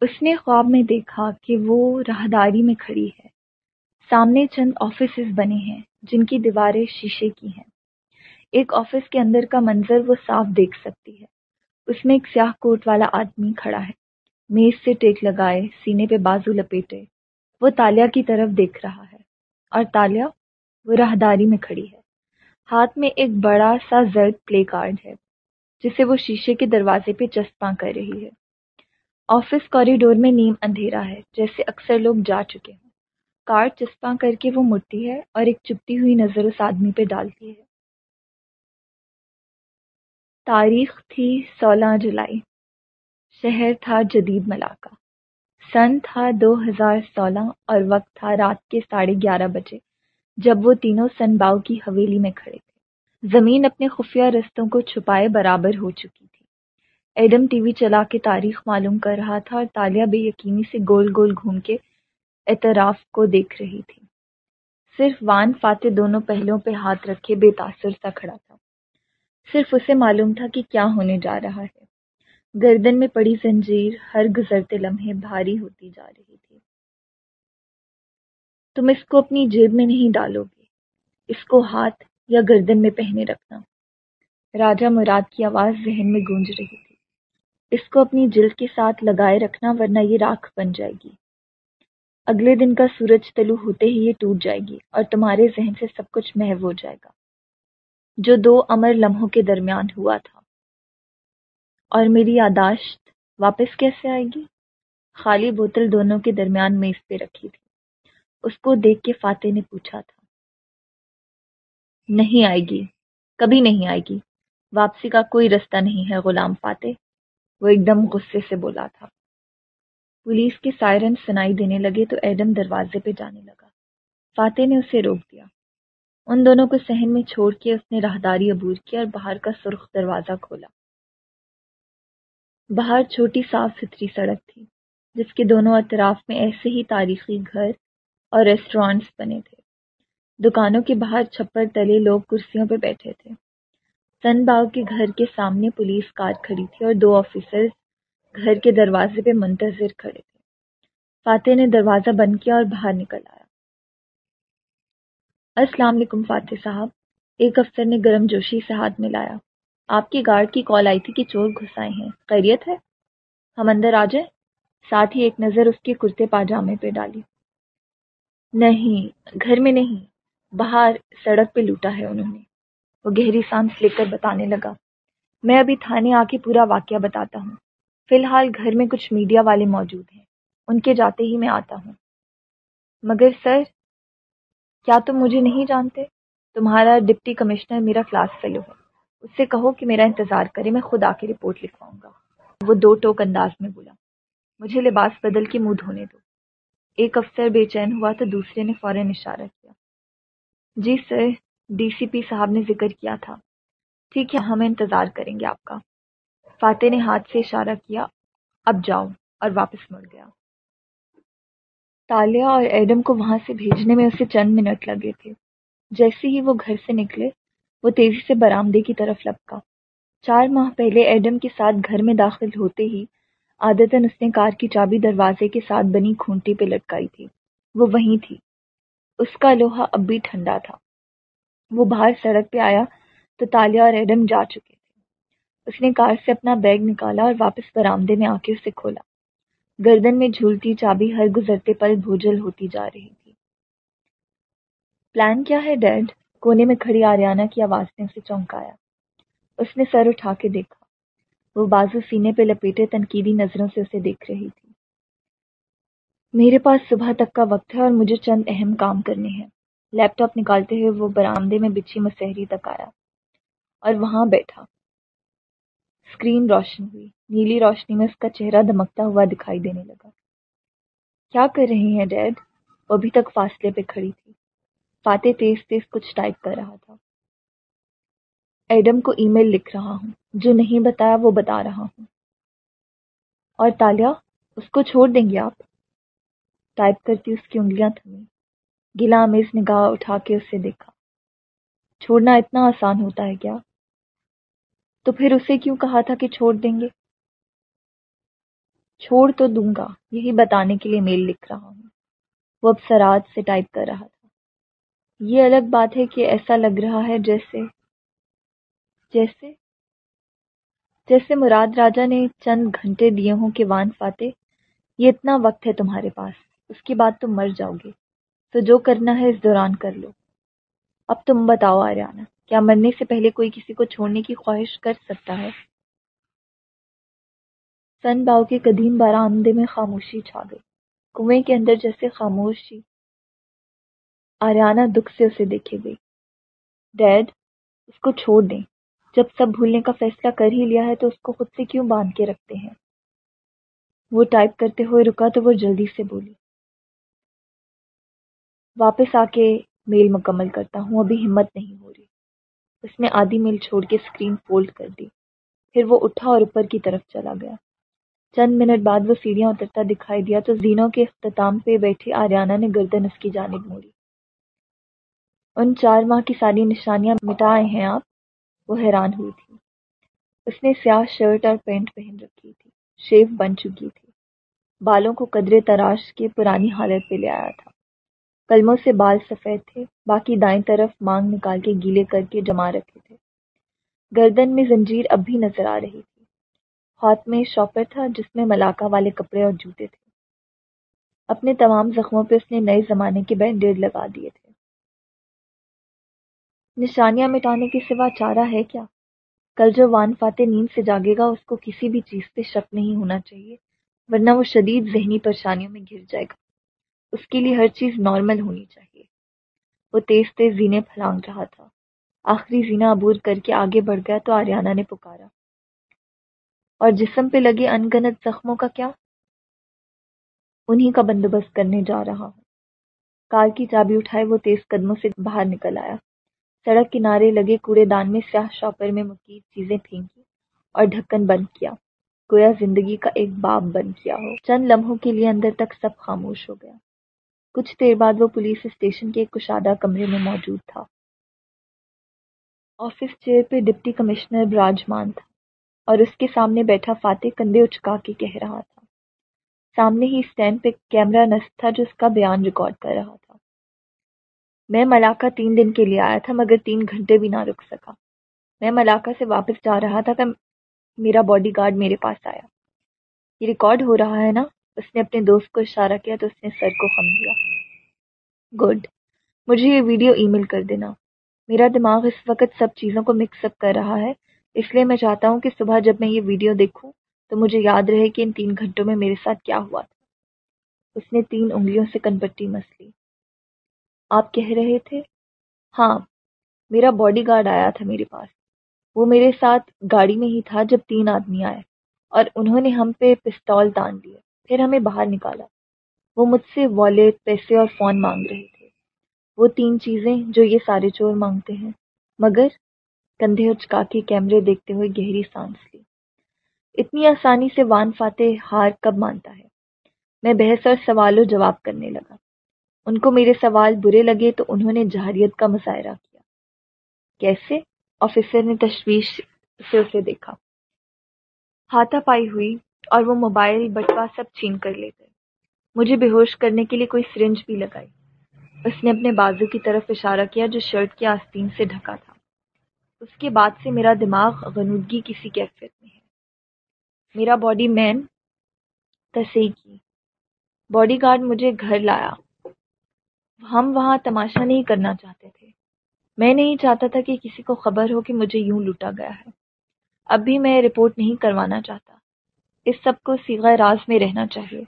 اس نے خواب میں دیکھا کہ وہ راہداری میں کھڑی ہے۔ سامنے چند آفیسز بنے ہیں جن کی دیواریں شیشے کی ہیں۔ ایک آفس کے اندر کا منظر وہ صاف دیکھ سکتی ہے۔ اس میں ایک سیاہ کوٹ والا آدمی کھڑا ہے۔ میز سے ٹیک لگائے، سینے پہ بازو لپیٹے۔ وہ تالیا کی طرف دیکھ رہا ہے۔ اور تالیا وہ راہداری میں کھڑی ہے۔ ہاتھ میں ایک بڑا سا زرد پلے کارڈ ہے، جسے وہ شیشے کے دروازے پہ چسپاں کر رہی ہے۔ آفس کوریڈور میں نیم اندھیرا ہے، جیسے اکثر لوگ جا چکے ہوں۔ کارڈ چسپاں کر کے وہ مڑتی ہے اور ایک چپتی ہوئی نظر اس آدمی پہ ڈالتی ہے۔ تاریخ تھی سولہ جولائی۔ شہر تھا جدید ملاقہ سن تھا دو ہزار سولہ اور وقت تھا رات کے ساڑھے گیارہ بجے، جب وہ تینوں سن باؤ کی حویلی میں کھڑے تھے۔ زمین اپنے خفیہ رستوں کو چھپائے برابر ہو چکی۔ ایڈم ٹی وی چلا کے تاریخ معلوم کر رہا تھا اور تالیہ بے یقینی سے گول گول گھوم کے اعتراف کو دیکھ رہی تھی۔ صرف وان فاتح دونوں پہلوں پہ ہاتھ رکھے بے تاثر سا کھڑا تھا۔ صرف اسے معلوم تھا کہ کیا ہونے جا رہا ہے۔ گردن میں پڑی زنجیر، ہر گزرتے لمحے بھاری ہوتی جا رہی تھی۔ تم اس کو اپنی جیب میں نہیں ڈالو گے۔ اس کو ہاتھ یا گردن میں پہنے رکھنا۔ راجا مراد کی آواز ذہن میں گونج رہی تھی۔ اس کو اپنی جلد کے ساتھ لگائے رکھنا ورنہ یہ راکھ بن جائے گی۔ اگلے دن کا سورج تلو ہوتے ہی یہ ٹوٹ جائے گی اور تمہارے ذہن سے سب کچھ محو ہو جائے گا۔ جو دو امر لمحوں کے درمیان ہوا تھا۔ اور میری یاداشت واپس کیسے آئے گی؟ خالی بوتل دونوں کے درمیان میز پہ رکھی تھی۔ اس کو دیکھ کے فاتح نے پوچھا تھا۔ نہیں آئے گی، کبھی نہیں آئے گی۔ واپسی کا کوئی رستہ نہیں ہے، غلام فاتح۔ وہ ایک دم غصے سے بولا تھا۔ پولیس کے سائرن سنائی دینے لگے تو ایڈم دروازے پہ جانے لگا۔ فاتح نے اسے روک دیا۔ ان دونوں کو سہن میں چھوڑ کے اس نے راہداری عبور کیا اور باہر کا سرخ دروازہ کھولا۔ باہر چھوٹی صاف ستھری سڑک تھی، جس کے دونوں اطراف میں ایسے ہی تاریخی گھر اور ریسٹورانٹس بنے تھے۔ دکانوں کے باہر چھپر تلے لوگ کرسیوں پہ بیٹھے تھے۔ سن باؤ کے گھر کے سامنے پولیس کار کھڑی تھی اور دو آفیسرز گھر کے دروازے پہ منتظر کھڑے تھے۔ فاتح نے دروازہ بند کیا اور باہر نکل آیا۔ السلام علیکم فاتح صاحب۔ ایک افسر نے گرم جوشی سے ہاتھ ملایا۔ آپ کی گارڈ کی کال آئی تھی کہ چور گھس آئے ہیں۔ خیریت ہے؟ ہم اندر آ جائیں۔ ساتھ ہی ایک نظر اس کے کرتے پاجامے پہ ڈالی۔ نہیں، گھر میں نہیں، باہر سڑک پہ لوٹا ہے انہوں نے۔ وہ گہری سانس لے کر بتانے لگا۔ میں ابھی تھانے آ کے پورا واقعہ بتاتا ہوں۔ فی الحال گھر میں کچھ میڈیا والے موجود ہیں۔ ان کے جاتے ہی میں آتا ہوں۔ مگر سر، کیا تم مجھے نہیں جانتے؟ تمہارا ڈپٹی کمشنر میرا کلاس فیلو ہے۔ اس سے کہو کہ میرا انتظار کرے، میں خود آ کے رپورٹ لکھواؤں گا۔ وہ دو ٹوک انداز میں بولا، مجھے لباس بدل کے منہ دھونے دو۔ ایک افسر بے چین ہوا تو دوسرے نے فوراً اشارہ کیا۔ جی سر ڈی سی پی صاحب نے ذکر کیا تھا۔ ٹھیک ہے، ہم انتظار کریں گے آپ کا۔ فاتح نے ہاتھ سے اشارہ کیا، اب جاؤ، اور واپس مڑ گیا۔ تالیہ اور ایڈم کو وہاں سے بھیجنے میں اسے چند منٹ لگے تھے۔ جیسے ہی وہ گھر سے نکلے، وہ تیزی سے برآمدے کی طرف لپکا۔ چار ماہ پہلے ایڈم کے ساتھ گھر میں داخل ہوتے ہی عادتاً اس نے کار کی چابی دروازے کے ساتھ بنی کھونٹی پہ لٹکائی تھی۔ وہ وہیں تھی۔ اس کا لوہا اب بھی ٹھنڈا تھا۔ وہ باہر سڑک پہ آیا تو تالیا اور ایڈم جا چکے تھے۔ اس نے کار سے اپنا بیگ نکالا اور واپس برآمدے میں آ کے اسے کھولا۔ گردن میں جھولتی چابی ہر گزرتے پل بھوجل ہوتی جا رہی تھی۔ پلان کیا ہے ڈیڈ؟ کونے میں کھڑی آریانہ کی آواز نے اسے چونکایا۔ اس نے سر اٹھا کے دیکھا۔ وہ بازو سینے پہ لپیٹے تنقیدی نظروں سے اسے دیکھ رہی تھی۔ میرے پاس صبح تک کا وقت ہے اور مجھے چند اہم کام کرنے ہیں۔ لیپ ٹاپ نکالتے ہوئے وہ برآمدے میں بچھی مسحری تک آیا اور وہاں بیٹھا۔ اسکرین روشن ہوئی۔ نیلی روشنی میں اس کا چہرہ دمکتا ہوا دکھائی دینے لگا۔ کیا کر رہی ہیں ڈیڈ؟ وہ ابھی تک فاصلے پہ کھڑی تھی۔ فاتح تیز تیز کچھ ٹائپ کر رہا تھا۔ ایڈم کو ای میل لکھ رہا ہوں۔ جو نہیں بتایا وہ بتا رہا ہوں۔ اور تالیا اس کو چھوڑ دیں گے آپ؟ ٹائپ کرتی اس کی انگلیاں تھمی گلا میز نگاہ اٹھا کے اسے دیکھا۔ چھوڑنا اتنا آسان ہوتا ہے کیا؟ تو پھر اسے کیوں کہا تھا کہ چھوڑ دیں گے؟ چھوڑ تو دوں گا، یہی بتانے کے لیے میل لکھ رہا ہوں۔ وہ اب سرات سے ٹائپ کر رہا تھا۔ یہ الگ بات ہے کہ ایسا لگ رہا ہے جیسے جیسے جیسے مراد راجا نے چند گھنٹے دیے ہوں کہ وان فاتح، یہ اتنا وقت ہے تمہارے پاس، اس کے بعد تم مر جاؤ گے۔ تو جو کرنا ہے اس دوران کر لو۔ اب تم بتاؤ آریانہ کیا مرنے سے پہلے کوئی کسی کو چھوڑنے کی خواہش کر سکتا ہے؟ سن باؤ کے قدیم بارہ میں خاموشی چھا گئی۔ کنویں کے اندر جیسے خاموشی آریانہ دکھ سے اسے دیکھے گئی۔ ڈیڈ، اس کو چھوڑ دیں۔ جب سب بھولنے کا فیصلہ کر ہی لیا ہے تو اس کو خود سے کیوں باندھ کے رکھتے ہیں؟ وہ ٹائپ کرتے ہوئے رکا تو وہ جلدی سے بولی۔ واپس آ کے میل مکمل کرتا ہوں، ابھی ہمت نہیں ہو رہی۔ اس نے آدھی میل چھوڑ کے اسکرین فولڈ کر دی۔ پھر وہ اٹھا اور اوپر کی طرف چلا گیا۔ چند منٹ بعد وہ سیڑھیاں اترتا دکھائی دیا تو زینوں کے اختتام پہ بیٹھی آریانہ نے گردن اس کی جانب موڑی۔ ان چار ماہ کی ساری نشانیاں مٹائے ہیں آپ؟ وہ حیران ہوئی تھی۔ اس نے سیاہ شرٹ اور پینٹ پہن رکھی تھی۔ شیف بن چکی تھی۔ بالوں کو قدرے تراش کے پرانی حالت پہ لے آیا تھا۔ کلموں سے بال سفید تھے، باقی دائیں طرف مانگ نکال کے گیلے کر کے جما رکھے تھے۔ گردن میں زنجیر اب بھی نظر آ رہی تھی۔ ہاتھ میں شاپر تھا جس میں ملاقہ والے کپڑے اور جوتے تھے۔ اپنے تمام زخموں پہ اس نے نئے زمانے کے بینڈیڈ لگا دیے تھے۔ نشانیاں مٹانے کے سوا چارہ ہے کیا؟ کل جو وان فاتح نیند سے جاگے گا، اس کو کسی بھی چیز پہ شک نہیں ہونا چاہیے، ورنہ وہ شدید ذہنی پریشانیوں میں گر جائے گا۔ اس کے لیے ہر چیز نارمل ہونی چاہیے۔ وہ تیز تیز زینے پھلانگ رہا تھا۔ آخری زینا عبور کر کے آگے بڑھ گیا تو آریانہ نے پکارا۔ اور جسم پہ لگے ان گنت زخموں کا کیا؟ انہی کا بندوبست کرنے جا رہا ہوں۔ کار کی چابی اٹھائے وہ تیز قدموں سے باہر نکل آیا۔ سڑک کنارے لگے کوڑے دان میں سیاہ شاپر میں مقید چیزیں پھینکی اور ڈھکن بند کیا۔ گویا زندگی کا ایک باب بند کیا ہو۔ چند لمحوں کے لیے اندر تک سب خاموش ہو گیا۔ کچھ دیر بعد وہ پولیس اسٹیشن کے ایک کشادہ کمرے میں موجود تھا۔ آفس چیئر پہ ڈپٹی کمشنر براجمان تھا اور اس کے سامنے بیٹھا فاتح کندھے اچکا کے کہہ رہا تھا۔ سامنے ہی اسٹینڈ پہ کیمرہ نصب تھا جو اس کا بیان ریکارڈ کر رہا تھا۔ میں ملاقہ تین دن کے لیے آیا تھا مگر تین گھنٹے بھی نہ رک سکا۔ میں ملاقہ سے واپس جا رہا تھا کہ میرا باڈی گارڈ میرے پاس آیا۔ یہ ریکارڈ ہو رہا ہے نا؟ اس نے اپنے دوست کو اشارہ کیا تو اس نے سر کو خم دیا۔ گڈ۔ مجھے یہ ویڈیو ای میل کر دینا۔ میرا دماغ اس وقت سب چیزوں کو مکس اپ کر رہا ہے، اس لیے میں چاہتا ہوں کہ صبح جب میں یہ ویڈیو دیکھوں تو مجھے یاد رہے کہ ان تین گھنٹوں میں میرے ساتھ کیا ہوا تھا۔ اس نے تین انگلیوں سے کنپٹی مس لی۔ آپ کہہ رہے تھے؟ ہاں میرا باڈی گارڈ آیا تھا میرے پاس۔ وہ میرے ساتھ گاڑی میں ہی تھا جب تین آدمی آئے اور انہوں نے ہم پہ پستول تان دیے پھر ہمیں باہر نکالا۔ وہ مجھ سے والیٹ پیسے اور فون مانگ رہے تھے۔ وہ تین چیزیں جو یہ سارے چور مانگتے ہیں۔ مگر کندھے اچکا کے کیمرے دیکھتے ہوئے گہری سانس لی۔ اتنی آسانی سے وان فاتح ہار کب مانتا ہے؟ میں بحث اور سوال و جواب کرنے لگا۔ ان کو میرے سوال برے لگے تو انہوں نے جہریت کا مظاہرہ کیا۔ کیسے؟ آفیسر نے تشویش سے اسے دیکھا۔ ہاتھا پائی ہوئی اور وہ موبائل بٹوا سب چھین کر لے گئے۔ مجھے بے ہوش کرنے کے لیے کوئی سرنج بھی لگائی۔ اس نے اپنے بازو کی طرف اشارہ کیا جو شرٹ کے آستین سے ڈھکا تھا۔ اس کے بعد سے میرا دماغ غنودگی کسی کیفیت میں ہے۔ میرا باڈی مین تصحیح کی باڈی گارڈ مجھے گھر لایا۔ ہم وہاں تماشا نہیں کرنا چاہتے تھے۔ میں نہیں چاہتا تھا کہ کسی کو خبر ہو کہ مجھے یوں لوٹا گیا ہے۔ اب بھی میں رپورٹ نہیں کروانا چاہتا۔ اس سب کو سیغہ راز میں رہنا چاہیے۔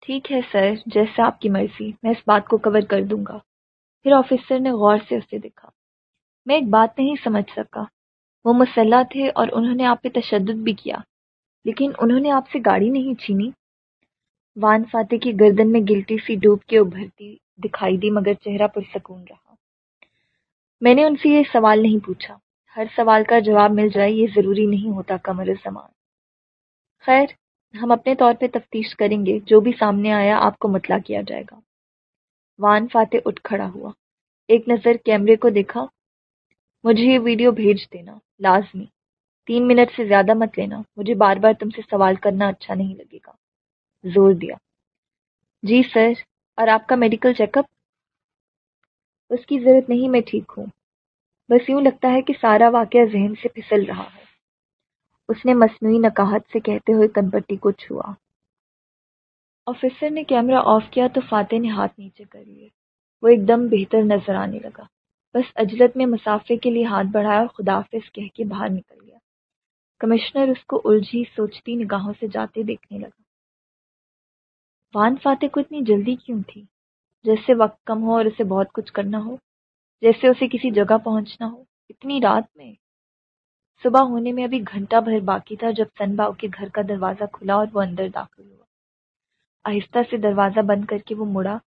ٹھیک ہے سر جیسے آپ کی مرضی، میں اس بات کو کور کر دوں گا۔ پھر آفیسر نے غور سے اسے دیکھا۔ میں ایک بات نہیں سمجھ سکا۔ وہ مسلح تھے اور انہوں نے آپ پہ تشدد بھی کیا۔ لیکن انہوں نے آپ سے گاڑی نہیں چھینی۔ وان فاتح کی گردن میں گلٹی سی ڈوب کے ابھرتی دکھائی دی، مگر چہرہ پرسکون رہا۔ میں نے ان سے یہ سوال نہیں پوچھا۔ ہر سوال کا جواب مل جائے، یہ ضروری نہیں ہوتا کمر زمان خیر، ہم اپنے طور پہ تفتیش کریں گے، جو بھی سامنے آیا آپ کو مطلع کیا جائے گا۔ وان فاتح اٹھ کھڑا ہوا۔ ایک نظر کیمرے کو دیکھا۔ مجھے یہ ویڈیو بھیج دینا، لازمی۔ تین منٹ سے زیادہ مت لینا۔ مجھے بار بار تم سے سوال کرنا اچھا نہیں لگے گا۔ زور دیا۔ جی سر، اور آپ کا میڈیکل چیک اپ؟ اس کی ضرورت نہیں، میں ٹھیک ہوں۔ بس یوں لگتا ہے کہ سارا واقعہ ذہن سے پھسل رہا ہے۔ اس نے مصنوعی نکاہت سے کہتے ہوئے کنپٹی کو چھوا۔ آفیسر نے کیمرہ آف کیا تو فاتح نے ہاتھ نیچے کر لیے۔ وہ ایک دم بہتر نظر آنے لگا۔ بس اجلت میں مسافے کے لیے ہاتھ بڑھایا اور خدافظ کہہ کے باہر نکل گیا۔ کمشنر اس کو الجھی سوچتی نگاہوں سے جاتے دیکھنے لگا۔ وان فاتح کو اتنی جلدی کیوں تھی؟ جیسے وقت کم ہو اور اسے بہت کچھ کرنا ہو۔ جیسے اسے کسی جگہ پہنچنا ہو۔ اتنی رات میں۔ صبح ہونے میں ابھی گھنٹہ بھر باقی تھا جب سن باؤ کے گھر کا دروازہ کھلا اور وہ اندر داخل ہوا۔ آہستہ سے دروازہ بند کر کے وہ مڑا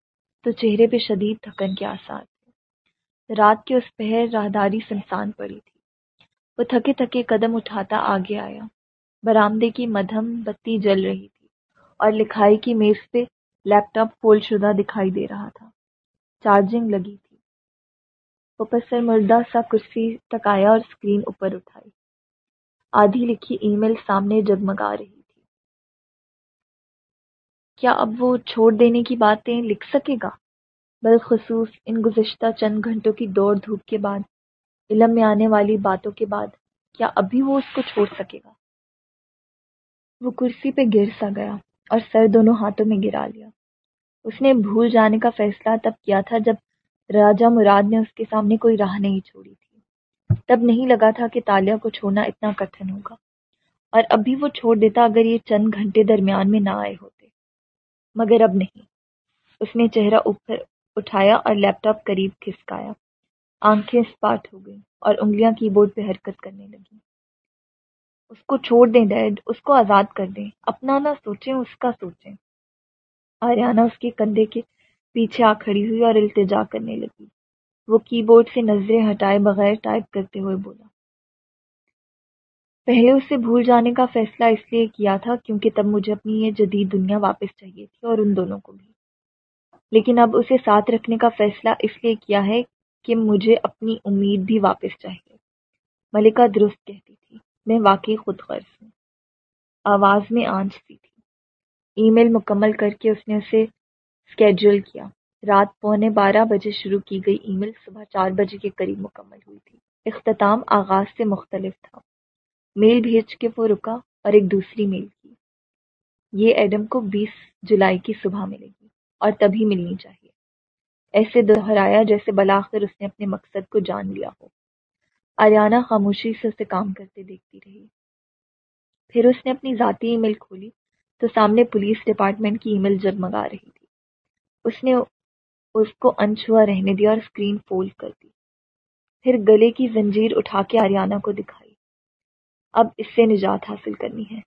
تو چہرے پہ شدید تھکن کے آسار تھے۔ رات کے اس پہر راہداری سنسان پڑی تھی۔ وہ تھکے تھکے قدم اٹھاتا آگے آیا۔ برامدے کی مدھم بتی جل رہی تھی اور لکھائی کی میز پہ لیپ ٹاپ فولڈ شدہ دکھائی دے رہا تھا۔ چارجنگ لگی تھی۔ وہ پسر مردہ سا کرسی تک آیا اور اسکرین اوپر اٹھائی۔ آدھی لکھی ای میل سامنے جگمگا رہی تھی۔ کیا اب وہ چھوڑ دینے کی باتیں لکھ سکے گا؟ بالخصوص ان گزشتہ چند گھنٹوں کی دوڑ دھوپ کے بعد، علم میں آنے والی باتوں کے بعد، کیا ابھی وہ اس کو چھوڑ سکے گا؟ وہ کرسی پہ گر سا گیا اور سر دونوں ہاتھوں میں گرا لیا۔ اس نے بھول جانے کا فیصلہ تب کیا تھا جب راجہ مراد نے اس کے سامنے کوئی راہ نہیں چھوڑی تھی۔ تب نہیں لگا تھا کہ تالیہ کو چھوڑنا اتنا کٹھن ہوگا۔ اور اب بھی وہ چھوڑ دیتا اگر یہ چند گھنٹے درمیان میں نہ آئے ہوتے۔ مگر اب نہیں۔ اس نے چہرہ اوپر اٹھایا اور لیپ ٹاپ قریب کھسکایا۔ آنکھیں اسپاٹ ہو گئیں اور انگلیاں کی بورڈ پہ حرکت کرنے لگیں۔ اس کو چھوڑ دیں ڈیڈ، اس کو آزاد کر دیں۔ اپنا نہ سوچیں، اس کا سوچیں۔ آریانہ اس کے کندھے کے پیچھے آ کھڑی ہوئی اور التجا کرنے لگی۔ وہ کی بورڈ سے نظریں ہٹائے بغیر ٹائپ کرتے ہوئے بولا۔ پہلے اسے بھول جانے کا فیصلہ اس لیے کیا تھا کیونکہ تب مجھے اپنی یہ جدید دنیا واپس چاہیے تھی اور ان دونوں کو بھی۔ لیکن اب اسے ساتھ رکھنے کا فیصلہ اس لیے کیا ہے کہ مجھے اپنی امید بھی واپس چاہیے۔ ملکہ درست کہتی تھی، میں واقعی خود غرض ہوں۔ آواز میں آنچ سی تھی۔ ای میل مکمل کر کے اس نے اسے اسکیڈول کیا۔ رات پونے بارہ بجے شروع کی گئی ای میل صبح چار بجے کے قریب مکمل ہوئی تھی۔ اختتام آغاز سے مختلف تھا۔ میل بھیج کے وہ رکا اور ایک دوسری میل کی۔ یہ ایڈم کو بیس جولائی کی صبح ملے گی اور تبھی ملنی چاہیے۔ ایسے دہرایا جیسے بلاخر اس نے اپنے مقصد کو جان لیا ہو۔ آریانہ خاموشی سے اسے کام کرتے دیکھتی رہی۔ پھر اس نے اپنی ذاتی ای میل کھولی تو سامنے پولیس ڈپارٹمنٹ کی ای میل جگمگا رہی تھی۔ اس نے اس کو انچھوا رہنے دیا اور اسکرین فولڈ کر دی۔ پھر گلے کی زنجیر اٹھا کے آریانہ کو دکھائی۔ اب اس سے نجات حاصل کرنی ہے۔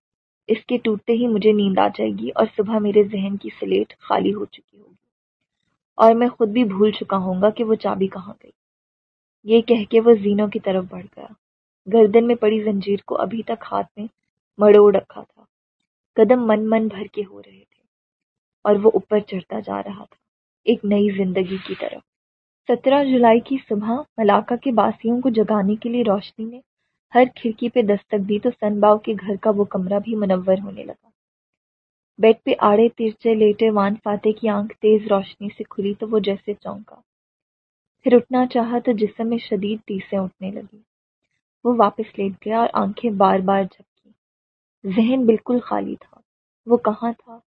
اس کے ٹوٹتے ہی مجھے نیند آ جائے گی اور صبح میرے ذہن کی سلیٹ خالی ہو چکی ہوگی۔ اور میں خود بھی بھول چکا ہوں گا کہ وہ چابی کہاں گئی۔ یہ کہہ کے وہ زینوں کی طرف بڑھ گیا۔ گردن میں پڑی زنجیر کو ابھی تک ہاتھ میں مڑوڑ رکھا تھا۔ قدم من من بھر کے ہو رہے تھے۔ اور وہ اوپر چڑھتا جا رہا تھا، ایک نئی زندگی کی طرف۔ سترہ جولائی کی صبح ملاقہ کے باسیوں کو جگانے کے لیے روشنی نے ہر کھڑکی پہ دستک دی تو سن باؤ کے گھر کا وہ کمرہ بھی منور ہونے لگا۔ بیڈ پہ آڑے ترچے لیٹے وان فاتح کی آنکھ تیز روشنی سے کھلی تو وہ جیسے چونکا۔ پھر اٹھنا چاہا تو جسم میں شدید ٹیسیں اٹھنے لگی۔ وہ واپس لیٹ گیا اور آنکھیں بار بار جھپکی۔ ذہن بالکل خالی تھا۔ وہ کہاں تھا؟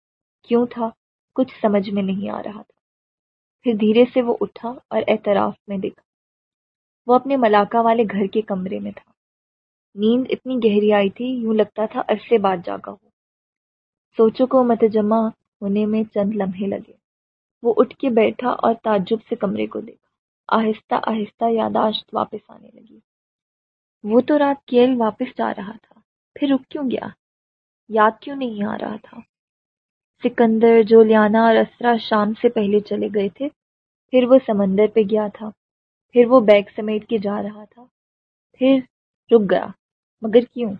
کیوں تھا؟ کچھ سمجھ میں نہیں آ رہا تھا۔ پھر دھیرے سے وہ اٹھا اور اعتراف میں دیکھا۔ وہ اپنے ملاقہ والے گھر کے کمرے میں تھا۔ نیند اتنی گہری آئی تھی، یوں لگتا تھا عرصے بعد جاگا ہو۔ سوچوں کو متجمع ہونے میں چند لمحے لگے۔ وہ اٹھ کے بیٹھا اور تعجب سے کمرے کو دیکھا۔ آہستہ آہستہ یاداشت واپس آنے لگی۔ وہ تو رات کیل واپس جا رہا تھا۔ پھر رک کیوں گیا؟ یاد کیوں نہیں آ رہا تھا؟ سکندر جو لیانا اور اسرا شام سے پہلے چلے گئے تھے، پھر وہ سمندر پہ گیا تھا، پھر وہ بیگ سمیٹ کے جا رہا تھا، پھر رک گیا۔ مگر کیوں؟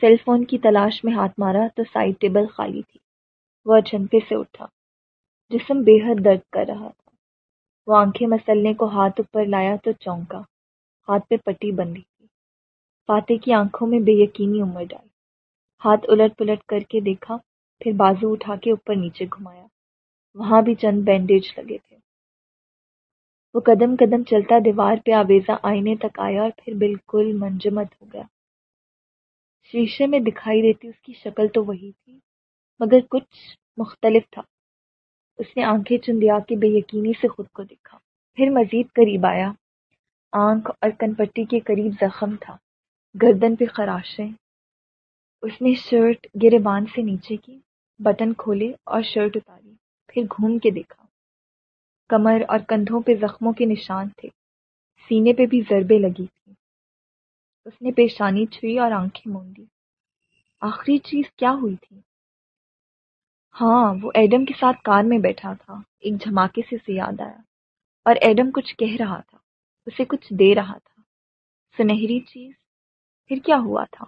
سیل فون کی تلاش میں ہاتھ مارا تو سائڈ ٹیبل خالی تھی۔ وہ اچھنتے سے اٹھا۔ جسم بے حد درد کر رہا تھا۔ وہ آنکھیں مسلنے کو ہاتھ اوپر لایا تو چونکا۔ ہاتھ پہ پٹی بندھی تھی۔ فاتح کی آنکھوں میں بے یقینی امر ڈالی۔ ہاتھ الٹ پلٹ کر کے دیکھا پھر بازو اٹھا کے اوپر نیچے گھمایا۔ وہاں بھی چند بینڈیج لگے تھے۔ وہ قدم قدم چلتا دیوار پہ آویزہ آئینے تک آیا اور پھر بالکل منجمد ہو گیا۔ شیشے میں دکھائی دیتی اس کی شکل تو وہی تھی، مگر کچھ مختلف تھا۔ اس نے آنکھیں چندیا کے بے یقینی سے خود کو دیکھا۔ پھر مزید قریب آیا۔ آنکھ اور کن پٹی کے قریب زخم تھا۔ گردن پہ خراشیں۔ اس نے شرٹ گرے باندھ سے نیچے کی۔ بٹن کھولے اور شرٹ اتاری، پھر گھوم کے دیکھا۔ کمر اور کندھوں پہ زخموں کے نشان تھے۔ سینے پہ بھی ضربے لگی تھی۔ اس نے پیشانی چھوئی اور آنکھیں موندی۔ آخری چیز کیا ہوئی تھی؟ ہاں وہ ایڈم کے ساتھ کار میں بیٹھا تھا۔ ایک جھماکے سے اسے یاد آیا۔ اور ایڈم کچھ کہہ رہا تھا۔ اسے کچھ دے رہا تھا۔ سنہری چیز، پھر کیا ہوا تھا؟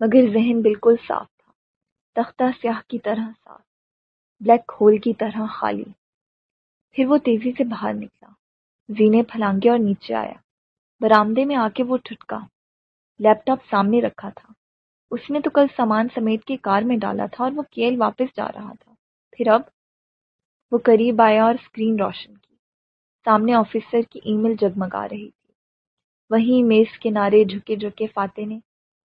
مگر ذہن بالکل صاف۔ تختہ سیاہ کی طرح صاف بلیک ہول کی طرح خالی۔ پھر وہ تیزی سے باہر نکلا۔ زینے پھلانگے اور نیچے آیا۔ برامدے میں آ کے وہ ٹھٹکا۔ لیپ ٹاپ سامنے رکھا تھا۔ اس نے تو کل سامان سمیت کے کار میں ڈالا تھا اور وہ کیل واپس جا رہا تھا۔ پھر اب وہ قریب آیا اور اسکرین روشن کی۔ سامنے آفیسر کی ای میل جگمگا رہی تھی۔ وہیں میز کنارے جھکے جھکے فاتح نے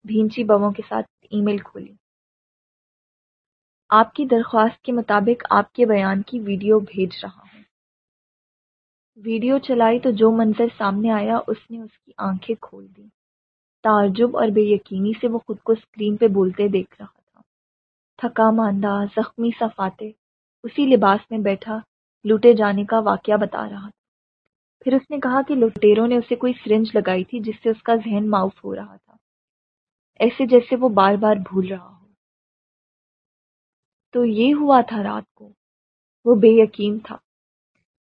بھینچی بووں کے ساتھ ای میل کھولی۔ آپ کی درخواست کے مطابق آپ کے بیان کی ویڈیو بھیج رہا ہوں۔ ویڈیو چلائی تو جو منظر سامنے آیا اس نے اس کی آنکھیں کھول دی تعجب اور بے یقینی سے وہ خود کو اسکرین پہ بولتے دیکھ رہا تھا۔ تھکا ماندہ زخمی صفاتے اسی لباس میں بیٹھا، لوٹے جانے کا واقعہ بتا رہا تھا۔ پھر اس نے کہا کہ لٹیروں نے اسے کوئی سرنج لگائی تھی جس سے اس کا ذہن معاف ہو رہا تھا۔ ایسے جیسے وہ بار بار بھول رہا ہو۔ تو یہ ہوا تھا رات کو۔ وہ بے یقین تھا۔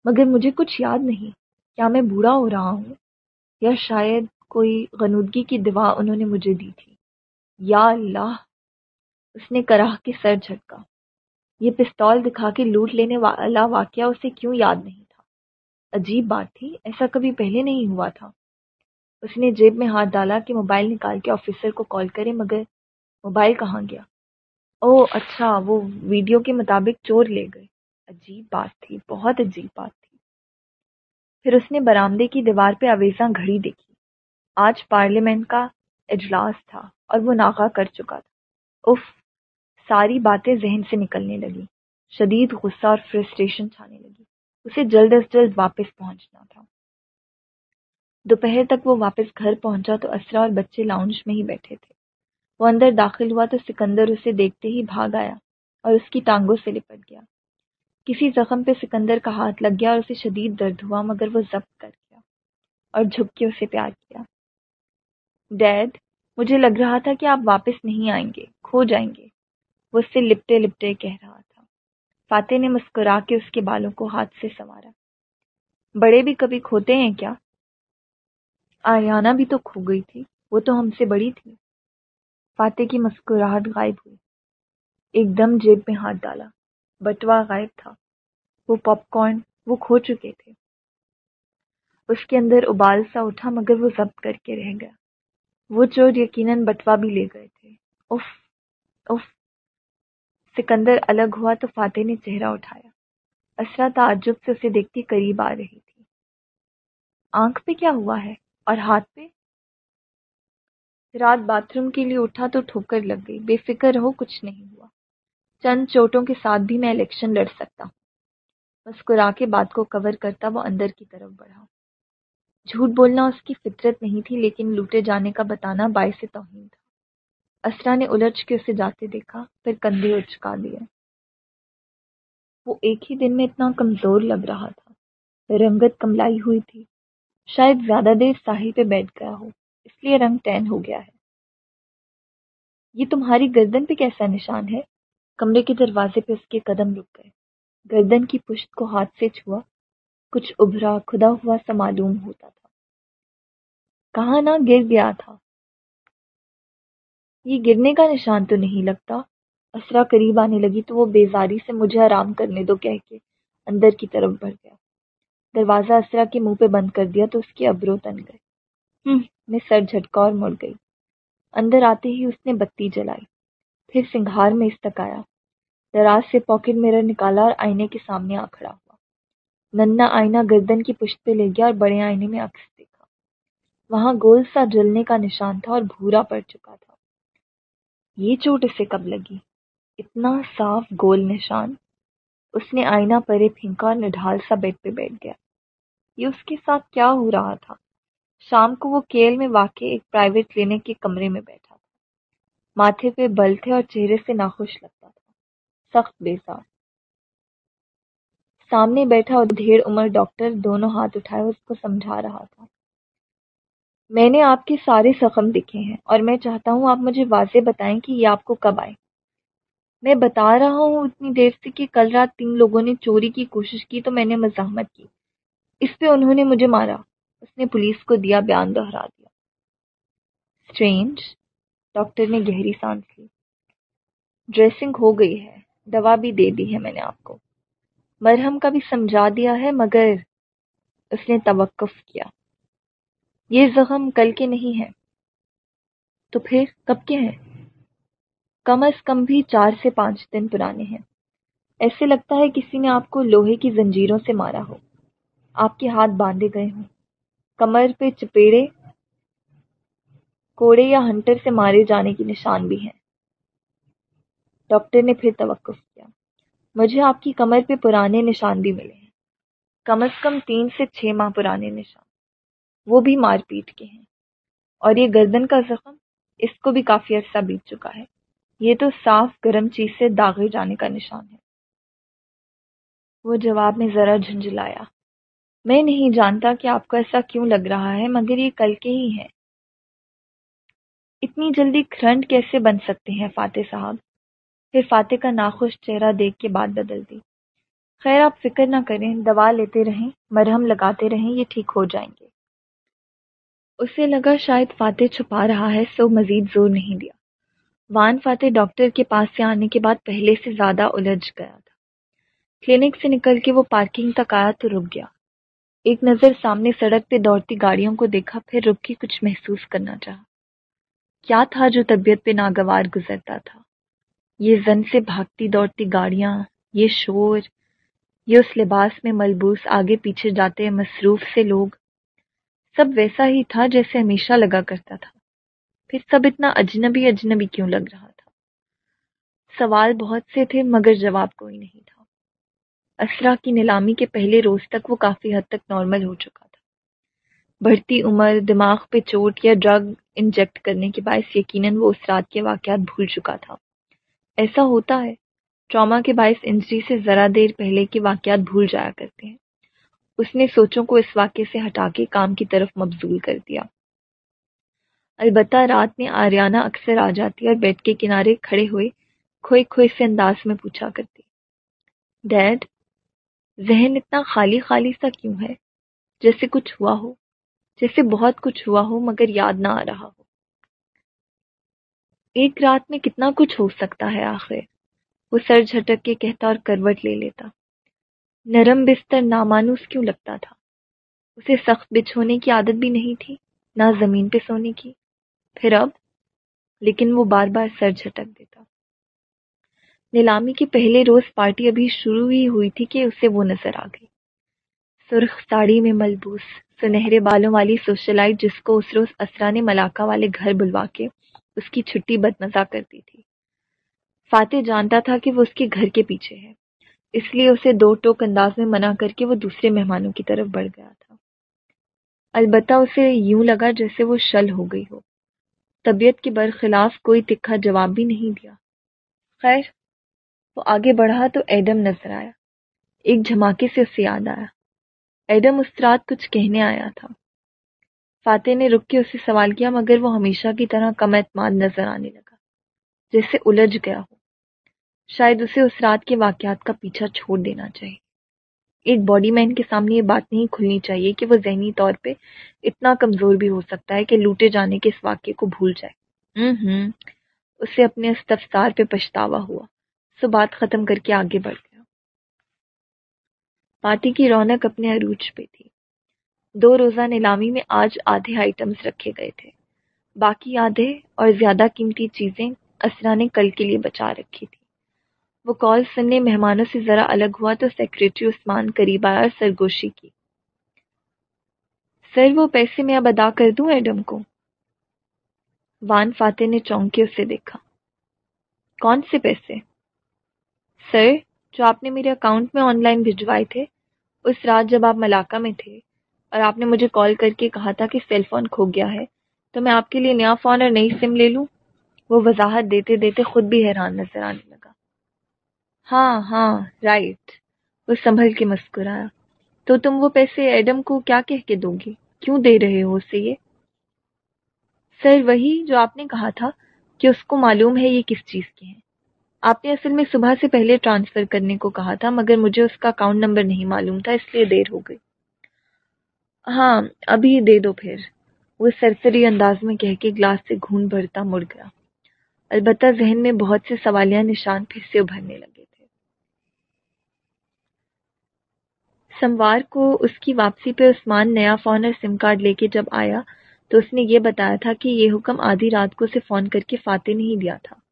مگر مجھے کچھ یاد نہیں۔ کیا میں بوڑھا ہو رہا ہوں؟ یا شاید کوئی غنودگی کی دوا انہوں نے مجھے دی تھی۔ یا اللہ۔ اس نے کراہ کے سر جھٹکا۔ یہ پستول دکھا کے لوٹ لینے والا واقعہ اسے کیوں یاد نہیں تھا؟ عجیب بات تھی۔ ایسا کبھی پہلے نہیں ہوا تھا۔ اس نے جیب میں ہاتھ ڈالا کہ موبائل نکال کے آفیسر کو کال کرے، مگر موبائل کہاں گیا؟ او اچھا وہ ویڈیو کے مطابق چور لے گئے۔ عجیب بات تھی، بہت عجیب بات تھی۔ پھر اس نے برامدے کی دیوار پہ اویزاں گھڑی دیکھی۔ آج پارلیمنٹ کا اجلاس تھا اور وہ ناغا کر چکا تھا۔ اف ساری باتیں ذہن سے نکلنے لگی شدید غصہ اور فرسٹریشن چھانے لگی۔ اسے جلد از جلد واپس پہنچنا تھا۔ دوپہر تک وہ واپس گھر پہنچا تو اسرا اور بچے لاؤنج میں ہی بیٹھے تھے۔ وہ اندر داخل ہوا تو سکندر اسے دیکھتے ہی بھاگ آیا اور اس کی ٹانگوں سے لپٹ گیا۔ کسی زخم پہ سکندر کا ہاتھ لگ گیا اور اسے شدید درد ہوا، مگر وہ ضبط کر گیا اور جھک کے اسے پیار کیا۔ ڈیڈ، مجھے لگ رہا تھا کہ آپ واپس نہیں آئیں گے، کھو جائیں گے۔ وہ اس سے لپٹے لپٹے کہہ رہا تھا۔ فاتح نے مسکرا کے اس کے بالوں کو ہاتھ سے سنوارا۔ بڑے بھی کبھی کھوتے ہیں کیا؟ آریانہ بھی تو کھو گئی تھی، وہ تو ہم سے بڑی تھی۔ فاتح کی مسکراہٹ غائب ہوئی۔ ایک دم جیب میں ہاتھ ڈالا۔ بٹوا غائب تھا۔ وہ پاپ کارن، وہ کھو چکے تھے۔ اس کے اندر ابال سا اٹھا مگر وہ ضبط کر کے رہ گیا۔ وہ چور یقیناً بٹوا بھی لے گئے تھے۔ اف اف سکندر الگ ہوا تو فاتح نے چہرہ اٹھایا۔ اسرا تعجب سے اسے دیکھتی قریب آ رہی تھی۔ آنکھ پہ کیا ہوا ہے؟ اور ہاتھ پہ؟ رات باتھ روم کے لیے اٹھا تو ٹھوکر لگ گئی۔ بے فکر رہو، کچھ نہیں ہوا۔ چند چوٹوں کے ساتھ بھی میں الیکشن لڑ سکتا ہوں۔ مسکرا کے بات کو کور کرتا وہ اندر کی طرف بڑھا۔ جھوٹ بولنا اس کی فطرت نہیں تھی، لیکن لوٹے جانے کا بتانا باعث توہین تھا۔ اسرا نے الجھ کے اسے جاتے دیکھا، پھر کندھے اچکا دیے۔ وہ ایک ہی دن میں اتنا کمزور لگ رہا تھا۔ رنگت کملائی ہوئی تھی۔ شاید زیادہ دیر ساحل پہ بیٹھ گیا ہو۔ اس لیے رنگ ٹین ہو گیا ہے۔ یہ تمہاری گردن پہ کیسا نشان ہے؟ کمرے کے دروازے پہ اس کے قدم رک گئے۔ گردن کی پشت کو ہاتھ سے چھوا، کچھ ابھرا کھدا ہوا سا معلوم ہوتا تھا۔ کہاں نہ گر گیا تھا۔ یہ گرنے کا نشان تو نہیں لگتا۔ اسرا قریب آنے لگی تو وہ بیزاری سے مجھے آرام کرنے دو کہہ کے اندر کی طرف بڑھ گیا۔ دروازہ اسرا کے منہ پہ بند کر دیا تو اس کے ابرو تن گئے۔ ہم میں سر جھٹکا اور مڑ گئی۔ اندر آتے ہی اس نے بتی جلائی۔ پھر سنگھار میں اس تک آیا۔ دراز سے پاکٹ میرر نکالا اور آئینے کے سامنے آ کھڑا ہوا۔ ننا آئینہ گردن کی پشت پہ لے گیا اور بڑے آئینے میں عکس دیکھا۔ وہاں گول سا جلنے کا نشان تھا اور بھورا پڑ چکا تھا۔ یہ چوٹ اسے کب لگی؟ اتنا صاف گول نشان۔ اس نے آئینہ پرے پھینکا اور نڈھال سا بیڈ پہ بیٹھ گیا۔ یہ اس کے ساتھ کیا ہو رہا تھا؟ شام کو وہ کیل میں واقع ایک پرائیویٹ کلینک کے کمرے میں بیٹھا تھا۔ ماتھے پہ بل تھے اور چہرے سے ناخوش لگتا تھا۔ سخت بیزار سامنے بیٹھا اور ڈھیر عمر ڈاکٹر دونوں ہاتھ اٹھائے اس کو سمجھا رہا تھا۔ میں نے آپ کے سارے زخم دکھے ہیں اور میں چاہتا ہوں آپ مجھے واضح بتائیں کہ یہ آپ کو کب آئے۔ میں بتا رہا ہوں اتنی دیر سے کہ کل رات تین لوگوں نے چوری کی کوشش کی تو میں نے مزاحمت کی۔ اس پہ انہوں نے مجھے مارا۔ اس نے پولیس کو دیا بیان دہرا دیا۔ اسٹرینج ڈاکٹر نے گہری سانس لی۔ ڈریسنگ ہو گئی ہے۔ دوا بھی دے دی ہے میں نے آپ کو۔ مرہم کا بھی سمجھا دیا ہے، مگر اس نے توقف کیا۔ یہ زخم کل کے نہیں ہے۔ تو پھر کب کے ہیں؟ کم از کم بھی چار سے پانچ دن پرانے ہیں۔ ایسے لگتا ہے کسی نے آپ کو لوہے کی زنجیروں سے مارا ہو۔ آپ کے ہاتھ باندھے گئے ہوں۔ کمر پہ چپیڑے، کوڑے یا ہنٹر سے مارے جانے کی نشان بھی ہیں۔ ڈاکٹر نے پھر توقف کیا۔ مجھے آپ کی کمر پہ پرانے نشان بھی ملے ہیں۔ کم از کم تین سے چھ ماہ پرانے نشان۔ وہ بھی مار پیٹ کے ہیں۔ اور یہ گردن کا زخم اس کو بھی کافی عرصہ بیت چکا ہے۔ یہ تو صاف گرم چیز سے داغے جانے کا نشان ہے۔ وہ جواب میں ذرا جھنجھلایا۔ میں نہیں جانتا کہ آپ کو ایسا کیوں لگ رہا ہے، مگر یہ کل کے ہی ہیں۔ اتنی جلدی کھرنٹ کیسے بن سکتے ہیں فاتح صاحب؟ پھر فاتح کا ناخوش چہرہ دیکھ کے بات بدل دی۔ خیر، آپ فکر نہ کریں، دوا لیتے رہیں، مرہم لگاتے رہیں، یہ ٹھیک ہو جائیں گے۔ اسے لگا شاید فاتح چھپا رہا ہے، سو مزید زور نہیں دیا۔ وان فاتح ڈاکٹر کے پاس سے آنے کے بعد پہلے سے زیادہ الجھ گیا تھا۔ کلینک سے نکل کے وہ پارکنگ تک آیا تو رک گیا۔ ایک نظر سامنے سڑک پہ دوڑتی گاڑیوں کو دیکھا، پھر رک کے کچھ محسوس کرنا چاہا۔ کیا تھا جو طبیعت پہ ناگوار گزرتا تھا؟ یہ زن سے بھاگتی دوڑتی گاڑیاں، یہ شور، یہ اس لباس میں ملبوس آگے پیچھے جاتے مصروف سے لوگ۔ سب ویسا ہی تھا جیسے ہمیشہ لگا کرتا تھا۔ پھر سب اتنا اجنبی اجنبی کیوں لگ رہا تھا؟ سوال بہت سے تھے مگر جواب کوئی نہیں تھا۔ اسرا کی نیلامی کے پہلے روز تک وہ کافی حد تک نارمل ہو چکا تھا۔ بڑھتی عمر، دماغ پہ چوٹ یا ڈرگ انجیکٹ کرنے کے باعث یقیناً وہ اس رات کے واقعات بھول چکا تھا۔ ایسا ہوتا ہے، ٹراما کے باعث انجری سے ذرا دیر پہلے کے واقعات بھول جایا کرتے ہیں۔ اس نے سوچوں کو اس واقعے سے ہٹا کے کام کی طرف مبزول کر دیا۔ البتہ رات میں آریانہ اکثر آ جاتی اور بیڈ کے کنارے کھڑے ہوئے کھوئے کھوئے سے انداز میں پوچھا کرتی، ڈیڈ ذہن اتنا خالی خالی سا کیوں ہے؟ جیسے کچھ ہوا ہو، جیسے بہت کچھ ہوا ہو مگر یاد نہ آ رہا ہو۔ ایک رات میں کتنا کچھ ہو سکتا ہے آخر؟ وہ سر جھٹک کے کہتا اور کروٹ لے لیتا۔ نرم بستر نامانوس کیوں لگتا تھا؟ اسے سخت بچھونے کی عادت بھی نہیں تھی، نہ زمین پہ سونے کی۔ پھر اب؟ لیکن وہ بار بار سر جھٹک دیتا۔ نیلامی کے پہلے روز پارٹی ابھی شروع ہی ہوئی تھی کہ اسے وہ نظر آ گئی۔ سرخ ساڑی میں ملبوس، سنہرے بالوں والی سوشلائٹ جس کو اس روز اسرا نے ملاقہ والے گھر بلوا کے اس کی چھٹی بدمزا کر دی تھی۔ فاتح جانتا تھا کہ وہ اس کے گھر کے پیچھے ہے، اس لیے اسے دو ٹوک انداز میں منع کر کے وہ دوسرے مہمانوں کی طرف بڑھ گیا تھا۔ البتہ اسے یوں لگا جیسے وہ شل ہو گئی ہو۔ طبیعت کے برخلاف کوئی تکھا جواب بھی نہیں دیا۔ خیر وہ آگے بڑھا تو ایڈم نظر آیا۔ ایک جھماکے سے اسے یاد آیا۔ ایڈم اس رات کچھ کہنے آیا تھا۔ فاتح نے رک کے اسے سوال کیا، مگر وہ ہمیشہ کی طرح کم اعتماد نظر آنے لگا، جیسے الجھ گیا ہو۔ شاید اسے اس رات کے واقعات کا پیچھا چھوڑ دینا چاہیے۔ ایک باڈی مین کے سامنے یہ بات نہیں کھلنی چاہیے کہ وہ ذہنی طور پہ اتنا کمزور بھی ہو سکتا ہے کہ لوٹے جانے کے اس واقعے کو بھول جائے۔ ہوں اسے اپنے استفسار پہ پچھتاوا ہوا۔ سو بات ختم کر کے آگے بڑھ گیا۔ پارٹی کی رونق اپنے عروج پہ تھی۔ دو روزہ نیلامی میں آج آدھے آئٹمز رکھے گئے تھے۔ باقی آدھے اور زیادہ قیمتی چیزیں اسرا نے کل کے لیے بچا رکھی تھی۔ وہ کال سننے مہمانوں سے ذرا الگ ہوا تو سیکریٹری عثمان قریب آیا اور سرگوشی کی۔ سر، وہ پیسے میں اب ادا کر دوں ایڈم کو؟ وان فاتح نے چونک کے اسے دیکھا۔ کون سے پیسے؟ سر جو آپ نے میرے اکاؤنٹ میں آن لائن بھجوائے تھے، اس رات جب آپ ملاقہ میں تھے اور آپ نے مجھے کال کر کے کہا تھا کہ سیل فون کھو گیا ہے، تو میں آپ کے لیے نیا فون اور نئی سم لے لوں۔ وہ وضاحت دیتے دیتے خود بھی حیران نظر آنے لگا۔ ہاں ہاں رائٹ وہ سنبھل کے مسکرایا۔ تو تم وہ پیسے ایڈم کو کیا کہہ کے دو گی؟ کیوں دے رہے ہو اسے یہ؟ سر وہی جو آپ نے کہا تھا کہ اس کو معلوم ہے یہ کس چیز کے ہیں آپ نے اصل میں صبح سے پہلے ٹرانسفر کرنے کو کہا تھا، مگر مجھے اس کا اکاؤنٹ نمبر نہیں معلوم تھا، اس لیے دیر ہو گئی۔ ہاں ابھی دے دو پھر۔ وہ سرسری انداز میں کہہ کے گلاس سے گھون بھرتا مڑ گیا۔ البتہ ذہن میں بہت سے سوالیہ نشان پھر سے ابھرنے لگے تھے۔ سموار کو اس کی واپسی پہ عثمان نیا فون اور سم کارڈ لے کے جب آیا تو اس نے یہ بتایا تھا کہ یہ حکم آدھی رات کو اسے فون کر کے فاتح نہیں دیا تھا۔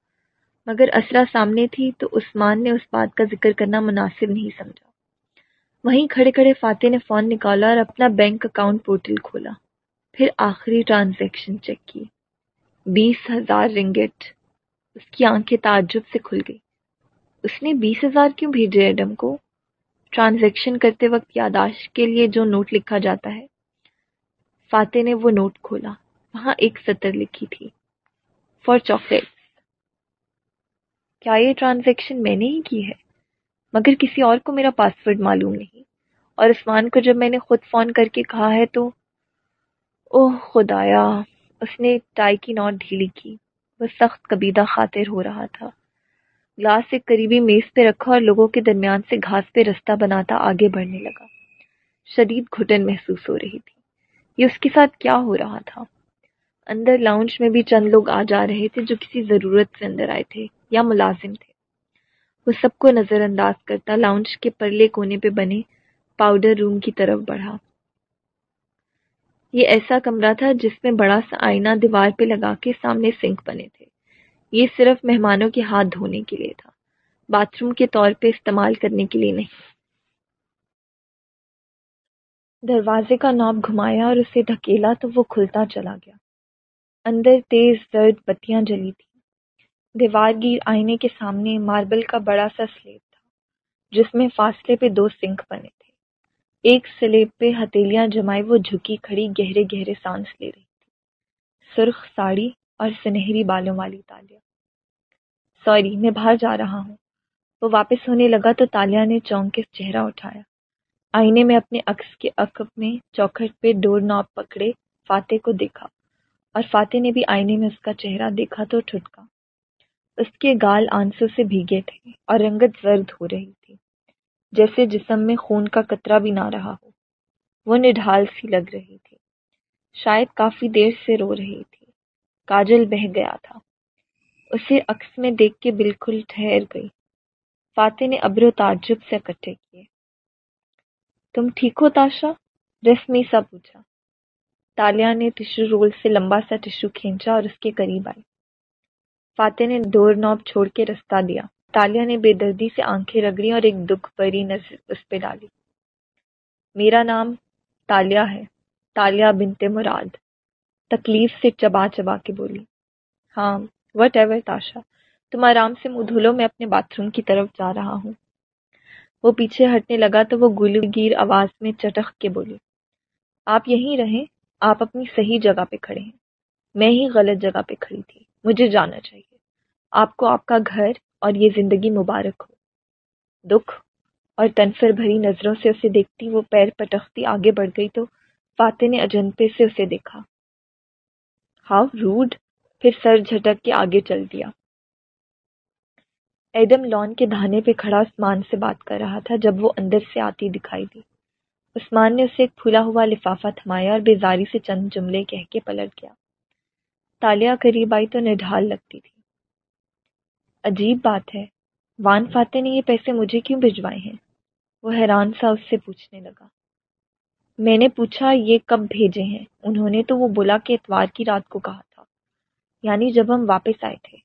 مگر اسرا سامنے تھی تو عثمان نے اس بات کا ذکر کرنا مناسب نہیں سمجھا۔ وہیں کھڑے کھڑے فاتح نے فون نکالا اور اپنا بینک اکاؤنٹ پورٹل کھولا۔ پھر آخری ٹرانزیکشن چیک کی۔ بیس ہزار رنگٹ۔ اس کی آنکھیں تعجب سے کھل گئی اس نے بیس ہزار کیوں بھیجے ایڈم کو؟ ٹرانزیکشن کرتے وقت یاداشت کے لیے جو نوٹ لکھا جاتا ہے۔ فاتح نے وہ نوٹ کھولا۔ وہاں ایک سطر لکھی تھی۔ For chocolate. کیا یہ ٹرانزیکشن میں نے ہی کی ہے؟ مگر کسی اور کو میرا پاسورڈ معلوم نہیں۔ اور عثمان کو جب میں نے خود فون کر کے کہا ہے تو اوہ خدایا، اس نے ٹائی کی نوٹ ڈھیلی کی۔ وہ سخت کبیدہ خاطر ہو رہا تھا۔ گلاس ایک قریبی میز پہ رکھا اور لوگوں کے درمیان سے گھاس پہ رستہ بناتا آگے بڑھنے لگا۔ شدید گھٹن محسوس ہو رہی تھی۔ یہ اس کے ساتھ کیا ہو رہا تھا؟ اندر لاؤنج میں بھی چند لوگ آ جا رہے تھے جو کسی ضرورت سے اندر آئے تھے یا ملازم تھے۔ وہ سب کو نظر انداز کرتا لاؤنج کے پرلے کونے پہ بنے پاؤڈر روم کی طرف بڑھا۔ یہ ایسا کمرہ تھا جس میں بڑا سا آئینہ دیوار پہ لگا کے سامنے سنک بنے تھے۔ یہ صرف مہمانوں کے ہاتھ دھونے کے لیے تھا۔ باتھ روم کے طور پہ استعمال کرنے کے لیے نہیں۔ دروازے کا ناب گھمایا اور اسے دھکیلا تو وہ کھلتا چلا گیا۔ اندر تیز زرد بتیاں جلی تھیں۔ دیوار گیر آئینے کے سامنے ماربل کا بڑا سا سلیب تھا، جس میں فاصلے پہ دو سنک بنے تھے۔ ایک سلیب پہ ہتیلیاں جمائے وہ جھکی کھڑی گہرے گہرے سانس لے رہی تھی۔ سرخ ساڑی اور سنہری بالوں والی تالیا سوری، میں باہر جا رہا ہوں۔ وہ واپس ہونے لگا تو تالیا نے چونک کے چہرہ اٹھایا۔ آئینے میں اپنے عکس کے عقب میں چوکھٹ پہ ڈور ناپ پکڑے فاتح کو دیکھا۔ اور فاتح نے بھی آئینے میں اس کا چہرہ دیکھا تو ٹھٹکا۔ اس کے گال آنسو سے بھیگے تھے اور رنگت زرد ہو رہی تھی، جیسے جسم میں خون کا قطرہ بھی نہ رہا ہو۔ وہ نڈھال سی لگ رہی تھی۔ شاید کافی دیر سے رو رہی تھی۔ کاجل بہ گیا تھا۔ اسے عکس میں دیکھ کے بالکل ٹھہر گئی۔ فاتح نے ابر و تعجب سے اکٹھے کیے۔ تم ٹھیک ہو تاشا؟ رسمی سا پوچھا۔ تالیا نے ٹشو رول سے لمبا سا ٹشو کھینچا اور اس کے قریب آئی فاتح نے ڈور نوب چھوڑ کے رستہ دیا۔ تالیا نے بے دردی سے آنکھیں رگڑی اور ایک دکھ بری نظر اس پہ ڈالی۔ میرا نام تالیا ہے۔ تالیا بنتے مراد۔ تکلیف سے چبا چبا کے بولی۔ ہاں وٹ ایور تاشا۔ تم آرام سے منہ دھولو میں اپنے باتھ روم کی طرف جا رہا ہوں۔ وہ پیچھے ہٹنے لگا تو وہ گیر آواز میں چٹخ کے بولی۔ آپ یہیں رہیں؟ آپ اپنی صحیح جگہ پہ کھڑے ہیں۔ میں ہی غلط جگہ پہ کھڑی تھی۔ مجھے جانا چاہیے۔ آپ کو آپ کا گھر اور یہ زندگی مبارک ہو۔ دکھ اور تنفر بھری نظروں سے اسے دیکھتی، وہ پیر پٹختی آگے بڑھ گئی تو فاتح نے اجنپے سے اسے دیکھا۔ How rude! پھر سر جھٹک کے آگے چل دیا۔ ایڈم لان کے دھانے پہ کھڑا عثمان سے بات کر رہا تھا جب وہ اندر سے آتی دکھائی دی۔ عثمان نے اسے ایک پھولا ہوا لفافہ تھمایا اور بیزاری سے چند جملے کہہ کے پلٹ گیا۔ تالیا قریب آئی تو نڈھال لگتی تھی۔ عجیب بات ہے۔ وان فاتح نے یہ پیسے مجھے کیوں بھجوائے ہیں؟ وہ حیران سا اس سے پوچھنے لگا۔ میں نے پوچھا، یہ کب بھیجے ہیں؟ انہوں نے تو وہ بلا کے اتوار کی رات کو کہا تھا۔ یعنی جب ہم واپس آئے تھے۔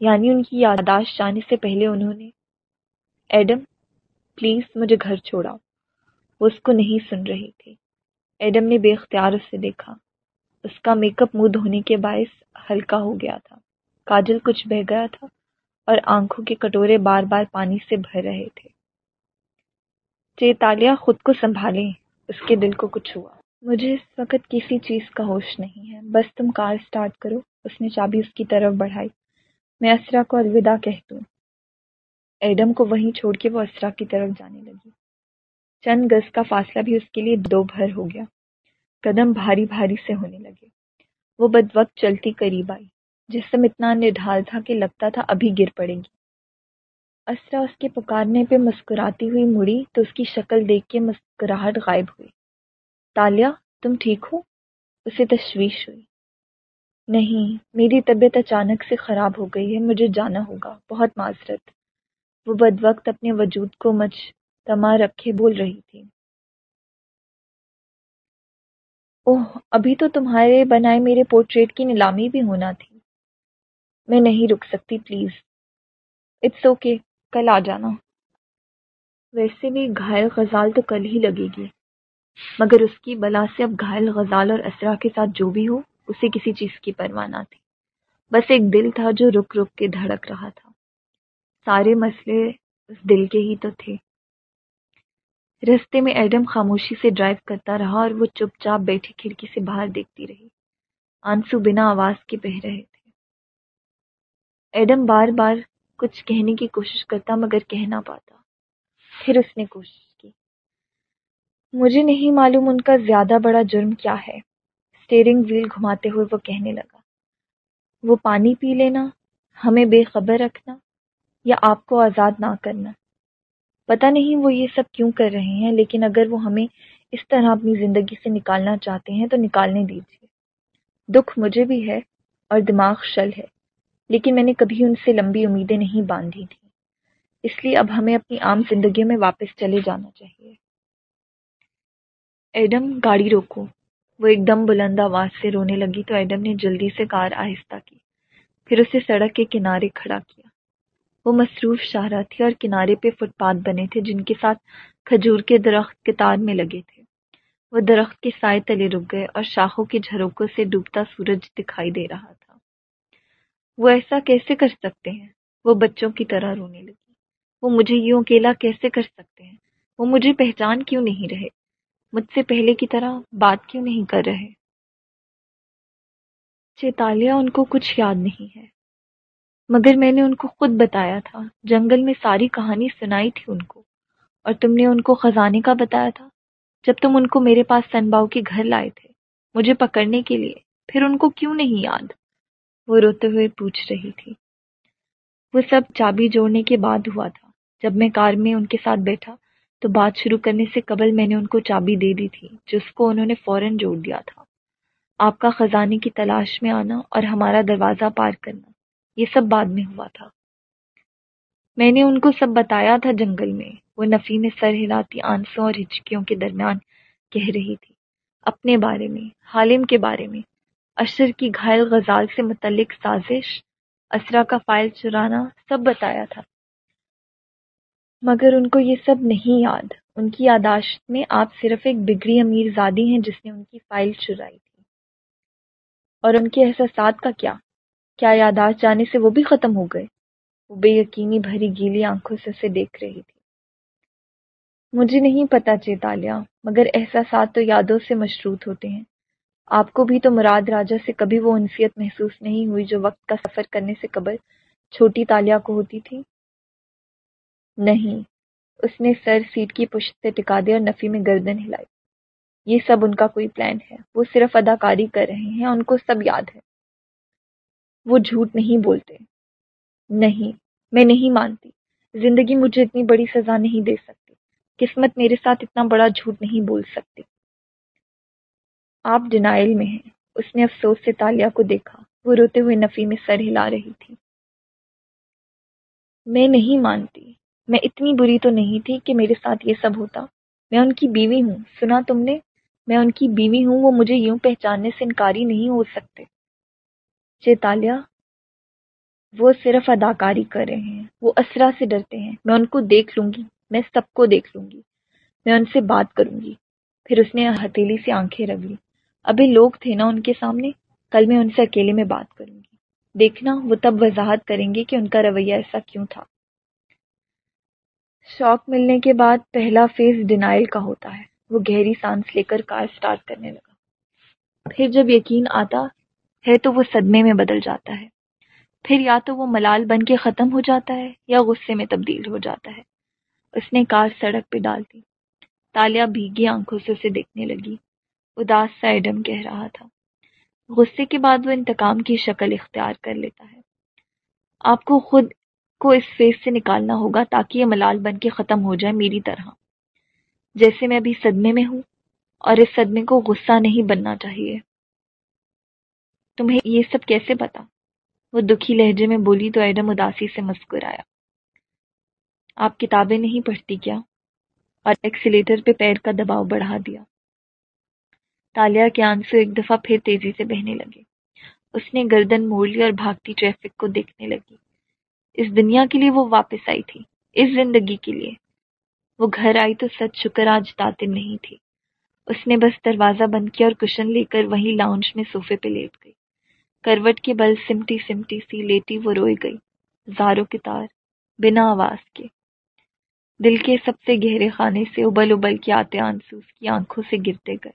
یعنی ان کی یاداشت جانے سے پہلے انہوں نے، ایڈم، پلیز مجھے گھر چھوڑا وہ اس کو نہیں سن رہی تھی۔ ایڈم نے بے اختیار اسے دیکھا۔ اس کا میک اپ منہ دھونے کے باعث ہلکا ہو گیا تھا۔ کاجل کچھ بہ گیا تھا اور آنکھوں کے کٹورے بار بار پانی سے بھر رہے تھے۔ چیتالیہ خود کو سنبھالیں، اس کے دل کو کچھ ہوا۔ مجھے اس وقت کسی چیز کا ہوش نہیں ہے۔ بس تم کار سٹارٹ کرو۔ اس نے چابی اس کی طرف بڑھائی۔ میں اسرا کو الوداع کہہ دوں ایڈم کو وہیں چھوڑ کے وہ اسرا کی طرف جانے لگی۔ چند گز کا فاصلہ بھی اس کے لیے دو بھر ہو گیا۔ قدم بھاری بھاری سے ہونے لگے۔ وہ بد وقت چلتی قریب آئی جسم اتنا نڈھال تھا کہ لگتا تھا ابھی گر پڑے گی۔ اسرا اس کے پکارنے پہ مسکراتی ہوئی مڑی تو اس کی شکل دیکھ کے مسکراہٹ غائب ہوئی۔ تالیہ تم ٹھیک ہو؟ اسے تشویش ہوئی۔ نہیں، میری طبیعت اچانک سے خراب ہو گئی ہے، مجھے جانا ہوگا، بہت معذرت۔ وہ بد وقت اپنے وجود کو مجھ تما رکھے بول رہی تھی۔ اوہ، ابھی تو تمہارے بنائے میرے پورٹریٹ کی نیلامی بھی ہونا تھی۔ میں نہیں رک سکتی پلیز اٹس اوکے کل آ جانا۔ ویسے بھی گھائل غزال تو کل ہی لگے گی۔ مگر اس کی بلا سے اب گھائل غزال اور اسرا کے ساتھ جو بھی ہو، اسے کسی چیز کی پرواہ نہ تھی۔ بس ایک دل تھا جو رک رک کے دھڑک رہا تھا۔ سارے مسئلے اس دل کے ہی تو تھے۔ رستے میں ایڈم خاموشی سے ڈرائیو کرتا رہا اور وہ چپ چاپ بیٹھی کھڑکی سے باہر دیکھتی رہی۔ آنسو بنا آواز کے بہ رہے تھے۔ ایڈم بار بار کچھ کہنے کی کوشش کرتا مگر کہہ نہ پاتا۔ پھر اس نے کوشش کی۔ مجھے نہیں معلوم ان کا زیادہ بڑا جرم کیا ہے۔ اسٹیئرنگ ویل گھماتے ہوئے وہ کہنے لگا۔ وہ پانی پی لینا، ہمیں بے خبر رکھنا یا آپ کو آزاد نہ کرنا۔ پتہ نہیں وہ یہ سب کیوں کر رہے ہیں، لیکن اگر وہ ہمیں اس طرح اپنی زندگی سے نکالنا چاہتے ہیں تو نکالنے دیجیے دکھ مجھے بھی ہے اور دماغ شل ہے، لیکن میں نے کبھی ان سے لمبی امیدیں نہیں باندھی تھیں۔ اس لیے اب ہمیں اپنی عام زندگی میں واپس چلے جانا چاہیے۔ ایڈم، گاڑی روکو۔ وہ ایک دم بلند آواز سے رونے لگی تو ایڈم نے جلدی سے کار آہستہ کی۔ پھر اسے سڑک کے کنارے کھڑا کیا۔ وہ مصروف شاہراہ تھی اور کنارے پہ فٹ پاتھ بنے تھے جن کے ساتھ کھجور کے درخت کتار میں لگے تھے۔ وہ درخت کے سائے تلے رک گئے اور شاخوں کے جھروکوں سے ڈوبتا سورج دکھائی دے رہا تھا۔ وہ ایسا کیسے کر سکتے ہیں؟ وہ بچوں کی طرح رونے لگی۔ وہ مجھے یوں اکیلا کیسے کر سکتے ہیں؟ وہ مجھے پہچان کیوں نہیں رہے؟ مجھ سے پہلے کی طرح بات کیوں نہیں کر رہے؟ چیتالیہ ان کو کچھ یاد نہیں ہے۔ مگر میں نے ان کو خود بتایا تھا۔ جنگل میں ساری کہانی سنائی تھی ان کو۔ اور تم نے ان کو خزانے کا بتایا تھا۔ جب تم ان کو میرے پاس سن باؤ کے گھر لائے تھے، مجھے پکڑنے کے لیے، پھر ان کو کیوں نہیں یاد؟ وہ روتے ہوئے پوچھ رہی تھی۔ وہ سب چابی جوڑنے کے بعد ہوا تھا۔ جب میں کار میں ان کے ساتھ بیٹھا، تو بات شروع کرنے سے قبل میں نے ان کو چابی دے دی تھی، جس کو انہوں نے فوراً جوڑ دیا تھا۔ آپ کا خزانے کی تلاش میں آنا اور ہمارا دروازہ پار کرنا۔ یہ سب بعد میں ہوا تھا۔ میں نے ان کو سب بتایا تھا جنگل میں۔ وہ نفی میں سر ہلاتی آنسوں اور ہچکیوں کے درمیان کہہ رہی تھی۔ اپنے بارے میں، حالم کے بارے میں۔ اشر کی گھائل غزال سے متعلق سازش، اسرا کا فائل چرانا سب بتایا تھا۔ مگر ان کو یہ سب نہیں یاد۔ ان کی یاداشت میں آپ صرف ایک بگڑی امیر زادی ہیں جس نے ان کی فائل چرائی تھی۔ اور ان کے احساسات کا کیا؟ کیا یاداشت جانے سے وہ بھی ختم ہو گئے۔ وہ بے یقینی بھری گیلی آنکھوں سے اسے دیکھ رہی تھی۔ مجھے نہیں پتا چیتالیہ، مگر احساسات تو یادوں سے مشروط ہوتے ہیں۔ آپ کو بھی تو مراد راجا سے کبھی وہ انسیت محسوس نہیں ہوئی جو وقت کا سفر کرنے سے قبل چھوٹی تالیہ کو ہوتی تھی؟ نہیں، اس نے سر سیٹ کی پشت سے ٹکا دیا اور نفی میں گردن ہلائی۔ یہ سب ان کا کوئی پلان ہے۔ وہ صرف اداکاری کر رہے ہیں، ان کو سب یاد ہے۔ وہ جھوٹ نہیں بولتے۔ نہیں، میں نہیں مانتی۔ زندگی مجھے اتنی بڑی سزا نہیں دے سکتی۔ قسمت میرے ساتھ اتنا بڑا جھوٹ نہیں بول سکتی۔ آپ ڈینائل میں ہیں۔ اس نے افسوس سے تالیہ کو دیکھا۔ وہ روتے ہوئے نفی میں سر ہلا رہی تھی۔ میں نہیں مانتی۔ میں اتنی بری تو نہیں تھی کہ میرے ساتھ یہ سب ہوتا۔ میں ان کی بیوی ہوں۔ سنا تم نے؟ میں ان کی بیوی ہوں، وہ مجھے یوں پہچاننے سے انکاری نہیں ہو سکتے۔ چیتالیہ وہ صرف اداکاری کر رہے ہیں۔ وہ اسرا سے ڈرتے ہیں۔ میں ان کو دیکھ لوں گی۔ میں سب کو دیکھ لوں گی۔ میں ان سے بات کروں گی۔ پھر اس نے ہتھیلی سے آنکھیں رگ لی ابھی لوگ تھے نا ان کے سامنے؟ کل میں ان سے اکیلے میں بات کروں گی۔ دیکھنا، وہ تب وضاحت کریں گے کہ ان کا رویہ ایسا کیوں تھا۔ شوق ملنے کے بعد پہلا فیز ڈینائل کا ہوتا ہے۔ وہ گہری سانس لے کر کار سٹارٹ کرنے لگا۔ پھر جب یقین آتا ہے تو وہ صدمے میں بدل جاتا ہے۔ پھر یا تو وہ ملال بن کے ختم ہو جاتا ہے یا غصے میں تبدیل ہو جاتا ہے۔ اس نے کار سڑک پہ ڈال دی۔ تالیا بھیگی آنکھوں سے اسے دیکھنے لگی۔ اداس سا ایڈم کہہ رہا تھا۔ غصے کے بعد وہ انتقام کی شکل اختیار کر لیتا ہے۔ آپ کو خود کو اس فیس سے نکالنا ہوگا تاکہ یہ ملال بن کے ختم ہو جائے میری طرح۔ جیسے میں ابھی صدمے میں ہوں اور اس صدمے کو غصہ نہیں بننا چاہیے۔ تمہیں یہ سب کیسے پتا؟ وہ دکھی لہجے میں بولی تو ایڈم اداسی سے مسکرایا۔ آپ کتابیں نہیں پڑھتی کیا؟ اور ایکسیلیٹر پہ پیر کا دباؤ بڑھا دیا۔ تالیا کے آنسو ایک دفعہ پھر تیزی سے بہنے لگے۔ اس نے گردن موڑ لی اور بھاگتی ٹریفک کو دیکھنے لگی۔ اس دنیا کے لیے وہ واپس آئی تھی، اس زندگی کے لیے۔ وہ گھر آئی تو سچ شکر آج تعطل نہیں تھی اس نے بس دروازہ بند کیا اور کشن لے کر وہیں لاؤنج میں صوفے پہ لیٹ گئی۔ کروٹ کے بل سمٹی سمٹی سی لیٹی وہ روئے گئی، زاروں کے تار، بنا آواز کے۔ دل کے سب سے گہرے خانے سے ابل ابل کے آتے آنسو اس کی آنکھوں سے گرتے گئے۔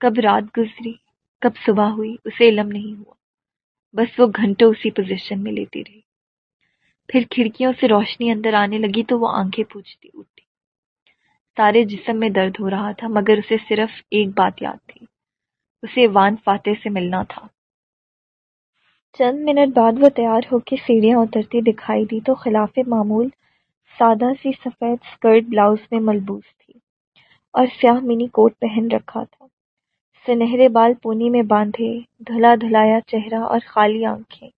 کب رات گزری، کب صبح ہوئی، اسے علم نہیں ہوا۔ بس وہ گھنٹوں اسی پوزیشن میں لیتی رہی۔ پھر کھڑکیوں سے روشنی اندر آنے لگی تو وہ آنکھیں پوچھتی اٹھی سارے جسم میں درد ہو رہا تھا، مگر اسے صرف ایک بات یاد تھی، اسے وان فاتح سے ملنا تھا۔ چند منٹ بعد وہ تیار ہو کے سیڑھیاں اترتی دکھائی دی تو خلاف معمول سادہ سی سفید اسکرٹ بلاؤز میں ملبوس تھی اور سیاہ منی کوٹ پہن رکھا تھا۔ سنہرے بال پونی میں باندھے، دھلا دھلایا چہرہ اور خالی آنکھیں۔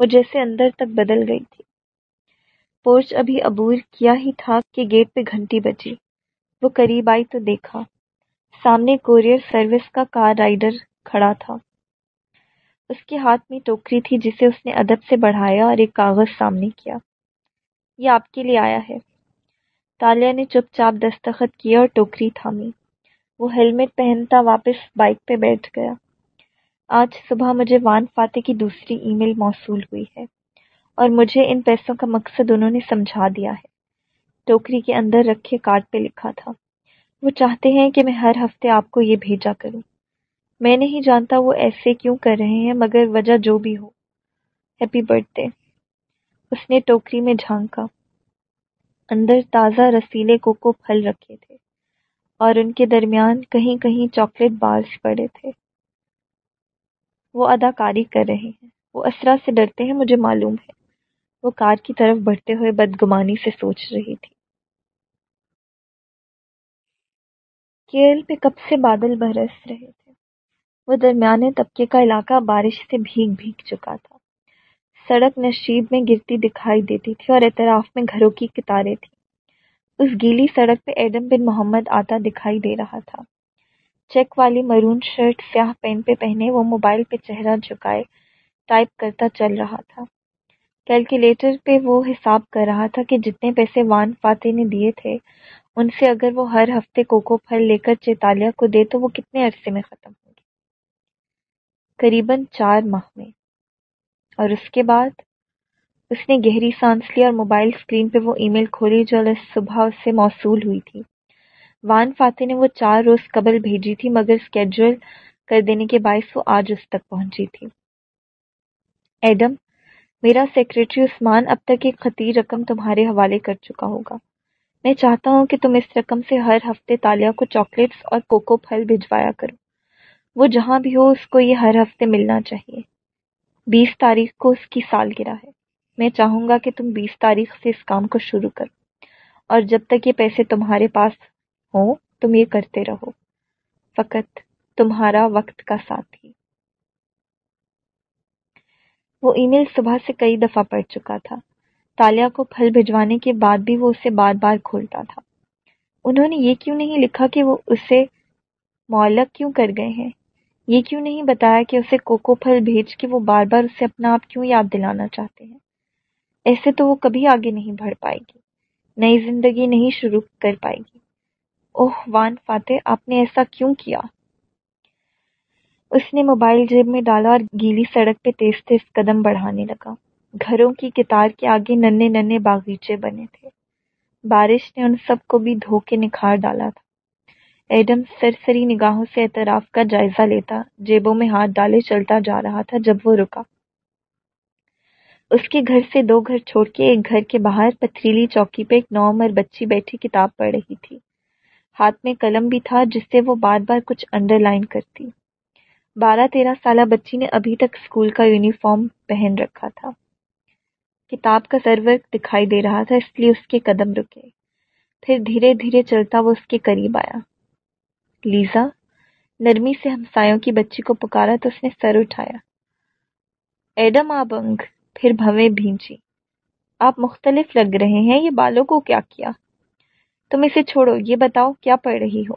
وہ جیسے اندر تک بدل گئی تھی۔ پورچ ابھی عبور کیا ہی تھا کہ گیٹ پہ گھنٹی بجی۔ وہ قریب آئی تو دیکھا۔ سامنے کوریئر سروس کا کار رائڈر کھڑا تھا۔ اس کے ہاتھ میں ٹوکری تھی جسے اس نے ادب سے بڑھایا اور ایک کاغذ سامنے کیا۔ یہ آپ کے لیے آیا ہے۔ تالیہ نے چپ چاپ دستخط کیا اور ٹوکری تھامی۔ وہ ہیلمٹ پہنتا واپس بائک پہ بیٹھ گیا۔ آج صبح مجھے وان فاتح کی دوسری ای میل موصول ہوئی ہے اور مجھے ان پیسوں کا مقصد انہوں نے سمجھا دیا ہے۔ ٹوکری کے اندر رکھے کارڈ پہ لکھا تھا۔ وہ چاہتے ہیں کہ میں ہر ہفتے آپ کو یہ بھیجا کروں۔ میں نہیں جانتا وہ ایسے کیوں کر رہے ہیں، مگر وجہ جو بھی ہو۔ ہیپی برتھ ڈے اس نے ٹوکری میں جھانکا۔ اندر تازہ رسیلے کوکو پھل رکھے تھے اور ان کے درمیان کہیں کہیں چاکلیٹ بارس پڑے تھے۔ وہ اداکاری کر رہے ہیں۔ وہ اسرا سے ڈرتے ہیں، مجھے معلوم ہے۔ وہ کار کی طرف بڑھتے ہوئے بدگمانی سے سوچ رہی تھی۔ کیرل پہ کب سے بادل برس رہے؟ وہ درمیانے طبقے کا علاقہ بارش سے بھیگ بھیگ چکا تھا۔ سڑک نشیب میں گرتی دکھائی دیتی تھی اور اعتراف میں گھروں کی کتاریں تھیں۔ اس گیلی سڑک پہ ایڈم بن محمد آتا دکھائی دے رہا تھا۔ چیک والی مرون شرٹ سیاہ پین پہ پہنے وہ موبائل پہ چہرہ جھکائے ٹائپ کرتا چل رہا تھا۔ کیلکولیٹر پہ وہ حساب کر رہا تھا کہ جتنے پیسے وان فاتح نے دیے تھے، ان سے اگر وہ ہر ہفتے کوکو پھل لے کر چیتالیہ کو دے تو وہ کتنے عرصے میں ختم ہوں گے قریباً چار ماہ میں۔ اور اس کے بعد اس نے گہری سانس لی اور موبائل اسکرین پہ وہ ای میل کھولی جو صبح اس سے موصول ہوئی تھی۔ وان فاتح نے وہ چار روز قبل بھیجی تھی، مگر اسکیڈول کر دینے کے باعث وہ آج اس تک پہنچی تھی۔ ایڈم، میرا سیکرٹری عثمان اب تک ایک خطیر رقم تمہارے حوالے کر چکا ہوگا۔ میں چاہتا ہوں کہ تم اس رقم سے ہر ہفتے تالیہ کو چاکلیٹس اور کوکو پھل بھجوایا کرو۔ وہ جہاں بھی ہو، اس کو یہ ہر ہفتے ملنا چاہیے۔ بیس تاریخ کو اس کی سالگرہ ہے۔ میں چاہوں گا کہ تم بیس تاریخ سے اس کام کو شروع کرو۔ اور جب تک یہ پیسے تمہارے پاس ہوں، تم یہ کرتے رہو۔ فقط تمہارا وقت کا ساتھی وہ ای میل صبح سے کئی دفعہ پڑھ چکا تھا۔ تالیہ کو پھل بھجوانے کے بعد بھی وہ اسے بار بار کھولتا تھا۔ انہوں نے یہ کیوں نہیں لکھا کہ وہ اسے معلق کیوں کر گئے ہیں؟ یہ کیوں نہیں بتایا کہ اسے کوکو پھل بھیج کے وہ بار بار اسے اپنا آپ کیوں یاد دلانا چاہتے ہیں؟ ایسے تو وہ کبھی آگے نہیں بڑھ پائے گی۔ نئی زندگی نہیں شروع کر پائے گی۔ اوہ، وان فاتح، آپ نے ایسا کیوں کیا؟ اس نے موبائل جیب میں ڈالا اور گیلی سڑک پہ تیز تیز قدم بڑھانے لگا۔ گھروں کی کتار کے آگے ننے ننے باغیچے بنے تھے۔ بارش نے ان سب کو بھی دھو کے نکھار ڈالا تھا۔ ایڈم سرسری نگاہوں سے اعتراف کا جائزہ لیتا، جیبوں میں ہاتھ ڈالے چلتا جا رہا تھا جب وہ رکا۔ اس کے گھر سے دو گھر چھوڑ کے ایک گھر کے باہر پتھریلی چوکی پہ ایک نوعمر بچی بیٹھی کتاب پڑھ رہی تھی۔ ہاتھ میں قلم بھی تھا جس سے وہ بار بار کچھ انڈر لائن کرتی۔ بارہ تیرہ سالہ بچی نے ابھی تک اسکول کا یونیفارم پہن رکھا تھا۔ کتاب کا سرور دکھائی دے رہا تھا، اس لیے اس کے قدم رکے۔ پھر دھیرے دھیرے چلتا وہ اس کے قریب آیا۔ لیزا، نرمی سے ہمسایوں کی بچی کو پکارا تو اس نے سر اٹھایا۔ ایڈم آبنگ پھر بھویں بھینچی۔ آپ مختلف لگ رہے ہیں، یہ بالوں کو کیا کیا؟ تم اسے چھوڑو، یہ بتاؤ کیا پڑھ رہی ہو؟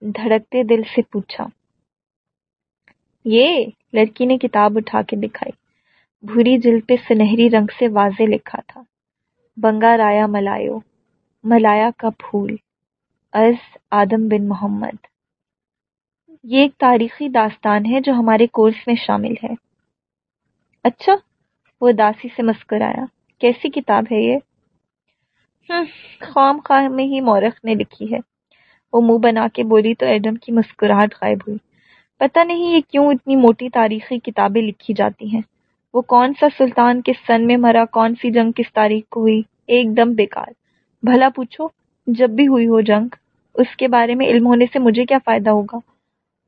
دھڑکتے دل سے پوچھا۔ یہ لڑکی نے کتاب اٹھا کے دکھائی۔ بھوری جلد پہ سنہری رنگ سے واضح لکھا تھا۔ بنگا رایا ملایو ملایا کا پھول۔ از آدم بن محمد۔ یہ ایک تاریخی داستان ہے جو ہمارے کورس میں شامل ہے۔ اچھا وہ داسی سے مسکرایا کیسی کتاب ہے یہ؟ خام خواہ میں ہی مورخ نے لکھی ہے۔ وہ منہ بنا کے بولی تو ایڈم کی مسکراہٹ غائب ہوئی۔ پتہ نہیں یہ کیوں اتنی موٹی تاریخی کتابیں لکھی جاتی ہیں۔ وہ کون سا سلطان کس سن میں مرا، کون سی جنگ کس تاریخ کو ہوئی؟ ایک دم بیکار۔ بھلا پوچھو۔ جب بھی ہوئی ہو جنگ، اس کے بارے میں علم ہونے سے مجھے کیا فائدہ ہوگا؟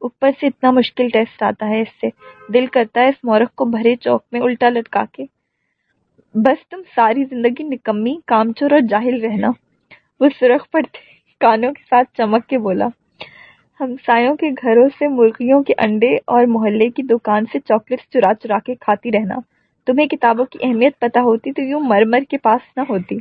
اوپر سے اتنا مشکل ٹیسٹ آتا ہے اس سے۔ دل کرتا ہے اس مورخ کو بھرے چوک میں الٹا لٹکا کے۔ بس تم ساری زندگی نکمی، کامچور اور جاہل رہنا۔ وہ سرخ پڑتے کانوں کے ساتھ چمک کے بولا، ہمسایوں کے گھروں سے مرغیوں کے انڈے اور محلے کی دکان سے چاکلیٹس چرا چرا کے کھاتی رہنا۔ تمہیں کتابوں کی اہمیت پتہ ہوتی تو یوں مر مر کے پاس نہ ہوتی۔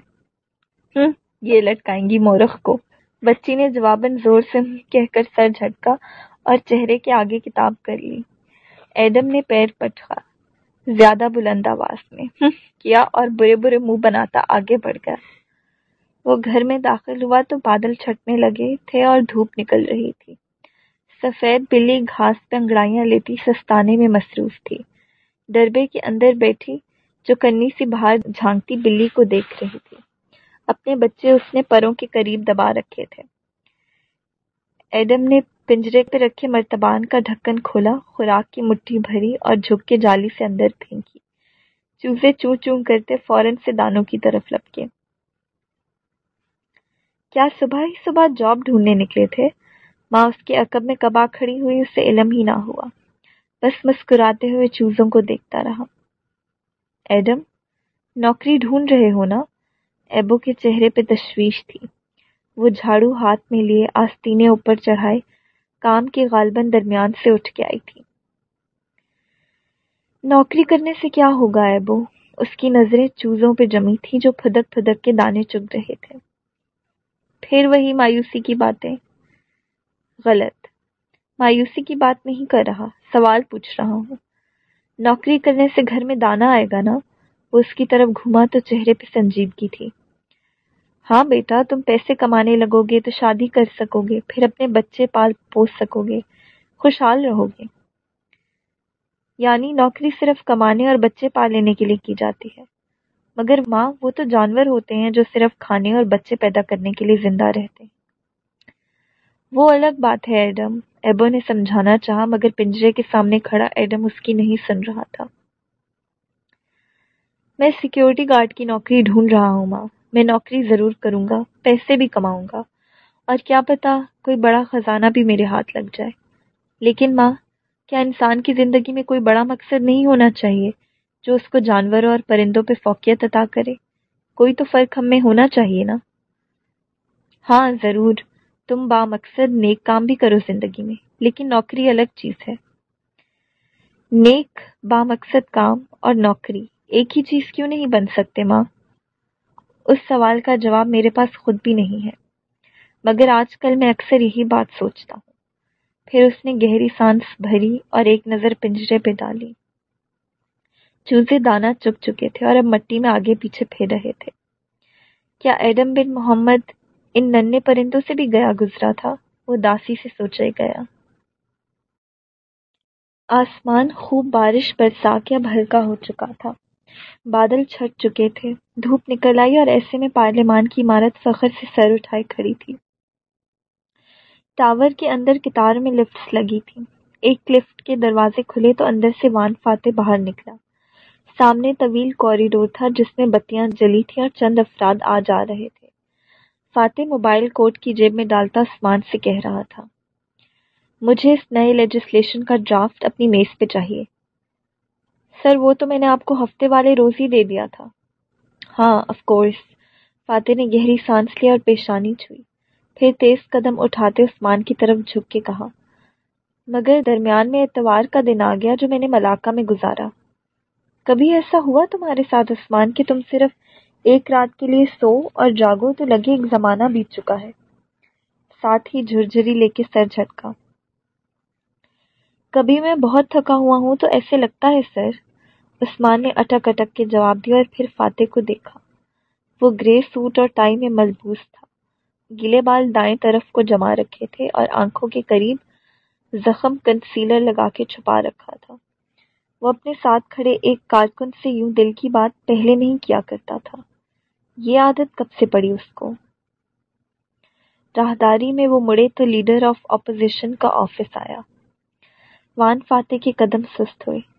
ہوں یہ لٹکائیں گی مورخ کو۔ بچی نے جواباً زور سے کہہ کر سر جھٹکا اور چہرے کے آگے کتاب کر لی۔ ایڈم نے پیر پٹخا۔ زیادہ بلند آواز میں۔ کیا اور برے برے منہ بناتا آگے بڑھ گیا وہ گھر میں داخل ہوا تو بادل چھٹنے لگے تھے اور دھوپ نکل رہی تھی۔ سفید بلی گھاس پہ انگڑائیاں لیتی سستانے میں مصروف تھی۔ ڈربے کے اندر بیٹھی جو کنی سی باہر جھانکتی بلی کو دیکھ رہی تھی۔ اپنے بچے اس نے پروں کے قریب دبا رکھے تھے۔ ایڈم نے پنجرے پہ رکھے مرتبان کا ڈھکن کھولا، خوراک کی مٹھی بھری اور جھک کے جالی سے اندر پھینکی۔ چوزے چون چون کرتے فوراً سے دانوں کی طرف لپکے۔ کیا صبح ہی صبح جاب ڈھونڈنے نکلے تھے؟ ماں اس کے عقب میں کبا کھڑی ہوئی اسے علم ہی نہ ہوا۔ بس مسکراتے ہوئے چوزوں کو دیکھتا رہا۔ ایڈم، نوکری ڈھونڈ رہے ہو نا؟ ایبو کے چہرے پہ تشویش تھی۔ وہ جھاڑو ہاتھ میں لیے آستینے اوپر چڑھائے، کام کے غالباً درمیان سے اٹھ کے آئی تھی۔ نوکری کرنے سے کیا ہوگا ایبو؟ اس کی نظریں چوزوں پہ جمی تھی جو پھدک پھدک کے دانے چگ رہے تھے۔ پھر وہی مایوسی کی باتیں۔ غلط۔ مایوسی کی بات نہیں کر رہا، سوال پوچھ رہا ہوں۔ نوکری کرنے سے گھر میں دانا آئے گا نا؟ وہ اس کی طرف گھوما تو چہرے پہ سنجیدگی تھی۔ ہاں بیٹا، تم پیسے کمانے لگو گے تو شادی کر سکو گے پھر اپنے بچے پال پوس سکو گے خوشحال رہو گے یعنی نوکری صرف کمانے اور بچے پال لینے کے لیے کی جاتی ہے۔ مگر ماں، وہ تو جانور ہوتے ہیں جو صرف کھانے اور بچے پیدا کرنے کے لیے زندہ رہتے ہیں۔ وہ الگ بات ہے، ایڈم۔ ایبو نے سمجھانا چاہا، مگر پنجرے کے سامنے کھڑا ایڈم اس کی نہیں سن رہا تھا۔ میں سیکیورٹی گارڈ کی نوکری ڈھونڈ رہا ہوں، ماں۔ میں نوکری ضرور کروں گا، پیسے بھی کماؤں گا۔ اور کیا پتا کوئی بڑا خزانہ بھی میرے ہاتھ لگ جائے۔ لیکن ماں، کیا انسان کی زندگی میں کوئی بڑا مقصد نہیں ہونا چاہیے جو اس کو جانوروں اور پرندوں پہ فوقیت عطا کرے؟ کوئی تو فرق ہم میں ہونا چاہیے نا۔ ہاں ضرور۔ تم با مقصد نیک کام بھی کرو زندگی میں، لیکن نوکری الگ چیز ہے۔ نیک با مقصد کام اور نوکری ایک ہی چیز کیوں نہیں بن سکتے ماں؟ اس سوال کا جواب میرے پاس خود بھی نہیں ہے۔ مگر آج کل میں اکثر یہی بات سوچتا ہوں۔ پھر اس نے گہری سانس بھری اور ایک نظر پنجرے پہ ڈالی۔ چوزے دانا چک چکے تھے اور اب مٹی میں آگے پیچھے پھیر رہے تھے۔ کیا ایڈم بن محمد ان ننے پرندوں سے بھی گیا گزرا تھا؟ وہ داسی سے سوچے گیا۔ آسمان خوب بارش برسا کے اب ہلکا ہو چکا تھا۔ بادل چھٹ چکے تھے۔ دھوپ نکل آئی اور ایسے میں پارلیمان کی عمارت فخر سے سر اٹھائے کھڑی تھی۔ ٹاور کے اندر کتار میں لفٹس لگی تھی۔ ایک لفٹ کے دروازے کھلے تو اندر سے وان فاتح باہر نکلا۔ سامنے طویل کوریڈور تھا جس میں بتیاں جلی تھیں اور چند افراد آ جا رہے تھے۔ فاتح موبائل کوٹ کی جیب میں ڈالتا اسمان سے کہہ رہا تھا، مجھے اس نئے لیجسلیشن کا ڈرافٹ اپنی میز پہ چاہیے۔ سر، وہ تو میں نے آپ کو ہفتے والے روز ہی دے دیا تھا۔ ہاں آف کورس فاتح نے گہری سانس لیا اور پیشانی چھوئی۔ پھر تیز قدم اٹھاتے عثمان کی طرف جھک کے کہا، مگر درمیان میں اتوار کا دن آ گیا جو میں نے ملاقہ میں گزارا۔ کبھی ایسا ہوا تمہارے ساتھ عثمان کہ تم صرف ایک رات کے لیے سو اور جاگو تو لگے ایک زمانہ بیت چکا ہے۔ ساتھ ہی جھرجھری لے کے سر جھٹکا۔ کبھی میں بہت تھکا ہوا ہوں تو ایسے لگتا ہے، سر؟ عثمان نے اٹک اٹک کے جواب دیا اور پھر فاتح کو دیکھا۔ وہ گرے سوٹ اور ٹائی میں ملبوس تھا۔ گلے بال دائیں طرف کو جما رکھے تھے اور آنکھوں کے قریب زخم کنسیلر لگا کے چھپا رکھا تھا۔ وہ اپنے ساتھ کھڑے ایک کارکن سے یوں دل کی بات پہلے نہیں کیا کرتا تھا۔ یہ عادت کب سے پڑی اس کو؟ راہداری میں وہ مڑے تو لیڈر آف اپوزیشن کا آفس آیا۔ وان فاتح کے قدم سست ہوئے۔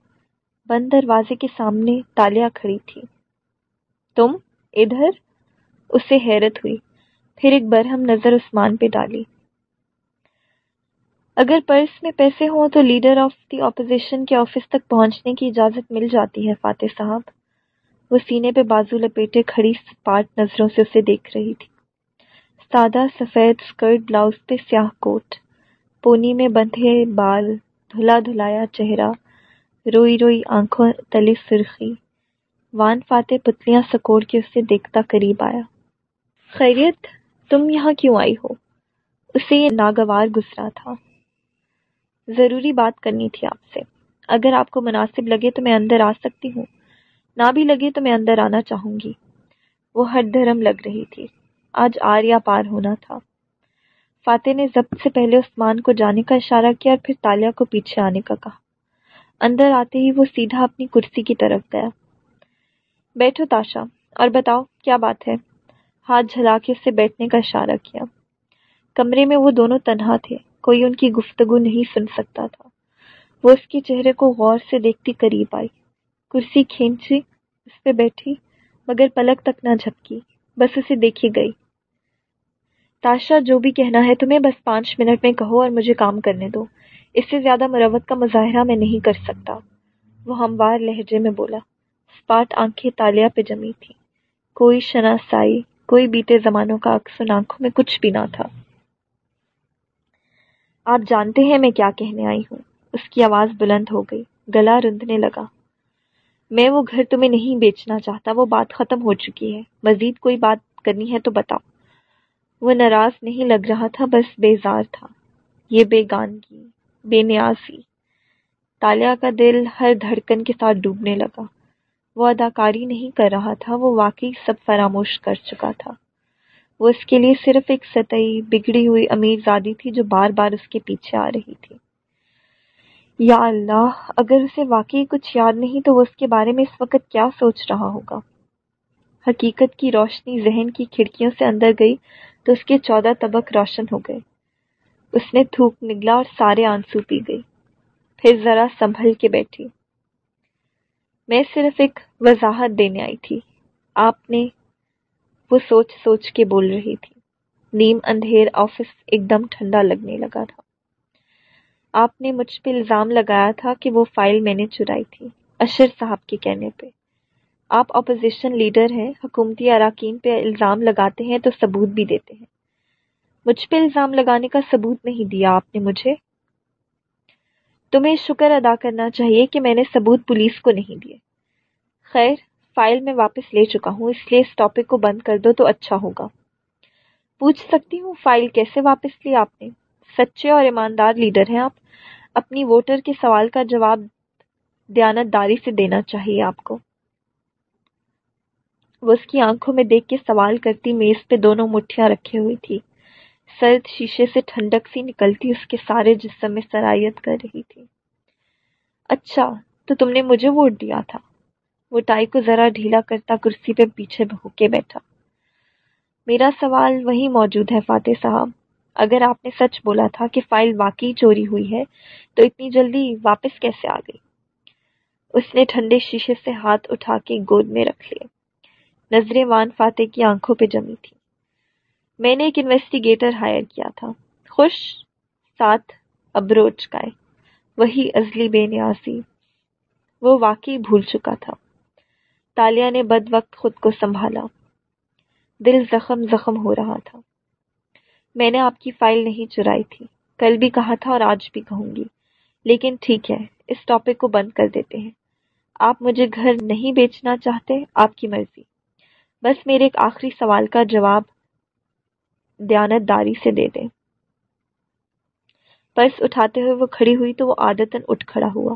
بند دروازے کے سامنے تالیا کھڑی تھی۔ تم ادھر؟ اسے حیرت ہوئی۔ پھر ایک برہم نظر عثمان پہ ڈالی۔ اگر پرس میں پیسے ہوں تو لیڈر آف دی اپوزیشن کے آفس تک پہنچنے کی اجازت مل جاتی ہے، فاتح صاحب۔ وہ سینے پہ بازو لپیٹے کھڑی سپاٹ نظروں سے اسے دیکھ رہی تھی۔ سادہ سفید اسکرٹ بلاؤز پہ سیاہ کوٹ۔ پونی میں بندھے بال، دھلا دھلایا چہرہ۔ روئی روئی آنکھوں تلے سرخی۔ وان فاتح پتلیاں سکوڑ کے اسے دیکھتا قریب آیا۔ خیریت، تم یہاں کیوں آئی ہو؟ اسے یہ ناگوار گزرا تھا۔ ضروری بات کرنی تھی آپ سے۔ اگر آپ کو مناسب لگے تو میں اندر آ سکتی ہوں۔ نہ بھی لگے تو میں اندر آنا چاہوں گی۔ وہ ہٹ دھرم لگ رہی تھی۔ آج آر یا پار ہونا تھا۔ فاتح نے ضبط سے پہلے عثمان کو جانے کا اشارہ کیا اور پھر تالیا کو پیچھے آنے کا کہا۔ اندر آتے ہی وہ سیدھا اپنی کرسی کی طرف گیا۔ بیٹھو تاشا، اور بتاؤ کیا بات ہے؟ ہاتھ جھلا کے اس سے بیٹھنے کا اشارہ کیا۔ کمرے میں وہ دونوں تنہا تھے، کوئی ان کی گفتگو نہیں سن سکتا تھا۔ وہ اس کے چہرے کو غور سے دیکھتی قریب آئی۔ کرسی کھینچی، اس پہ بیٹھی، مگر پلک تک نہ جھپکی، بس اسے دیکھی گئی۔ تاشا، جو بھی کہنا ہے تمہیں، بس پانچ منٹ میں کہو اور مجھے کام کرنے دو۔ اس سے زیادہ مروت کا مظاہرہ میں نہیں کر سکتا۔ وہ ہموار لہجے میں بولا اسپاٹ آنکھیں تالیا پہ جمی تھی کوئی شناسائی، کوئی بیتے زمانوں کا ان آنکھوں میں کچھ بھی نہ تھا۔ آپ جانتے ہیں میں کیا کہنے آئی ہوں۔ اس کی آواز بلند ہو گئی، گلا رندنے لگا۔ میں وہ گھر تمہیں نہیں بیچنا چاہتا، وہ بات ختم ہو چکی ہے۔ مزید کوئی بات کرنی ہے تو بتاؤ۔ وہ ناراض نہیں لگ رہا تھا، بس بیزار تھا۔ یہ بے گانگی۔ بے نیازی۔ تالیا کا دل ہر دھڑکن کے ساتھ ڈوبنے لگا۔ وہ اداکاری نہیں کر رہا تھا، وہ واقعی سب فراموش کر چکا تھا۔ وہ اس کے لیے صرف ایک سطحی بگڑی ہوئی امیر زادی تھی جو بار بار اس کے پیچھے آ رہی تھی۔ یا اللہ، اگر اسے واقعی کچھ یاد نہیں تو وہ اس کے بارے میں اس وقت کیا سوچ رہا ہوگا؟ حقیقت کی روشنی ذہن کی کھڑکیوں سے اندر گئی تو اس کے چودہ طبق روشن ہو گئے۔ اس نے تھوک نگلا اور سارے آنسو پی گئی۔ پھر ذرا سنبھل کے بیٹھی۔ میں صرف ایک وضاحت دینے آئی تھی۔ آپ نے وہ سوچ سوچ کے بول رہی تھی۔ نیم اندھیر آفس ایک دم ٹھنڈا لگنے لگا تھا۔ آپ نے مجھ پہ الزام لگایا تھا کہ وہ فائل میں نے چرائی تھی۔ اشر صاحب کے کہنے پہ۔ آپ اپوزیشن لیڈر ہیں، حکومتی اراکین پہ الزام لگاتے ہیں تو ثبوت بھی دیتے ہیں۔ مجھ پہ الزام لگانے کا ثبوت نہیں دیا آپ نے مجھے۔ تمہیں شکر ادا کرنا چاہیے کہ میں نے ثبوت پولیس کو نہیں دیے۔ خیر، فائل میں واپس لے چکا ہوں، اس لیے اس ٹاپک کو بند کر دو تو اچھا ہوگا۔ پوچھ سکتی ہوں فائل کیسے واپس لی آپ نے۔ سچے اور ایماندار لیڈر ہیں آپ۔ اپنی ووٹر کے سوال کا جواب دیانت داری سے دینا چاہیے آپ کو۔ وہ اس کی آنکھوں میں دیکھ کے سوال کرتی میز پہ دونوں مٹھیاں رکھے ہوئی تھی سرد شیشے سے ٹھنڈک سی نکلتی، اس کے سارے جسم میں سرائیت کر رہی تھی۔ اچھا تو تم نے مجھے ووٹ دیا تھا۔ وہ ٹائی کو ذرا ڈھیلا کرتا کرسی پہ پیچھے ہو کے بیٹھا۔ میرا سوال وہی موجود ہے، فاتح صاحب۔ اگر آپ نے سچ بولا تھا کہ فائل واقعی چوری ہوئی ہے، تو اتنی جلدی واپس کیسے آ گئی؟ اس نے ٹھنڈے شیشے سے ہاتھ اٹھا کے گود میں رکھ لیے نظریں وان فاتح کی آنکھوں پہ جمی تھی۔ میں نے ایک انویسٹیگیٹر ہائر کیا تھا۔ خوش، ساتھ ابروچ کا وہی ازلی بے نیازی۔ وہ واقعی بھول چکا تھا۔ تالیا نے بد وقت خود کو سنبھالا۔ دل زخم زخم ہو رہا تھا۔ میں نے آپ کی فائل نہیں چرائی تھی۔ کل بھی کہا تھا اور آج بھی کہوں گی۔ لیکن ٹھیک ہے، اس ٹاپک کو بند کر دیتے ہیں۔ آپ مجھے گھر نہیں بیچنا چاہتے، آپ کی مرضی۔ بس میرے ایک آخری سوال کا جواب دیانت داری سے دے دیں۔ پرس اٹھاتے ہوئے وہ کھڑی ہوئی تو وہ عادتاً اٹھ کھڑا ہوا۔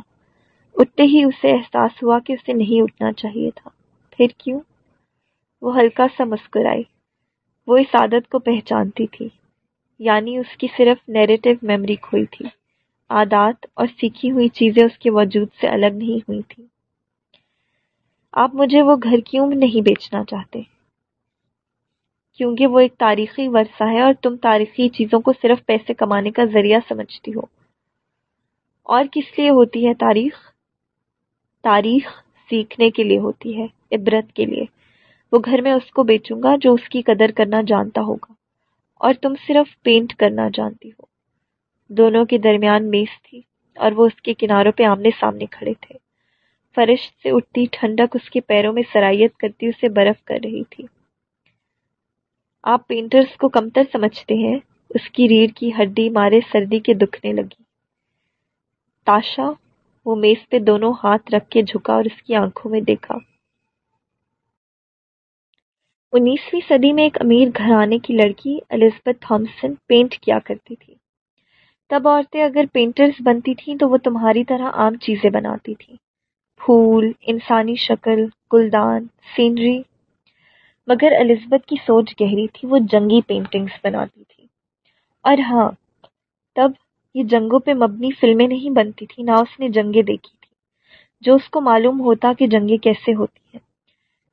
اٹھتے ہی اسے احساس ہوا کہ اسے نہیں اٹھنا چاہیے تھا۔ پھر کیوں؟ وہ ہلکا سا مسکرائی۔ وہ اس عادت کو پہچانتی تھی۔ یعنی اس کی صرف نیریٹو میموری کھوئی تھی۔ عادات اور سیکھی ہوئی چیزیں اس کے وجود سے الگ نہیں ہوئی تھیں۔ آپ مجھے وہ گھر کیوں نہیں بیچنا چاہتے؟ کیونکہ وہ ایک تاریخی ورثہ ہے اور تم تاریخی چیزوں کو صرف پیسے کمانے کا ذریعہ سمجھتی ہو۔ اور کس لیے ہوتی ہے تاریخ؟ تاریخ سیکھنے کے لیے ہوتی ہے، عبرت کے لیے۔ وہ گھر میں اس کو بیچوں گا جو اس کی قدر کرنا جانتا ہوگا، اور تم صرف پینٹ کرنا جانتی ہو۔ دونوں کے درمیان میز تھی اور وہ اس کے کناروں پہ آمنے سامنے کھڑے تھے۔ فرش سے اٹھتی ٹھنڈک اس کے پیروں میں سرائیت کرتی، اسے برف کر رہی تھی۔ آپ پینٹرز کو کمتر سمجھتے ہیں، اس کی ریڑھ کی ہڈی مارے سردی کے دکھنے لگی۔ تاشا، وہ میز پہ دونوں ہاتھ رکھ کے جھکا اور اس کی آنکھوں میں دیکھا۔ انیسویں صدی میں ایک امیر گھرانے کی لڑکی الزبتھ تھامسن پینٹ کیا کرتی تھی۔ تب عورتیں اگر پینٹرز بنتی تھیں تو وہ تمہاری طرح عام چیزیں بناتی تھیں۔ پھول، انسانی شکل، گلدان، سینری مگر الزبتھ کی سوچ گہری تھی، وہ جنگی پینٹنگز بناتی تھی۔ اور ہاں تب یہ جنگوں پہ مبنی فلمیں نہیں بنتی تھی نہ اس نے جنگیں دیکھی تھی جو اس کو معلوم ہوتا کہ جنگیں کیسے ہوتی ہیں۔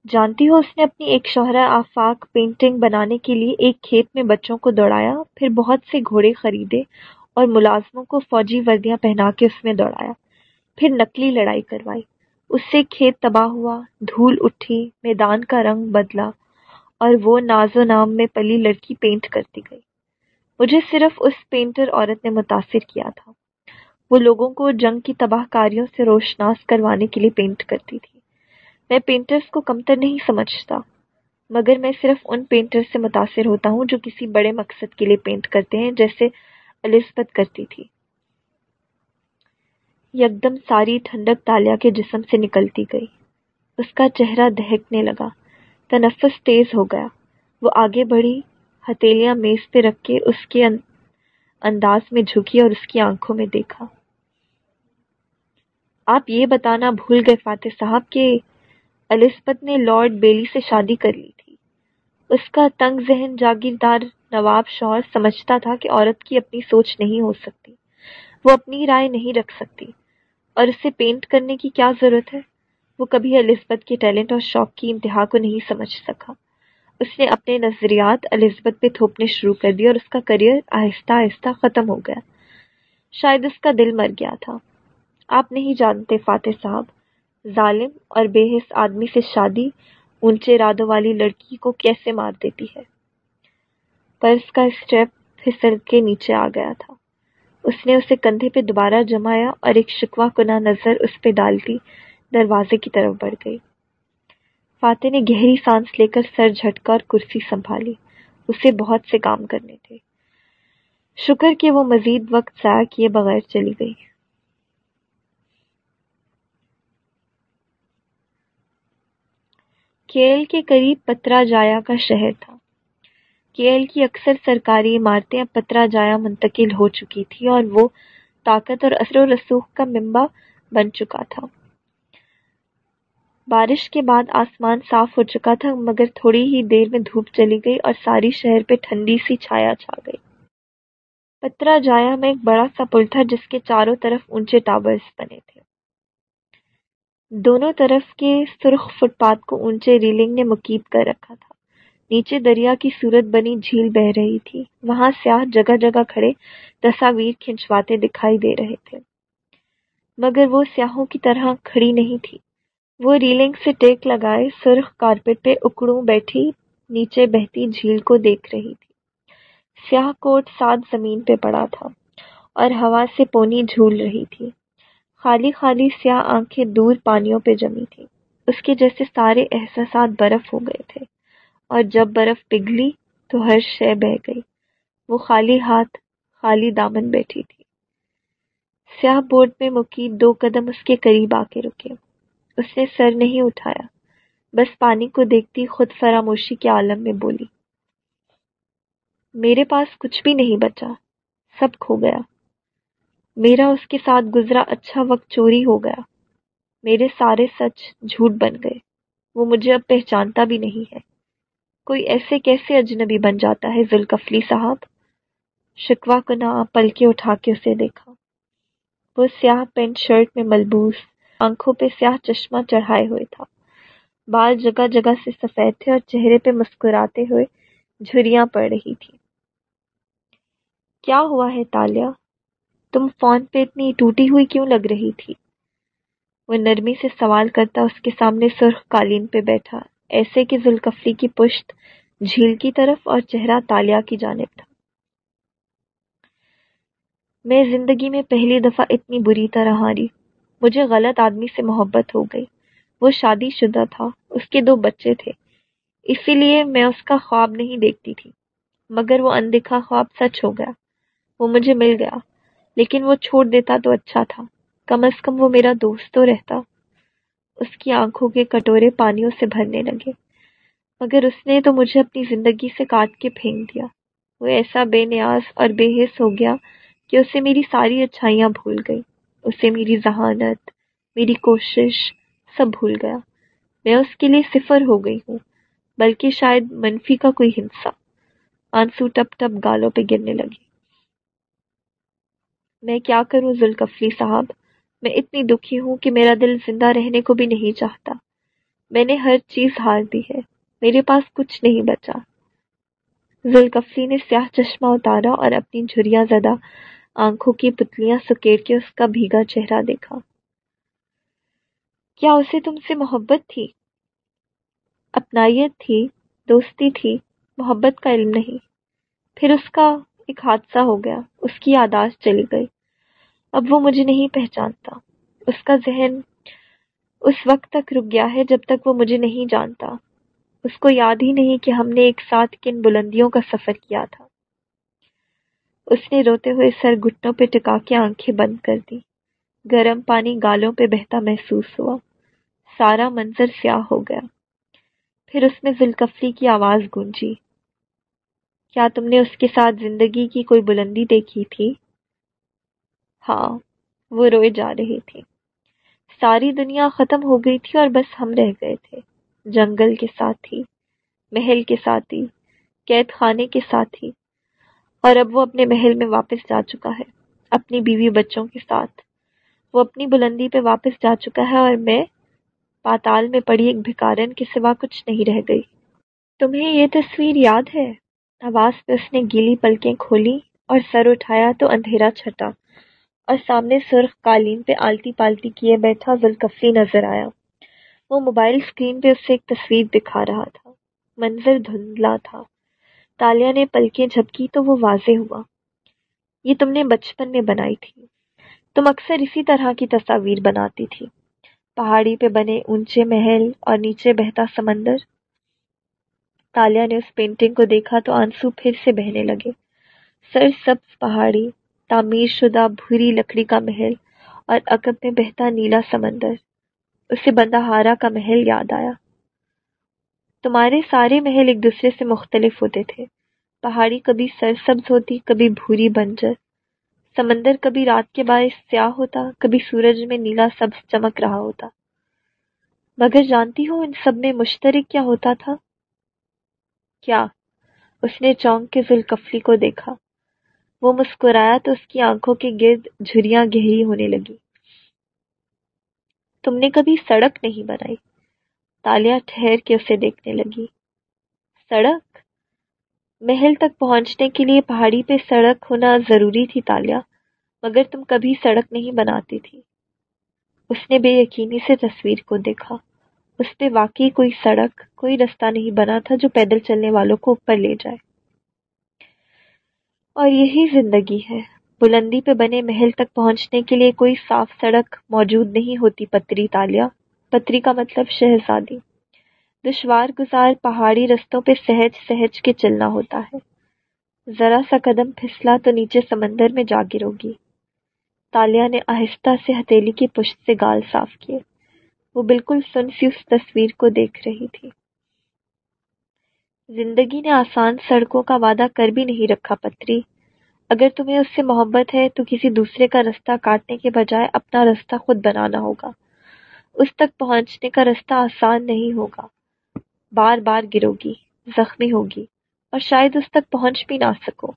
جانتی ہو، اس نے اپنی ایک شوہرہ آفاق پینٹنگ بنانے کے لیے ایک کھیت میں بچوں کو دوڑایا، پھر بہت سے گھوڑے خریدے اور ملازموں کو فوجی وردیاں پہنا کے اس میں دوڑایا۔ پھر نقلی لڑائی کروائی۔ اس سے کھیت تباہ ہوا، دھول اٹھی، میدان کا رنگ بدلا۔ اور وہ ناز و نام میں پلی لڑکی پینٹ کرتی گئی۔ مجھے صرف اس پینٹر عورت نے متاثر کیا تھا۔ وہ لوگوں کو جنگ کی تباہ کاریوں سے روشناس کروانے کے لیے پینٹ کرتی تھی۔ میں پینٹرز کو کمتر نہیں سمجھتا، مگر میں صرف ان پینٹرز سے متاثر ہوتا ہوں جو کسی بڑے مقصد کے لیے پینٹ کرتے ہیں، جیسے الزبت کرتی تھی۔ یکدم ساری ٹھنڈک تالیا کے جسم سے نکلتی گئی۔ اس کا چہرہ دہکنے لگا۔ تنفس تیز ہو گیا۔ وہ آگے بڑھی ہتیلیاں میز پہ رکھ کے اس کے انداز میں جھکی اور اس کی آنکھوں میں دیکھا۔ آپ یہ بتانا بھول گئے فاتح صاحب کہ السبت نے لارڈ بیلی سے شادی کر لی تھی۔ اس کا تنگ ذہن جاگیردار نواب شوہر سمجھتا تھا کہ عورت کی اپنی سوچ نہیں ہو سکتی۔ وہ اپنی رائے نہیں رکھ سکتی۔ اور اسے پینٹ کرنے کی کیا ضرورت ہے؟ وہ کبھی الزبت کے ٹیلنٹ اور شوق کی انتہا کو نہیں سمجھ سکا۔ اس نے اپنے نظریات الزبت پہ تھوپنے شروع کر دیے اور اس کا کریئر آہستہ آہستہ ختم ہو گیا۔ شاید اس کا دل مر گیا تھا۔ آپ نہیں جانتے فاتح صاحب، ظالم اور بے حس آدمی سے شادی اونچے رادوں والی لڑکی کو کیسے مار دیتی ہے؟ پرس کا اسٹیپ پھسل کے نیچے آ گیا تھا۔ اس نے اسے کندھے پہ دوبارہ جمایا اور ایک شکوا کنا نظر اس پہ ڈالتی دروازے کی طرف بڑھ گئی۔ فاتح نے گہری سانس لے کر سر جھٹکا اور کرسی سنبھالی۔ اسے بہت سے کام کرنے تھے۔ شکر کہ وہ مزید وقت ضائع کیے بغیر چلی گئی۔ کیل کے قریب پترا جایا کا شہر تھا۔ کیل کی اکثر سرکاری عمارتیں اب پترا جایا منتقل ہو چکی تھی اور وہ طاقت اور اثر و رسوخ کا ممبا بن چکا تھا۔ بارش کے بعد آسمان صاف ہو چکا تھا، مگر تھوڑی ہی دیر میں دھوپ چلی گئی اور ساری شہر پہ ٹھنڈی سی چھایا چھا گئی۔ پترا جایا میں ایک بڑا سا پل تھا جس کے چاروں طرف اونچے ٹاورز بنے تھے۔ دونوں طرف کے سرخ فٹ پاتھ کو اونچے ریلنگ نے مکیب کر رکھا تھا۔ نیچے دریا کی صورت بنی جھیل بہ رہی تھی۔ وہاں سیاح جگہ جگہ کھڑے تصاویر کھنچواتے دکھائی دے رہے تھے۔ مگر وہ سیاحوں کی طرح کھڑی نہیں تھی۔ وہ ریلنگ سے ٹیک لگائے سرخ کارپیٹ پہ اکڑوں بیٹھی نیچے بہتی جھیل کو دیکھ رہی تھی۔ سیاہ کوٹ سات زمین پہ پڑا تھا اور ہوا سے پونی جھول رہی تھی۔ خالی خالی سیاہ آنکھیں دور پانیوں پہ جمی تھی اس کے جیسے سارے احساسات برف ہو گئے تھے۔ اور جب برف پگھلی تو ہر شے بہ گئی۔ وہ خالی ہاتھ، خالی دامن بیٹھی تھی۔ سیاہ بورڈ میں مقید دو قدم اس کے قریب آ کے رکے۔ اس نے سر نہیں اٹھایا۔ بس پانی کو دیکھتی خود فراموشی کے عالم میں بولی، میرے پاس کچھ بھی نہیں بچا، سب کھو گیا۔ میرا اس کے ساتھ گزرا اچھا وقت چوری ہو گیا۔ میرے سارے سچ جھوٹ بن گئے۔ وہ مجھے اب پہچانتا بھی نہیں ہے۔ کوئی ایسے کیسے اجنبی بن جاتا ہے ذوالکفلی صاحب؟ شکوا کنا پل اٹھا کے اسے دیکھا۔ وہ سیاہ پینٹ شرٹ میں ملبوس آنکھوں پہ سیاہ چشمہ چڑھائے ہوئے تھا۔ بال جگہ جگہ سے سفید تھے اور چہرے پہ مسکراتے ہوئے جھریاں پڑ رہی تھی۔ کیا ہوا ہے تالیا تم فون پہ اتنی ٹوٹی ہوئی کیوں لگ رہی تھی؟ وہ نرمی سے سوال کرتا اس کے سامنے سرخ قالین پہ بیٹھا۔ ایسے کہ ذوالکفلی کی پشت جھیل کی طرف اور چہرہ تالیا کی جانب تھا۔ میں زندگی میں پہلی دفعہ اتنی بری طرح ہاری۔ مجھے غلط آدمی سے محبت ہو گئی۔ وہ شادی شدہ تھا، اس کے دو بچے تھے۔ اسی لیے میں اس کا خواب نہیں دیکھتی تھی۔ مگر وہ اندیکھا خواب سچ ہو گیا۔ وہ مجھے مل گیا، لیکن وہ چھوڑ دیتا تو اچھا تھا۔ کم از کم وہ میرا دوست تو رہتا۔ اس کی آنکھوں کے کٹورے پانیوں سے بھرنے لگے۔ مگر اس نے تو مجھے اپنی زندگی سے کاٹ کے پھینک دیا۔ وہ ایسا بے نیاز اور بے حص ہو گیا کہ اسے میری ساری اچھائیاں بھول گئی۔ اسے میری ذہانت، میری کوشش سب بھول گیا۔ میں اس کے لیے صفر ہو گئی ہوں، بلکہ شاید منفی کا کوئی ہنسا آنسو ٹپ ٹپ گالوں پہ گرنے لگی میں کیا کروں ذوالکفلی صاحب؟ میں اتنی دکھی ہوں کہ میرا دل زندہ رہنے کو بھی نہیں چاہتا۔ میں نے ہر چیز ہار دی ہے، میرے پاس کچھ نہیں بچا۔ ذوالکفلی نے سیاہ چشمہ اتارا اور اپنی جھریاں زدہ آنکھوں کی پتلیاں سکیڑ کے اس کا بھیگا چہرہ دیکھا۔ کیا اسے تم سے محبت تھی؟ اپنائیت تھی، دوستی تھی، محبت کا علم نہیں۔ پھر اس کا ایک حادثہ ہو گیا، اس کی یاداشت چلی گئی۔ اب وہ مجھے نہیں پہچانتا۔ اس کا ذہن اس وقت تک رک گیا ہے جب تک وہ مجھے نہیں جانتا۔ اس کو یاد ہی نہیں کہ ہم نے ایک ساتھ کن بلندیوں کا سفر کیا تھا۔ اس نے روتے ہوئے سر گھٹنوں پہ ٹکا کے آنکھیں بند کر دی گرم پانی گالوں پہ بہتا محسوس ہوا۔ سارا منظر سیاہ ہو گیا۔ پھر اس میں ذوالکفلی کی آواز گونجی۔ کیا تم نے اس کے ساتھ زندگی کی کوئی بلندی دیکھی تھی؟ ہاں وہ روئے جا رہی تھی ساری دنیا ختم ہو گئی تھی اور بس ہم رہ گئے تھے۔ جنگل کے ساتھی، محل کے ساتھی، قید خانے کے ساتھی۔ اور اب وہ اپنے محل میں واپس جا چکا ہے، اپنی بیوی بچوں کے ساتھ۔ وہ اپنی بلندی پہ واپس جا چکا ہے اور میں پاتال میں پڑی ایک بھکارن کے سوا کچھ نہیں رہ گئی۔ تمہیں یہ تصویر یاد ہے؟ آواز پہ اس نے گیلی پلکیں کھولی اور سر اٹھایا تو اندھیرا چھٹا اور سامنے سرخ قالین پہ آلتی پالتی کیے بیٹھا ذوالکفلی نظر آیا۔ وہ موبائل اسکرین پہ اسے ایک تصویر دکھا رہا تھا۔ منظر دھندلا تھا۔ تالیا نے پلکیں جھپکی تو وہ واضح ہوا۔ یہ تم نے بچپن میں بنائی تھی۔ تم اکثر اسی طرح کی تصاویر بناتی تھی۔ پہاڑی پہ بنے اونچے محل اور نیچے بہتا سمندر۔ تالیا نے اس پینٹنگ کو دیکھا تو آنسو پھر سے بہنے لگے۔ سر سبز پہاڑی، تعمیر شدہ بھوری لکڑی کا محل اور عقب میں بہتا نیلا سمندر۔ اسے بندہ ہارا کا محل یاد آیا۔ تمہارے سارے محل ایک دوسرے سے مختلف ہوتے تھے۔ پہاڑی کبھی سرسبز ہوتی، کبھی بھوری بنجر۔ سمندر کبھی رات کے باعث سیاہ ہوتا، کبھی سورج میں نیلا سبز چمک رہا ہوتا۔ مگر جانتی ہو ان سب میں مشترک کیا ہوتا تھا؟ کیا؟ اس نے چونک کے ذوالکفلی کو دیکھا۔ وہ مسکرایا تو اس کی آنکھوں کے گرد جھریاں گہری ہونے لگی۔ تم نے کبھی سڑک نہیں بنائی۔ تالیا ٹھہر کے اسے دیکھنے لگی۔ سڑک؟ محل تک پہنچنے کے لیے پہاڑی پہ سڑک ہونا ضروری تھی تالیا، مگر تم کبھی سڑک نہیں بناتی تھی۔ اس نے بے یقینی سے تصویر کو دیکھا۔ اس پہ واقعی کوئی سڑک، کوئی رستہ نہیں بنا تھا جو پیدل چلنے والوں کو اوپر لے جائے۔ اور یہی زندگی ہے۔ بلندی پہ بنے محل تک پہنچنے کے لیے کوئی صاف سڑک موجود نہیں ہوتی پتری تالیا۔ پتری کا مطلب شہزادی۔ دشوار گزار پہاڑی رستوں پہ سہج سہج کے چلنا ہوتا ہے۔ ذرا سا قدم پھسلا تو نیچے سمندر میں جا گروگی۔ تالیا نے آہستہ سے ہتیلی کی پشت سے گال صاف کیے۔ وہ بالکل سن سی اس تصویر کو دیکھ رہی تھی۔ زندگی نے آسان سڑکوں کا وعدہ کر بھی نہیں رکھا پتری۔ اگر تمہیں اس سے محبت ہے تو کسی دوسرے کا رستہ کاٹنے کے بجائے اپنا رستہ خود بنانا ہوگا۔ اس تک پہنچنے کا رستہ آسان نہیں ہوگا۔ بار بار گرو گی زخمی ہوگی اور شاید اس تک پہنچ بھی نہ سکو۔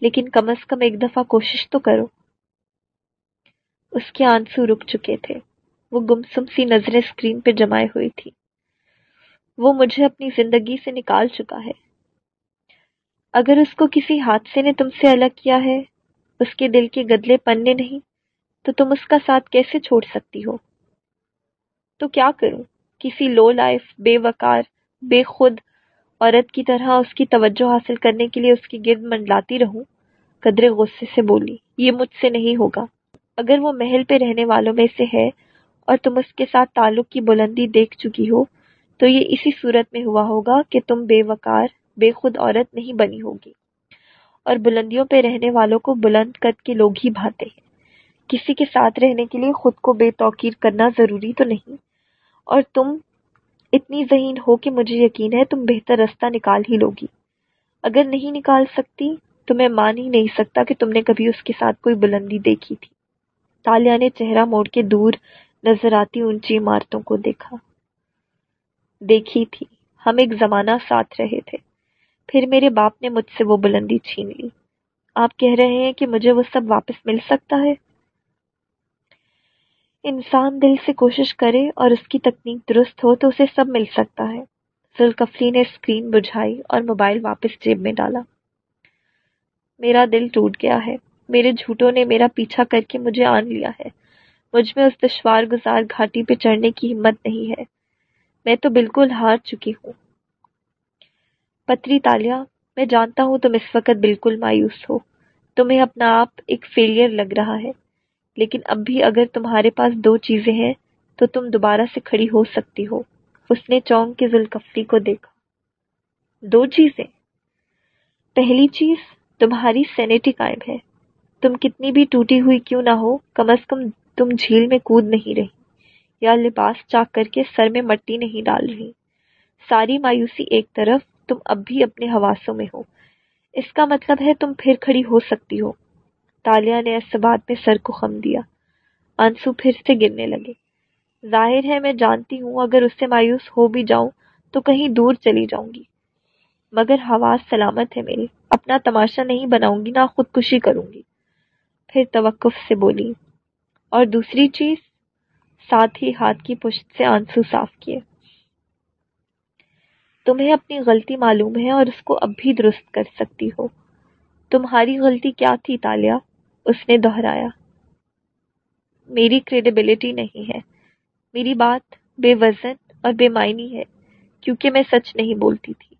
لیکن کم از کم ایک دفعہ کوشش تو کرو۔ اس کے آنسو رک چکے تھے۔ وہ گمسم سی نظریں اسکرین پہ جمائے ہوئی تھی۔ وہ مجھے اپنی زندگی سے نکال چکا ہے۔ اگر اس کو کسی حادثے نے تم سے الگ کیا ہے، اس کے دل کے گدلے پننے نہیں، تو تم اس کا ساتھ کیسے چھوڑ سکتی ہو؟ تو کیا کروں؟ کسی لو لائف بے وقار بے خود عورت کی طرح اس کی توجہ حاصل کرنے کے لیے اس کی گرد منڈلاتی رہوں؟ قدرے غصے سے بولی، یہ مجھ سے نہیں ہوگا۔ اگر وہ محل پہ رہنے والوں میں سے ہے اور تم اس کے ساتھ تعلق کی بلندی دیکھ چکی ہو، تو یہ اسی صورت میں ہوا ہوگا کہ تم بے وقار بے خود عورت نہیں بنی ہوگی۔ اور بلندیوں پہ رہنے والوں کو بلند قد کے لوگ ہی بھاتے ہیں۔ کسی کے ساتھ رہنے کے لیے خود کو بے توقیر کرنا ضروری تو نہیں۔ اور تم اتنی ذہین ہو کہ مجھے یقین ہے تم بہتر رستہ نکال ہی لوگی۔ اگر نہیں نکال سکتی تو میں مان ہی نہیں سکتا کہ تم نے کبھی اس کے ساتھ کوئی بلندی دیکھی تھی۔ تالیا نے چہرہ موڑ کے دور نظر آتی اونچی عمارتوں کو دیکھا۔ دیکھی تھی۔ ہم ایک زمانہ ساتھ رہے تھے۔ پھر میرے باپ نے مجھ سے وہ بلندی چھین لی۔ آپ کہہ رہے ہیں کہ مجھے وہ سب واپس مل سکتا ہے؟ انسان دل سے کوشش کرے اور اس کی تکنیک درست ہو تو اسے سب مل سکتا ہے۔ ذوالکفلی نے اسکرین بجھائی اور موبائل واپس جیب میں ڈالا۔ میرا دل ٹوٹ گیا ہے۔ میرے جھوٹوں نے میرا پیچھا کر کے مجھے آن لیا ہے۔ مجھ میں اس دشوار گزار گھاٹی پہ چڑھنے کی ہمت نہیں ہے۔ میں تو بالکل ہار چکی ہوں۔ پتری تالیا، میں جانتا ہوں تم اس وقت بالکل مایوس ہو۔ تمہیں اپنا آپ ایک فیلئر لگ رہا ہے۔ لیکن اب بھی اگر تمہارے پاس دو چیزیں ہیں، تو تم دوبارہ سے کھڑی ہو سکتی ہو۔ اس نے چونک کے ذوالکفری کو دیکھا۔ دو چیزیں۔ پہلی چیز، تمہاری سینیٹی قائم ہے۔ تم کتنی بھی ٹوٹی ہوئی کیوں نہ ہو، کم از کم تم جھیل میں کود نہیں رہی، یا لباس چاک کر کے سر میں مٹی نہیں ڈال رہی۔ ساری مایوسی ایک طرف، تم اب بھی اپنے حواسوں میں ہو۔ اس کا مطلب ہے تم پھر کھڑی ہو سکتی ہو۔ تالیا نے اس بات میں سر کو خم دیا۔ آنسو پھر سے گرنے لگے۔ ظاہر ہے میں جانتی ہوں، اگر اس سے مایوس ہو بھی جاؤں تو کہیں دور چلی جاؤں گی۔ مگر حواس سلامت ہے میرے۔ اپنا تماشا نہیں بناؤں گی، نہ خودکشی کروں گی۔ پھر توقف سے بولی، اور دوسری چیز؟ ساتھ ہی ہاتھ کی پشت سے آنسو صاف کیے۔ تمہیں اپنی غلطی معلوم ہے اور اس کو اب بھی درست کر سکتی ہو۔ تمہاری غلطی کیا تھی تالیا؟ اس نے دہرایا، میری کریڈیبلٹی نہیں ہے. میری بات بے وزن اور بے معنی ہے، کیونکہ میں سچ نہیں بولتی تھی.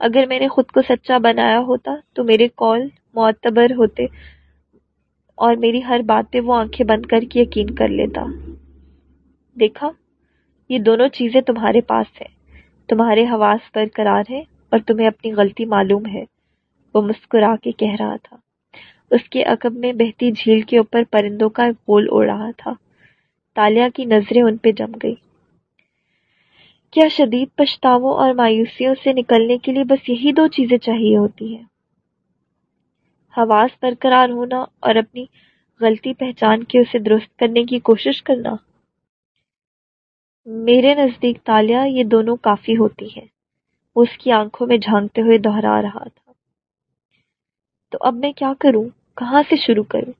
اگر میں نے خود کو سچا بنایا ہوتا تو میرے کال معتبر ہوتے اور میری ہر بات پہ وہ آنکھیں بند کر کے یقین کر لیتا. دیکھا، یہ دونوں چیزیں تمہارے پاس ہیں. تمہارے حواس برقرار ہیں اور تمہیں اپنی غلطی معلوم ہے، وہ مسکرا کے کہہ رہا تھا۔ اس کے عقب میں بہتی جھیل کے اوپر پرندوں کا گول اڑ رہا تھا۔ تالیا کی نظریں ان پہ جم گئی کیا شدید پچھتاووں اور مایوسیوں سے نکلنے کے لیے بس یہی دو چیزیں چاہیے ہوتی ہیں؟ حواس برقرار ہونا اور اپنی غلطی پہچان کے اسے درست کرنے کی کوشش کرنا۔ میرے نزدیک تالیا یہ دونوں کافی ہوتی ہیں۔ وہ اس کی آنکھوں میں جھانکتے ہوئے دہرا رہا تھا۔ تو اب میں کیا کروں؟ کہاں سے شروع کروں؟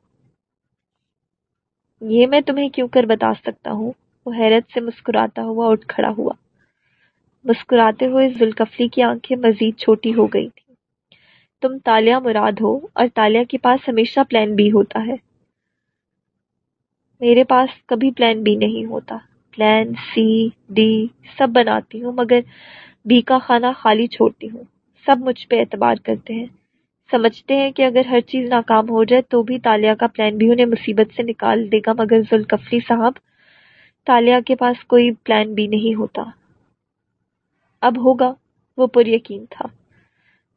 یہ میں تمہیں کیوں کر بتا سکتا ہوں؟ وہ حیرت سے مسکراتا ہوا اٹھ کھڑا ہوا۔ مسکراتے ہوئے ذوالکفلی کی آنکھیں مزید چھوٹی ہو گئی تھی تم تالیا مراد ہو اور تالیا کے پاس ہمیشہ پلان بی ہوتا ہے۔ میرے پاس کبھی پلان بی نہیں ہوتا۔ پلان سی، ڈی سب بناتی ہوں، مگر بی کا خانہ خالی چھوڑتی ہوں۔ سب مجھ پہ اعتبار کرتے ہیں۔ سمجھتے ہیں کہ اگر ہر چیز ناکام ہو جائے تو بھی تالیا کا پلان بھی انہیں مصیبت سے نکال دے گا، مگر ذوالکفلی صاحب تالیا کے پاس کوئی پلان بھی نہیں ہوتا۔ اب ہوگا، وہ پر یقین تھا۔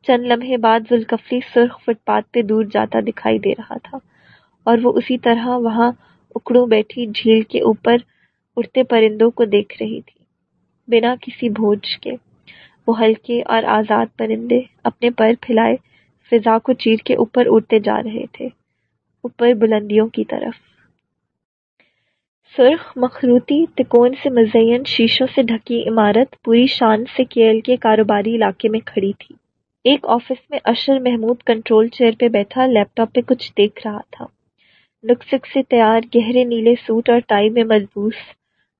چند لمحے بعد ذوالکفلی سرخ فٹ پاتھ پہ دور جاتا دکھائی دے رہا تھا، اور وہ اسی طرح وہاں اکڑوں بیٹھی جھیل کے اوپر اڑتے پرندوں کو دیکھ رہی تھی۔ بنا کسی بھوج کے، وہ ہلکے اور آزاد پرندے اپنے پر پھیلائے فضا کو چیر کے اوپر اڑتے جا رہے تھے، اوپر بلندیوں کی طرف۔ سرخ مخروطی تکون سے مزین شیشوں سے ڈھکی عمارت پوری شان سے کیل کے کاروباری علاقے میں کھڑی تھی۔ ایک آفس میں اشر محمود کنٹرول چیئر پہ بیٹھا، لیپ ٹاپ پہ کچھ دیکھ رہا تھا۔ نقصق سے تیار گہرے نیلے سوٹ اور ٹائی میں مضبوط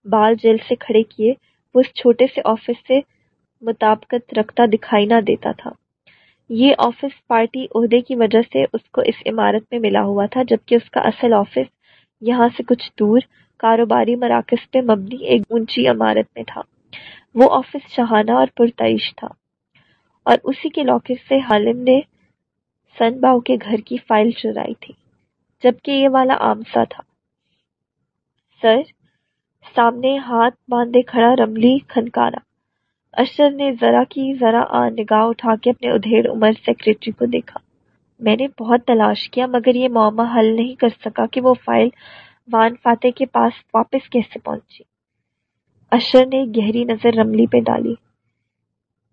بال جیل سے کھڑے کیے، وہ اس چھوٹے سے آفس سے مطابقت رکھتا دکھائی نہ دیتا تھا۔ یہ آفس پارٹی عہدے کی وجہ سے اس کو اس عمارت میں ملا ہوا تھا، جبکہ اس کا اصل آفس یہاں سے کچھ دور کاروباری مراکز پہ مبنی ایک اونچی عمارت میں تھا۔ وہ آفس شہانہ اور پرتعیش تھا۔ اور اسی کے لاکر سے حالم نے سن باؤ کے گھر کی فائل چرائی تھی، جبکہ یہ والا عام سا تھا۔ سر، سامنے ہاتھ باندھے کھڑا رملی کھنکارا۔ اشر نے ذرا کی ذرا نگاہ اٹھا کے اپنے ادھیڑ عمر سیکریٹری کو دیکھا۔ میں نے بہت تلاش کیا، مگر یہ معمہ حل نہیں کر سکا کہ وہ فائل وان فاتح کے پاس واپس کیسے پہنچی۔ اشر نے گہری نظر رملی پہ ڈالی۔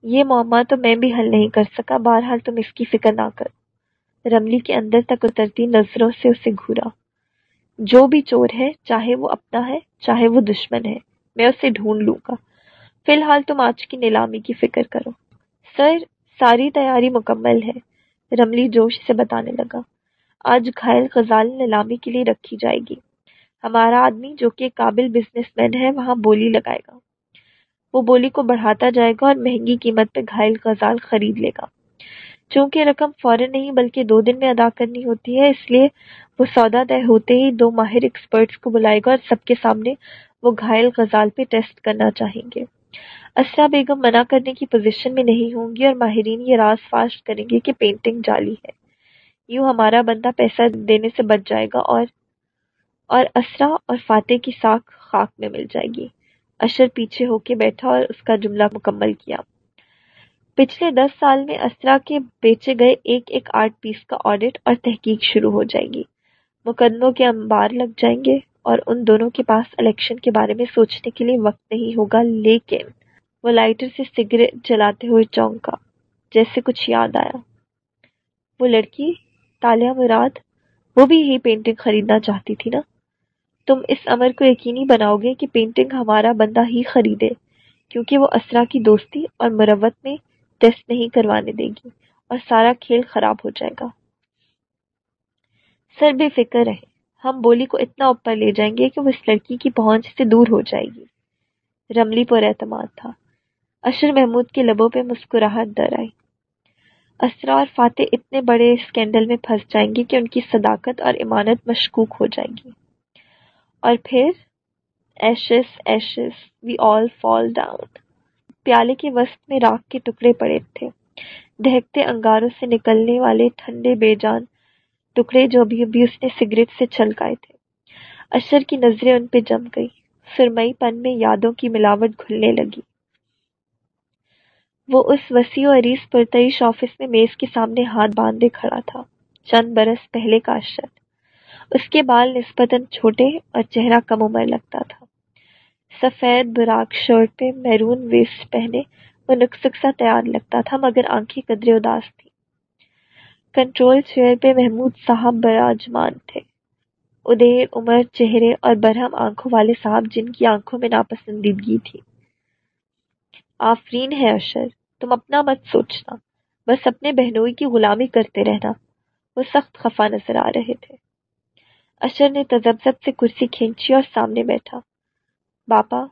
یہ معمہ تو میں بھی حل نہیں کر سکا، بہرحال تم اس کی فکر نہ کر رملی کے اندر تک اترتی نظروں سے اسے گھورا۔ جو بھی چور ہے، چاہے وہ اپنا ہے، چاہے وہ دشمن ہے، میں اسے ڈھونڈ لوں گا۔ فی الحال تم آج کی نیلامی کی فکر کرو۔ سر، ساری تیاری مکمل ہے، رملی جوش سے بتانے لگا۔ آج گھائل غزال نیلامی کے لیے رکھی جائے گی۔ ہمارا آدمی جو کہ قابل بزنس مین ہے، وہاں بولی لگائے گا۔ وہ بولی کو بڑھاتا جائے گا اور مہنگی قیمت پہ گھائل غزال خرید لے گا۔ چونکہ رقم فوراً نہیں، بلکہ دو دن میں ادا کرنی ہوتی ہے، اس لیے وہ سودا طے ہوتے ہی دو ماہر ایکسپرٹس کو بلائے گا اور سب کے سامنے وہ گھائل غزال پہ ٹیسٹ کرنا چاہیں گے۔ اسرا بیگم منع کرنے کی پوزیشن میں نہیں ہوں گی اور ماہرین یہ راز فاش کریں گے کہ پینٹنگ جعلی ہے۔ یوں ہمارا بندہ پیسہ دینے سے بچ جائے گا اور اور اسرا اور فاتح کی ساکھ خاک میں مل جائے گی۔ اشر پیچھے ہو کے بیٹھا اور اس کا جملہ مکمل کیا۔ پچھلے دس سال میں اسرا کے بیچے گئے ایک ایک آرٹ پیس کا آڈٹ اور تحقیق شروع ہو جائے گی۔ مقدموں کے انبار لگ جائیں گے۔ اور ان دونوں کے پاس الیکشن کے بارے میں سوچنے کے لیے وقت نہیں ہوگا، لیکن وہ لائٹر سے سگریٹ جلاتے ہوئے چونکا، جیسے کچھ یاد آیا۔ وہ لڑکی تالیہ مراد، وہ بھی یہی پینٹنگ خریدنا چاہتی تھی نا؟ تم اس امر کو یقینی بناؤ گے کہ پینٹنگ ہمارا بندہ ہی خریدے، کیونکہ وہ اسرا کی دوستی اور مروت میں ٹیسٹ نہیں کروانے دے گی اور سارا کھیل خراب ہو جائے گا۔ سر بے فکر رہے۔ ہم بولی کو اتنا اوپر لے جائیں گے کہ وہ اس لڑکی کی پہنچ سے دور ہو جائے گی۔ رملی پر اعتماد تھا۔ اشر محمود کے لبوں پہ مسکراہٹ در آئی۔ اسرا اور فاتح اتنے بڑے اسکینڈل میں پھنس جائیں گے کہ ان کی صداقت اور امانت مشکوک ہو جائے گی۔ اور پھر ایشس ایشس وی آل فال ڈاؤن پیالے کے وسط میں راکھ کے ٹکڑے پڑے تھے۔ دہکتے انگاروں سے نکلنے والے ٹھنڈے بے جان ٹکڑے جو ابھی ابھی اس نے سگریٹ سے چھلکائے تھے۔ اشر کی نظریں ان پہ جم گئی سرمئی پن میں یادوں کی ملاوٹ گھلنے لگی۔ وہ اس وسیع و عریض پرتعیش آفس میں میز کے سامنے ہاتھ باندھے کھڑا تھا۔ چند برس پہلے کا اشر۔ اس کے بال نسبتاً چھوٹے اور چہرہ کم عمر لگتا تھا۔ سفید براک شرٹ پہ میرون ویسٹ پہنے وہ نقص سا تیار لگتا تھا، مگر آنکھیں قدرے اداس تھی کنٹرول چیئر پہ محمود صاحب براجمان تھے۔ ادیر، عمر، چہرے اور برہم آنکھوں والے صاحب جن کی آنکھوں میں ناپسندیدگی تھی۔ آفرین ہے اشر، تم اپنا مت سوچنا، بس اپنے بہنوئی کی غلامی کرتے رہنا۔ وہ سخت خفا نظر آ رہے تھے۔ اشر نے تجبزب سے کرسی کھینچی اور سامنے بیٹھا۔ باپا،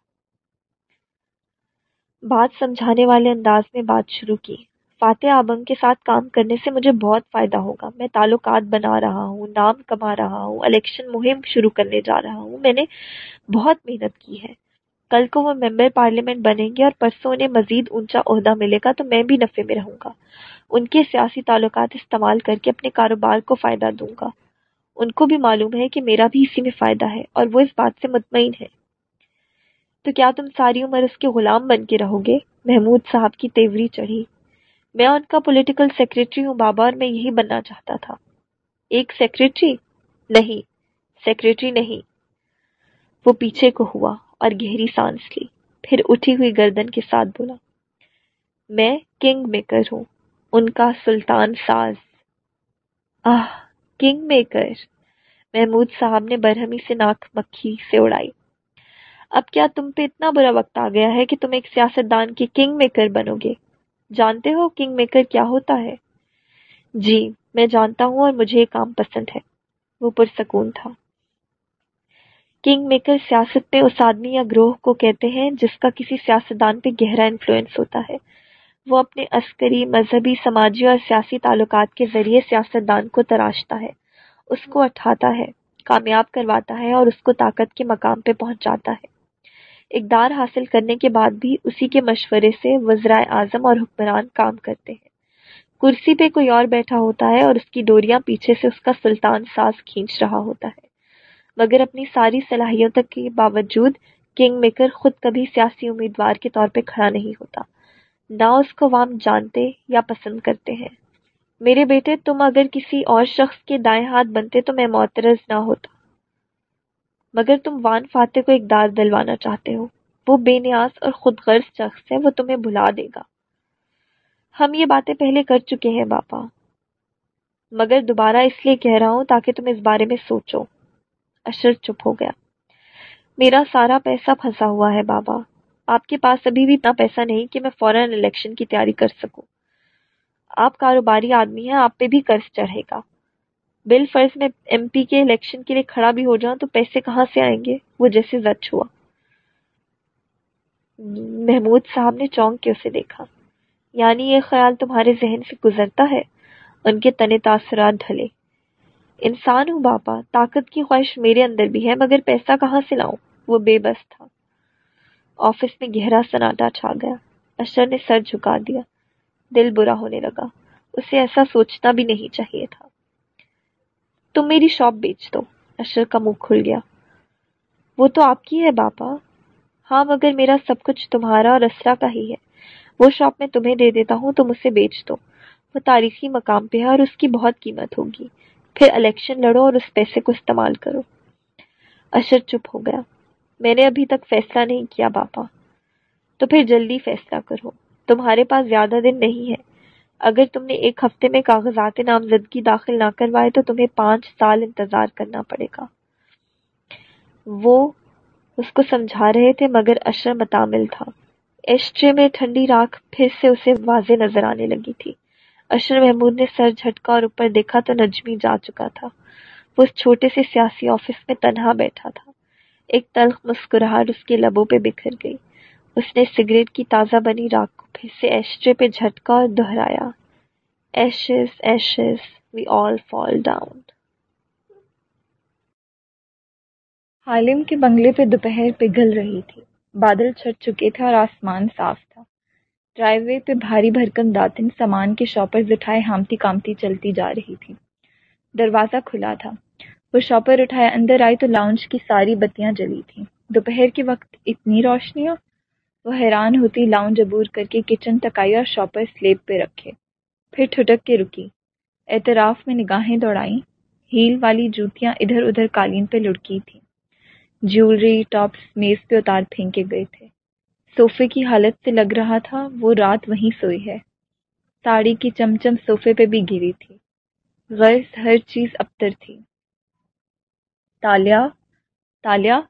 بات سمجھانے والے انداز میں بات شروع کی۔ فاتح آبنگ کے ساتھ کام کرنے سے مجھے بہت فائدہ ہوگا۔ میں تعلقات بنا رہا ہوں، نام کما رہا ہوں، الیکشن مہم شروع کرنے جا رہا ہوں۔ میں نے بہت محنت کی ہے۔ کل کو وہ ممبر پارلیمنٹ بنیں گے اور پرسوں انہیں مزید اونچا عہدہ ملے گا تو میں بھی نفے میں رہوں گا۔ ان کے سیاسی تعلقات استعمال کر کے اپنے کاروبار کو فائدہ دوں گا۔ ان کو بھی معلوم ہے کہ میرا بھی اسی میں فائدہ ہے اور وہ اس بات سے مطمئن ہے تو کیا تم ساری عمر اس کے غلام بن کے رہو گے؟ محمود صاحب کی تیوری چڑھی۔ میں ان کا پولیٹیکل سیکریٹری ہوں، بابا اور میں یہی بننا چاہتا تھا۔ ایک سیکریٹری نہیں سیکریٹری نہیں۔ وہ پیچھے کو ہوا اور گہری سانس لی، پھر اٹھی ہوئی گردن کے ساتھ بولا، میں کنگ میکر ہوں، ان کا سلطان ساز۔ آہ، کنگ میکر۔ محمود صاحب نے برہمی سے ناک مکھی سے اڑائی۔ اب کیا تم پہ اتنا برا وقت آ گیا ہے کہ تم ایک سیاست دان کے کنگ میکر بنو گے؟ جانتے ہو کنگ میکر کیا ہوتا ہے؟ جی میں جانتا ہوں اور مجھے یہ کام پسند ہے۔ وہ پرسکون تھا۔ کنگ میکر سیاست میں اس آدمی یا گروہ کو کہتے ہیں جس کا کسی سیاستدان پہ گہرا انفلوئنس ہوتا ہے۔ وہ اپنے عسکری، مذہبی، سماجی اور سیاسی تعلقات کے ذریعے سیاستدان کو تراشتا ہے۔ اس کو اٹھاتا ہے، کامیاب کرواتا ہے اور اس کو طاقت کے مقام پہ پہنچاتا ہے۔ اقدار حاصل کرنے کے بعد بھی اسی کے مشورے سے وزرائے اعظم اور حکمران کام کرتے ہیں۔ کرسی پہ کوئی اور بیٹھا ہوتا ہے اور اس کی ڈوریاں پیچھے سے اس کا سلطان ساز کھینچ رہا ہوتا ہے۔ مگر اپنی ساری صلاحیتوں کے باوجود کنگ میکر خود کبھی سیاسی امیدوار کے طور پہ کھڑا نہیں ہوتا۔ نہ اس کو عوام جانتے یا پسند کرتے ہیں۔ میرے بیٹے، تم اگر کسی اور شخص کے دائیں ہاتھ بنتے تو میں معترض نہ ہوتا۔ مگر تم وان فاتح کو اقدار دلوانا چاہتے ہو۔ وہ بے نیاز اور خود غرض شخص ہے، وہ تمہیں بھلا دے گا۔ ہم یہ باتیں پہلے کر چکے ہیں باپا۔ مگر دوبارہ اس لیے کہہ رہا ہوں تاکہ تم اس بارے میں سوچو۔ اشر چپ ہو گیا۔ میرا سارا پیسہ پھنسا ہوا ہے بابا۔ آپ کے پاس ابھی بھی اتنا پیسہ نہیں کہ میں فوراً الیکشن کی تیاری کر سکوں۔ آپ کاروباری آدمی ہیں، آپ پہ بھی قرض چڑھے گا۔ بل فرض میں ایم پی کے الیکشن کے لیے کھڑا بھی ہو جاؤں تو پیسے کہاں سے آئیں گے؟ وہ جیسے زچ ہوا۔ محمود صاحب نے چونک کے اسے دیکھا۔ یعنی یہ خیال تمہارے ذہن سے گزرتا ہے؟ ان کے تنے تاثرات ڈھلے۔ انسان ہوں باپا، طاقت کی خواہش میرے اندر بھی ہے، مگر پیسہ کہاں سے لاؤں؟ وہ بے بس تھا۔ آفس میں گہرا سناٹا چھا گیا۔ اشر نے سر جھکا دیا۔ دل برا ہونے لگا۔ اسے ایسا سوچنا بھی نہیں چاہیے تھا۔ تم میری شاپ بیچ دو۔ اشر کا منہ کھل گیا۔ وہ تو آپ کی ہے باپا۔ ہاں مگر میرا سب کچھ تمہارا اور اسرا کا ہی ہے۔ وہ شاپ میں تمہیں دے دیتا ہوں، تم اسے بیچ دو۔ وہ تاریخی مقام پہ ہے اور اس کی بہت قیمت ہوگی۔ پھر الیکشن لڑو اور اس پیسے کو استعمال کرو۔ اشر چپ ہو گیا۔ میں نے ابھی تک فیصلہ نہیں کیا باپا۔ تو پھر جلدی فیصلہ کرو۔ تمہارے پاس زیادہ دن نہیں ہے۔ اگر تم نے ایک ہفتے میں کاغذات نامزدگی داخل نہ کروائے تو تمہیں پانچ سال انتظار کرنا پڑے گا۔ وہ اس کو سمجھا رہے تھے مگر اشر متامل تھا۔ ایسٹرے میں ٹھنڈی راکھ پھر سے اسے واضح نظر آنے لگی تھی۔ اشر محمود نے سر جھٹکا اور اوپر دیکھا تو نجمی جا چکا تھا۔ وہ اس چھوٹے سے سیاسی آفس میں تنہا بیٹھا تھا۔ ایک تلخ مسکراہٹ اس کے لبوں پہ بکھر گئی۔ اس نے سگریٹ کی تازہ بنی راک کو پھر سے ایشٹرے پہ جھٹکا اور دہرایا۔ Ashes ashes we all fall down حالم کے بنگلے پہ دوپہر پگھل رہی تھی۔ بادل چھٹ چکے تھے اور آسمان صاف تھا۔ ڈرائیو وے پہ بھاری بھرکن داتن سامان کے شاپرز اٹھائے ہامتی کامتی چلتی جا رہی تھی۔ دروازہ کھلا تھا۔ وہ شاپر اٹھائے اندر آئی تو لاؤنج کی ساری بتیاں جلی تھیں۔ دوپہر کے وقت اتنی روشنیاں وہ حیران ہوتی لاؤنج عبور کر کے کچن تک آئی اور شاپر سلیب پہ رکھے۔ پھر ٹھٹک کے رکی۔ اعتراف میں نگاہیں دوڑائیں۔ ہیل والی جوتیاں ادھر ادھر قالین پہ لڑکی تھیں۔ جیولری، ٹاپس، میز پہ اتار پھینکے گئے تھے۔ صوفے کی حالت سے لگ رہا تھا وہ رات وہیں سوئی ہے۔ ساڑی کی چمچم صوفے پہ بھی گری تھی۔ غرض ہر چیز ابتر تھی۔ تالیا تالیا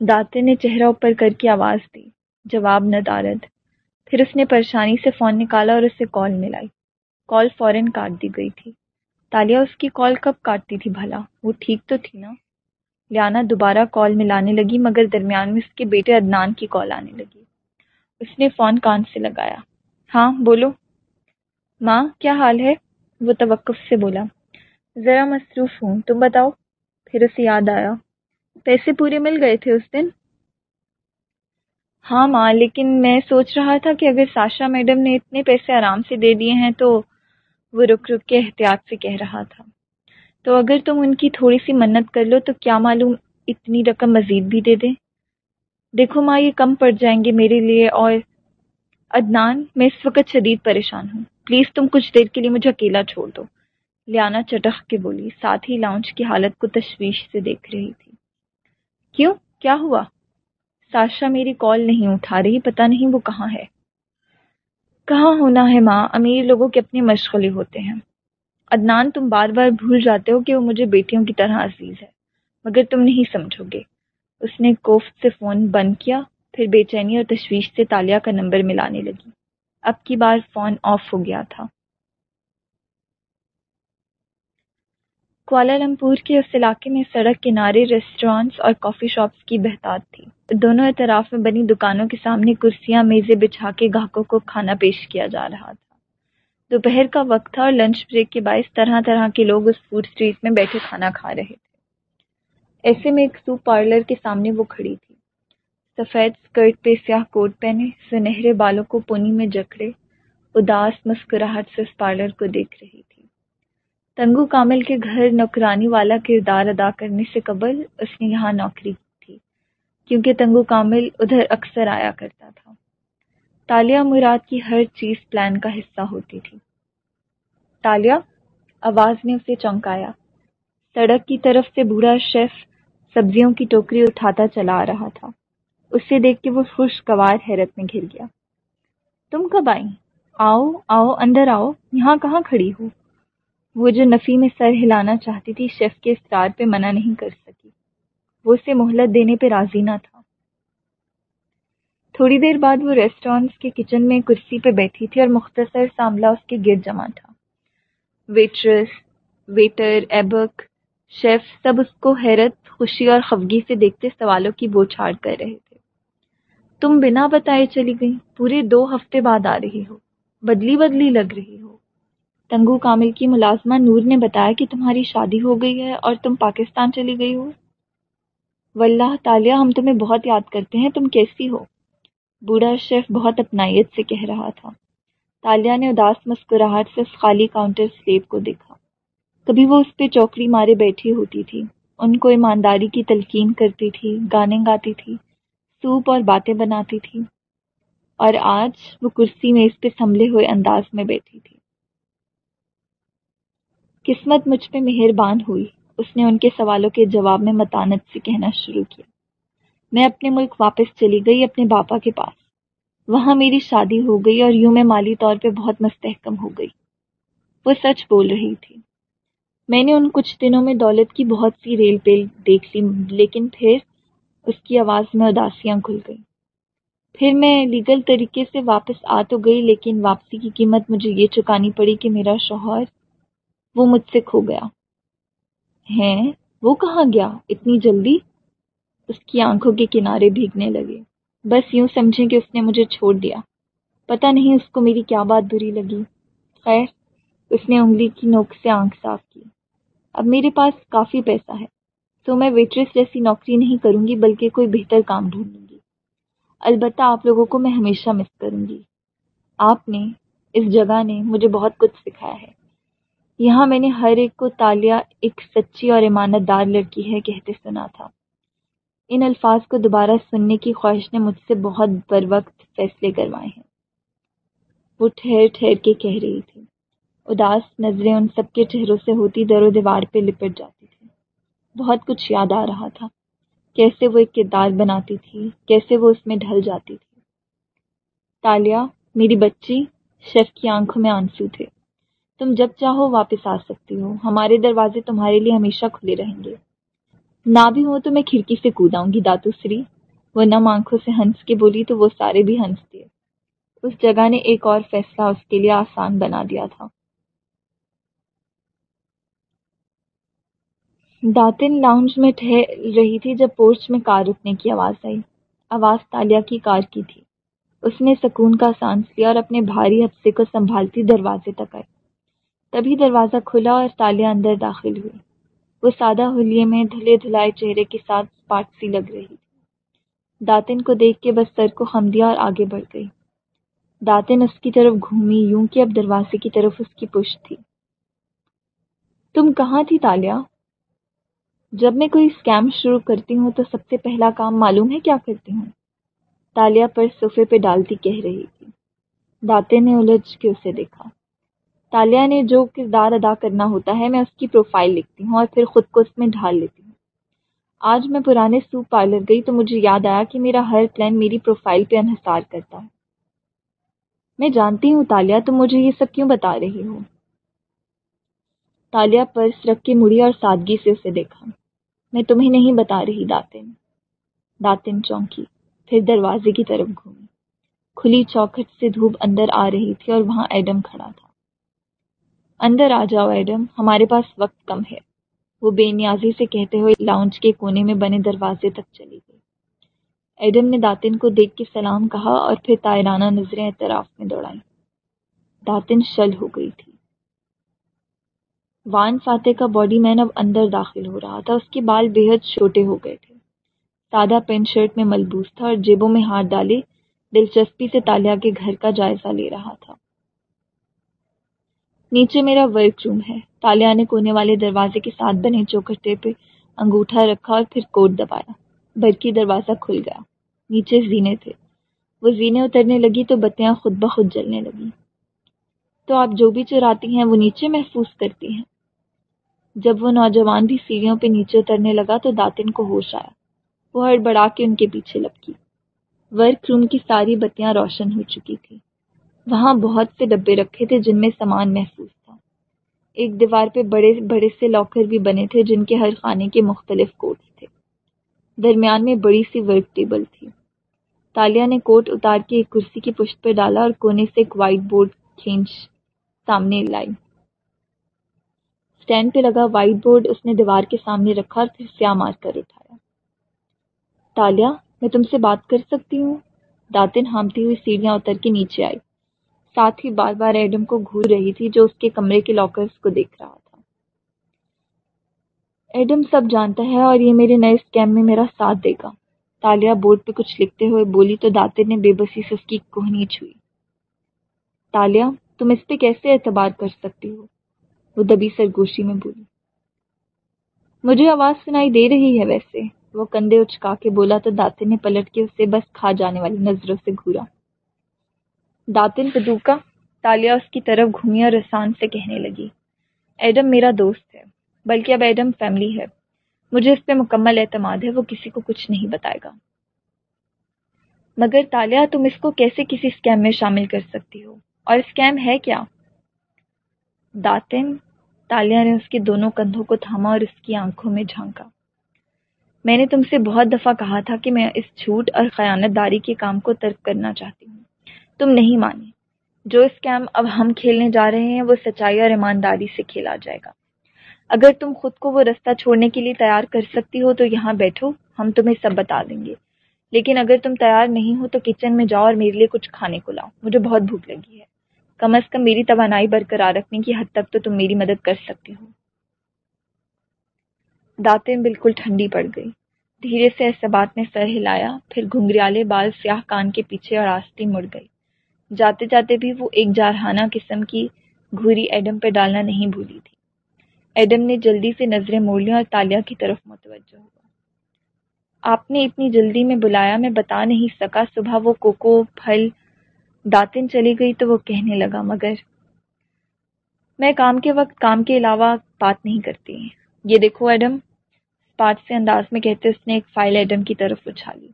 داتے نے چہرہ اوپر کر کے آواز دی۔ جواب نہ دارد پھر اس نے پریشانی سے فون نکالا اور اسے کال ملائی۔ کال فوراً کاٹ دی گئی تھی۔ تالیا اس کی کال کب کاٹتی تھی بھلا؟ وہ ٹھیک تو تھی نا؟ لیانا دوبارہ کال ملانے لگی، مگر درمیان میں اس کے بیٹے عدنان کی کال آنے لگی۔ اس نے فون کان سے لگایا۔ ہاں بولو۔ ماں، کیا حال ہے؟ وہ توقف سے بولا۔ ذرا مصروف ہوں، تم بتاؤ۔ پھر اسے یاد آیا۔ پیسے پورے مل گئے تھے اس دن؟ ہاں ماں، لیکن میں سوچ رہا تھا کہ اگر ساشا میڈم نے اتنے پیسے آرام سے دے دیے ہیں تو وہ رک رک کے احتیاط سے کہہ رہا تھا۔ تو اگر تم ان کی تھوڑی سی منت کر لو تو کیا معلوم اتنی رقم مزید بھی دے دیں۔ دیکھو ماں، یہ کم پڑ جائیں گے میرے لیے اور عدنان، میں اس وقت شدید پریشان ہوں۔ پلیز تم کچھ دیر کے لیے مجھے اکیلا چھوڑ دو۔ لیانا چٹخ کے بولی، ساتھ ہی لاؤنچ کی حالت کو تشویش سے دیکھ رہی تھی۔ کیوں؟ کیا ہوا؟ ساشا میری کال نہیں اٹھا رہی، پتہ نہیں وہ کہاں ہے۔ کہاں ہونا ہے ماں؟ امیر لوگوں کے اپنے مشغلے ہوتے ہیں۔ عدنان، تم بار بار بھول جاتے ہو کہ وہ مجھے بیٹیوں کی طرح عزیز ہے، مگر تم نہیں سمجھو گے۔ اس نے کوفت سے فون بند کیا، پھر بے چینی اور تشویش سے تالیا کا نمبر ملانے لگی۔ اب کی بار فون آف ہو گیا تھا۔ کوالالمپور کے اس علاقے میں سڑک کنارے ریسٹورانٹس اور کافی شاپس کی بہتات تھی۔ دونوں اطراف میں بنی دکانوں کے سامنے کرسیاں، میزیں بچھا کے گاہکوں کو کھانا پیش کیا جا رہا تھا۔ دوپہر کا وقت تھا اور لنچ بریک کے باعث طرح طرح کے لوگ اس فوڈ اسٹریٹ میں بیٹھے کھانا کھا رہے تھے۔ ایسے میں ایک سوپ پارلر کے سامنے وہ کھڑی تھی۔ سفید اسکرٹ پہ سیاہ کوٹ پہنے، سنہرے بالوں کو پونی میں جکڑے، اداس مسکراہٹ سے اس پارلر کو دیکھ رہی تنگو کامل کے گھر نوکرانی والا کردار ادا کرنے سے قبل اس نے یہاں نوکری تھی کیونکہ تنگو کامل ادھر اکثر آیا کرتا تھا۔ تالیہ مراد کی ہر چیز پلان کا حصہ ہوتی تھی۔ تالیہ، آواز نے اسے چونکایا۔ سڑک کی طرف سے بوڑھا شیف سبزیوں کی ٹوکری اٹھاتا چلا آ رہا تھا۔ اسے دیکھ کے وہ خوشگوار حیرت میں گھر گیا۔ تم کب آئی آؤ آؤ، اندر آؤ۔ یہاں کہاں کھڑی ہو؟ وہ جو نفی میں سر ہلانا چاہتی تھی، شیف کے اسرار پہ منع نہیں کر سکی۔ وہ اسے مہلت دینے پہ راضی نہ تھا۔ تھوڑی دیر بعد وہ ریسٹورینٹس کے کچن میں کرسی پہ بیٹھی تھی اور مختصر ساملہ اس کے گرد جمع تھا۔ ویٹرس، ویٹر، ایبک، شیف سب اس کو حیرت، خوشی اور خفگی سے دیکھتے سوالوں کی بوچھاڑ کر رہے تھے۔ تم بنا بتائے چلی گئی، پورے دو ہفتے بعد آ رہی ہو، بدلی بدلی لگ رہی ہو۔ تنگو کامل کی ملازمہ نور نے بتایا کہ تمہاری شادی ہو گئی ہے اور تم پاکستان چلی گئی ہو۔ واللہ تالیہ، ہم تمہیں بہت یاد کرتے ہیں، تم کیسی ہو؟ بوڑھا شیف بہت اپنائیت سے کہہ رہا تھا۔ تالیہ نے اداس مسکراہٹ سے اس خالی کاؤنٹر سلیب کو دیکھا۔ کبھی وہ اس پہ چوکری مارے بیٹھی ہوتی تھی۔ ان کو ایمانداری کی تلقین کرتی تھی، گانے گاتی تھی، سوپ اور باتیں بناتی تھی۔ اور آج وہ کرسی میں اس پہ سنبھلے ہوئے انداز میں بیٹھی تھی۔ قسمت مجھ پہ مہربان ہوئی۔ اس نے ان کے سوالوں کے جواب میں متانت سے کہنا شروع کیا۔ میں اپنے ملک واپس چلی گئی اپنے باپا کے پاس۔ وہاں میری شادی ہو گئی اور یوں میں مالی طور پہ بہت مستحکم ہو گئی۔ وہ سچ بول رہی تھی۔ میں نے ان کچھ دنوں میں دولت کی بہت سی ریل پیل دیکھ لی، لیکن پھر اس کی آواز میں اداسیاں کھل گئی پھر میں لیگل طریقے سے واپس آ تو گئی، لیکن واپسی کی قیمت مجھے یہ چکانی پڑی کہ میرا شوہر وہ مجھ سے کھو گیا۔ ہیں؟ وہ کہاں گیا؟ اتنی جلدی؟ اس کی آنکھوں کے کنارے بھیگنے لگے۔ بس یوں سمجھیں کہ اس نے مجھے چھوڑ دیا۔ پتہ نہیں اس کو میری کیا بات بری لگی۔ خیر، اس نے انگلی کی نوک سے آنکھ صاف کی۔ اب میرے پاس کافی پیسہ ہے، تو میں ویٹریس جیسی نوکری نہیں کروں گی، بلکہ کوئی بہتر کام ڈھونڈوں گی۔ البتہ آپ لوگوں کو میں ہمیشہ مس کروں گی۔ آپ نے اس جگہ نے مجھے بہت کچھ سکھایا ہے۔ یہاں میں نے ہر ایک کو تالیہ، ایک سچی اور امانت دار لڑکی ہے کہتے سنا تھا۔ ان الفاظ کو دوبارہ سننے کی خواہش نے مجھ سے بہت بر وقت فیصلے کروائے ہیں۔ وہ ٹھہر ٹھہر کے کہہ رہی تھی۔ اداس نظریں ان سب کے چہروں سے ہوتی در و دیوار پہ لپٹ جاتی تھی۔ بہت کچھ یاد آ رہا تھا۔ کیسے وہ ایک کردار بناتی تھی، کیسے وہ اس میں ڈھل جاتی تھی۔ تالیہ، میری بچی، شیف کی آنکھوں میں آنسو تھے۔ تم جب چاہو واپس آ سکتی ہو۔ ہمارے دروازے تمہارے لیے ہمیشہ کھلے رہیں گے۔ نہ بھی ہو تو میں کھڑکی سے کوداؤں گی داتو سری۔ وہ نم آنکھوں سے ہنس کے بولی تو وہ سارے بھی ہنس دیے۔ اس جگہ نے ایک اور فیصلہ اس کے لیے آسان بنا دیا تھا۔ داتن لاؤنج میں ٹھہر رہی تھی جب پورچ میں کار رکنے کی آواز آئی۔ آواز تالیا کی کار کی تھی۔ اس نے سکون کا سانس لیا اور اپنے بھاری حفصے کو سنبھالتی دروازے تک آئی۔ تبھی دروازہ کھلا اور تالیا اندر داخل ہوئی وہ سادہ ہولیے میں دھلے دھلائے چہرے کے ساتھ پاٹ سی لگ رہی تھی۔ داتن کو دیکھ کے بس سر کو خم دیا اور آگے بڑھ گئی۔ داتن اس کی طرف گھومی، یوں کہ اب دروازے کی طرف اس کی پشت تھی۔ تم کہاں تھی تالیا؟ جب میں کوئی اسکیم شروع کرتی ہوں تو سب سے پہلا کام معلوم ہے کیا کرتی ہوں؟ تالیا پر صوفے پہ ڈالتی کہہ رہی تھی۔ داتے نے الجھ کے اسے دیکھا۔ تالیا نے جو کردار ادا کرنا ہوتا ہے میں اس کی پروفائل لکھتی ہوں اور پھر خود کو اس میں ڈھال لیتی ہوں۔ آج میں پرانے سوپ پارلر گئی تو مجھے یاد آیا کہ میرا ہر پلان میری پروفائل پہ انحصار کرتا ہے۔ میں جانتی ہوں تالیا تم مجھے یہ سب کیوں بتا رہی ہو؟ تالیا پرس رکھ کے مڑی اور سادگی سے اسے دیکھا۔ میں تمہیں نہیں بتا رہی داتن۔ داتن چونکی۔ پھر دروازے کی طرف گھومی۔ کھلی چوکھٹ سے دھوپ اندر آ رہی تھی اور وہاں ایڈم کھڑا تھا۔ اندر آ جاؤ، ایڈم۔ ہمارے پاس وقت کم ہے۔ وہ بے نیازی سے کہتے ہوئے لاؤنج کے کونے میں بنے دروازے تک چلی گئی۔ ایڈم نے داتن کو دیکھ کے سلام کہا اور پھر تائرانہ نظریں اعتراف میں دوڑائیں۔ داتن شل ہو گئی تھی۔ وان فاتح کا باڈی مین اب اندر داخل ہو رہا تھا۔ اس کے بال بے حد چھوٹے ہو گئے تھے۔ سادہ پینٹ شرٹ میں ملبوس تھا اور جیبوں میں ہاتھ ڈالے دلچسپی سے تالیا کے گھر کا جائزہ لے رہا تھا۔ نیچے میرا ورک روم ہے۔ تالیا نے کونے والے دروازے کے ساتھ بنے چوکھٹے پہ انگوٹھا رکھا اور پھر کوٹ دبایا۔ برقی دروازہ کھل گیا۔ نیچے زینے تھے۔ وہ زینے اترنے لگی تو بتیاں خود بخود جلنے لگی۔ تو آپ جو بھی چراتی ہیں وہ نیچے محفوظ کرتی ہیں۔ جب وہ نوجوان بھی سیڑھیوں پہ نیچے اترنے لگا تو داتن کو ہوش آیا۔ وہ ہڑبڑا کے ان کے پیچھے لپکی۔ ورک روم کی ساری بتیاں روشن ہو چکی تھی وہاں بہت سے ڈبے رکھے تھے جن میں سامان محفوظ تھا۔ ایک دیوار پہ بڑے بڑے سے لاکر بھی بنے تھے جن کے ہر خانے کے مختلف کوٹس تھے۔ درمیان میں بڑی سی ورک ٹیبل تھی۔ تالیا نے کوٹ اتار کے ایک کرسی کی پشت پہ ڈالا اور کونے سے ایک وائٹ بورڈ کھینچ سامنے لائی۔ اسٹینڈ پہ لگا وائٹ بورڈ اس نے دیوار کے سامنے رکھا اور پھر سیاہ مار کر اٹھایا۔ تالیا، میں تم سے بات کر سکتی ہوں؟ داتن ہامتی ہوئی سیڑھیاں اتر کے نیچے آئی۔ ساتھ ہی بار بار ایڈم کو گھور رہی تھی جو اس کے کمرے کے لاکرز کو دیکھ رہا تھا۔ ایڈم سب جانتا ہے اور یہ میرے نئے اسکیم میں میرا ساتھ دے گا۔ تالیا بورڈ پہ کچھ لکھتے ہوئے بولی تو داتے نے بے بسی سے اس کی کوہنی چھوئی۔ تالیا، تم اس پہ کیسے اعتبار کر سکتی ہو؟ وہ دبی سرگوشی میں بولی۔ مجھے آواز سنائی دے رہی ہے ویسے۔ وہ کندھے اچکا کے بولا تو داتے نے پلٹ کے اسے بس کھا جانے والی نظروں سے گھورا۔ داتن پدوکا تالیا اس کی طرف گھومی اور رسان سے کہنے لگی، ایڈم میرا دوست ہے، بلکہ اب ایڈم فیملی ہے۔ مجھے اس پہ مکمل اعتماد ہے، وہ کسی کو کچھ نہیں بتائے گا۔ مگر تالیا، تم اس کو کیسے کسی اسکیم میں شامل کر سکتی ہو؟ اور اسکیم ہے کیا؟ داتن، تالیا نے اس کے دونوں کندھوں کو تھاما اور اس کی آنکھوں میں جھانکا۔ میں نے تم سے بہت دفعہ کہا تھا کہ میں اس جھوٹ اور خیانت داری کے کام کو ترک کرنا چاہتی ہوں۔ تم نہیں مانی جو اسکیم اب ہم کھیلنے جا رہے ہیں، وہ سچائی اور ایمانداری سے کھیلا جائے گا۔ اگر تم خود کو وہ رستہ چھوڑنے کے لیے تیار کر سکتی ہو، تو یہاں بیٹھو، ہم تمہیں سب بتا دیں گے۔ لیکن اگر تم تیار نہیں ہو، تو کچن میں جاؤ اور میرے لیے کچھ کھانے کو لاؤ۔ مجھے بہت بھوک لگی ہے۔ کم از کم میری توانائی برقرار رکھنے کی حد تک تو تم میری مدد کر سکتے ہو۔ داتیں بالکل ٹھنڈی پڑ گئی دھیرے سے ایسے بات نے سر ہلایا، پھر گھنگریالے بال سیاہ کان کے پیچھے اور آستی مڑ گئی جاتے جاتے بھی وہ ایک جارحانہ قسم کی گھوری ایڈم پہ ڈالنا نہیں بھولی تھی۔ ایڈم نے جلدی سے نظریں موڑ لیں اور تالیا کی طرف متوجہ ہوا۔ آپ نے اتنی جلدی میں بلایا میں بتا نہیں سکا۔ صبح وہ کوکو پھل داتن چلی گئی تو وہ کہنے لگا، مگر میں کام کے وقت کام کے علاوہ بات نہیں کرتی۔ یہ دیکھو ایڈم، پاٹ سے انداز میں کہتے اس نے ایک فائل ایڈم کی طرف اچھالی۔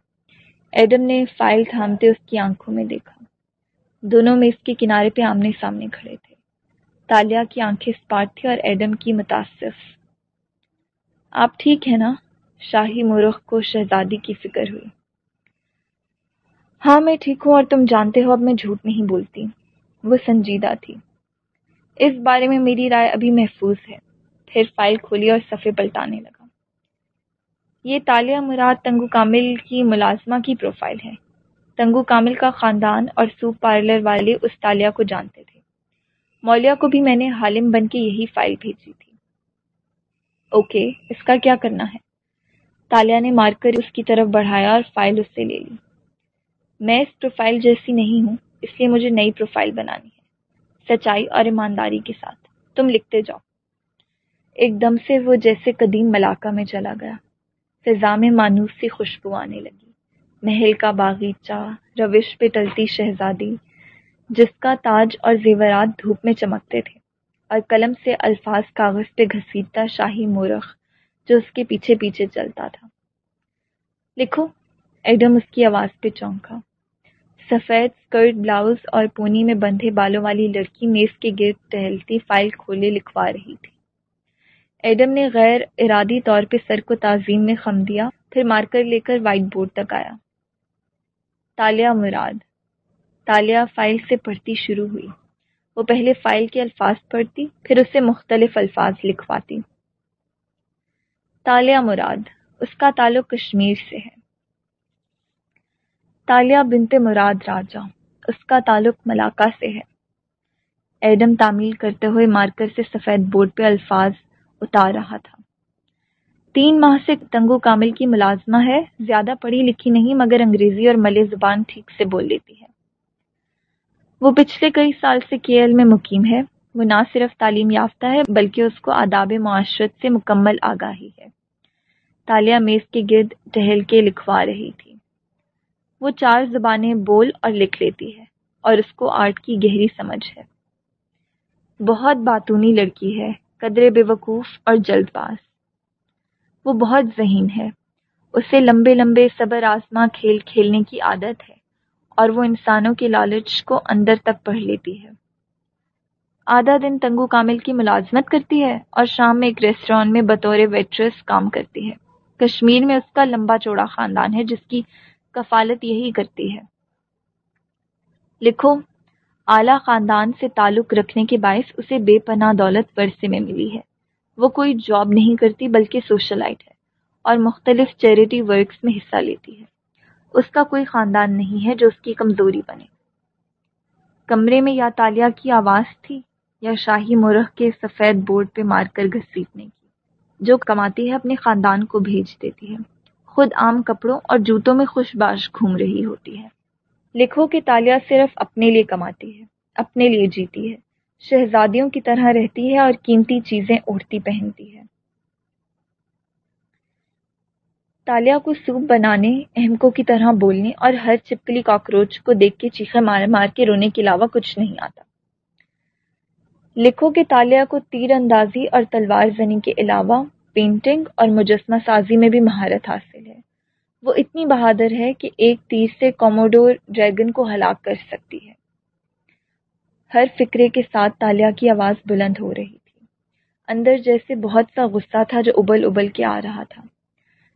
ایڈم نے فائل تھامتے اس کی آنکھوں میں دیکھا۔ دونوں میں اس کے کنارے پہ آمنے سامنے کھڑے تھے۔ تالیا کی آنکھیں اسپاٹ تھی اور ایڈم کی متاثف آپ ٹھیک ہے نا؟ شاہی مورخ کو شہزادی کی فکر ہوئی۔ ہاں میں ٹھیک ہوں اور تم جانتے ہو، اب میں جھوٹ نہیں بولتی۔ وہ سنجیدہ تھی۔ اس بارے میں میری رائے ابھی محفوظ ہے۔ پھر فائل کھولی اور صفحے پلٹانے لگا۔ یہ تالیہ مراد تنگو کامل کی ملازمہ کی پروفائل ہے۔ تنگو کامل کا خاندان اور سوپ پارلر والے اس تالیہ کو جانتے تھے۔ مولیا کو بھی میں نے حالم بن کے یہی فائل بھیجی تھی۔ اوکے، اس کا کیا کرنا ہے؟ تالیہ نے مار کر اس کی طرف بڑھایا اور فائل اس سے لے لی۔ میں اس پروفائل جیسی نہیں ہوں، اس لیے مجھے نئی پروفائل بنانی ہے۔ سچائی اور ایمانداری کے ساتھ۔ تم لکھتے جاؤ۔ ایک دم سے وہ جیسے قدیم ملاقہ میں چلا گیا۔ فضا میں مانوس سی خوشبو آنے لگی۔ محل کا باغیچہ، روش پہ ٹلتی شہزادی، جس کا تاج اور زیورات دھوپ میں چمکتے تھے۔ اور قلم سے الفاظ کاغذ پہ گھسیٹتا شاہی مورخ، جو اس کے پیچھے پیچھے چلتا تھا۔ لکھو، ایڈم اس کی آواز پہ چونکا۔ سفید اسکرٹ بلاؤز اور پونی میں بندھے بالوں والی لڑکی میز کے گرد ٹہلتی فائل کھولے لکھوا رہی تھی۔ ایڈم نے غیر ارادی طور پہ سر کو تعظیم میں خم دیا، پھر مارکر لے کر وائٹ بورڈ تک آیا۔ تالیہ مراد۔ تالیہ فائل سے پڑھتی شروع ہوئی۔ وہ پہلے فائل کے الفاظ پڑھتی، پھر اسے مختلف الفاظ لکھواتی۔ تالیہ مراد، اس کا تعلق کشمیر سے ہے۔ تالیہ بنت مراد راجا اس کا تعلق ملاقہ سے ہے۔ ایڈم تعمیل کرتے ہوئے مارکر سے سفید بورڈ پہ الفاظ اتار رہا تھا۔ تین ماہ سے تنگو کامل کی ملازمہ ہے، زیادہ پڑھی لکھی نہیں، مگر انگریزی اور ملے زبان ٹھیک سے بول لیتی ہے۔ وہ پچھلے کئی سال سے کیل میں مقیم ہے۔ وہ نہ صرف تعلیم یافتہ ہے، بلکہ اس کو آداب معاشرت سے مکمل آگاہی ہے۔ تالیہ میز کے گرد ٹہل کے لکھوا رہی تھی۔ وہ چار زبانیں بول اور لکھ لیتی ہے، اور اس کو آرٹ کی گہری سمجھ ہے۔ بہت باتونی لڑکی ہے، قدرے بے وقوف اور جلد باز۔ وہ بہت ذہین ہے۔ اسے لمبے لمبے صبر آسماں کھیل کھیلنے کی عادت ہے اور وہ انسانوں کے لالچ کو اندر تک پڑھ لیتی ہے۔ آدھا دن تنگو کامل کی ملازمت کرتی ہے اور شام میں ایک ریسٹورینٹ میں بطور ویٹریس کام کرتی ہے۔ کشمیر میں اس کا لمبا چوڑا خاندان ہے جس کی کفالت یہی کرتی ہے۔ لکھو، اعلی خاندان سے تعلق رکھنے کے باعث اسے بے پناہ دولت ورثے میں ملی ہے۔ وہ کوئی جاب نہیں کرتی بلکہ سوشلائٹ ہے اور مختلف چیریٹی ورکس میں حصہ لیتی ہے۔ اس کا کوئی خاندان نہیں ہے جو اس کی کمزوری بنے۔ کمرے میں یا تالیا کی آواز تھی یا شاہی مرخ کے سفید بورڈ پہ مار کر گھسیٹنے کی۔ جو کماتی ہے اپنے خاندان کو بھیج دیتی ہے۔ خود عام کپڑوں اور جوتوں میں خوش باش گھوم رہی ہوتی ہے۔ لکھو کہ تالیا صرف اپنے لیے کماتی ہے، اپنے لیے جیتی ہے۔ شہزادیوں کی طرح رہتی ہے اور قیمتی چیزیں اوڑھتی پہنتی ہے۔ تالیا کو سوپ بنانے، اہمکوں کی طرح بولنے اور ہر چپکلی کاکروچ کو دیکھ کے چیخے مار مار کے رونے کے علاوہ کچھ نہیں آتا۔ لکھو کہ تالیا کو تیر اندازی اور تلوار زنی کے علاوہ پینٹنگ اور مجسمہ سازی میں بھی مہارت حاصل ہے۔ وہ اتنی بہادر ہے کہ ایک تیر سے کوموڈور ڈریگن کو ہلاک کر سکتی ہے۔ ہر فکرے کے ساتھ تالیا کی آواز بلند ہو رہی تھی۔ اندر جیسے بہت سا غصہ تھا جو ابل ابل کے آ رہا تھا۔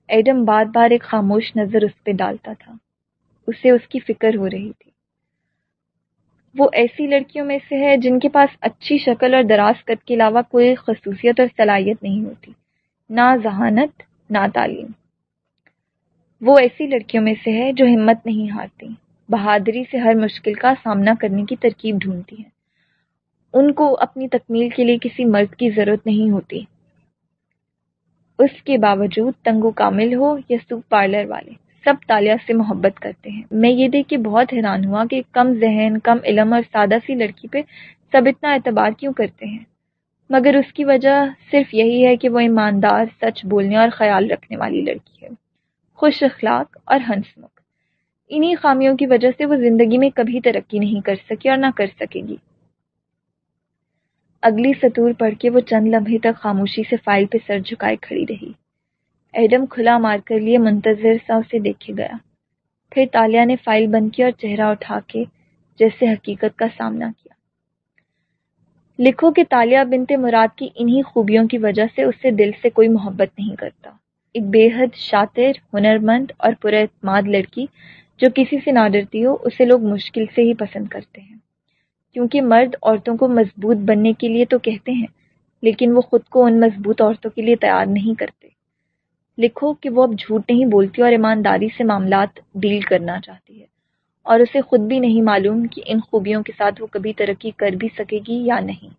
ایڈم بار بار ایک خاموش نظر اس پہ ڈالتا تھا۔ اسے اس کی فکر ہو رہی تھی۔ وہ ایسی لڑکیوں میں سے ہے جن کے پاس اچھی شکل اور دراز قد کے علاوہ کوئی خصوصیت اور صلاحیت نہیں ہوتی۔ نہ ذہانت، نہ تعلیم۔ وہ ایسی لڑکیوں میں سے ہے جو ہمت نہیں ہارتی۔ بہادری سے ہر مشکل کا سامنا کرنے کی ترکیب ڈھونڈتی ہیں ان کو اپنی تکمیل کے لیے کسی مرد کی ضرورت نہیں ہوتی۔ اس کے باوجود تنگو کامل ہو یا سوپ پارلر والے، سب تالیہ سے محبت کرتے ہیں۔ میں یہ دیکھ کے بہت حیران ہوا کہ کم ذہن، کم علم اور سادہ سی لڑکی پہ سب اتنا اعتبار کیوں کرتے ہیں۔ مگر اس کی وجہ صرف یہی ہے کہ وہ ایماندار، سچ بولنے اور خیال رکھنے والی لڑکی ہے۔ خوش اخلاق اور ہنس انہی خامیوں کی وجہ سے وہ زندگی میں کبھی ترقی نہیں کر سکی اور نہ کر سکے گی۔ اگلی سطور پڑھ کے وہ چند لمحے تک خاموشی سے فائل پہ سر جھکائے کھڑی رہی۔ ایڈم کھلا مار کر لیے منتظر سا اسے دیکھے گیا۔ پھر تالیہ نے فائل بند کی اور چہرہ اٹھا کے جیسے حقیقت کا سامنا کیا۔ لکھو کہ تالیہ بنت مراد کی انہی خوبیوں کی وجہ سے اس سے دل سے کوئی محبت نہیں کرتا۔ ایک بے حد شاطر، ہنرمند اور پر اعتماد لڑکی جو کسی سے نہ ڈرتی ہو، اسے لوگ مشکل سے ہی پسند کرتے ہیں۔ کیونکہ مرد عورتوں کو مضبوط بننے کے لیے تو کہتے ہیں، لیکن وہ خود کو ان مضبوط عورتوں کے لیے تیار نہیں کرتے۔ لکھو کہ وہ اب جھوٹ نہیں بولتی اور ایمانداری سے معاملات ڈیل کرنا چاہتی ہے۔ اور اسے خود بھی نہیں معلوم کہ ان خوبیوں کے ساتھ وہ کبھی ترقی کر بھی سکے گی یا نہیں۔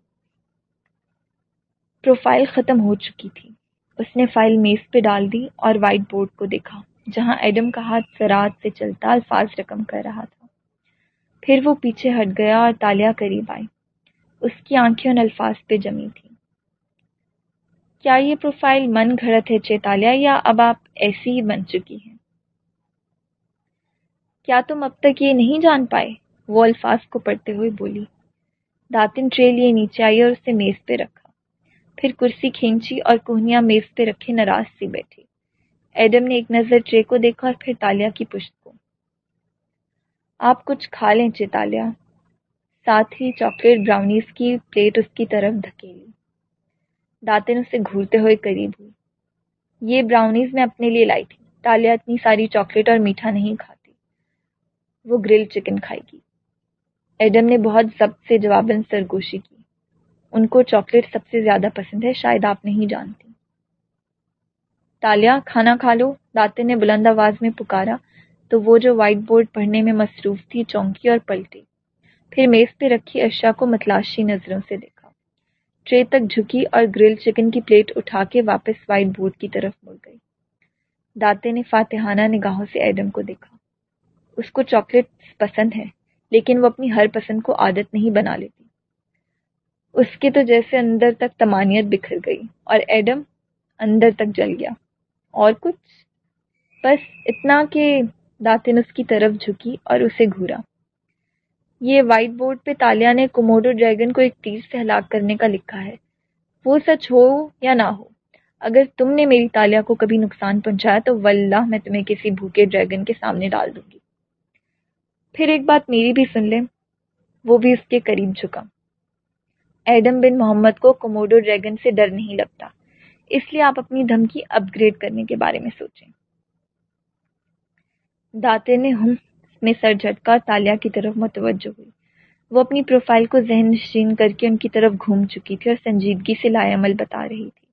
پروفائل ختم ہو چکی تھی۔ اس نے فائل میز پہ ڈال دی اور وائٹ بورڈ کو دیکھا۔ جہاں ایڈم کا ہاتھ سرات سے چلتا الفاظ رقم کر رہا تھا۔ پھر وہ پیچھے ہٹ گیا اور تالیا قریب آئی اس کی آنکھیں ان الفاظ پہ جمی تھی کیا یہ پروفائل من گھڑت ہے چیتالیہ یا اب آپ ایسی ہی بن چکی ہیں؟ کیا تم اب تک یہ نہیں جان پائے؟ وہ الفاظ کو پڑھتے ہوئے بولی۔ داتن ٹرے لیے نیچے آئی اور اسے میز پہ رکھا۔ پھر کرسی کھینچی اور کوہنیاں میز پہ رکھے ناراض سی بیٹھی۔ ایڈم نے ایک نظر ٹرے کو دیکھا اور پھر تالیا کی پشت کو۔ آپ کچھ کھا لیں چیتالیہ ساتھ ہی چاکلیٹ براؤنیز کی پلیٹ اس کی طرف دھکیلی۔ داتن اسے گھورتے ہوئے قریب ہوئی۔ یہ براؤنیز میں اپنے لیے لائی تھی۔ تالیا اتنی ساری چاکلیٹ اور میٹھا نہیں کھاتی۔ وہ گرل چکن کھائے گی۔ ایڈم نے بہت ضبط سے جواباً سرگوشی کی۔ ان کو چاکلیٹ سب سے زیادہ پسند ہے، شاید آپ نہیں جانتی۔ تالیا، کھانا کھا لو داتن نے بلند آواز میں پکارا تو وہ جو وائٹ بورڈ پڑھنے میں مصروف تھی، چونکی اور پلٹی۔ پھر میز پہ رکھی اشیاء کو متلاشی نظروں سے دیکھا۔ ٹرے تک جھکی اور گرل چکن کی پلیٹ اٹھا کے واپس وائٹ بورڈ کی طرف مڑ گئی۔ داتے نے فاتحانہ نگاہوں سے ایڈم کو دیکھا۔ اس کو چاکلیٹ پسند ہے لیکن وہ اپنی ہر پسند کو عادت نہیں بنا لیتی۔ اس کے تو جیسے اندر تک تمانیت بکھر گئی اور ایڈم اندر تک جل گیا۔ اور کچھ۔ بس اتنا کہ داتن اس کی طرف جھکی اور اسے گھورا۔ یہ وائٹ بورڈ پہ تالیا نے کوموڈو ڈریگن کو ایک تیر سے ہلاک کرنے کا لکھا ہے۔ وہ سچ ہو یا نہ ہو؟ اگر تم نے میری تالیا کو کبھی نقصان پہنچایا تو واللہ میں تمہیں کسی بھوکے ڈریگن کے سامنے ڈال دوں گی۔ پھر ایک بات میری بھی سن لیں وہ بھی اس کے قریب جھکا۔ ایڈم بن محمد کو کوموڈو ڈریگن سے ڈر نہیں لگتا۔ اس لیے آپ اپنی دھمکی اپ گریڈ کرنے کے بارے میں سوچیں۔ داتے نے ہم میں سر جھٹکا تالیا کی طرف متوجہ ہوئی۔ وہ اپنی پروفائل کو ذہن نشین کر کے ان کی طرف گھوم چکی تھی اور سنجیدگی سے لائے عمل بتا رہی تھی۔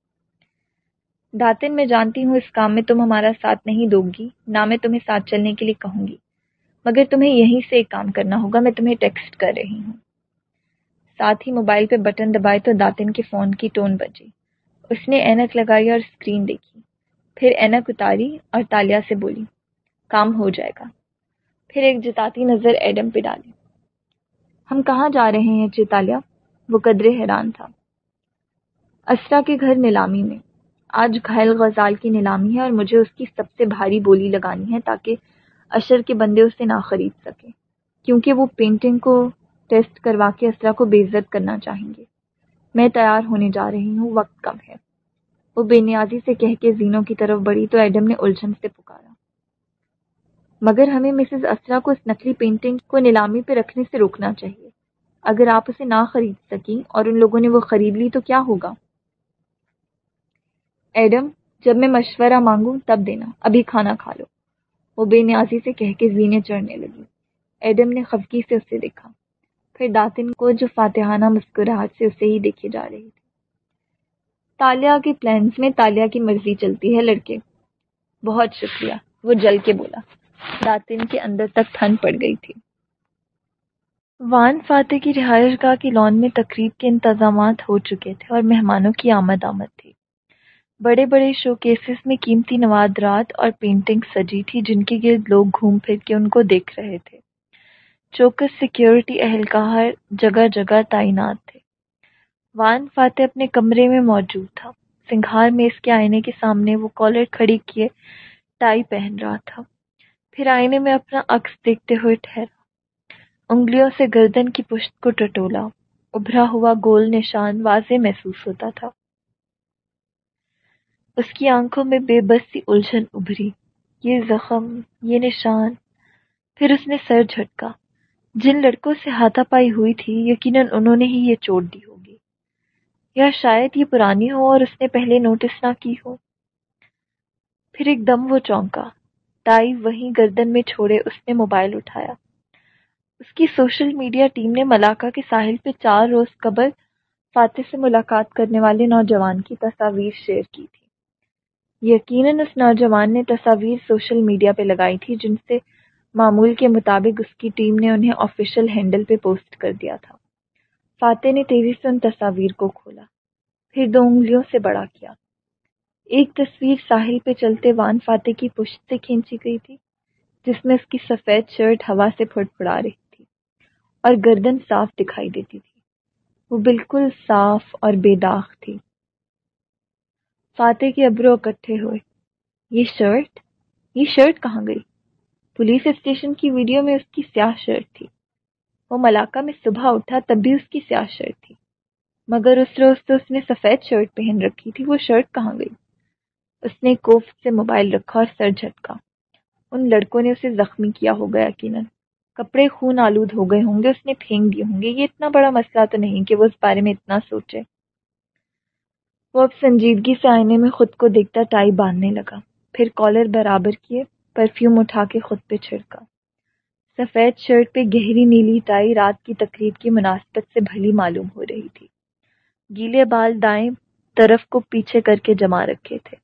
داتن، میں جانتی ہوں اس کام میں تم ہمارا ساتھ نہیں دو گی نہ میں تمہیں ساتھ چلنے کے لیے کہوں گی، مگر تمہیں یہیں سے ایک کام کرنا ہوگا، میں تمہیں ٹیکسٹ کر رہی ہوں۔ ساتھ ہی موبائل پہ بٹن دبائے تو داتن کے فون کی ٹون بجی۔ اس نے اینک لگائی اور اسکرین دیکھی۔ پھر اینک اتاری اور تالیا سے بولی، کام ہو جائے گا۔ پھر ایک جتاتی نظر ایڈم پہ ڈالی۔ ہم کہاں جا رہے ہیں جی چیتالیہ وہ قدرے حیران تھا۔ اسرا کے گھر نیلامی میں۔ آج گھائل غزال کی نیلامی ہے اور مجھے اس کی سب سے بھاری بولی لگانی ہے تاکہ اشر کے بندے اسے نہ خرید سکے، کیونکہ وہ پینٹنگ کو ٹیسٹ کروا کے اسرا کو بے عزت کرنا چاہیں گے۔ میں تیار ہونے جا رہی ہوں، وقت کم ہے۔ وہ بے نیازی سے کہہ کے زینوں کی طرف بڑھی تو ایڈم نے الجھن سے پکارا۔ مگر ہمیں مسز اسرا کو اس نقلی پینٹنگ کو نیلامی پہ رکھنے سے روکنا چاہیے۔ اگر آپ اسے نہ خرید سکیں اور ان لوگوں نے وہ خرید لی تو کیا ہوگا؟ ایڈم، جب میں مشورہ مانگوں تب دینا، ابھی کھانا کھا لو۔ وہ بے نیازی سے کہہ کے زینے چڑھنے لگی۔ ایڈم نے خفگی سے اسے دیکھا۔ پھر داتن کو جو فاتحانہ مسکراہٹ سے اسے ہی دیکھی جا رہی تھی۔ تالیا کے پلانس میں تالیا کی مرضی چلتی ہے لڑکے۔ بہت شکریہ۔ وہ جل کے بولا۔ داتن کے اندر تک ٹھنڈ پڑ گئی تھی۔ وان فاتح کی رہائش گاہ کی لان میں تقریب کے انتظامات ہو چکے تھے اور مہمانوں کی آمد آمد تھی۔ بڑے بڑے شو کیسز میں قیمتی نوادرات اور پینٹنگ سجی تھی جن کے گرد لوگ گھوم پھر کے ان کو دیکھ رہے تھے۔ چوکس سیکیورٹی اہلکار جگہ جگہ تعینات تھے۔ وان فاتح اپنے کمرے میں موجود تھا۔ سنگھار میں اس کے آئینے کے سامنے وہ کالر کھڑی کیے ٹائی پہن رہا تھا۔ پھر آئینے میں اپنا عکس دیکھتے ہوئے ٹھہرا۔ انگلیوں سے گردن کی پشت کو ٹٹولا۔ ابھرا ہوا گول نشان واضح محسوس ہوتا تھا۔ اس کی آنکھوں میں بے بس سی الجھن ابھری۔ یہ زخم، یہ نشان، پھر اس نے سر جھٹکا۔ جن لڑکوں سے ہاتھا پائی ہوئی تھی، یقیناً انہوں نے ہی یہ چوٹ دی ہوگی۔ یا شاید یہ پرانی ہو اور اس نے پہلے نوٹس نہ کی ہو۔ پھر ایک دم وہ چونکا ٹائی وہیں گردن میں چھوڑے اس نے موبائل اٹھایا۔ اس کی سوشل میڈیا ٹیم نے ملاقہ کے ساحل پہ چار روز قبل فاتح سے ملاقات کرنے والے نوجوان کی تصاویر شیئر کی تھی۔ یقیناً اس نوجوان نے تصاویر سوشل میڈیا پہ لگائی تھی جن سے معمول کے مطابق اس کی ٹیم نے انہیں آفیشل ہینڈل پہ پوسٹ کر دیا تھا۔ فاتح نے تیزی سے ان تصاویر کو کھولا۔ پھر دو انگلیوں سے بڑا کیا۔ ایک تصویر ساحل پہ چلتے وان فاتح کی پشت سے کھینچی گئی تھی، جس میں اس کی سفید شرٹ ہوا سے پھڑ پھڑا رہی تھی اور گردن صاف دکھائی دیتی تھی۔ وہ بالکل صاف اور بے داغ تھی۔ فاتح کے ابرو اکٹھے ہوئے۔ یہ شرٹ یہ شرٹ کہاں گئی؟ پولیس اسٹیشن کی ویڈیو میں اس کی سیاہ شرٹ تھی۔ وہ ملاقہ میں صبح اٹھا تب بھی اس کی سیاہ شرٹ تھی۔ مگر اس روز تو اس نے سفید شرٹ پہن رکھی تھی۔ وہ شرٹ کہاں گئی؟ اس نے کوف سے موبائل رکھا اور سر جھٹکا۔ ان لڑکوں نے اسے زخمی کیا ہوگا یقیناً۔ کپڑے خون آلود ہو گئے ہوں گے، اس نے پھینک دیے ہوں گے۔ یہ اتنا بڑا مسئلہ تو نہیں کہ وہ اس بارے میں اتنا سوچے۔ وہ اب سنجیدگی سے آئینے میں خود کو دیکھتا ٹائی باندھنے لگا۔ پھر کالر برابر کیے۔ پرفیوم اٹھا کے خود پہ چھڑکا۔ سفید شرٹ پہ گہری نیلی ٹائی رات کی تقریب کی مناسبت سے بھلی معلوم ہو رہی تھی۔ گیلے بال دائیں طرف کو پیچھے کر کے جما رکھے تھے۔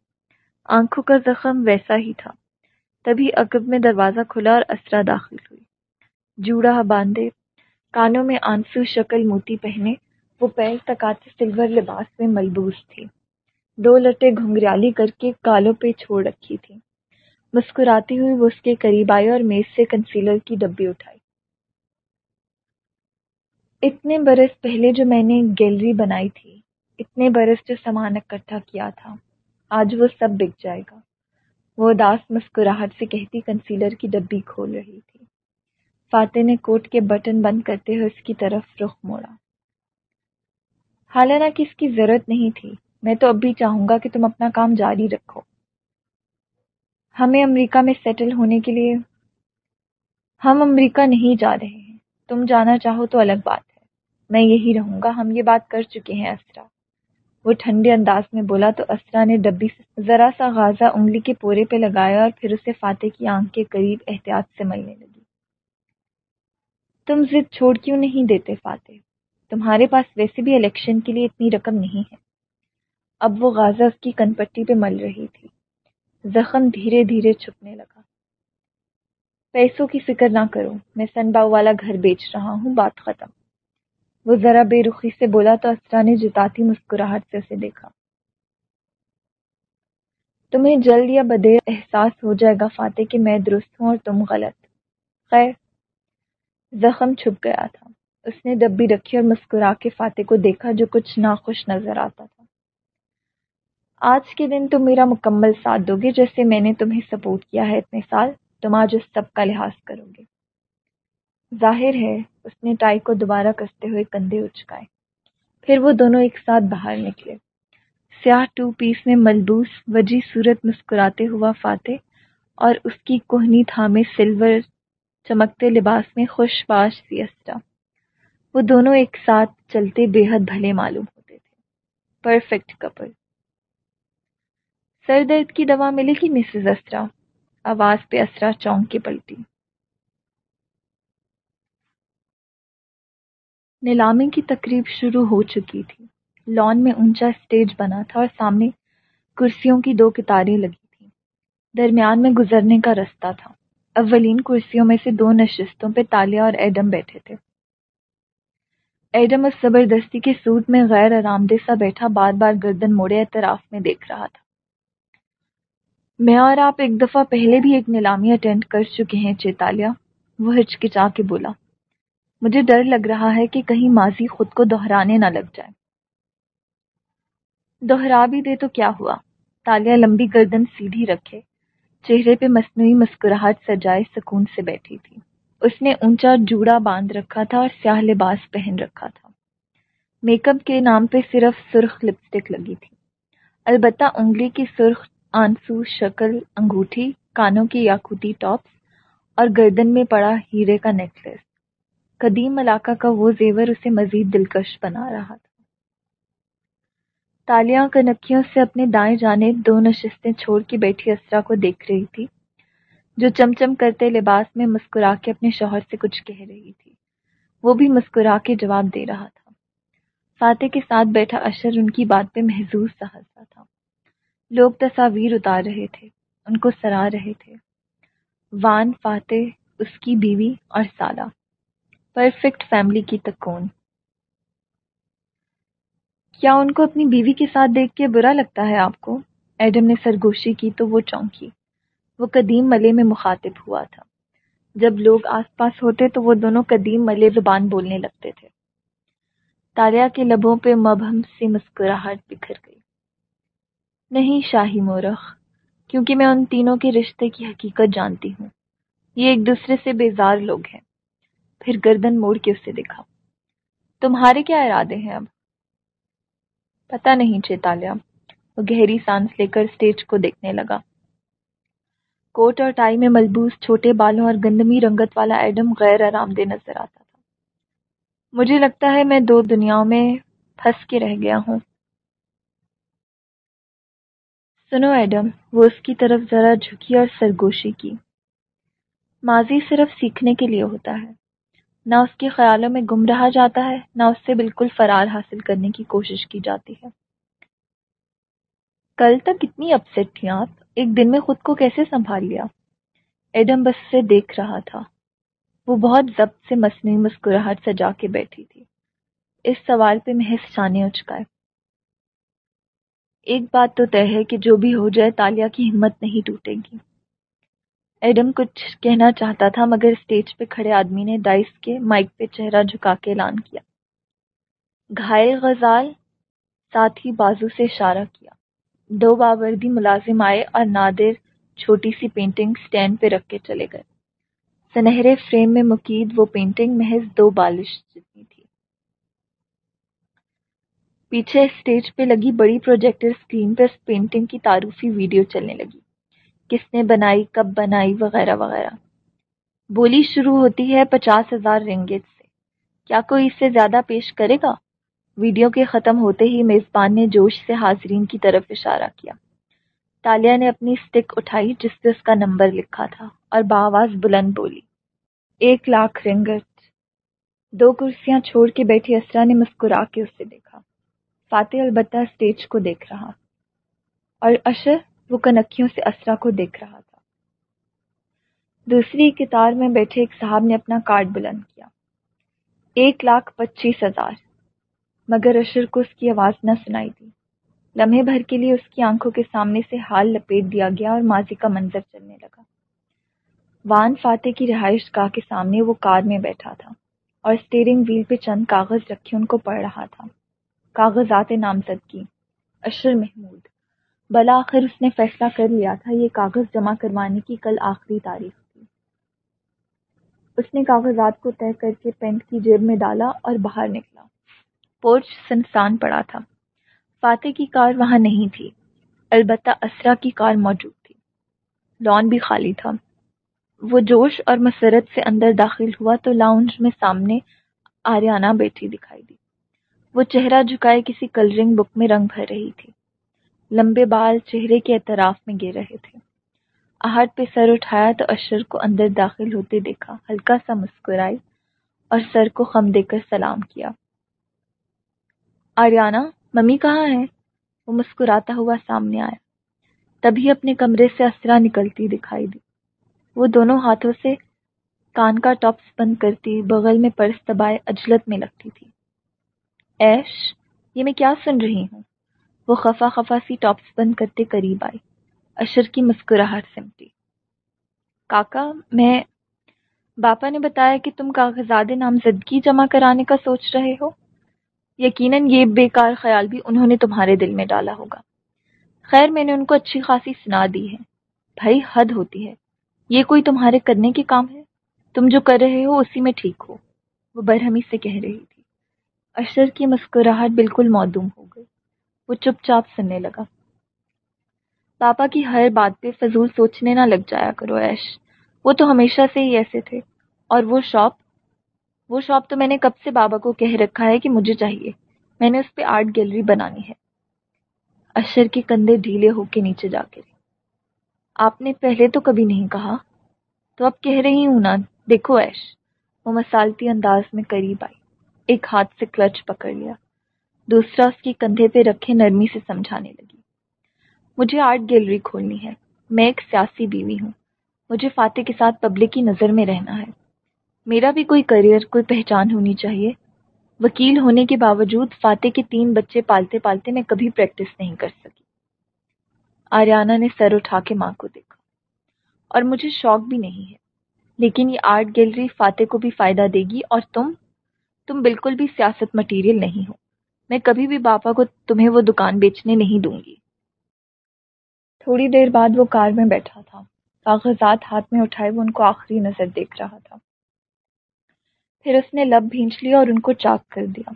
آنکھوں کا زخم ویسا ہی تھا۔ تبھی عقب میں دروازہ کھلا اور اسرا داخل ہوئی۔ جوڑا باندھے، کانوں میں آنسو شکل موتی پہنے، وہ پیر تکاتے سلور لباس میں ملبوس تھی۔ دو لٹے گھنگریالی کر کے کالوں پہ چھوڑ رکھی تھی۔ مسکراتی ہوئی وہ اس کے قریب آئی اور میز سے کنسیلر کی ڈبی اٹھائی۔ اتنے برس پہلے جو میں نے گیلری بنائی تھی، اتنے برس جو سامان اکٹھا کیا تھا، آج وہ سب بک جائے گا۔ وہ اداس مسکراہٹ سے کہتی کنسیلر کی ڈبی کھول رہی تھی۔ فاتح نے کوٹ کے بٹن بند کرتے ہوئے اس کی طرف رخ موڑا۔ حالانکہ اس کی ضرورت نہیں تھی، میں تو اب بھی چاہوں گا کہ تم اپنا کام جاری رکھو۔ ہمیں امریکہ میں سیٹل ہونے کے لیے ہم امریکہ نہیں جا رہے ہیں۔ تم جانا چاہو تو الگ بات ہے۔ میں یہی رہوں گا۔ ہم یہ بات کر چکے ہیں اسرا۔ وہ ٹھنڈے انداز میں بولا تو اسرا نے ڈبی سے ذرا سا غازہ انگلی کے پورے پہ لگایا اور پھر اسے فاتح کی آنکھ کے قریب احتیاط سے ملنے لگی۔ تم ضد چھوڑ کیوں نہیں دیتے فاتح؟ تمہارے پاس ویسے بھی الیکشن کے لیے اتنی رقم نہیں ہے۔ اب وہ غازہ اس کی کن پٹی پہ مل رہی تھی۔ زخم دھیرے دھیرے چھپنے لگا۔ پیسوں کی فکر نہ کرو، میں سن باؤ والا گھر بیچ رہا ہوں، بات ختم۔ وہ ذرا بے رخی سے بولا تو اسرا نے جتاتی مسکراہٹ سے اسے دیکھا۔ تمہیں جلد یا بدیر احساس ہو جائے گا فاتح کہ میں درست ہوں اور تم غلط۔ خیر، زخم چھپ گیا تھا۔ اس نے ڈبی رکھی اور مسکرا کے فاتح کو دیکھا جو کچھ ناخوش نظر آتا تھا۔ آج کے دن تم میرا مکمل ساتھ دو گے جیسے میں نے تمہیں سپورٹ کیا ہے اتنے سال، تم آج اس سب کا لحاظ کرو گے۔ ظاہر ہے، اس نے ٹائی کو دوبارہ کستے ہوئے کندھے اچکائے۔ پھر وہ دونوں ایک ساتھ باہر نکلے۔ سیاہ ٹو پیس میں ملبوس وجی صورت مسکراتے ہوا فاتح اور اس کی کوہنی تھامے سلور چمکتے لباس میں خوش باش سی اسٹا وہ دونوں ایک ساتھ چلتے بے حد بھلے معلوم ہوتے تھے۔ پرفیکٹ کپل۔ سر درد کی دوا ملے گی مسز اسرا۔ آواز پہ اسرا چونک کے پلٹی۔ نیلامی کی تقریب شروع ہو چکی تھی۔ لان میں اونچا اسٹیج بنا تھا اور سامنے کرسیوں کی دو کتاریں لگی تھیں۔ درمیان میں گزرنے کا رستہ تھا۔ اولین کرسیوں میں سے دو نشستوں پہ تالیا اور ایڈم بیٹھے تھے۔ ایڈم اس زبردستی کے سوٹ میں غیر آرام دہ سا بیٹھا بار بار گردن موڑے اعتراف میں دیکھ رہا تھا۔ میں اور آپ ایک دفعہ پہلے بھی ایک نیلامی اٹینڈ کر چکے ہیں چیتالیہ وہ ہچکچا کے بولا۔ مجھے ڈر لگ رہا ہے کہ کہیں ماضی خود کو دہرانے نہ لگ جائے۔ دوہرا بھی دے تو کیا ہوا؟ تالیا لمبی گردن سیدھی رکھے۔ چہرے پہ مصنوعی مسکراہٹ سجائے سکون سے بیٹھی تھی۔ اس نے اونچا جوڑا باندھ رکھا تھا اور سیاہ لباس پہن رکھا تھا۔ میک اپ کے نام پہ صرف سرخ لپسٹک لگی تھی۔ البتہ انگلی کی سرخ آنسو، شکل، انگوٹھی، کانوں کی یاقوتی ٹاپس اور گردن میں پڑا ہیرے کا نیکلس قدیم علاقہ کا وہ زیور اسے مزید دلکش بنا رہا تھا۔ تالیاں کنکیوں سے اپنے دائیں جانب دو نشستیں چھوڑ کے بیٹھی اسرا کو دیکھ رہی تھی، جو چمچم کرتے لباس میں مسکرا کے اپنے شوہر سے کچھ کہہ رہی تھی۔ وہ بھی مسکرا کے جواب دے رہا تھا۔ فاتح کے ساتھ بیٹھا اشر ان کی بات پہ محظوظ سا ہنسا تھا۔ لوگ تصاویر اتار رہے تھے، ان کو سرا رہے تھے۔ وان، فاتح، اس کی بیوی اور سالہ۔ پرفیکٹ فیملی کی تکون۔ کیا ان کو اپنی بیوی کے ساتھ دیکھ کے برا لگتا ہے آپ کو؟ ایڈم نے سرگوشی کی تو وہ چونکی۔ وہ قدیم ملے میں مخاطب ہوا تھا۔ جب لوگ آس پاس ہوتے تو وہ دونوں قدیم ملے زبان بولنے لگتے تھے۔ تالیا کے لبوں پہ مبہم سی مسکراہٹ بکھر گئی۔ نہیں شاہی مورخ، کیونکہ میں ان تینوں کے رشتے کی حقیقت جانتی ہوں۔ یہ ایک دوسرے سے بیزار لوگ ہیں۔ پھر گردن موڑ کے اسے دیکھا۔ تمہارے کیا ارادے ہیں اب؟ پتا نہیں چیتالیہ۔ وہ گہری سانس لے کر اسٹیج کو دیکھنے لگا۔ کوٹ اور ٹائی میں ملبوس چھوٹے بالوں اور گندمی رنگت والا ایڈم غیر آرام دہ نظر آتا تھا۔ مجھے لگتا ہے میں دو دنیاؤں میں پھنس کے رہ گیا ہوں۔ سنو ایڈم، وہ اس کی طرف ذرا جھکی اور سرگوشی کی۔ ماضی صرف سیکھنے کے لیے ہوتا ہے۔ نہ اس کے خیالوں میں گم رہا جاتا ہے، نہ اس سے بالکل فرار حاصل کرنے کی کوشش کی جاتی ہے۔ کل تک کتنی اپسٹ تھی آپ؟ ایک دن میں خود کو کیسے سنبھال لیا؟ ایڈم بس سے دیکھ رہا تھا۔ وہ بہت ضبط سے مصنوعی مسکراہٹ سجا کے بیٹھی تھی۔ اس سوال پہ محض شانے اچکائے۔ ایک بات تو طے ہے کہ جو بھی ہو جائے، تالیا کی ہمت نہیں ٹوٹے گی۔ ایڈم کچھ کہنا چاہتا تھا، مگر اسٹیج پہ کھڑے آدمی نے دائس کے مائک پہ چہرہ جھکا کے اعلان کیا۔ گھائل غزال، ساتھ ہی بازو سے اشارہ کیا۔ دو باوردی ملازم آئے اور نادر چھوٹی سی پینٹنگ سٹینڈ پہ رکھ کے چلے گئے۔ سنہرے فریم میں مقید وہ پینٹنگ محض دو بالش جتنی تھی۔ پیچھے اسٹیج پہ لگی بڑی پروجیکٹر اسکرین پہ اس پینٹنگ کی تعارفی ویڈیو چلنے لگی۔ کس نے بنائی، کب بنائی، وغیرہ وغیرہ۔ بولی شروع ہوتی ہے پچاس ہزار رنگت سے۔ کیا کوئی اس سے زیادہ پیش کرے گا؟ ویڈیو کے ختم ہوتے ہی میزبان نے جوش سے حاضرین کی طرف اشارہ کیا۔ تالیا نے اپنی اسٹک اٹھائی جس پہ اس کا نمبر لکھا تھا اور باواز بلند بولی۔ ایک لاکھ رنگت۔ دو کرسیاں چھوڑ کے بیٹھی اسرا نے مسکرا کے اسے دیکھا۔ فاتح البتہ اسٹیج کو دیکھ رہا اور اشر وہ کنکھیوں سے اسرا کو دیکھ رہا تھا۔ دوسری کتار میں بیٹھے ایک صاحب نے اپنا کارڈ بلند کیا۔ ایک لاکھ پچیس ہزار۔ مگر اشر کو اس کی آواز نہ سنائی دی۔ لمحے بھر کے لیے اس کی آنکھوں کے سامنے سے حال لپیٹ دیا گیا اور ماضی کا منظر چلنے لگا۔ وان فاتح کی رہائش گاہ کے سامنے وہ کار میں بیٹھا تھا اور اسٹیئرنگ ویل پہ چند کاغذ رکھے ان کو پڑھ رہا تھا۔ کاغذات نامزد کی۔ اشر محمود۔ بلاخر اس نے فیصلہ کر لیا تھا، یہ کاغذ جمع کروانے کی کل آخری تاریخ تھی۔ اس نے کاغذات کو طے کر کے پینٹ کی جیب میں ڈالا اور باہر نکلا۔ پورچ سنسان پڑا تھا۔ فاتح کی کار وہاں نہیں تھی، البتہ اسرا کی کار موجود تھی۔ لان بھی خالی تھا۔ وہ جوش اور مسرت سے اندر داخل ہوا تو لاؤنج میں سامنے آریانہ بیٹھی دکھائی دی۔ وہ چہرہ جھکائے کسی کلرنگ بک میں رنگ بھر رہی تھی۔ لمبے بال چہرے کے اطراف میں گر رہے تھے۔ آہٹ پہ سر اٹھایا تو اشر کو اندر داخل ہوتے دیکھا۔ ہلکا سا مسکرائی اور سر کو خم دے کر سلام کیا۔ آریانہ ممی کہاں ہے وہ مسکراتا ہوا سامنے آیا۔ تبھی اپنے کمرے سے اسرا نکلتی دکھائی دی۔ وہ دونوں ہاتھوں سے کان کا ٹاپس بند کرتی بغل میں پرس دبائے اجلت میں لگتی تھی۔ ایش، یہ میں کیا سن رہی ہوں؟ وہ خفا خفا سی ٹاپس بند کرتے قریب آئی اشر کی مسکراہٹ سمٹی۔ کاکا، میں، باپا نے بتایا کہ تم کاغذات نامزدگی جمع کرانے کا سوچ رہے ہو۔ یقیناً یہ بیکار خیال بھی انہوں نے تمہارے دل میں ڈالا ہوگا۔ خیر، میں نے ان کو اچھی خاصی سنا دی ہے۔ بھائی، حد ہوتی ہے۔ یہ کوئی تمہارے کرنے کے کام ہے؟ تم جو کر رہے ہو اسی میں ٹھیک ہو۔ وہ برہمی سے کہہ رہی تھی۔ اشر کی مسکراہٹ بالکل معدوم ہو گئی۔ وہ چپ چاپ سننے لگا۔ پاپا کی ہر بات پہ فضول سوچنے نہ لگ جایا کرو ایش وہ تو ہمیشہ سے ہی ایسے تھے۔ اور وہ شاپ وہ شاپ تو میں نے کب سے بابا کو کہہ رکھا ہے کہ مجھے چاہیے۔ میں نے اس پہ آرٹ گیلری بنانی ہے۔ اشر کے کندھے ڈھیلے ہو کے نیچے جا کے آپ نے پہلے تو کبھی نہیں کہا۔ تو اب کہہ رہی ہوں نا، دیکھو ایش وہ مسالتی انداز میں قریب آئی۔ ایک ہاتھ سے کلچ پکڑ لیا، دوسرا اس کی کندھے پہ رکھے نرمی سے سمجھانے لگی۔ مجھے آرٹ گیلری کھولنی ہے، میں ایک سیاسی بیوی ہوں۔ مجھے فاتح کے ساتھ پبلک کی نظر میں رہنا ہے۔ میرا بھی کوئی کریئر کوئی پہچان ہونی چاہیے۔ وکیل ہونے کے باوجود فاتح کے تین بچے پالتے پالتے میں کبھی پریکٹس نہیں کر سکی۔ آریانہ نے سر اٹھا کے ماں کو دیکھا۔ اور مجھے شوق بھی نہیں ہے، لیکن یہ آرٹ گیلری فاتح کو بھی فائدہ دے گی اور تم تم بالکل بھی سیاست مٹیریل نہیں ہو۔ میں کبھی بھی باپا کو تمہیں وہ دکان بیچنے نہیں دوں گی۔ تھوڑی دیر بعد وہ کار میں بیٹھا تھا۔ کاغذات ہاتھ میں اٹھائے وہ ان کو آخری نظر دیکھ رہا تھا۔ پھر اس نے لب بھینچ لیا اور ان کو چاک کر دیا۔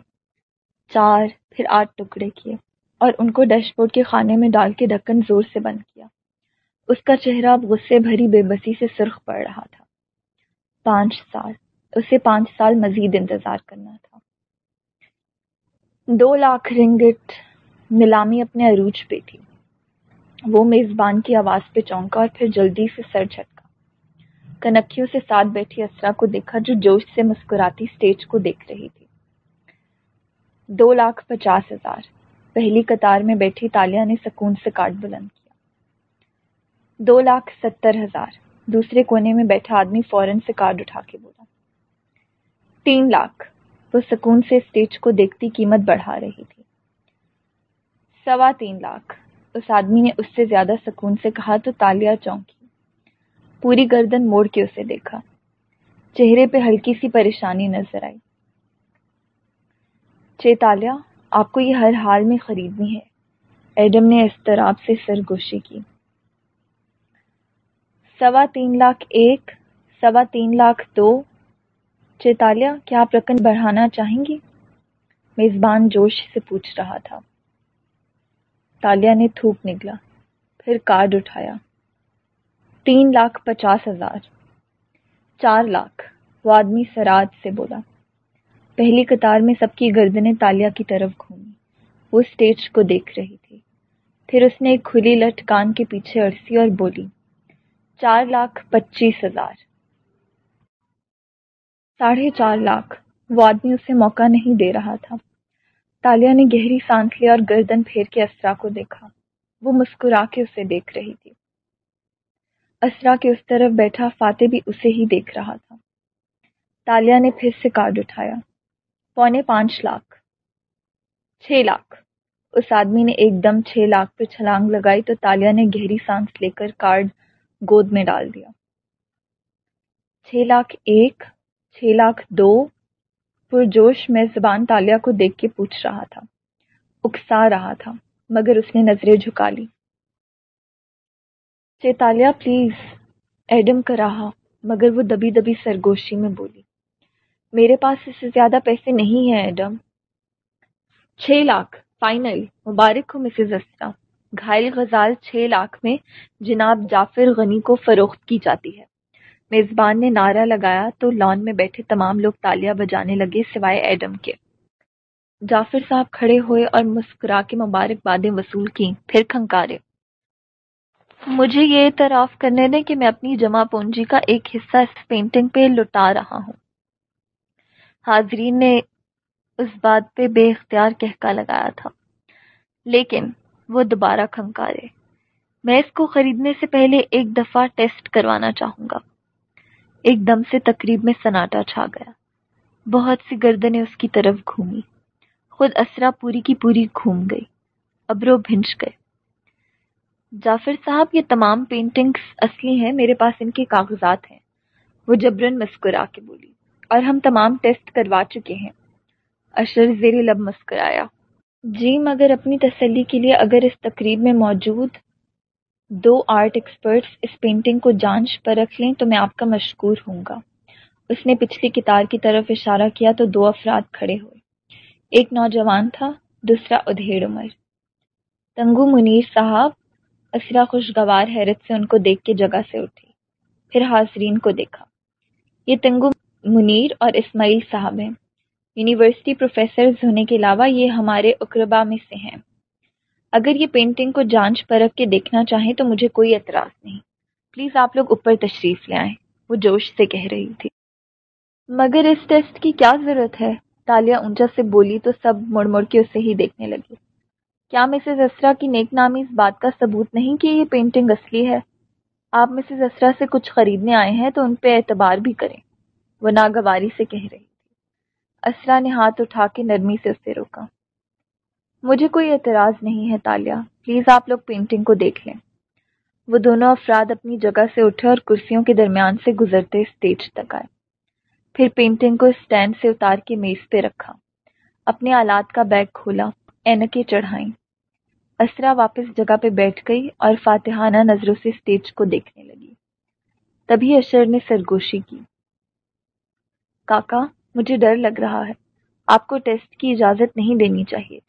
چار، پھر آٹھ ٹکڑے کیے اور ان کو ڈیش بورڈ کے خانے میں ڈال کے ڈھکن زور سے بند کیا۔ اس کا چہرہ اب غصے بھری بے بسی سے سرخ پڑ رہا تھا۔ پانچ سال۔ اسے پانچ سال مزید انتظار کرنا تھا۔ دو لاکھ رنگٹ نیلامی اپنے عروج پہ تھی۔ وہ میزبان کی آواز پہ چونکا اور پھر جلدی سے سر جھٹکا۔ کنکھیوں سے ساتھ بیٹھی اسرا کو دیکھا جو جوش سے مسکراتی اسٹیج کو دیکھ رہی تھی۔ دو لاکھ پچاس ہزار۔ پہلی قطار میں بیٹھی تالیا نے سکون سے کارڈ بلند کیا۔ دو لاکھ ستر ہزار۔ دوسرے کونے میں بیٹھا آدمی فوراً سے کارڈ اٹھا کے بولا۔ تین لاکھ۔ وہ سکون سے اسٹیج کو دیکھتی قیمت بڑھا رہی تھی۔ سوا تین لاکھ۔ اس آدمی نے اس سے زیادہ سکون سے کہا تو تالیا چونکی۔ پوری گردن موڑ کے اسے دیکھا۔ چہرے پہ ہلکی سی پریشانی نظر آئی۔ چیتالیہ آپ کو یہ ہر حال میں خریدنی ہے۔ ایڈم نے استراب سے سرگوشی کی۔ سوا تین لاکھ ایک، سوا تین لاکھ دو چیتالیہ کیا آپ رقم بڑھانا چاہیں گی؟ میزبان جوش سے پوچھ رہا تھا۔ تالیا نے تھوک نکلا، پھر کارڈ اٹھایا۔ تین لاکھ پچاس ہزار۔ چار لاکھ، وہ آدمی سراج سے بولا۔ پہلی قطار میں سب کی گردنیں تالیا کی طرف گھومی۔ وہ اسٹیج کو دیکھ رہی تھی۔ پھر اس نے ایک کھلی لٹ کان کے پیچھے اڑسی اور بولی، چار لاکھ پچیس ہزار۔ ساڑھے چار لاکھ۔ وہ آدمی اسے موقع نہیں دے رہا تھا۔ تالیا نے گہری سانس لیا اور گردن پھیر کے اسرا کو دیکھا۔ وہ مسکرا کے اسے دیکھ رہی تھی۔ اسرا کے اس طرف بیٹھا، فاتح بھی اسے ہی دیکھ رہا تھا۔ تالیا نے پھر سے کارڈ اٹھایا۔ پونے پانچ لاکھ۔ چھ لاکھ۔ اس آدمی نے ایک دم چھ لاکھ پہ چھلانگ لگائی تو تالیا نے گہری سانس لے کر کارڈ گود میں ڈال دیا۔ چھ لاکھ ایک۔ چھ لاکھ دو پرجوش میں زبان تالیا کو دیکھ کے پوچھ رہا تھا۔ اکسا رہا تھا، مگر اس نے نظریں جھکا لی چیتالیہ پلیز، ایڈم کا رہا، مگر وہ دبی دبی سرگوشی میں بولی۔ میرے پاس اس سے زیادہ پیسے نہیں ہیں، ایڈم۔ چھ لاکھ، فائنل، مبارک ہو مسز اسرا۔ گھائل غزال چھ لاکھ میں جناب جعفر غنی کو فروخت کی جاتی ہے۔ میزبان نے نعرہ لگایا تو لان میں بیٹھے تمام لوگ تالیاں بجانے لگے سوائے ایڈم کے۔ جعفر صاحب کھڑے ہوئے اور مسکرا کے مبارک بادیں وصول کی پھر کھنکارے۔ مجھے یہ اعتراف کرنے دیں کہ میں اپنی جمع پونجی کا ایک حصہ اس پینٹنگ پہ لٹا رہا ہوں۔ حاضرین نے اس بات پہ بے اختیار کہکا لگایا تھا۔ لیکن وہ دوبارہ کھنکارے۔ میں اس کو خریدنے سے پہلے ایک دفعہ ٹیسٹ کروانا چاہوں گا۔ ایک دم سے تقریب میں سناٹا چھا گیا۔ بہت سی گردنیں اس کی طرف گھومی۔ خود اسرا پوری کی پوری گھوم گئی۔ ابرو بھنچ گئے۔ جعفر صاحب، یہ تمام پینٹنگز اصلی ہیں، میرے پاس ان کے کاغذات ہیں۔ وہ جبرن مسکرا کے بولی، اور ہم تمام ٹیسٹ کروا چکے ہیں۔ اشر زیر لب مسکرایا۔ جی مگر اپنی تسلی کے لیے اگر اس تقریب میں موجود دو آرٹ ایکسپرٹس اس پینٹنگ کو جانچ پر رکھ لیں تو میں آپ کا مشکور ہوں گا۔ اس نے پچھلی کتار کی طرف اشارہ کیا تو دو افراد کھڑے ہوئے۔ ایک نوجوان تھا، دوسرا ادھیڑ عمر۔ تنگو منیر صاحب اسرا خوشگوار حیرت سے ان کو دیکھ کے جگہ سے اٹھی، پھر حاضرین کو دیکھا۔ یہ تنگو منیر اور اسماعیل صاحب ہیں۔ یونیورسٹی پروفیسرز ہونے کے علاوہ یہ ہمارے اقربا میں سے ہیں۔ اگر یہ پینٹنگ کو جانچ پرکھ کے دیکھنا چاہیں تو مجھے کوئی اعتراض نہیں۔ پلیز آپ لوگ اوپر تشریف لے آئیں۔ وہ جوش سے کہہ رہی تھی۔ مگر اس ٹیسٹ کی کیا ضرورت ہے؟ تالیہ اونچا سے بولی تو سب مڑ مڑ کے اسے ہی دیکھنے لگے۔ کیا مسز اسرا کی نیک نامی اس بات کا ثبوت نہیں کہ یہ پینٹنگ اصلی ہے؟ آپ مسز اسرا سے کچھ خریدنے آئے ہیں تو ان پہ اعتبار بھی کریں۔ وہ ناگواری سے کہہ رہی تھی۔ اسرا نے ہاتھ اٹھا کے نرمی سے اسے روکا۔ مجھے کوئی اعتراض نہیں ہے، تالیہ۔ پلیز آپ لوگ پینٹنگ کو دیکھ لیں۔ وہ دونوں افراد اپنی جگہ سے اٹھے اور کرسیوں کے درمیان سے گزرتے اسٹیج تک آئے۔ پھر پینٹنگ کو اسٹینڈ سے اتار کے میز پہ رکھا۔ اپنے آلات کا بیگ کھولا، اینکیں چڑھائیں۔ اسرا واپس جگہ پہ بیٹھ گئی اور فاتحانہ نظروں سے اسٹیج کو دیکھنے لگی۔ تبھی اشر نے سرگوشی کی۔ کاکا، مجھے ڈر لگ رہا ہے۔ آپ کو ٹیسٹ کی اجازت نہیں دینی چاہیے۔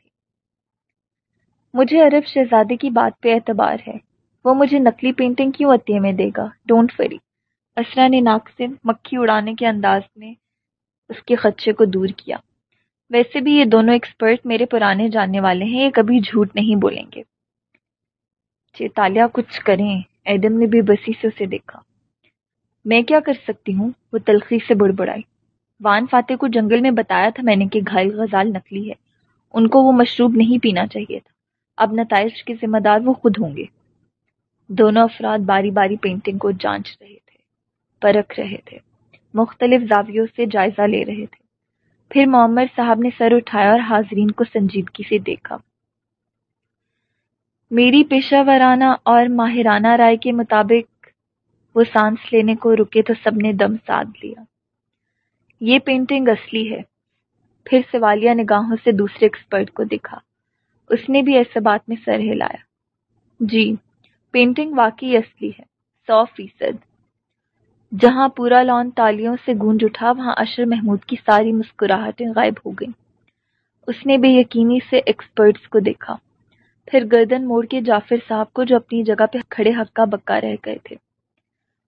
مجھے عرب شہزادے کی بات پہ اعتبار ہے۔ وہ مجھے نقلی پینٹنگ کیوں عطیے میں دے گا؟ ڈونٹ فری اسرا نے ناک سے مکھی اڑانے کے انداز میں اس کے خدشے کو دور کیا۔ ویسے بھی یہ دونوں ایکسپرٹ میرے پرانے جاننے والے ہیں، یہ کبھی جھوٹ نہیں بولیں گے۔ چیتالیہ کچھ کریں، ایڈم نے بھی بسی سے اسے دیکھا۔ میں کیا کر سکتی ہوں؟ وہ تلخی سے بڑبڑائی۔ وان فاتح کو جنگل میں بتایا تھا میں نے کہ گھائل غزال نکلی ہے۔ ان کو وہ مشروب نہیں پینا چاہیے تھا۔ اب نتائج کے ذمہ دار وہ خود ہوں گے۔ دونوں افراد باری باری پینٹنگ کو جانچ رہے تھے، پرکھ رہے تھے، مختلف زاویوں سے جائزہ لے رہے تھے۔ پھر معمر صاحب نے سر اٹھایا اور حاضرین کو سنجیدگی سے دیکھا۔ میری پیشہ ورانہ اور ماہرانہ رائے کے مطابق وہ سانس لینے کو رکے تو سب نے دم ساد لیا۔ یہ پینٹنگ اصلی ہے۔ پھر سوالیہ نگاہوں سے دوسرے ایکسپرٹ کو دیکھا اس نے بھی ایسے بات میں سر ہلایا۔ جی پینٹنگ واقعی اصلی ہے، سو فیصد۔ جہاں پورا لان تالیوں سے گونج اٹھا، وہاں اشر محمود کی ساری مسکراہٹیں غائب ہو گئیں۔ اس نے بے یقینی سے ایکسپرٹس کو دیکھا۔ پھر گردن موڑ کے جعفر صاحب کو جو اپنی جگہ پہ کھڑے ہکا بکا رہ گئے تھے۔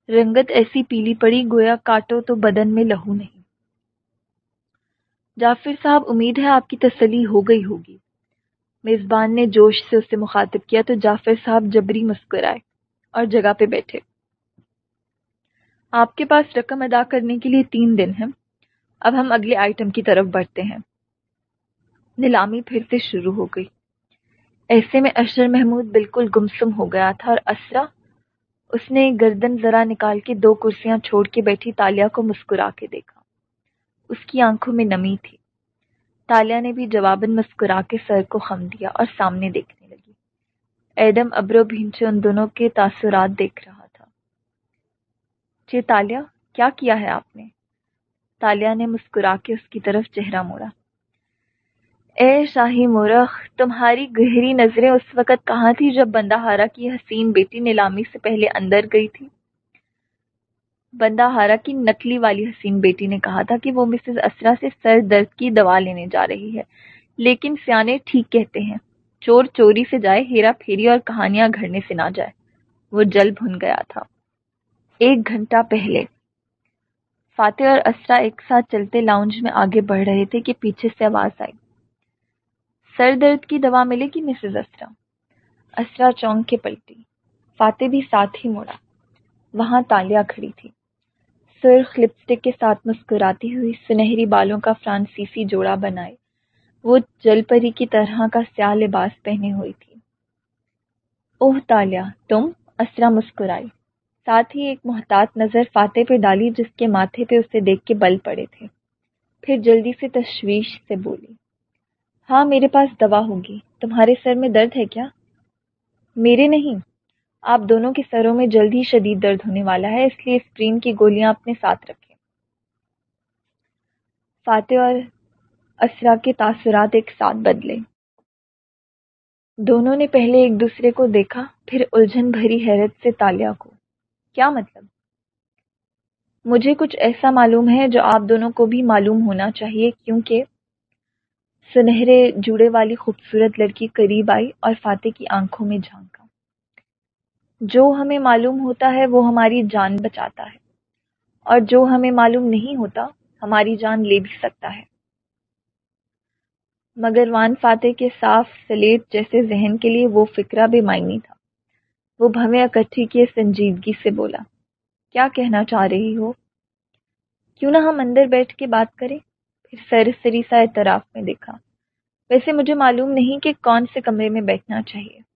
رنگت ایسی پیلی پڑی گویا کاٹو تو بدن میں لہو نہیں۔ جعفر صاحب، امید ہے آپ کی تسلی ہو گئی ہوگی۔ میزبان نے جوش سے اسے مخاطب کیا تو جعفر صاحب جبری مسکرائے اور جگہ پہ بیٹھے۔ آپ کے پاس رقم ادا کرنے کے لیے تین دن ہیں۔ اب ہم اگلے آئٹم کی طرف بڑھتے ہیں۔ نیلامی پھر سے شروع ہو گئی۔ ایسے میں اشر محمود بالکل گمسم ہو گیا تھا اور اسرا اس نے گردن ذرا نکال کے دو کرسیاں چھوڑ کے بیٹھی تالیا کو مسکرا کے دیکھا۔ اس کی آنکھوں میں نمی تھی۔ تالیہ نے بھی جواباً مسکرا کے سر کو خم دیا اور سامنے دیکھنے لگی۔ ایڈم ابرو بھینچے ان دونوں کے تاثرات دیکھ رہا تھا۔ جی چی تالیہ کیا کیا ہے آپ نے؟ تالیہ نے مسکرا کے اس کی طرف چہرہ موڑا۔ اے شاہی مورخ، تمہاری گہری نظریں اس وقت کہاں تھی جب بندہ ہارا کی حسین بیٹی نیلامی سے پہلے اندر گئی تھی؟ بندہ ہارا کی نکلی والی حسین بیٹی نے کہا تھا کہ وہ مسز اسرا سے سر درد کی دوا لینے جا رہی ہے۔ لیکن سیانے ٹھیک کہتے ہیں۔ چور چوری سے جائے، ہیرا پھیری اور کہانیاں گھڑنے سے نہ جائے۔ وہ جل بھن گیا تھا۔ ایک گھنٹہ پہلے۔ فاتح اور اسرا ایک ساتھ چلتے لاؤنج میں آگے بڑھ رہے تھے کہ پیچھے سے آواز آئی۔ سر درد کی دوا ملے گی مسز اسرا؟ اسرا چونک کے پلٹی۔ فاتح بھی ساتھ ہی مڑا۔ وہاں تالیاں کھڑی تھی سرخ لپسٹک کے ساتھ مسکراتی ہوئی سنہری بالوں کا فرانسیسی جوڑا بنائے وہ جل پری کی طرح کا سیاہ لباس پہنے ہوئی تھی۔ اوہ تالیا، تم اسرا مسکرائی۔ ساتھ ہی ایک محتاط نظر فاتح پہ ڈالی جس کے ماتھے پہ اسے دیکھ کے بل پڑے تھے۔ پھر جلدی سے تشویش سے بولی ہاں میرے پاس دوا ہوگی۔ تمہارے سر میں درد ہے کیا؟ میرے نہیں۔ آپ دونوں کے سروں میں جلد ہی شدید درد ہونے والا ہے، اس لیے اسپرین کی گولیاں اپنے ساتھ رکھیں۔ فاتح اور اسرا کے تاثرات ایک ساتھ بدلے دونوں نے پہلے ایک دوسرے کو دیکھا، پھر الجھن بھری حیرت سے تالیا کو۔ کیا مطلب؟ مجھے کچھ ایسا معلوم ہے جو آپ دونوں کو بھی معلوم ہونا چاہیے، کیونکہ سنہرے جوڑے والی خوبصورت لڑکی قریب آئی اور فاتح کی آنکھوں میں جھانکا۔ جو ہمیں معلوم ہوتا ہے وہ ہماری جان بچاتا ہے۔ اور جو ہمیں معلوم نہیں ہوتا، ہماری جان لے بھی سکتا ہے۔ مگر وان فاتح کے صاف سلیٹ جیسے ذہن کے لیے وہ فکرہ بے معنی تھا۔ وہ بھویں اکٹھی کیے سنجیدگی سے بولا، کیا کہنا چاہ رہی ہو؟ کیوں نہ ہم اندر بیٹھ کے بات کریں؟ پھر سر سری سا اعتراف میں دیکھا، ویسے مجھے معلوم نہیں کہ کون سے کمرے میں بیٹھنا چاہیے۔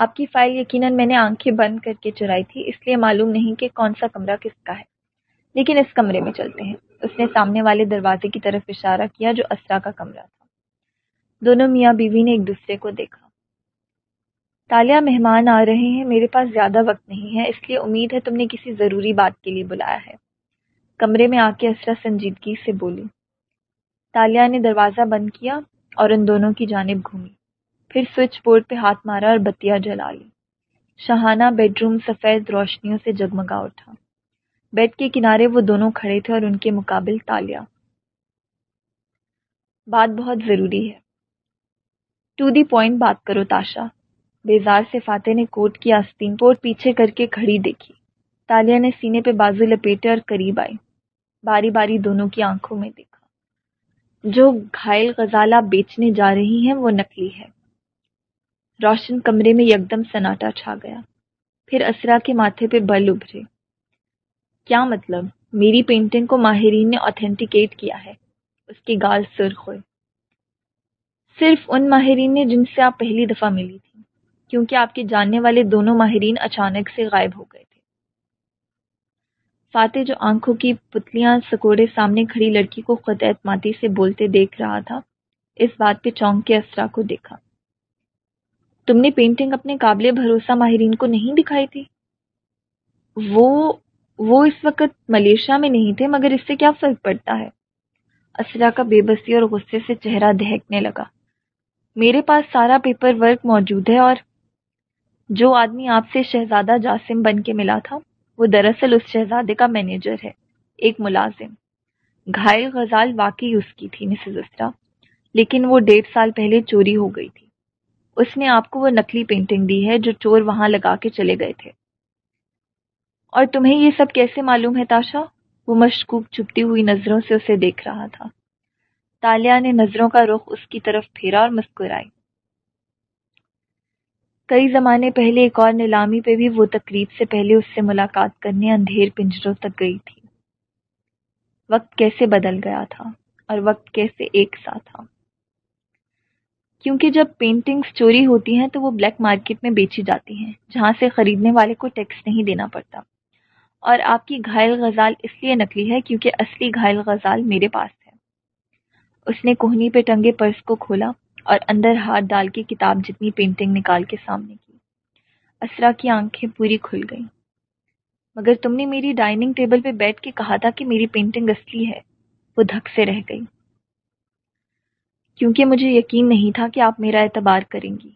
آپ کی فائل یقیناً میں نے آنکھیں بند کر کے چرائی تھی، اس لیے معلوم نہیں کہ کون سا کمرہ کس کا ہے۔ لیکن اس کمرے میں چلتے ہیں۔ اس نے سامنے والے دروازے کی طرف اشارہ کیا جو اسرا کا کمرہ تھا۔ دونوں میاں بیوی نے ایک دوسرے کو دیکھا۔ تالیہ مہمان آ رہے ہیں، میرے پاس زیادہ وقت نہیں ہے، اس لیے امید ہے تم نے کسی ضروری بات کے لیے بلایا ہے۔ کمرے میں آ کے اسرا سنجیدگی سے بولی۔ تالیہ نے دروازہ بند کیا اور ان دونوں کی جانب گھومی۔ پھر سوئچ بورڈ پہ ہاتھ مارا اور بتیاں جلا لی شہانہ بیڈ روم سفید روشنیوں سے جگمگا اٹھا۔ بیڈ کے کنارے وہ دونوں کھڑے تھے اور ان کے مقابل تالیہ بات بہت ضروری ہے۔ ٹو دی پوائنٹ بات کرو تاشا۔ بیزار سے فاتح نے کوٹ کی آستین کوٹ پیچھے کر کے کھڑی دیکھی۔ تالیہ نے سینے پہ بازو لپیٹے اور قریب آئی۔ باری باری دونوں کی آنکھوں میں دیکھا۔ جو گھائل غزالہ بیچنے جا رہی ہیں وہ نکلی ہے۔ روشن کمرے میں یکدم سناٹا چھا گیا۔ پھر اسرا کے ماتھے پہ بل ابھرے۔ کیا مطلب؟ میری پینٹنگ کو ماہرین نے اوتھینٹیکیٹ کیا ہے۔ اس کی گال سرخ ہوئے صرف ان ماہرین نے جن سے آپ پہلی دفعہ ملی تھی، کیونکہ آپ کے جاننے والے دونوں ماہرین اچانک سے غائب ہو گئے تھے۔ فاتح جو آنکھوں کی پتلیاں سکوڑے سامنے کھڑی لڑکی کو خود اعتمادی سے بولتے دیکھ رہا تھا، اس بات پہ چونک کے اسرا کو دیکھا۔ تم نے پینٹنگ اپنے قابل بھروسہ ماہرین کو نہیں دکھائی تھی؟ وہ وہ اس وقت ملیشیا میں نہیں تھے، مگر اس سے کیا فرق پڑتا ہے؟ اسرا کا بے بسی اور غصے سے چہرہ دہکنے لگا۔ میرے پاس سارا پیپر ورک موجود ہے اور جو آدمی آپ سے شہزادہ جاسم بن کے ملا تھا، وہ دراصل اس شہزادے کا مینیجر ہے، ایک ملازم۔ گھائل غزال واقعی اس کی تھی مسز اسرا لیکن وہ ڈیڑھ سال پہلے چوری ہو گئی تھی۔ اس نے آپ کو وہ نکلی پینٹنگ دی ہے جو چور وہاں لگا کے چلے گئے تھے۔ اور تمہیں یہ سب کیسے معلوم ہے تاشا؟ وہ مشکوک چھپتی ہوئی نظروں سے اسے دیکھ رہا تھا۔ تالیہ نے نظروں کا رخ اس کی طرف پھیرا اور مسکرائی کئی زمانے پہلے ایک اور نیلامی پہ بھی وہ تقریب سے پہلے اس سے ملاقات کرنے اندھیر پنجروں تک گئی تھی۔ وقت کیسے بدل گیا تھا اور وقت کیسے ایک سا تھا۔ کیونکہ جب پینٹنگز چوری ہوتی ہیں تو وہ بلیک مارکیٹ میں بیچی جاتی ہیں، جہاں سے خریدنے والے کو ٹیکس نہیں دینا پڑتا۔ اور آپ کی گھائل غزال اس لیے نکلی ہے کیونکہ اصلی گھائل غزال میرے پاس ہے۔ اس نے کوہنی پہ ٹنگے پرس کو کھولا اور اندر ہاتھ ڈال کے کتاب جتنی پینٹنگ نکال کے سامنے کی۔ اسرا کی آنکھیں پوری کھل گئیں۔ مگر تم نے میری ڈائننگ ٹیبل پہ بیٹھ کے کہا تھا کہ میری پینٹنگ اصلی ہے۔ وہ دھک سے رہ گئی۔ کیونکہ مجھے یقین نہیں تھا کہ آپ میرا اعتبار کریں گی۔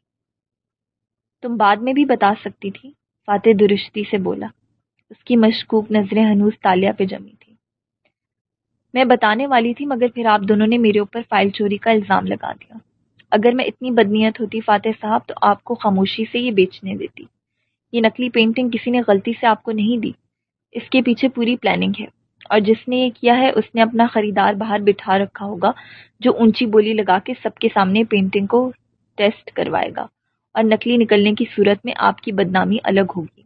تم بعد میں بھی بتا سکتی تھی، فاتح درشتی سے بولا۔ اس کی مشکوک نظریں ہنوز تالیہ پہ جمی تھی میں بتانے والی تھی، مگر پھر آپ دونوں نے میرے اوپر فائل چوری کا الزام لگا دیا۔ اگر میں اتنی بدنیت ہوتی فاتح صاحب، تو آپ کو خاموشی سے یہ بیچنے دیتی۔ یہ نکلی پینٹنگ کسی نے غلطی سے آپ کو نہیں دی۔ اس کے پیچھے پوری پلاننگ ہے۔ اور جس نے یہ کیا ہے، اس نے اپنا خریدار باہر بٹھا رکھا ہوگا، جو اونچی بولی لگا کے سب کے سامنے پینٹنگ کو ٹیسٹ کروائے گا۔ اور نکلی نکلنے کی صورت میں آپ کی بدنامی الگ ہوگی۔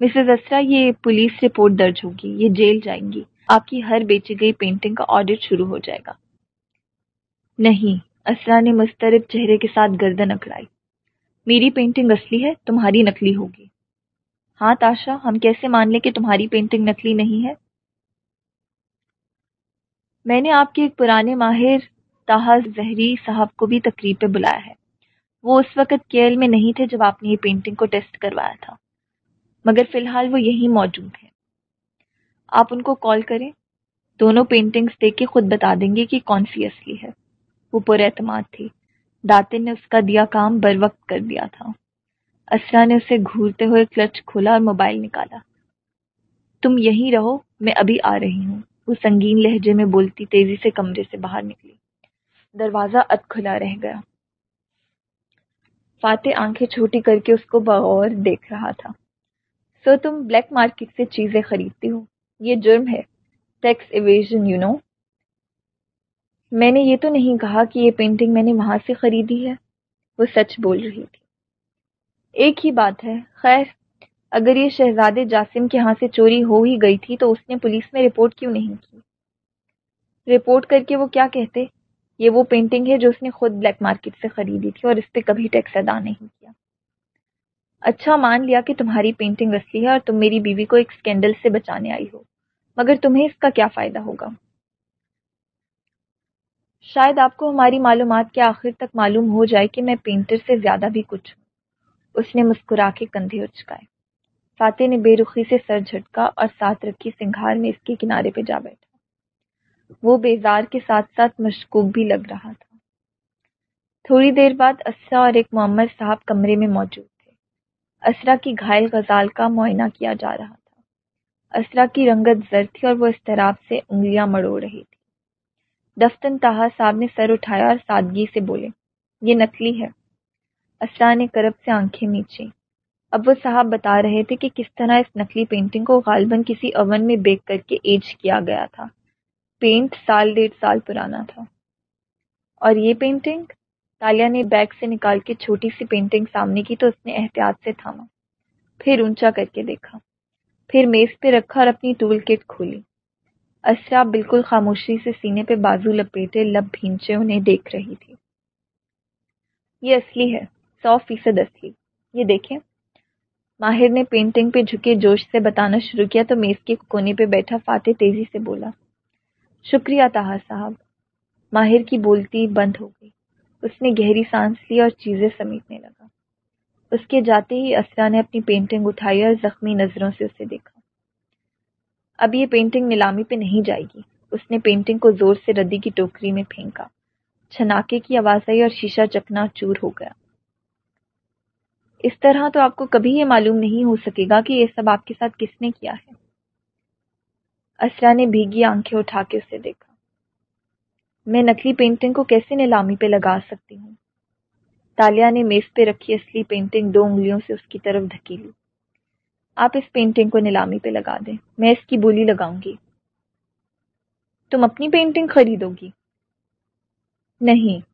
مسز اسرا یہ پولیس رپورٹ درج ہوگی، یہ جیل جائیں گی۔ آپ کی ہر بیچی گئی پینٹنگ کا آڈٹ شروع ہو جائے گا۔ نہیں اسرا نے مسترد چہرے کے ساتھ گردن اکڑائی میری پینٹنگ اصلی ہے، تمہاری نکلی ہوگی۔ ہاں تاشا، ہم کیسے مان لیں کہ تمہاری پینٹنگ نکلی نہیں ہے؟ میں نے آپ کے ایک پرانے ماہر تاہا زہری صاحب کو بھی تقریب پہ بلایا ہے۔ وہ اس وقت کیل میں نہیں تھے جب آپ نے یہ پینٹنگ کو ٹیسٹ کروایا تھا۔ مگر فی الحال وہ یہی موجود ہیں۔ آپ ان کو کال کریں۔ دونوں پینٹنگز دیکھ کے خود بتا دیں گے کہ کون سی اصلی ہے۔ وہ پر اعتماد تھی۔ داتن نے اس کا دیا کام بر وقت کر دیا تھا۔ اسرا نے اسے گھورتے ہوئے کلچ کھولا اور موبائل نکالا۔ تم یہیں رہو، میں ابھی آ رہی ہوں۔ وہ سنگین لہجے میں بولتی تیزی سے کمرے سے باہر نکلی۔ دروازہ ات کھلا رہ گیا۔ فاتح آنکھیں چھوٹی کر کے اس کو بغور دیکھ رہا تھا۔ سو تم بلیک مارکیٹ سے چیزیں خریدتی ہو۔ یہ جرم ہے۔ ٹیکس ایویژن یو نو میں نے یہ تو نہیں کہا کہ یہ پینٹنگ میں نے وہاں سے خریدی ہے۔ وہ سچ بول رہی تھی۔ ایک ہی بات ہے۔ خیر اگر یہ شہزادے جاسم کے ہاں سے چوری ہو ہی گئی تھی تو اس نے پولیس میں رپورٹ کیوں نہیں کی؟ رپورٹ کر کے وہ کیا کہتے؟ یہ وہ پینٹنگ ہے جو اس نے خود بلیک مارکیٹ سے خریدی تھی اور اس پہ کبھی ٹیکس ادا نہیں کیا۔ اچھا مان لیا کہ تمہاری پینٹنگ اصلی ہے اور تم میری بیوی کو ایک اسکینڈل سے بچانے آئی ہو، مگر تمہیں اس کا کیا فائدہ ہوگا؟ شاید آپ کو ہماری معلومات کے آخر تک معلوم ہو جائے کہ میں پینٹر سے زیادہ بھی کچھ ہوں۔ اس نے مسکرا کے کندھے اچکائے۔ فاتح نے بے رخی سے سر جھٹکا اور ساتھ رکھی سنگھار میں اس کے کنارے پہ جا بیٹھا۔ وہ بیزار کے ساتھ ساتھ مشکوک بھی لگ رہا تھا۔ تھوڑی دیر بعد اسرا اور ایک معمر صاحب کمرے میں موجود تھے۔ اسرا کی گھائل غزال کا معائنہ کیا جا رہا تھا۔ اسرا کی رنگت زر تھی اور وہ استراب سے انگلیاں مڑو رہی تھی۔ دفتن تاہا صاحب نے سر اٹھایا اور سادگی سے بولے، یہ نکلی ہے۔ اسرا نے کرب سے آنکھیں میچی اب وہ صاحب بتا رہے تھے کہ کس طرح اس نکلی پینٹنگ کو غالباً کسی اوون میں بیک کر کے ایج کیا گیا تھا۔ پینٹ سال ڈیڑھ سال پرانا تھا۔ اور یہ پینٹنگ تالیا نے بیگ سے نکال کے چھوٹی سی پینٹنگ سامنے کی تو اس نے احتیاط سے تھاما۔ پھر اونچا کر کے دیکھا۔ پھر میز پہ رکھا اور اپنی ٹول کٹ کھولی۔ اسرا بالکل خاموشی سے سینے پہ بازو لپیٹے لب بھینچے انہیں دیکھ رہی تھی۔ یہ اصلی ہے، سو فیصد اصلی۔ یہ دیکھیں۔ ماہر نے پینٹنگ پہ جھکے جوش سے بتانا شروع کیا تو میز کے کونے پہ بیٹھا فاتح تیزی سے بولا، شکریہ تاہا صاحب۔ ماہر کی بولتی بند ہو گئی۔ اس نے گہری سانس لی اور چیزیں سمیٹنے لگا۔ اس کے جاتے ہی اسرا نے اپنی پینٹنگ اٹھائی اور زخمی نظروں سے اسے دیکھا۔ اب یہ پینٹنگ نیلامی پہ نہیں جائے گی۔ اس نے پینٹنگ کو زور سے ردی کی ٹوکری میں پھینکا۔ چھناکے کی آواز آئی اور شیشہ چکنا چور ہو گیا۔ اس طرح تو آپ کو کبھی یہ معلوم نہیں ہو سکے گا کہ یہ سب آپ کے ساتھ کس نے کیا ہے۔ اسرا نے بھیگی آنکھیں اٹھا کے اسے دیکھا۔ میں نکلی پینٹنگ کو کیسے نیلامی پہ لگا سکتی ہوں؟ تالیا نے میز پہ رکھی اصلی پینٹنگ دو انگلیوں سے اس کی طرف دھکی لی۔ آپ اس پینٹنگ کو نیلامی پہ لگا دیں۔ میں اس کی بولی لگاؤں گی۔ تم اپنی پینٹنگ خریدو گی؟ نہیں۔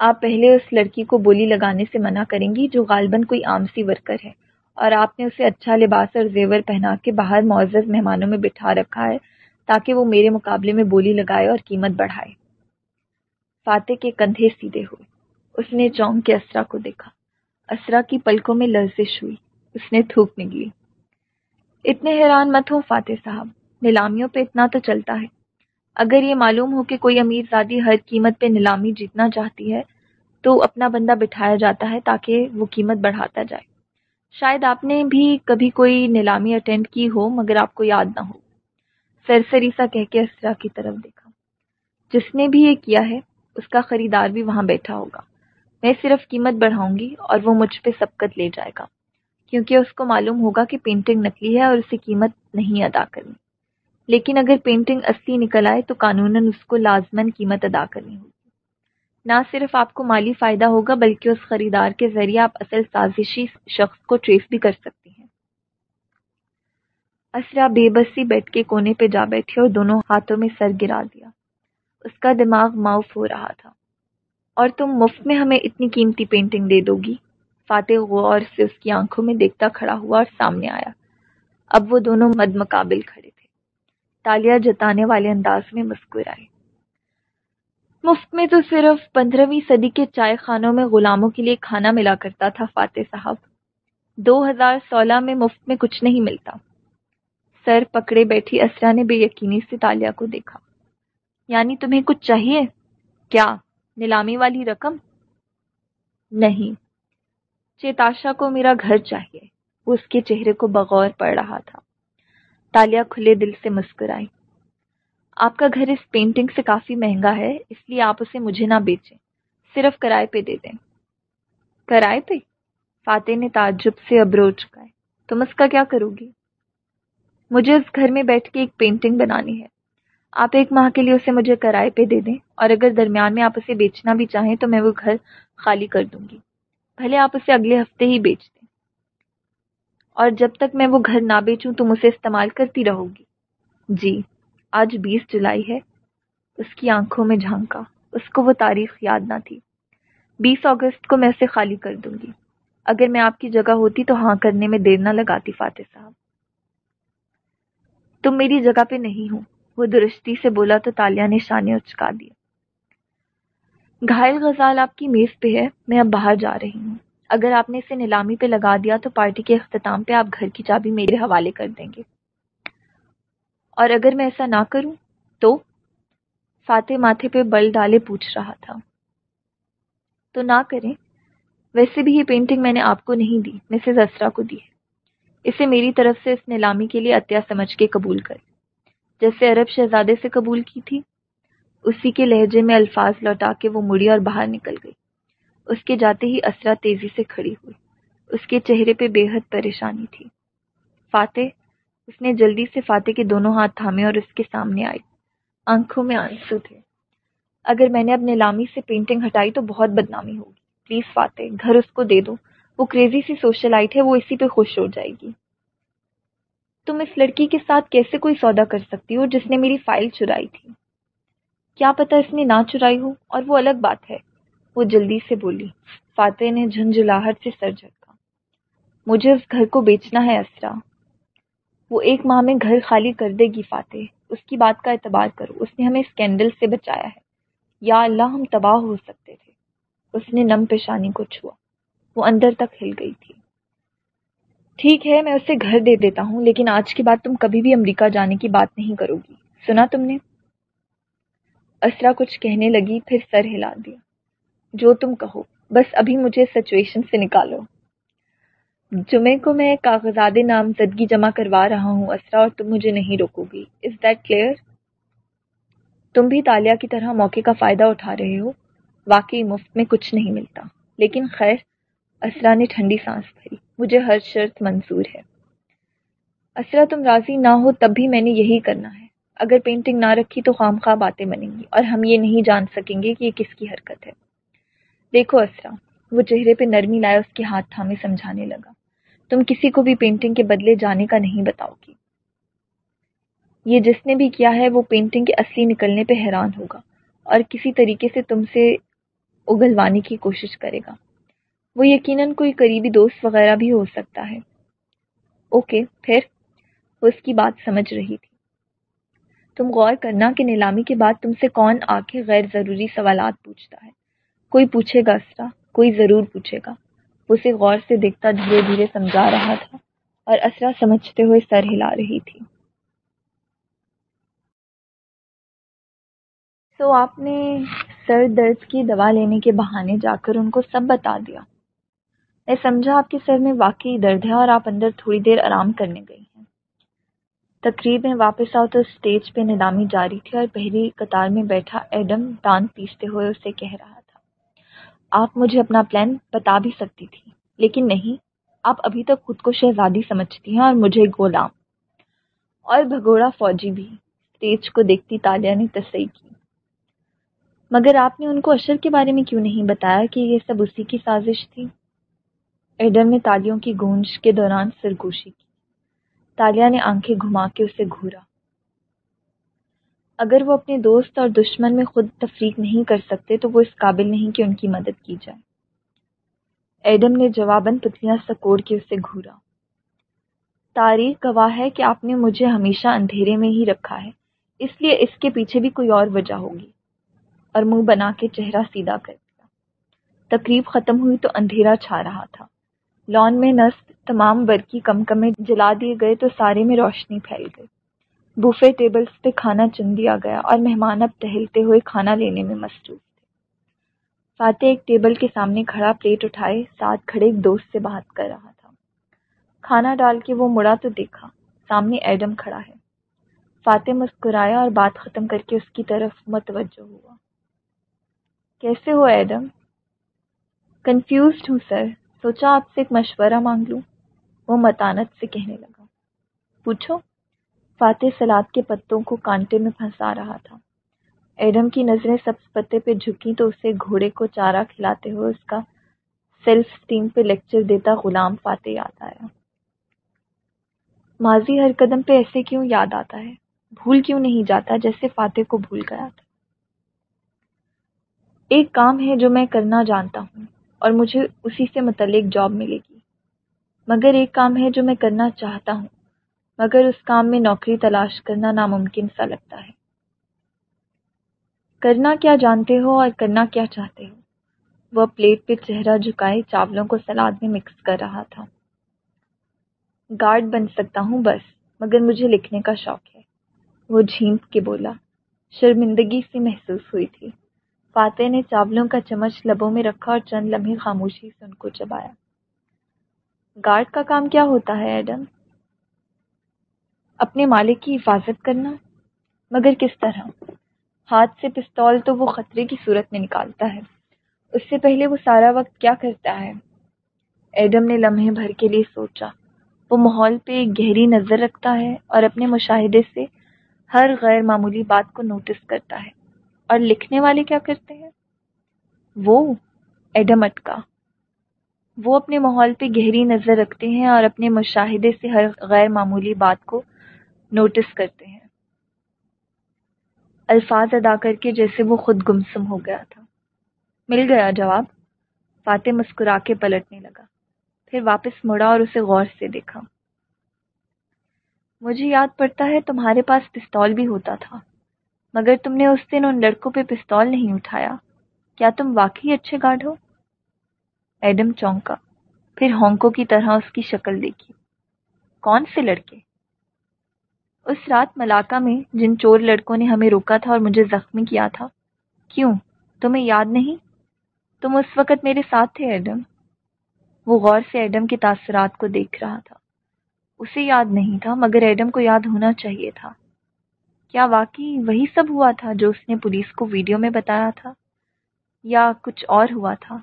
آپ پہلے اس لڑکی کو بولی لگانے سے منع کریں گی جو غالباً کوئی عام سی ورکر ہے اور آپ نے اسے اچھا لباس اور زیور پہنا کے باہر معزز مہمانوں میں بٹھا رکھا ہے تاکہ وہ میرے مقابلے میں بولی لگائے اور قیمت بڑھائے۔ فاتح کے کندھے سیدھے ہوئے۔ اس نے چونک کے اسرا کو دیکھا۔ اسرا کی پلکوں میں لرزش ہوئی۔ اس نے تھوک نکلی اتنے حیران مت ہو فاتح صاحب۔ نیلامیوں پہ اتنا تو چلتا ہے۔ اگر یہ معلوم ہو کہ کوئی امیر زادی ہر قیمت پہ نیلامی جیتنا چاہتی ہے، تو اپنا بندہ بٹھایا جاتا ہے تاکہ وہ قیمت بڑھاتا جائے۔ شاید آپ نے بھی کبھی کوئی نیلامی اٹینڈ کی ہو، مگر آپ کو یاد نہ ہو۔ سرسری سا کہہ کے اسرا کی طرف دیکھا۔ جس نے بھی یہ کیا ہے، اس کا خریدار بھی وہاں بیٹھا ہوگا۔ میں صرف قیمت بڑھاؤں گی اور وہ مجھ پہ سبقت لے جائے گا، کیونکہ اس کو معلوم ہوگا کہ پینٹنگ نکلی ہے اور اسے قیمت نہیں ادا کرنی۔ لیکن اگر پینٹنگ اصلی نکل آئے تو قانون اس کو لازمن قیمت ادا کرنی ہوگی۔ نہ صرف آپ کو مالی فائدہ ہوگا بلکہ اس خریدار کے ذریعے آپ اصل سازشی شخص کو ٹریس بھی کر سکتی ہیں۔ اسرا بے بسی بیٹھ کے کونے پہ جا بیٹھے اور دونوں ہاتھوں میں سر گرا دیا۔ اس کا دماغ معاف ہو رہا تھا۔ اور تم مفت میں ہمیں اتنی قیمتی پینٹنگ دے دو گی فاتح غور سے اس کی آنکھوں میں دیکھتا کھڑا ہوا اور سامنے آیا۔ اب وہ دونوں مد مقابل کھڑے تھے۔ تالیاں جتانے والے انداز میں مسکرائے۔ مفت میں تو صرف پندرہویں صدی کے چائے خانوں میں غلاموں کے لیے کھانا ملا کرتا تھا فاتح صاحب۔ دو ہزار سولہ میں مفت میں کچھ نہیں ملتا۔ سر پکڑے بیٹھی اسرا نے بے یقینی سے تالیا کو دیکھا۔ یعنی تمہیں کچھ چاہیے؟ کیا نیلامی والی رقم؟ نہیں۔ چیتاشا کو میرا گھر چاہیے۔ وہ اس کے چہرے کو بغور پڑ رہا تھا۔ تالیا کھلے دل سے مسکرائی آپ کا گھر اس پینٹنگ سے کافی مہنگا ہے، اس لیے آپ اسے مجھے نہ بیچیں۔ صرف کرائے پہ دے دیں۔ کرائے پہ؟ فاتح نے تعجب سے ابرو چکائے۔ تم اس کا کیا کرو گی؟ مجھے اس گھر میں بیٹھ کے ایک پینٹنگ بنانی ہے۔ آپ ایک ماہ کے لیے اسے مجھے کرائے پہ دے دیں۔ اور اگر درمیان میں آپ اسے بیچنا بھی چاہیں تو میں وہ گھر خالی کر دوں گی۔ بھلے آپ اسے اگلے ہفتے ہی بیچ دیں۔ اور جب تک میں وہ گھر نہ بیچوں تم اسے استعمال کرتی رہو گی۔ جی آج بیس جولائی ہے۔ اس کی آنکھوں میں جھانکا۔ اس کو وہ تاریخ یاد نہ تھی۔ بیس اگست کو میں اسے خالی کر دوں گی۔ اگر میں آپ کی جگہ ہوتی تو ہاں کرنے میں دیر نہ لگاتی، فاتح صاحب۔ تم میری جگہ پہ نہیں ہوں۔ وہ درستی سے بولا تو تالیا نے شانے اچکا دیا گھائل غزال آپ کی میز پہ ہے۔ میں اب باہر جا رہی ہوں۔ اگر آپ نے اسے نیلامی پہ لگا دیا تو پارٹی کے اختتام پہ آپ گھر کی چابی میرے حوالے کر دیں گے۔ اور اگر میں ایسا نہ کروں تو فاتح ماتھے پہ بل ڈالے پوچھ رہا تھا۔ تو نہ کریں۔ ویسے بھی یہ پینٹنگ میں نے آپ کو نہیں دی مسز اسرا کو دی ہے۔ اسے میری طرف سے اس نیلامی کے لیے عطیہ سمجھ کے قبول کر۔ جیسے عرب شہزادے سے قبول کی تھی، اسی کے لہجے میں الفاظ لوٹا کے وہ مڑی اور باہر نکل گئی۔ اس کے جاتے ہی اسرا تیزی سے کھڑی ہوئی۔ اس کے چہرے پہ بے حد پریشانی تھی۔ فاتح، اس نے جلدی سے فاتح کے دونوں ہاتھ تھامے اور اس کے سامنے آئی آنکھوں میں آنسو تھے۔ اگر میں نے اپنے لامی سے پینٹنگ ہٹائی تو بہت بدنامی ہوگی۔ پلیز فاتح، گھر اس کو دے دو۔ وہ کریزی سی سوشل آئٹ ہے، وہ اسی پہ خوش ہو جائے گی۔ تم اس لڑکی کے ساتھ کیسے کوئی سودا کر سکتی ہو جس نے میری فائل چرائی تھی؟ کیا پتا اس نے نہ چرائی ہو اور وہ الگ بات ہے۔ وہ جلدی سے بولی، فاتح نے جھنجھلاہٹ سے سر جھٹکا۔ مجھے اس گھر کو بیچنا ہے اسرا۔ وہ ایک ماہ میں گھر خالی کر دے گی فاتح۔ اس کی بات کا اعتبار کرو۔ اس نے ہمیں اسکینڈل سے بچایا ہے۔ یا اللہ، ہم تباہ ہو سکتے تھے۔ اس نے نم پیشانی کو چھوا۔ وہ اندر تک ہل گئی تھی۔ ٹھیک ہے، میں اسے گھر دے دیتا ہوں، لیکن آج کے بعد تم کبھی بھی امریکہ جانے کی بات نہیں کرو گی۔ سنا تم نے؟ اسرا کچھ کہنے لگی، پھر سر ہلا دیا۔ جو تم کہو۔ بس ابھی مجھے سچویشن سے نکالو۔ جمعے کو میں کاغذات نامزدگی جمع کروا رہا ہوں، اسرا، اور تم مجھے نہیں روکو گی۔ از دیٹ کلیئر تم بھی تالیا کی طرح موقع کا فائدہ اٹھا رہے ہو۔ واقعی مفت میں کچھ نہیں ملتا۔ لیکن خیر، اسرا نے ٹھنڈی سانس بھری۔ مجھے ہر شرط منظور ہے۔ اسرا، تم راضی نہ ہو تب بھی میں نے یہی کرنا ہے۔ اگر پینٹنگ نہ رکھی تو خام خواہ باتیں بنیں گی۔ اور ہم یہ نہیں جان سکیں گے کہ یہ کس کی حرکت ہے۔ دیکھو اسرا، وہ چہرے پہ نرمی لائے اس کے ہاتھ تھامے سمجھانے لگا۔ تم کسی کو بھی پینٹنگ کے بدلے جانے کا نہیں بتاؤ گی۔ یہ جس نے بھی کیا ہے، وہ پینٹنگ کے اصلی نکلنے پہ حیران ہوگا اور کسی طریقے سے تم سے اگلوانے کی کوشش کرے گا۔ وہ یقیناً کوئی قریبی دوست وغیرہ بھی ہو سکتا ہے۔ اوکے، پھر؟ وہ اس کی بات سمجھ رہی تھی۔ تم غور کرنا کہ نیلامی کے بعد تم سے کون آ کے غیر ضروری سوالات پوچھتا ہے۔ کوئی پوچھے گا اسرا کوئی ضرور پوچھے گا۔ اسے غور سے دیکھتا دھیرے دھیرے سمجھا رہا تھا اور اسرا سمجھتے ہوئے سر ہلا رہی تھی۔ تو آپ نے سر درد کی دوا لینے کے بہانے جا کر ان کو سب بتا دیا۔ میں سمجھا آپ کے سر میں واقعی درد ہے اور آپ اندر تھوڑی دیر آرام کرنے گئی ہیں۔ تقریب میں واپس آؤ تو اسٹیج پہ ندامی جاری تھی اور پہلی قطار میں بیٹھا ایڈم دان پیستے ہوئے اسے کہہ رہا آپ مجھے اپنا پلان بتا بھی سکتی تھی، لیکن نہیں، آپ ابھی تک خود کو شہزادی سمجھتی ہیں اور مجھے غلام اور بھگوڑا فوجی بھی اسٹیج کو دیکھتی تالیہ نے تصحیح کی۔ مگر آپ نے ان کو اشر کے بارے میں کیوں نہیں بتایا کہ یہ سب اسی کی سازش تھی؟ ایڈم نے تالیوں کی گونج کے دوران سرگوشی کی۔ تالیہ نے آنکھیں گھما کے اسے گھورا۔ اگر وہ اپنے دوست اور دشمن میں خود تفریق نہیں کر سکتے، تو وہ اس قابل نہیں کہ ان کی مدد کی جائے۔ ایڈم نے جواباً پتلیاں سکوڑ کے اسے گھورا۔ تاریخ گواہ ہے کہ آپ نے مجھے ہمیشہ اندھیرے میں ہی رکھا ہے، اس لیے اس کے پیچھے بھی کوئی اور وجہ ہوگی۔ اور منہ بنا کے چہرہ سیدھا کر دیا۔ تقریب ختم ہوئی تو اندھیرا چھا رہا تھا۔ لان میں نصب تمام برقی کم کمے جلا دیے گئے تو سارے میں روشنی پھیل گئی۔ بوفے ٹیبلز پہ کھانا چن دیا گیا اور مہمان اب ٹہلتے ہوئے کھانا لینے میں مصروف تھے۔ فاتح ایک ٹیبل کے سامنے کھڑا پلیٹ اٹھائے، ساتھ کھڑے ایک دوست سے بات کر رہا تھا۔ کھانا ڈال کے وہ مڑا تو دیکھا، سامنے ایڈم کھڑا ہے۔ فاتح مسکرایا اور بات ختم کر کے اس کی طرف متوجہ ہوا۔ کیسے ہو ایڈم؟ کنفیوزڈ ہوں سر، سوچا آپ سے ایک مشورہ مانگ لوں۔ وہ متانت سے کہنے لگا۔ پوچھو؟ فاتح سلاد کے پتوں کو کانٹے میں پھنسا رہا تھا۔ ایڈم کی نظریں سب پتے پہ جھکی تو اسے گھوڑے کو چارہ کھلاتے ہوئے اس کا سیلف اسٹیم پہ لیکچر دیتا غلام فاتح یاد آیا۔ ماضی ہر قدم پہ ایسے کیوں یاد آتا ہے؟ بھول کیوں نہیں جاتا جیسے فاتح کو بھول گیا تھا؟ ایک کام ہے جو میں کرنا جانتا ہوں اور مجھے اسی سے متعلق جاب ملے گی۔ مگر ایک کام ہے جو میں کرنا چاہتا ہوں۔ مگر اس کام میں نوکری تلاش کرنا ناممکن سا لگتا ہے۔ کرنا کیا جانتے ہو اور کرنا کیا چاہتے ہو؟ وہ پلیٹ پہ چہرہ جھکائے چاولوں کو سلاد میں مکس کر رہا تھا۔ گارڈ بن سکتا ہوں بس، مگر مجھے لکھنے کا شوق ہے۔ وہ جھینپ کے بولا۔ شرمندگی سے محسوس ہوئی تھی۔ فاتح نے چاولوں کا چمچ لبوں میں رکھا اور چند لمحے خاموشی سے ان کو چبایا۔ گارڈ کا کام کیا ہوتا ہے ایڈم؟ اپنے مالک کی حفاظت کرنا۔ مگر کس طرح؟ ہاتھ سے پستول تو وہ خطرے کی صورت میں نکالتا ہے۔ اس سے پہلے وہ سارا وقت کیا کرتا ہے؟ ایڈم نے لمحے بھر کے لیے سوچا۔ وہ ماحول پہ ایک گہری نظر رکھتا ہے اور اپنے مشاہدے سے ہر غیر معمولی بات کو نوٹس کرتا ہے۔ اور لکھنے والے کیا کرتے ہیں؟ وہ ایڈم اٹکا۔ وہ اپنے ماحول پہ گہری نظر رکھتے ہیں اور اپنے مشاہدے سے ہر غیر معمولی بات کو نوٹس کرتے ہیں۔ الفاظ ادا کر کے جیسے وہ خود گمسم ہو گیا تھا۔ مل گیا جواب۔ فاتح مسکرا کے پلٹنے لگا۔ پھر واپس مڑا اور اسے غور سے دیکھا۔ مجھے یاد پڑتا ہے تمہارے پاس پستول بھی ہوتا تھا، مگر تم نے اس دن ان لڑکوں پہ پستول نہیں اٹھایا۔ کیا تم واقعی اچھے گارڈ ہو؟ ایڈم چونکا۔ پھر ہانکو کی طرح اس کی شکل دیکھی۔ کون سے لڑکے؟ اس رات ملاقہ میں جن چور لڑکوں نے ہمیں روکا تھا اور مجھے زخمی کیا تھا، کیوں؟ تمہیں یاد نہیں؟ تم اس وقت میرے ساتھ تھے، ایڈم۔ وہ غور سے ایڈم کے تاثرات کو دیکھ رہا تھا۔ اسے یاد نہیں تھا، مگر ایڈم کو یاد ہونا چاہیے تھا۔ کیا واقعی وہی سب ہوا تھا جو اس نے پولیس کو ویڈیو میں بتایا تھا؟ یا کچھ اور ہوا تھا؟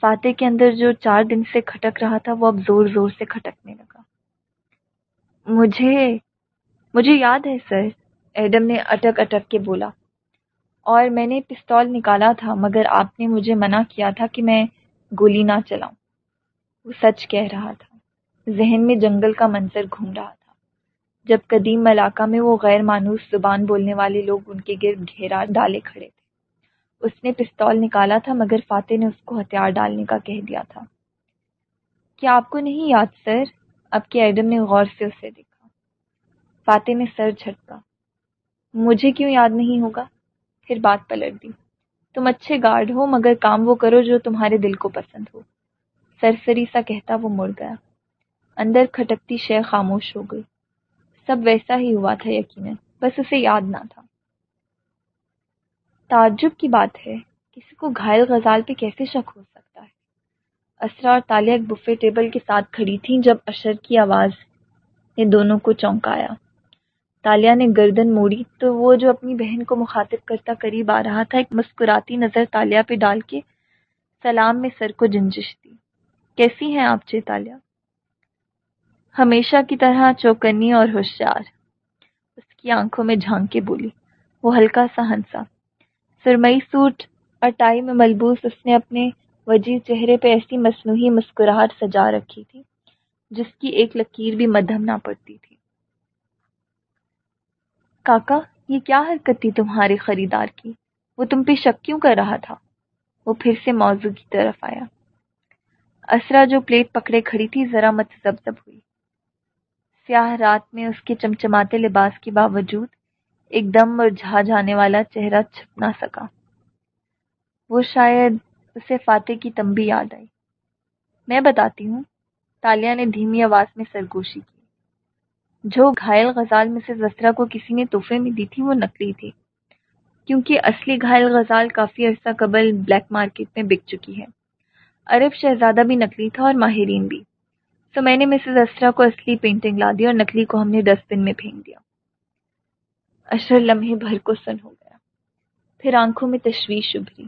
فاتح کے اندر جو چار دن سے کھٹک رہا تھا، وہ اب زور زور سے کھٹکنے لگا۔ مجھے مجھے یاد ہے سر، ایڈم نے اٹک اٹک کے بولا۔ اور میں نے پستول نکالا تھا، مگر آپ نے مجھے منع کیا تھا کہ میں گولی نہ چلاؤں۔ وہ سچ کہہ رہا تھا۔ ذہن میں جنگل کا منظر گھوم رہا تھا۔ جب قدیم علاقہ میں وہ غیر مانوس زبان بولنے والے لوگ ان کے گرد گھیرا ڈالے کھڑے تھے۔ اس نے پستول نکالا تھا، مگر فاتح نے اس کو ہتھیار ڈالنے کا کہہ دیا تھا۔ کیا آپ کو نہیں یاد سر؟ اب کہ ایڈم نے غور سے اسے دیکھا۔ فاتح نے سر جھٹکا۔ مجھے کیوں یاد نہیں ہوگا؟ پھر بات پلٹ دی۔ تم اچھے گارڈ ہو، مگر کام وہ کرو جو تمہارے دل کو پسند ہو۔ سرسری سا کہتا وہ مڑ گیا۔ اندر کھٹکتی شے خاموش ہو گئی۔ سب ویسا ہی ہوا تھا یقیناً، بس اسے یاد نہ تھا۔ تعجب کی بات ہے، کسی کو گھائل غزال پہ کیسے شک ہو سکتا ہے؟ اسرا اور تالیہ ایک بفے ٹیبل کے ساتھ کھڑی تھیں جب اشر کی آواز نے دونوں کو چونکایا۔ تالیا نے گردن موڑی تو وہ جو اپنی بہن کو مخاطب کرتا قریب آ رہا تھا، ایک مسکراتی نظر تالیا پہ ڈال کے سلام میں سر کو جنجش دی۔ کیسی ہیں آپ چے تالیا؟ ہمیشہ کی طرح چوکنی اور ہوشیار۔ اس کی آنکھوں میں جھانک کے بولی۔ وہ ہلکا سا ہنسا۔ سرمئی سوٹ اور ٹائی میں ملبوس اس نے اپنے وجی چہرے پہ ایسی مصنوعی مسکراہٹ سجا رکھی تھی جس کی ایک لکیر بھی مدھم نہ پڑتی تھی۔ کاکا، یہ کیا حرکت تھی تمہارے خریدار کی؟ وہ تم پہ شک کیوں کر رہا تھا؟ وہ پھر سے موضوع کی طرف آیا۔ اسرا جو پلیٹ پکڑے کھڑی تھی، ذرا متزبزب ہوئی۔ سیاہ رات میں اس کے چمچماتے لباس کے باوجود ایک دم اور جھا جانے والا چہرہ چھپ نہ سکا۔ وہ شاید اسے فاتح کی تمبی یاد آئی۔ میں بتاتی ہوں تالیہ نے دھیمی آواز میں سرگوشی کی۔ جو گھائل غزال مسز وسرا کو کسی نے تحفے میں دی تھی وہ نکلی تھی، کیونکہ اصلی گھائل غزال کافی عرصہ قبل بلیک مارکیٹ میں بک چکی ہے۔ عرب شہزادہ بھی نکلی تھا اور ماہرین بھی۔ تو میں نے مسز اسرا کو اصلی پینٹنگ لا دی اور نکلی کو ہم نے ڈسٹ بن میں پھینک دیا۔ اشر لمحے بھر کو سن ہو گیا۔ پھر آنکھوں میں تشویش ابھری۔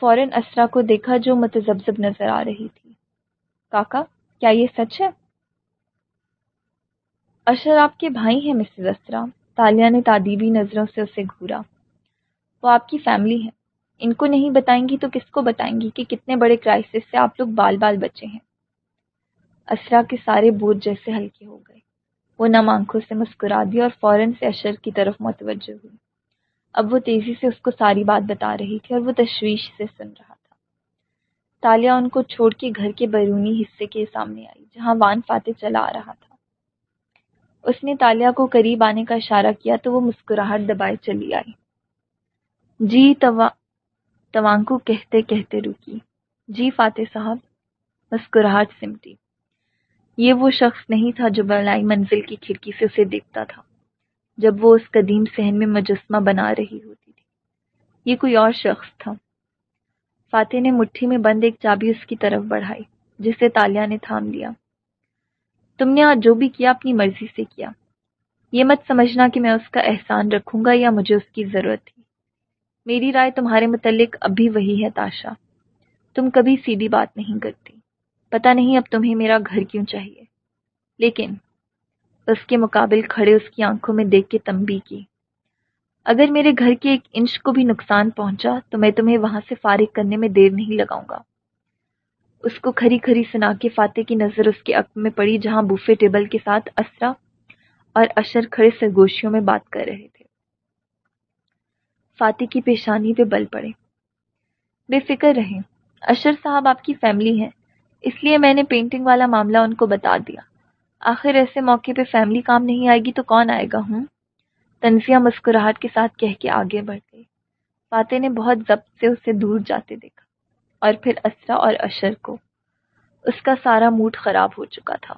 فوراً اسرا کو دیکھا جو متزبزب نظر آ رہی تھی۔ کاکا، کیا یہ سچ ہے؟ اشر آپ کے بھائی ہیں مسز اسرا تالیہ نے تعدیبی نظروں سے اسے گھورا۔ وہ آپ کی فیملی ہے ان کو نہیں بتائیں گی تو کس کو بتائیں گی کہ کتنے بڑے کرائسس سے آپ لوگ بال بال بچے ہیں؟ اسرا کے سارے بوجھ جیسے ہلکے ہو گئے۔ وہ نم آنکھوں سے مسکرا دی اور فوراً سے اشر کی طرف متوجہ ہوئی۔ اب وہ تیزی سے اس کو ساری بات بتا رہی تھی اور وہ تشویش سے سن رہا تھا۔ تالیہ ان کو چھوڑ کے گھر کے بیرونی حصے کے سامنے آئی، جہاں وان فاتح چلا آ رہا تھا۔ اس نے تالیہ کو قریب آنے کا اشارہ کیا تو وہ مسکراہٹ دبائے چلی آئی۔ جی توانکو کہتے کہتے رکی۔ جی فاتح صاحب، مسکراہٹ سمٹی۔ یہ وہ شخص نہیں تھا جو بلائی منزل کی کھڑکی سے اسے دیکھتا تھا، جب وہ اس قدیم سہن میں مجسمہ بنا رہی ہوتی تھی۔ یہ کوئی اور شخص تھا۔ فاتح نے مٹھی میں بند ایک چابی اس کی طرف بڑھائی، جسے تالیہ نے تھام لیا۔ تم نے آج جو بھی کیا اپنی مرضی سے کیا۔ یہ مت سمجھنا کہ میں اس کا احسان رکھوں گا یا مجھے اس کی ضرورت تھی۔ میری رائے تمہارے متعلق اب بھی وہی ہے تاشا۔ تم کبھی سیدھی بات نہیں کرتی۔ پتا نہیں اب تمہیں میرا گھر کیوں چاہیے۔ لیکن اس کے مقابل کھڑے اس کی آنکھوں میں دیکھ کے تمبی کی۔ اگر میرے گھر کے ایک انچ کو بھی نقصان پہنچا تو میں تمہیں وہاں سے فارغ کرنے میں دیر نہیں لگاؤں گا۔ اس کو کھری کھری سنا کے فاتح کی نظر اس کے عقب میں پڑی جہاں بوفے ٹیبل کے ساتھ اسرا اور اشر کھڑے سرگوشیوں میں بات کر رہے تھے۔ فاتح کی پیشانی پہ بل پڑے۔ بے فکر رہیں۔ اشر صاحب آپ کی فیملی ہے اس لیے میں نے پینٹنگ والا معاملہ ان کو بتا دیا۔ آخر ایسے موقع پہ فیملی کام نہیں آئے گی تو کون آئے گا، ہوں؟ تنزیہ مسکراہٹ کے ساتھ کہہ کے آگے بڑھ گئی۔ فاتح نے بہت ضبط سے اسے دور جاتے دیکھا۔ اور پھر اسرا اور اشر کو۔ اس کا سارا موڈ خراب ہو چکا تھا۔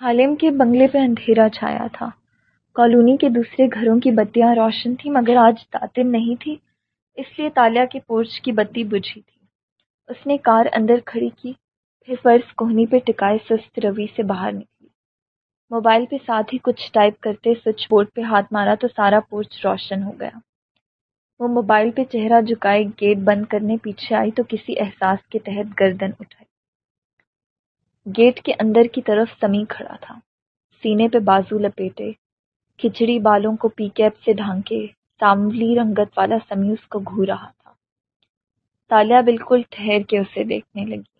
حالم کے بنگلے پہ اندھیرا چھایا تھا۔ کالونی کے دوسرے گھروں کی بتیاں روشن تھیں، مگر آج تعطل نہیں تھی اس لیے تالیا کے پورچ کی بتی بجھی تھی۔ اس نے کار اندر کھڑی کی، پھر فرض کوہنی پہ ٹکائے سست روی سے باہر نکلی۔ موبائل پہ ساتھ ہی کچھ ٹائپ کرتے سوئچ بورڈ پہ ہاتھ مارا تو سارا پورچ روشن ہو گیا۔ وہ موبائل پہ چہرہ جھکائے گیٹ بند کرنے پیچھے آئی تو کسی احساس کے تحت گردن اٹھائی۔ گیٹ کے اندر کی طرف سمی کھڑا تھا۔ سینے پہ بازو لپیٹے۔ کھچڑی بالوں کو پی کیپ سے ڈھانکے۔ ساملی رنگت والا سمی اس کو گھو رہا تھا۔ تالیہ بالکل ٹھہر کے اسے دیکھنے لگی۔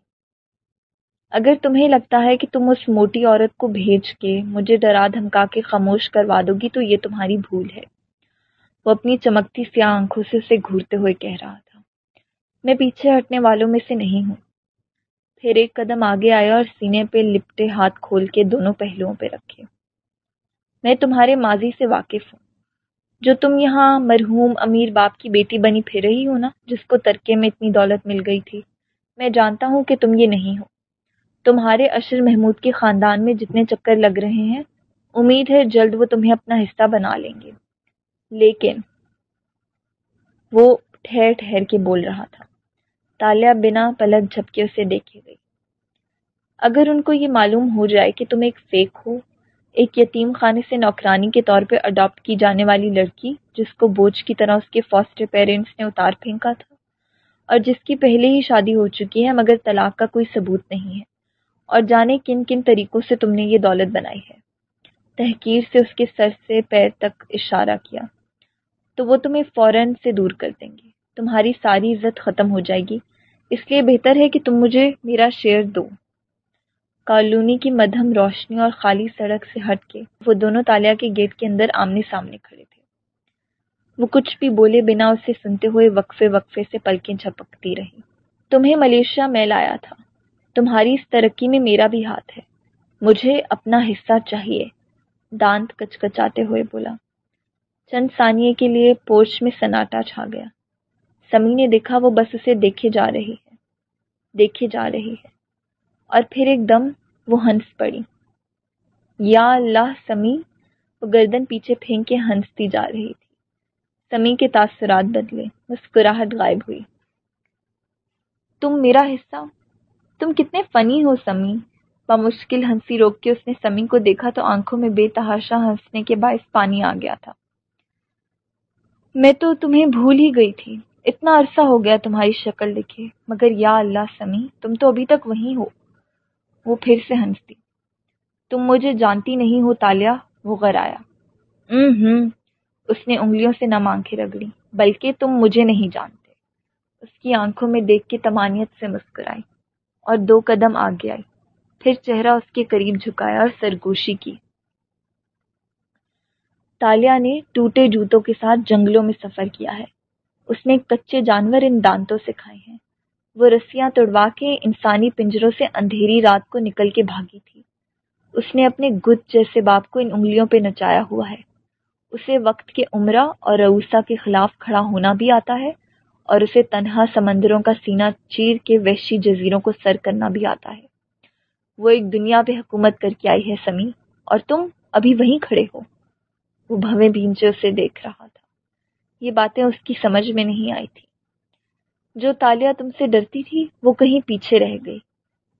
اگر تمہیں لگتا ہے کہ تم اس موٹی عورت کو بھیج کے مجھے ڈرا دھمکا کے خاموش کروا دو گی تو یہ تمہاری بھول ہے۔ وہ اپنی چمکتی سیاہ آنکھوں سے اسے گھورتے ہوئے کہہ رہا تھا۔ میں پیچھے ہٹنے والوں میں سے نہیں ہوں۔ پھر ایک قدم آگے آیا اور سینے پہ لپٹے ہاتھ کھول کے دونوں پہلوؤں پہ رکھے۔ میں تمہارے ماضی سے واقف ہوں۔ جو تم یہاں مرحوم امیر باپ کی بیٹی بنی پھر رہی ہو نا، جس کو ترکے میں اتنی دولت مل گئی تھی، میں جانتا ہوں کہ تم یہ نہیں ہو۔ تمہارے اشر محمود کے خاندان میں جتنے چکر لگ رہے ہیں، امید ہے جلد وہ تمہیں اپنا حصہ بنا لیں گے۔ لیکن وہ ٹھہر ٹھہر کے بول رہا تھا۔ تالیہ بنا پلک جھپکے اسے دیکھے گئی اگر ان کو یہ معلوم ہو جائے کہ تم ایک فیک ہو، ایک یتیم خانے سے نوکرانی کے طور پہ اڈاپٹ کی جانے والی لڑکی جس کو بوجھ کی طرح اس کے فاسٹر پیرنٹس نے اتار پھینکا تھا، اور جس کی پہلے ہی شادی ہو چکی ہے مگر طلاق کا کوئی ثبوت نہیں ہے، اور جانے کن کن طریقوں سے تم نے یہ دولت بنائی ہے۔ تحقیر سے اس کے سر سے پیر تک اشارہ کیا۔ تو وہ تمہیں فوراً سے دور کر دیں گے۔ تمہاری ساری عزت ختم ہو جائے گی۔ اس لیے بہتر ہے کہ تم مجھے میرا شیئر دو۔ کالونی کی مدھم روشنی اور خالی سڑک سے ہٹ کے وہ دونوں تالیا کے گیٹ کے اندر آمنے سامنے کھڑے تھے۔ وہ کچھ بھی بولے بنا اسے سنتے ہوئے وقفے وقفے سے پلکیں جھپکتی رہی تمہیں ملیشیا میں لایا تھا۔ تمہاری اس ترقی میں میرا بھی ہاتھ ہے۔ مجھے اپنا حصہ چاہیے۔ دانت کچکچاتے ہوئے بولا۔ چند ثانیے کے لیے پورچ میں سناٹا چھا گیا۔ سمی نے دیکھا وہ بس اسے دیکھے جا رہی ہے، دیکھے جا رہی ہے۔ اور پھر ایک دم وہ ہنس پڑی۔ یا اللہ سمی وہ گردن پیچھے پھینک کے ہنستی جا رہی تھی۔ سمی کے تاثرات بدلے، مسکراہٹ غائب ہوئی۔ تم میرا حصہ؟ تم کتنے فنی ہو سمی بمشکل ہنسی روک کے اس نے سمی کو دیکھا تو آنکھوں میں بے تحاشا ہنسنے کے باعث پانی آ گیا تھا۔ میں تو تمہیں بھول ہی گئی تھی۔ اتنا عرصہ ہو گیا تمہاری شکل دیکھے مگر یا اللہ سمی تم تو ابھی تک وہیں ہو۔ وہ پھر سے ہنستی۔ تم مجھے جانتی نہیں ہو تالیا، وہ غر آیا۔ ہوں اس نے انگلیوں سے نم آنکھیں رگڑی، بلکہ تم مجھے نہیں جانتے۔ اس کی آنکھوں میں دیکھ کے تمانیت سے مسکرائی اور دو قدم آگے آئی۔ پھر چہرہ اس کے قریب جھکایا اور سرگوشی کی۔ تالیا نے ٹوٹے جوتوں کے ساتھ جنگلوں میں سفر کیا ہے۔ اس نے کچے جانور ان دانتوں سے کھائے ہیں۔ وہ رسیاں توڑوا کے انسانی پنجروں سے اندھیری رات کو نکل کے بھاگی تھی۔ اس نے اپنے گت جیسے باپ کو ان انگلیوں پہ نچایا ہوا ہے۔ اسے وقت کے عمرہ اور روسا کے خلاف کھڑا ہونا بھی آتا ہے اور اسے تنہا سمندروں کا سینہ چیر کے وحشی جزیروں کو سر کرنا بھی آتا ہے۔ وہ ایک دنیا پہ حکومت کر کے آئی ہے سمی اور تم ابھی وہیں کھڑے ہو۔ وہ بھویں بھینچے اسے دیکھ رہا تھا۔ یہ باتیں اس کی سمجھ میں نہیں آئی تھی جو تالیا تم سے ڈرتی تھی، وہ کہیں پیچھے رہ گئی۔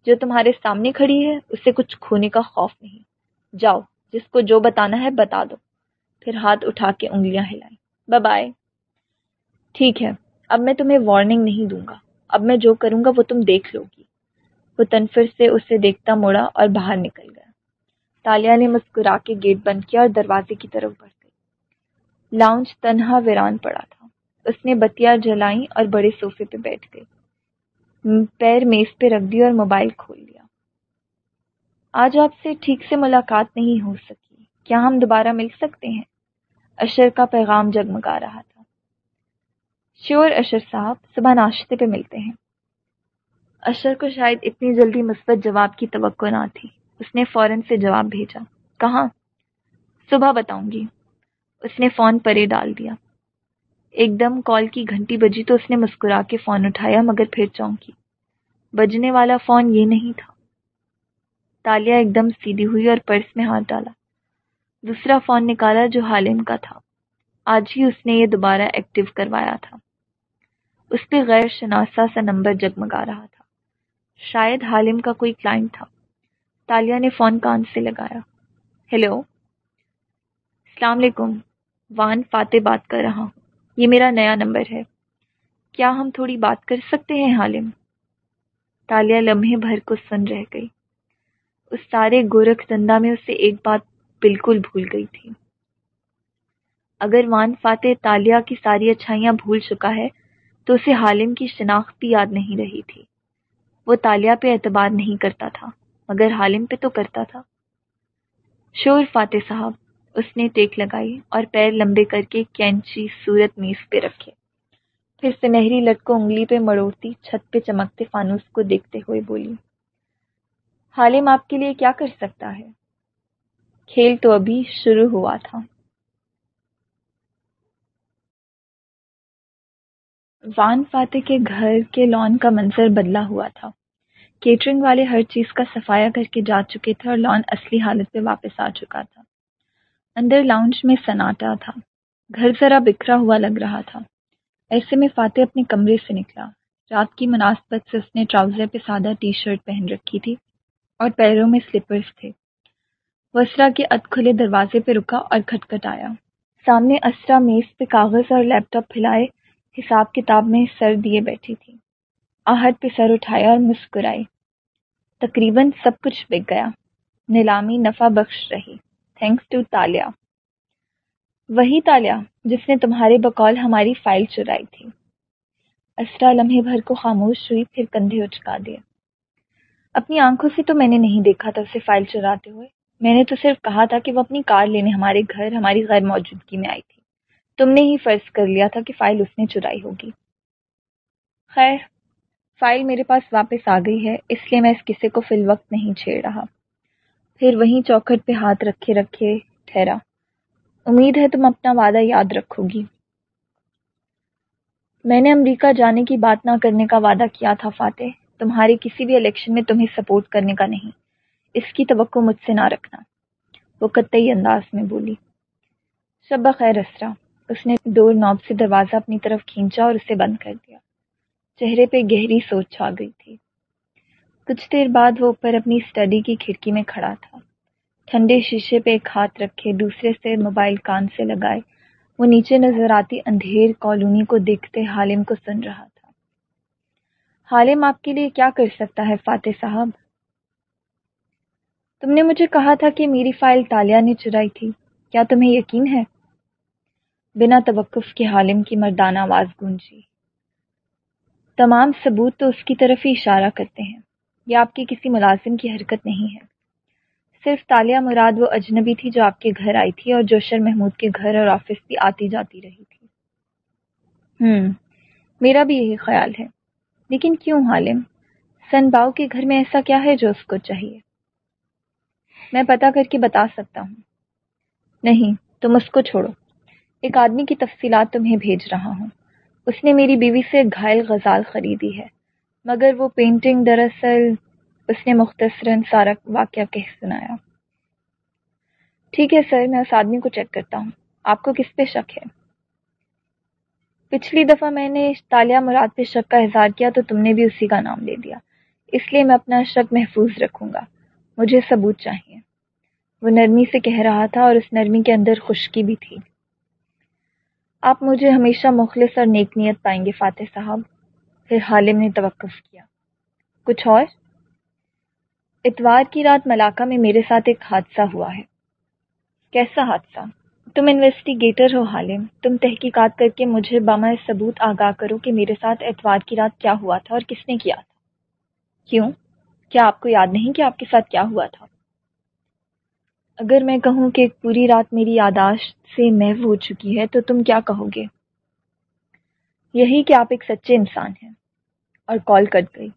جو تمہارے سامنے کھڑی ہے، اسے کچھ کھونے کا خوف نہیں۔ جاؤ، جس کو جو بتانا ہے، بتا دو۔ پھر ہاتھ اٹھا کے انگلیاں ہلائیں۔ بائے ٹھیک ہے، اب میں تمہیں وارننگ نہیں دوں گا۔ اب میں جو کروں گا، وہ تم دیکھ لو گی۔ وہ تنفر سے اسے دیکھتا موڑا اور باہر نکل گیا تالیا نے مسکرا کے گیٹ بند کیا اور دروازے کی طرف بڑھ گئی۔ لاؤنج تنہا ویران پڑا تھا۔ اس نے بتیاں جلائیں اور بڑے صوفے پہ بیٹھ گئی۔ پیر میز پہ رکھ دی اور موبائل کھول لیا۔ آج آپ سے ٹھیک سے ملاقات نہیں ہو سکی۔ کیا ہم دوبارہ مل سکتے ہیں؟ اشر کا پیغام جگمگا رہا تھا۔ شیور اشر صاحب، صبح ناشتے پہ ملتے ہیں۔ اشر کو شاید اتنی جلدی مثبت جواب کی توقع نہ تھی۔ اس نے فوراً سے جواب بھیجا، کہاں؟ صبح بتاؤں گی۔ اس نے فون پرے ڈال دیا۔ ایک دم کال کی گھنٹی بجی تو اس نے مسکرا کے فون اٹھایا، مگر پھر چونکی۔ بجنے والا فون یہ نہیں تھا۔ تالیا ایک دم سیدھی ہوئی اور پرس میں ہاتھ ڈالا۔ دوسرا فون نکالا جو حالم کا تھا۔ آج ہی اس نے یہ دوبارہ ایکٹیو کروایا تھا۔ اس پہ غیر شناسا سا نمبر جگمگا رہا تھا۔ شاید حالم کا کوئی کلائنٹ تھا۔ تالیا نے فون کان سے لگایا۔ ہیلو السلام علیکم۔ وان فاتح بات کر رہا۔ ہوں یہ میرا نیا نمبر ہے۔ کیا ہم تھوڑی بات کر سکتے ہیں حالم؟ تالیا لمحے بھر کو سن رہ گئی۔ اس سارے گورکھ دندا میں اسے ایک بات بالکل بھول گئی تھی۔ اگر وان فاتح تالیا کی ساری اچھائیاں بھول چکا ہے، تو اسے حالم کی شناخت بھی یاد نہیں رہی تھی۔ وہ تالیا پہ اعتبار نہیں کرتا تھا۔ مگر حالم پہ تو کرتا تھا۔ شور فاتح صاحب، اس نے ٹیک لگائی اور پیر لمبے کر کے کینچی سورت میز پہ رکھے۔ پھر سنہری لٹ کو انگلی پہ مڑوڑتی چھت پہ چمکتے فانوس کو دیکھتے ہوئے بولی، حالم آپ کے لیے کیا کر سکتا ہے؟ کھیل تو ابھی شروع ہوا تھا۔ وان فاتح کے گھر کے لان کا منظر بدلا ہوا تھا۔ کیٹرنگ والے ہر چیز کا صفایا کر کے جا چکے تھے اور لان اصلی حالت پہ واپس آ چکا تھا۔ اندر لاؤنج میں سناٹا تھا۔ گھر ذرا بکھرا ہوا لگ رہا تھا۔ ایسے میں فاتح اپنے کمرے سے نکلا۔ رات کی مناسبت سے اس نے ٹراؤزر پہ سادہ ٹی شرٹ پہن رکھی تھی اور پیروں میں سلپرز تھے۔ وہ اسرا کے اد کھلے دروازے پہ رکا اور کھٹکھٹ آیا۔ سامنے اسرا میز پہ کاغذ اور لیپ ٹاپ پھیلائے، حساب کتاب میں سر دیے بیٹھی تھی۔ آہٹ پہ سر اٹھایا اور مسکرائی تقریباً سب کچھ بک گیا۔ نیلامی نفع بخش رہی۔ تھینکس ٹو تالیا وہی تالیا جس نے تمہارے بقول ہماری فائل چرائی تھی۔ اسرا لمحے بھر کو خاموش ہوئی، پھر کندھے اچکا دیا اپنی آنکھوں سے تو میں نے نہیں دیکھا تھا اسے فائل چراتے ہوئے۔ میں نے تو صرف کہا تھا کہ وہ اپنی کار لینے ہمارے گھر، ہماری غیر موجودگی میں آئی تھی۔ تم نے ہی فرض کر لیا تھا کہ فائل اس نے چرائی ہوگی۔ خیر فائل میرے پاس واپس آ گئی ہے، اس لیے میں اس قصے کو فی الوقت نہیں چھیڑ رہا۔ پھر وہیں چوکھٹ پہ ہاتھ رکھے رکھے ٹھہرا۔ امید ہے تم اپنا وعدہ یاد رکھو گی میں نے امریکہ جانے کی بات نہ کرنے کا وعدہ کیا تھا، فاتح۔ تمہارے کسی بھی الیکشن میں تمہیں سپورٹ کرنے کا نہیں۔ اس کی توقع مجھ سے نہ رکھنا۔ وہ قطعی انداز میں بولی۔ شب خیر اسرا۔ اس نے ڈور نوب سے دروازہ اپنی طرف کھینچا اور اسے بند کر دیا۔ چہرے پہ گہری سوچ چھا گئی تھی۔ کچھ دیر بعد وہ اوپر اپنی اسٹڈی کی کھڑکی میں کھڑا تھا۔ ٹھنڈے شیشے پہ ایک ہاتھ رکھے دوسرے سے موبائل کان سے لگائے۔ وہ نیچے نظر آتی اندھیر کالونی کو دیکھتے حالم کو سن رہا تھا۔ حالم آپ کے لیے کیا کر سکتا ہے فاتح صاحب؟ تم نے مجھے کہا تھا کہ میری فائل تالیا نے چرائی تھی۔ کیا تمہیں یقین ہے؟ بنا توقف کے حالم کی مردانہ آواز گونجی۔ تمام ثبوت تو اس کی طرف ہی اشارہ کرتے ہیں، یہ آپ کے کسی ملازم کی حرکت نہیں ہے۔ صرف تالیہ مراد وہ اجنبی تھی جو آپ کے گھر آئی تھی اور جوشر محمود کے گھر اور آفس بھی آتی جاتی رہی تھی۔ ہم میرا بھی یہی خیال ہے۔ لیکن کیوں حالم؟ سن باؤ کے گھر میں ایسا کیا ہے جو اس کو چاہیے؟ میں پتا کر کے بتا سکتا ہوں۔ نہیں، تم اس کو چھوڑو۔ ایک آدمی کی تفصیلات تمہیں بھیج رہا ہوں۔ اس نے میری بیوی سے گھائل غزال خریدی ہے، مگر وہ پینٹنگ دراصل اس نے مختصراً سارا واقعہ کہہ سنایا۔ ٹھیک ہے سر، میں اس آدمی کو چیک کرتا ہوں۔ آپ کو کس پہ شک ہے؟ پچھلی دفعہ میں نے تالیہ مراد پہ شک کا اظہار کیا تو تم نے بھی اسی کا نام لے دیا۔ اس لیے میں اپنا شک محفوظ رکھوں گا۔ مجھے ثبوت چاہیے۔ وہ نرمی سے کہہ رہا تھا اور اس نرمی کے اندر خشکی بھی تھی۔ آپ مجھے ہمیشہ مخلص اور نیک نیت پائیں گے، فاتح صاحب۔ پھر حالم نے توقف کیا۔ کچھ اور؟ اتوار کی رات ملاقہ میں میرے ساتھ ایک حادثہ ہوا ہے۔ کیسا حادثہ؟ تم انویسٹیگیٹر ہو حالم تم تحقیقات کر کے مجھے بامہ ثبوت آگاہ کرو کہ میرے ساتھ اتوار کی رات کیا ہوا تھا اور کس نے کیا تھا۔ کیوں؟ کیا آپ کو یاد نہیں کہ آپ کے ساتھ کیا ہوا تھا؟ اگر میں کہوں کہ پوری رات میری یاداشت سے محو ہو چکی ہے، تو تم کیا کہو گے؟ یہی کہ آپ ایک سچے انسان ہیں۔ اور کال کٹ گئی۔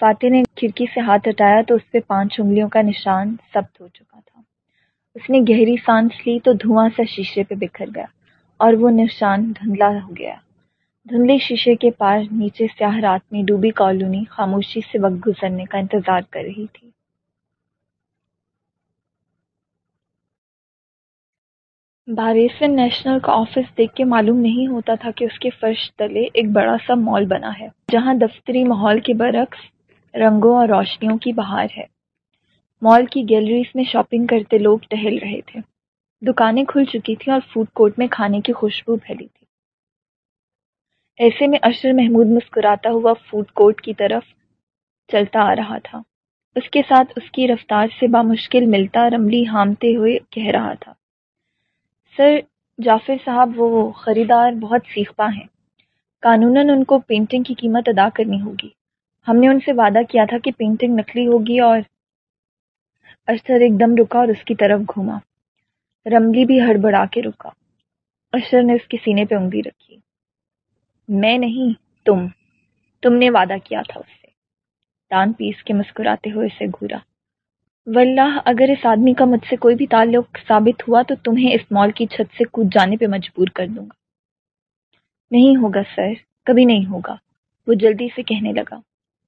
فاتح نے کھڑکی سے ہاتھ ہٹایا تو اس پہ پانچ انگلیوں کا نشان سبت ہو چکا تھا۔ اس نے گہری سانس لی تو دھواں سا شیشے پہ بکھر گیا اور وہ نشان دھندلا ہو گیا۔ دھندلے شیشے کے پار نیچے سیاہ رات میں ڈوبی کالونی خاموشی سے وقت گزرنے کا انتظار کر رہی تھی۔ بھاریسن نیشنل کا آفس دیکھ کے معلوم نہیں ہوتا تھا کہ اس کے فرش تلے ایک بڑا سا مال بنا ہے، جہاں دفتری ماحول کے برعکس رنگوں اور روشنیوں کی بہار ہے۔ مال کی گیلریز میں شاپنگ کرتے لوگ ٹہل رہے تھے۔ دکانیں کھل چکی تھیں اور فوڈ کورٹ میں کھانے کی خوشبو پھیلی تھی۔ ایسے میں اشر محمود مسکراتا ہوا فوڈ کورٹ کی طرف چلتا آ رہا تھا۔ اس کے ساتھ اس کی رفتار سے بامشکل ملتا رملی ہامتے ہوئے کہہ رہا تھا۔ سر، جعفر صاحب وہ خریدار بہت سیکھ پا ہیں۔ قانوناً ان کو پینٹنگ کی قیمت ادا کرنی ہوگی۔ ہم نے ان سے وعدہ کیا تھا کہ پینٹنگ نقلی ہوگی اور اشر ایک دم رکا اور اس کی طرف گھوما۔ رملی بھی ہڑبڑا کے رکا۔ اشر نے اس کے سینے پہ انگلی رکھی۔ میں نہیں، تم۔ تم نے وعدہ کیا تھا اس سے۔ دان پیس کے مسکراتے ہوئے اسے گھورا۔ واللہ، اگر اس آدمی کا مجھ سے کوئی بھی تعلق ثابت ہوا تو تمہیں اس مال کی چھت سے کود جانے پہ مجبور کر دوں گا۔ نہیں ہوگا سر، کبھی نہیں ہوگا۔ وہ جلدی سے کہنے لگا۔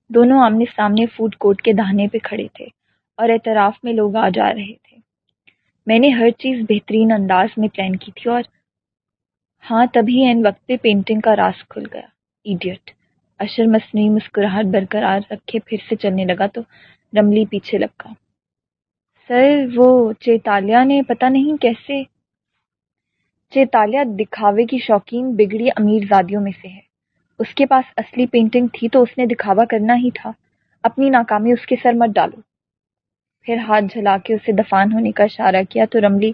دونوں آمنے سامنے فوڈ کورٹ کے دہانے پہ کھڑے تھے اور اعتراف میں لوگ آ جا رہے تھے۔ میں نے ہر چیز بہترین انداز میں پلان کی تھی اور ہاں تبھی این وقت پہ پینٹنگ کا راز کھل گیا۔ ایڈیٹ۔ اشر مصنوعی مسکراہٹ برقرار رکھے پھر سے چلنے لگا تو رملی پیچھے لگا سر، وہ چیتالیہ نے پتہ نہیں کیسے چیتالیہ دکھاوے کی شوقین بگڑی امیر زادیوں میں سے ہے۔ اس کے پاس اصلی پینٹنگ تھی تو اس نے دکھاوا کرنا ہی تھا۔ اپنی ناکامی اس کے سر مت ڈالو۔ پھر ہاتھ جھلا کے اسے دفان ہونے کا اشارہ کیا تو رملی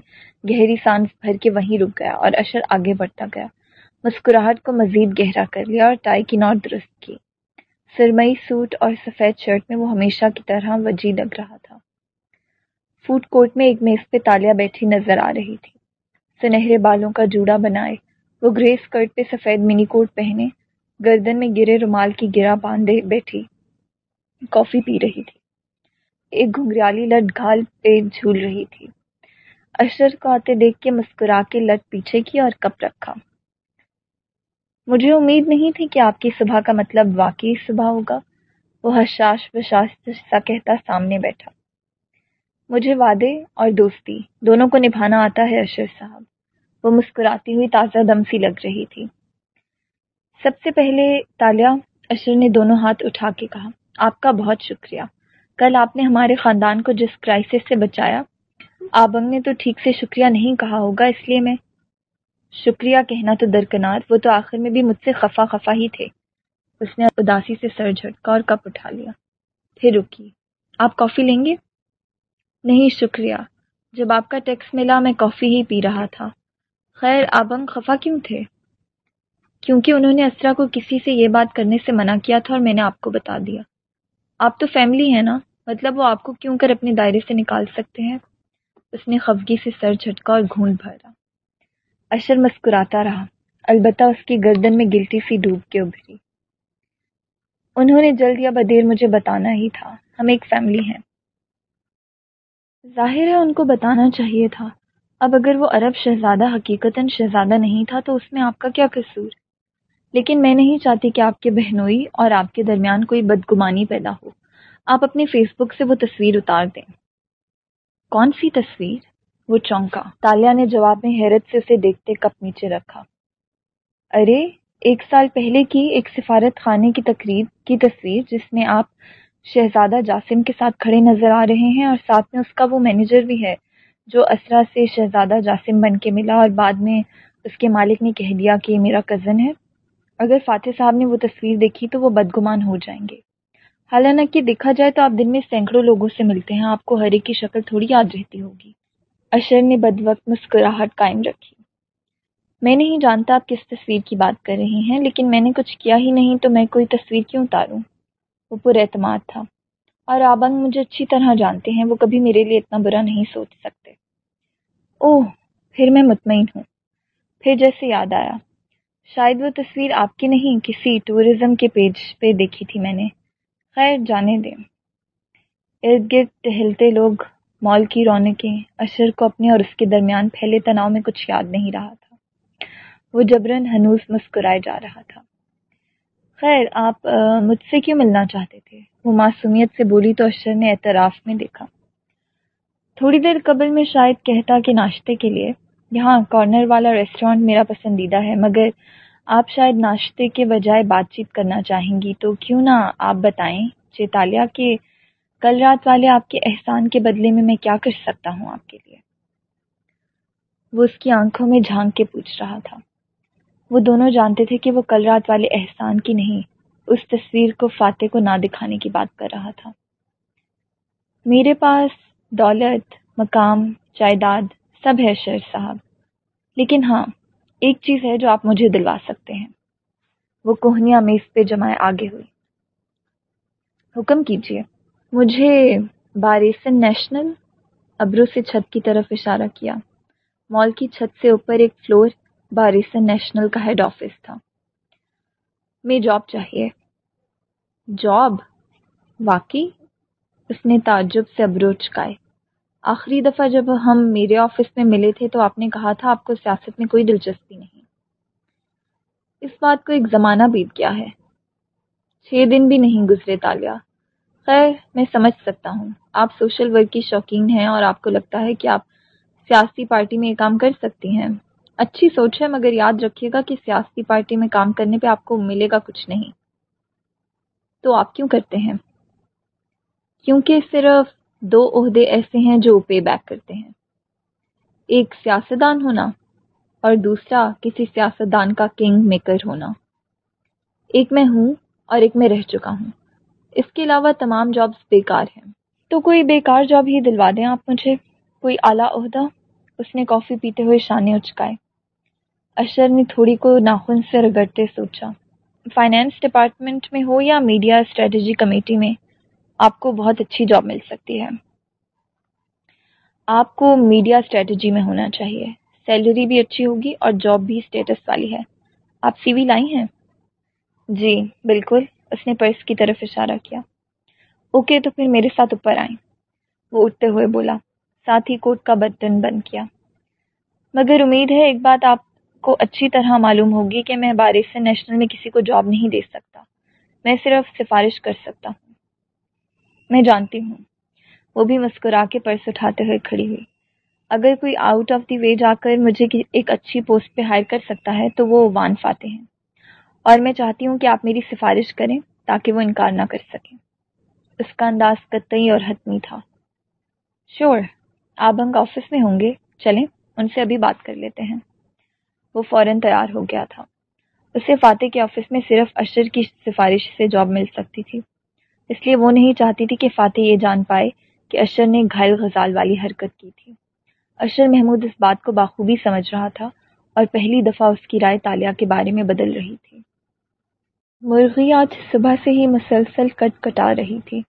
گہری سانس بھر کے وہیں رک گیا اور اشر آگے بڑھتا گیا۔ مسکراہٹ کو مزید گہرا کر لیا اور ٹائی کی نوٹ درست کی۔ سرمئی سوٹ اور سفید شرٹ میں وہ ہمیشہ کی طرح وجی لگ رہا تھا۔ فوڈ کورٹ میں ایک میز پہ تالیاں بیٹھی نظر آ رہی تھی۔ سنہرے بالوں کا جوڑا بنائے، وہ گرے اسکرٹ پہ سفید منی کوٹ پہنے، گردن میں گرے رومال کی گرا باندھے بیٹھی، کافی پی رہی تھی۔ ایک گھنگریالی لٹ گھال پہ جھول رہی تھی۔ اشر کو آتے دیکھ کے مسکرا کے لٹ پیچھے کی اور کپ رکھا۔ مجھے امید نہیں تھی کہ آپ کی صبح کا مطلب واقعی صبح ہوگا، وہ حشاش بشاش سا کہتا سامنے بیٹھا۔ مجھے وعدے اور دوستی دونوں کو نبھانا آتا ہے اشر صاحب۔ وہ مسکراتی ہوئی تازہ دم سی لگ رہی تھی۔ سب سے پہلے تالیہ، اشر نے دونوں ہاتھ اٹھا کے کہا، آپ کا بہت شکریہ۔ کل آپ نے ہمارے خاندان کو جس کرائسس سے بچایا، آبنگ نے تو ٹھیک سے شکریہ نہیں کہا ہوگا، اس لیے میں شکریہ کہنا تو درکنار، وہ تو آخر میں بھی مجھ سے خفا خفا ہی تھے۔ اس نے اداسی سے سر جھٹکا اور کپ اٹھا لیا۔ پھر رکی۔ آپ کافی لیں گے؟ نہیں، شکریہ۔ جب آپ کا ٹیکس ملا، میں کافی ہی پی رہا تھا۔ خیر آبنگ خفا کیوں تھے؟ کیونکہ انہوں نے اسرا کو کسی سے یہ بات کرنے سے منع کیا تھا اور میں نے آپ کو بتا دیا۔ آپ تو فیملی ہیں نا؟ مطلب وہ آپ کو کیوں کر اپنے دائرے سے نکال سکتے ہیں؟ اس نے خفگی سے سر جھٹکا اور گھون بھرا۔ اشر مسکراتا رہا۔ البتہ اس کی گردن میں گلٹی سی ڈوب کے ابھری۔ انہوں نے جلد یا بدیر مجھے بتانا ہی تھا۔ ہم ایک فیملی ہیں۔ ظاہر ہے ان کو بتانا چاہیے تھا۔ اب اگر وہ عرب شہزادہ حقیقتاً شہزادہ نہیں تھا تو اس میں آپ کا کیا قصور؟ لیکن میں نہیں چاہتی کہ آپ کے بہنوئی اور آپ کے درمیان کوئی بدگمانی پیدا ہو۔ آپ اپنے فیس بک سے وہ تصویر اتار دیں۔ کون سی تصویر؟ وہ چونکا۔ تالیہ نے جواب میں حیرت سے اسے دیکھتے کپ نیچے رکھا۔ ارے، ایک سال پہلے کی ایک سفارت خانے کی تقریب کی تصویر جس میں آپ شہزادہ جاسم کے ساتھ کھڑے نظر آ رہے ہیں اور ساتھ میں اس کا وہ مینیجر بھی ہے، جو اسرا سے شہزادہ جاسم بن کے ملا اور بعد میں اس کے مالک نے کہہ دیا کہ میرا کزن ہے۔ اگر فاتح صاحب نے وہ تصویر دیکھی تو وہ بدگمان ہو جائیں گے۔ حالانکہ دیکھا جائے تو آپ دن میں سینکڑوں لوگوں سے ملتے ہیں، آپ کو ہر ایک کی شکل تھوڑی یاد رہتی ہوگی۔ اشر نے بد وقت مسکراہٹ قائم رکھی۔ میں نہیں جانتا آپ کس تصویر کی بات کر رہی ہیں، لیکن میں نے کچھ کیا ہی نہیں تو میں کوئی تصویر کیوں اتاروں؟ وہ پر اعتماد تھا۔ اور آبنگ مجھے اچھی طرح جانتے ہیں، وہ کبھی میرے لیے اتنا برا نہیں سوچ سکتے۔ اوہ، پھر میں مطمئن ہوں۔ پھر جیسے یاد آیا۔ شاید وہ تصویر آپ کی نہیں، کسی ٹورزم کے پیج پہ دیکھی تھی میں نے۔ خیر، جانے دیں۔ ارد گرد ٹہلتے لوگ مال کی رونقیں، اشر کو اپنے اور اس کے درمیان پھیلے تناؤ میں کچھ یاد نہیں رہا تھا۔ وہ جبرن ہنوس مسکرائے جا رہا تھا۔ خیر، آپ مجھ سے کیوں ملنا چاہتے تھے؟ وہ معصومیت سے بولی تو اشر نے اعتراف میں دیکھا۔ تھوڑی دیر قبل میں شاید کہتا کہ ناشتے کے لیے۔ یہاں کارنر والا ریسٹورینٹ میرا پسندیدہ ہے، مگر آپ شاید ناشتے کے بجائے بات چیت کرنا چاہیں گی، تو کیوں نہ آپ بتائیں چیتالیہ کہ کل رات والے آپ کے احسان کے بدلے میں میں کیا کر سکتا ہوں آپ کے لیے؟ وہ اس کی آنکھوں میں جھانک کے پوچھ رہا تھا۔ وہ دونوں جانتے تھے کہ وہ کل رات والے احسان کی نہیں، اس تصویر کو فاتح کو نہ دکھانے کی بات کر رہا تھا۔ میرے پاس دولت، مقام، جائیداد سب ہے شیر صاحب۔ لیکن ہاں ایک چیز ہے جو آپ مجھے دلوا سکتے ہیں۔ وہ کوہنیاں میز پہ جمائے آگے ہوئی۔ حکم کیجیے مجھے باریسن نیشنل ابرو سے چھت کی طرف اشارہ کیا۔ مال کی چھت سے اوپر ایک فلور باریسن نیشنل کا ہیڈ آفس تھا۔ میں جاب چاہیے۔ جاب واقعی؟ اس نے تعجب سے ابرو چکائے آخری دفعہ جب ہم میرے آفس میں ملے تھے تو آپ نے کہا تھا آپ کو سیاست میں کوئی دلچسپی نہیں۔ اس بات کو ایک زمانہ بیت گیا ہے۔ چھ دن بھی نہیں گزرے تالیہ۔ خیر، میں سمجھ سکتا ہوں۔ آپ سوشل ورک کی شوقین ہیں اور آپ کو لگتا ہے کہ آپ سیاسی پارٹی میں یہ کام کر سکتی ہیں۔ اچھی سوچ ہے، مگر یاد رکھیے گا کہ سیاسی پارٹی میں کام کرنے پہ آپ کو ملے گا کچھ نہیں۔ تو آپ کیوں کرتے ہیں؟ کیونکہ صرف دو عہدے ایسے ہیں جو پے بیک کرتے ہیں۔ ایک سیاستدان ہونا اور دوسرا کسی سیاستدان کا کنگ میکر ہونا۔ ایک میں ہوں اور ایک میں رہ چکا ہوں۔ اس کے علاوہ تمام جابس بیکار ہیں۔ تو کوئی بیکار جاب ہی دلوا دیں آپ مجھے۔ کوئی اعلیٰ عہدہ، اس نے کافی پیتے ہوئے شانے اچکائے۔ اشر نے تھوڑی کو ناخن سے رگڑتے سوچا۔ فائنینس ڈپارٹمنٹ میں ہو یا میڈیا اسٹریٹجی کمیٹی میں، آپ کو بہت اچھی جاب مل سکتی ہے۔ آپ کو میڈیا اسٹریٹجی میں ہونا چاہیے۔ سیلری بھی اچھی ہوگی اور جاب بھی اسٹیٹس والی ہے۔ آپ سی وی لائی ہیں؟ جی بالکل۔ اس نے پرس کی طرف اشارہ کیا۔ اوکے تو پھر میرے ساتھ اوپر آئیں۔ وہ اٹھتے ہوئے بولا۔ ساتھ ہی کوٹ کا بٹن بند کیا۔ مگر امید ہے ایک بات آپ کو اچھی طرح معلوم ہوگی کہ میں بارش سے نیشنل میں کسی کو جاب نہیں دے سکتا۔ میں صرف سفارش کر سکتا ہوں۔ میں جانتی ہوں۔ وہ بھی مسکرا کے پرس اٹھاتے ہوئے کھڑی ہوئی۔ اگر کوئی آؤٹ آف دی وے جا کر مجھے ایک اچھی پوسٹ پہ ہائر کر سکتا ہے تو وہ وان فاتے ہیں۔ اور میں چاہتی ہوں کہ آپ میری سفارش کریں تاکہ وہ انکار نہ کر سکیں۔ اس کا انداز قطعی اور حتمی تھا۔ شور آپ انگ آفس میں ہوں گے۔ چلیں، ان سے ابھی بات کر لیتے ہیں۔ وہ فوراً تیار ہو گیا تھا۔ اسے فاتح کے آفس میں صرف اشر کی سفارش سے جاب مل سکتی تھی۔ اس لیے وہ نہیں چاہتی تھی کہ فاتح یہ جان پائے کہ اشر نے گھائل غزال والی حرکت کی تھی۔ اشر محمود اس بات کو بخوبی سمجھ رہا تھا اور پہلی دفعہ اس کی رائے تالیہ کے بارے میں بدل رہی تھی۔ مرغی آج صبح سے ہی مسلسل کٹ کٹا رہی تھی۔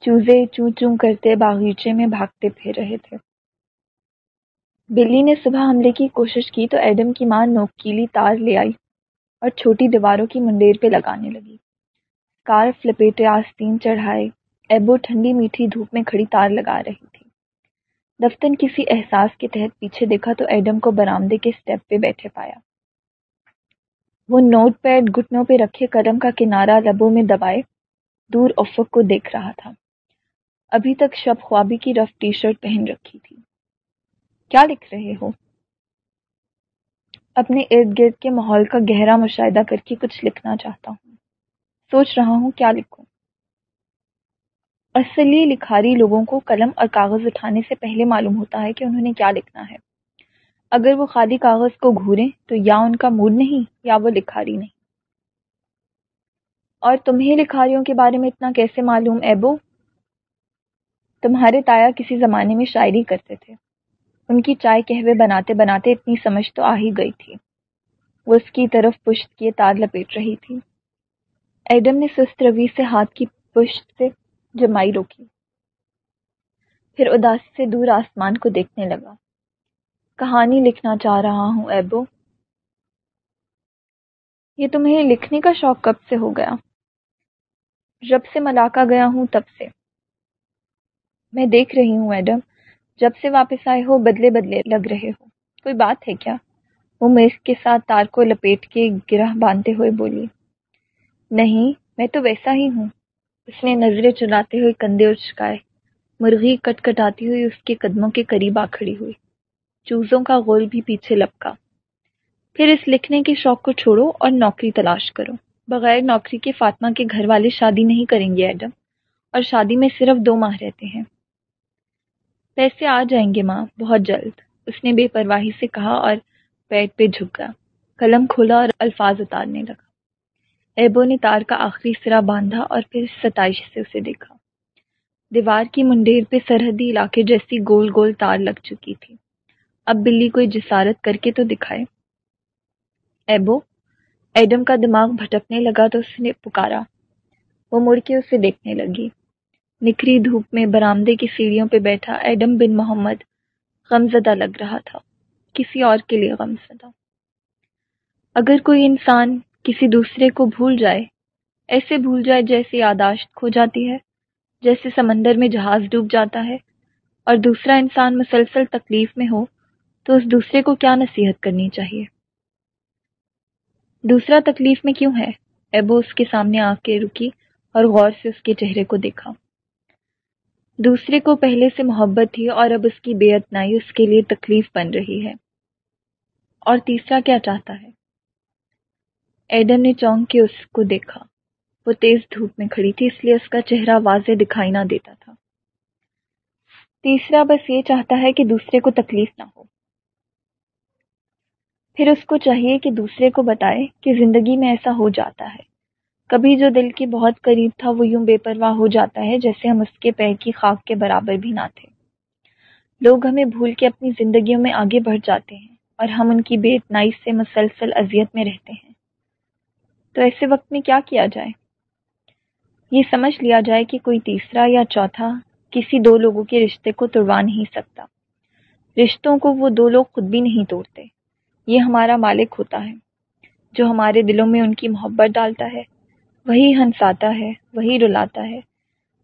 چوزے چوں چوں کرتے باغیچے میں بھاگتے پھر رہے تھے۔ بلی نے صبح حملے کی کوشش کی تو ایڈم کی ماں نوکیلی تار لے آئی اور چھوٹی دیواروں کی منڈیر پہ لگانے لگی۔ کارف لپیٹے آستین چڑھائے، ایبو ٹھنڈی میٹھی دھوپ میں کھڑی تار لگا رہی تھی۔ دفتن کسی احساس کے تحت پیچھے دیکھا تو ایڈم کو برامدے کے سٹیپ پہ بیٹھے پایا۔ وہ نوٹ پیڈ گھٹنوں پہ رکھے قلم کا کنارہ لبوں میں دبائے دور افق کو دیکھ رہا تھا۔ ابھی تک شب خوابی کی رف ٹی شرٹ پہن رکھی تھی۔ کیا لکھ رہے ہو؟ اپنے ارد گرد کے ماحول کا گہرا مشاہدہ کر کے کچھ لکھنا چاہتا ہوں۔ سوچ رہا ہوں کیا لکھوں۔ اصلی لکھاری لوگوں کو قلم اور کاغذ اٹھانے سے پہلے معلوم ہوتا ہے کہ انہوں نے کیا لکھنا ہے۔ اگر وہ خالی کاغذ کو گھوریں تو یا ان کا موڈ نہیں یا وہ لکھاری نہیں۔ اور تمہیں لکھاریوں کے بارے میں اتنا کیسے معلوم، ایبو؟ تمہارے تایا کسی زمانے میں شاعری کرتے تھے۔ ان کی چائے کہوے بناتے بناتے اتنی سمجھ تو آ ہی گئی تھی۔ وہ اس کی طرف پشت کیے تار لپیٹ رہی تھی۔ ایڈم نے سست روی سے ہاتھ کی پشت سے جمائی روکی۔ پھر اداسی سے دور آسمان کو دیکھنے لگا۔ کہانی لکھنا چاہ رہا ہوں، ایبو۔ یہ تمہیں لکھنے کا شوق کب سے ہو گیا؟ جب سے ملاقہ گیا ہوں تب سے۔ میں دیکھ رہی ہوں، ایڈم۔ جب سے واپس آئے ہو، بدلے بدلے لگ رہے ہو۔ کوئی بات ہے کیا؟ وہ میز کے ساتھ تار کو لپیٹ کے گرہ باندھتے ہوئے بولی، نہیں، میں تو ویسا ہی ہوں۔ اس نے نظریں چلاتے ہوئے کندھے اچکائے۔ مرغی کٹ کٹاتی ہوئی اس کے قدموں کے قریب آ کھڑی ہوئی۔ چوزوں کا گول بھی پیچھے لپکا۔ پھر اس لکھنے کے شوق کو چھوڑو اور نوکری تلاش کرو۔ بغیر نوکری کے فاطمہ کے گھر والے شادی نہیں کریں گے، ایڈم۔ اور شادی میں صرف دو ماہ رہتے ہیں۔ پیسے آ جائیں گے ماں، بہت جلد۔ اس نے بے پرواہی سے کہا اور پیٹ پہ جھک گیا۔ قلم کھولا اور الفاظ اتارنے لگا۔ ایبو نے تار کا آخری سرا باندھا اور پھر ستائش سے اسے دیکھا۔ دیوار کی منڈیر پہ سرحدی علاقے جیسی گول گول تار لگ چکی تھی۔ اب بلی کوئی جسارت کر کے تو دکھائے۔ ایبو، ایڈم کا دماغ بھٹکنے لگا تو اس نے پکارا۔ وہ مڑ کے اسے دیکھنے لگی۔ نکری دھوپ میں برامدے کی سیڑھیوں پہ بیٹھا ایڈم بن محمد غمزدہ لگ رہا تھا۔ کسی اور کے لیے غمزدہ اگر کوئی انسان کسی دوسرے کو بھول جائے، ایسے بھول جائے جیسے یاداشت کھو جاتی ہے، جیسے سمندر میں جہاز ڈوب جاتا ہے اور دوسرا انسان مسلسل تکلیف میں ہو، تو اس دوسرے کو کیا نصیحت کرنی چاہیے؟ دوسرا تکلیف میں کیوں ہے؟ ایبو اس کے سامنے آ کے رکی اور غور سے اس کے چہرے کو دیکھا۔ دوسرے کو پہلے سے محبت تھی اور اب اس کی بے اتنائی اس کے لیے تکلیف بن رہی ہے۔ اور تیسرا کیا چاہتا ہے؟ ایڈم نے چونک کے اس کو دیکھا۔ وہ تیز دھوپ میں کھڑی تھی، اس لیے اس کا چہرہ واضح دکھائی نہ دیتا تھا۔ تیسرا بس یہ چاہتا ہے کہ دوسرے کو تکلیف نہ ہو۔ پھر اس کو چاہیے کہ دوسرے کو بتائے کہ زندگی میں ایسا ہو جاتا ہے۔ کبھی جو دل کے بہت قریب تھا وہ یوں بے پرواہ ہو جاتا ہے جیسے ہم اس کے پیر کی خاک کے برابر بھی نہ تھے۔ لوگ ہمیں بھول کے اپنی زندگیوں میں آگے بڑھ جاتے ہیں اور ہم ان کی بے اتنائی سے مسلسل اذیت میں رہتے ہیں۔ تو ایسے وقت میں کیا کیا جائے؟ یہ سمجھ لیا جائے کہ کوئی تیسرا یا چوتھا کسی دو لوگوں کے رشتے کو توڑوا نہیں سکتا۔ رشتوں کو وہ دو لوگ خود بھی نہیں توڑتے۔ یہ ہمارا مالک ہوتا ہے جو ہمارے دلوں میں ان کی محبت ڈالتا ہے۔ وہی ہنساتا ہے، وہی رلاتا ہے،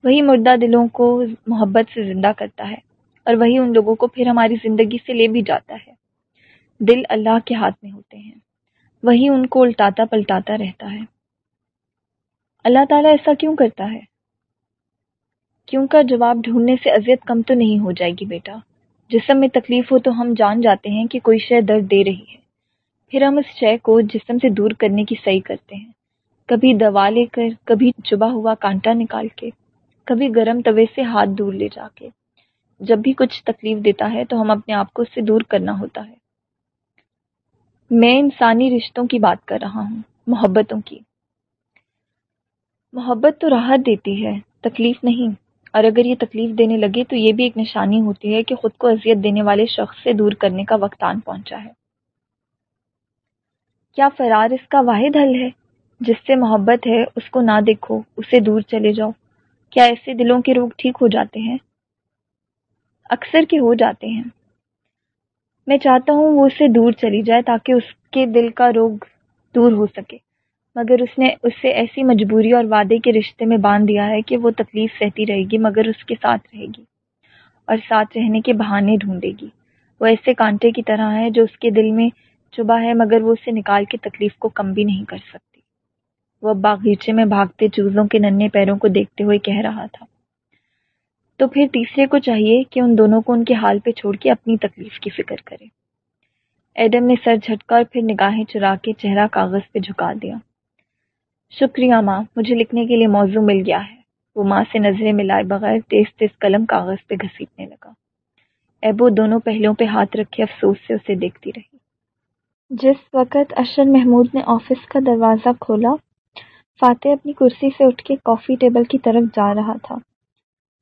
وہی مردہ دلوں کو محبت سے زندہ کرتا ہے اور وہی ان لوگوں کو پھر ہماری زندگی سے لے بھی جاتا ہے۔ دل اللہ کے ہاتھ میں ہوتے ہیں، وہی ان کو الٹاتا پلٹاتا رہتا ہے۔ اللہ تعالیٰ ایسا کیوں کرتا ہے؟ کیوں کا جواب ڈھونڈنے سے اذیت کم تو نہیں ہو جائے گی بیٹا۔ جسم میں تکلیف ہو تو ہم جان جاتے ہیں کہ کوئی شے درد دے رہی ہے۔ پھر ہم اس شے کو جسم سے دور کرنے کی صحیح کرتے ہیں۔ کبھی دوا لے کر، کبھی چبا ہوا کانٹا نکال کے، کبھی گرم توے سے ہاتھ دور لے جا کے۔ جب بھی کچھ تکلیف دیتا ہے تو ہم اپنے آپ کو اس سے دور کرنا ہوتا ہے۔ میں انسانی رشتوں کی بات کر رہا ہوں، محبتوں کی۔ محبت تو راحت دیتی ہے، تکلیف نہیں۔ اور اگر یہ تکلیف دینے لگے تو یہ بھی ایک نشانی ہوتی ہے کہ خود کو اذیت دینے والے شخص سے دور کرنے کا وقت آن پہنچا ہے۔ کیا فرار اس کا واحد حل ہے؟ جس سے محبت ہے، اس کو نہ دیکھو، اسے دور چلے جاؤ۔ کیا ایسے دلوں کے روگ ٹھیک ہو جاتے ہیں؟ اکثر کے ہو جاتے ہیں۔ میں چاہتا ہوں وہ اس سے دور چلی جائے تاکہ اس کے دل کا روگ دور ہو سکے۔ مگر اس نے اس سے ایسی مجبوری اور وعدے کے رشتے میں باندھ دیا ہے کہ وہ تکلیف سہتی رہے گی، مگر اس کے ساتھ رہے گی اور ساتھ رہنے کے بہانے ڈھونڈے گی۔ وہ ایسے کانٹے کی طرح ہے جو اس کے دل میں چبا ہے، مگر وہ اسے نکال کے تکلیف کو کم بھی نہیں کر سکتی وہ باغیچے میں بھاگتے چوزوں کے ننے پیروں کو دیکھتے ہوئے کہہ رہا تھا۔ تو پھر تیسرے کو چاہیے کہ ان دونوں کو ان کے حال پہ چھوڑ کے اپنی تکلیف کی فکر کرے۔ ایڈم نے سر جھٹکا اور پھر نگاہیں چرا کے چہرہ کاغذ پہ جھکا دیا۔ شکریہ ماں، مجھے لکھنے کے لیے موضوع مل گیا ہے۔ وہ ماں سے نظریں ملائے بغیر تیز تیز قلم کاغذ پہ گھسیٹنے لگا۔ ایبو، دونوں پہلوں پہ ہاتھ رکھے افسوس سے اسے دیکھتی رہی۔ جس وقت اشر محمود نے آفس کا دروازہ کھولا فاتح اپنی کرسی سے اٹھ کے کافی ٹیبل کی طرف جا رہا تھا۔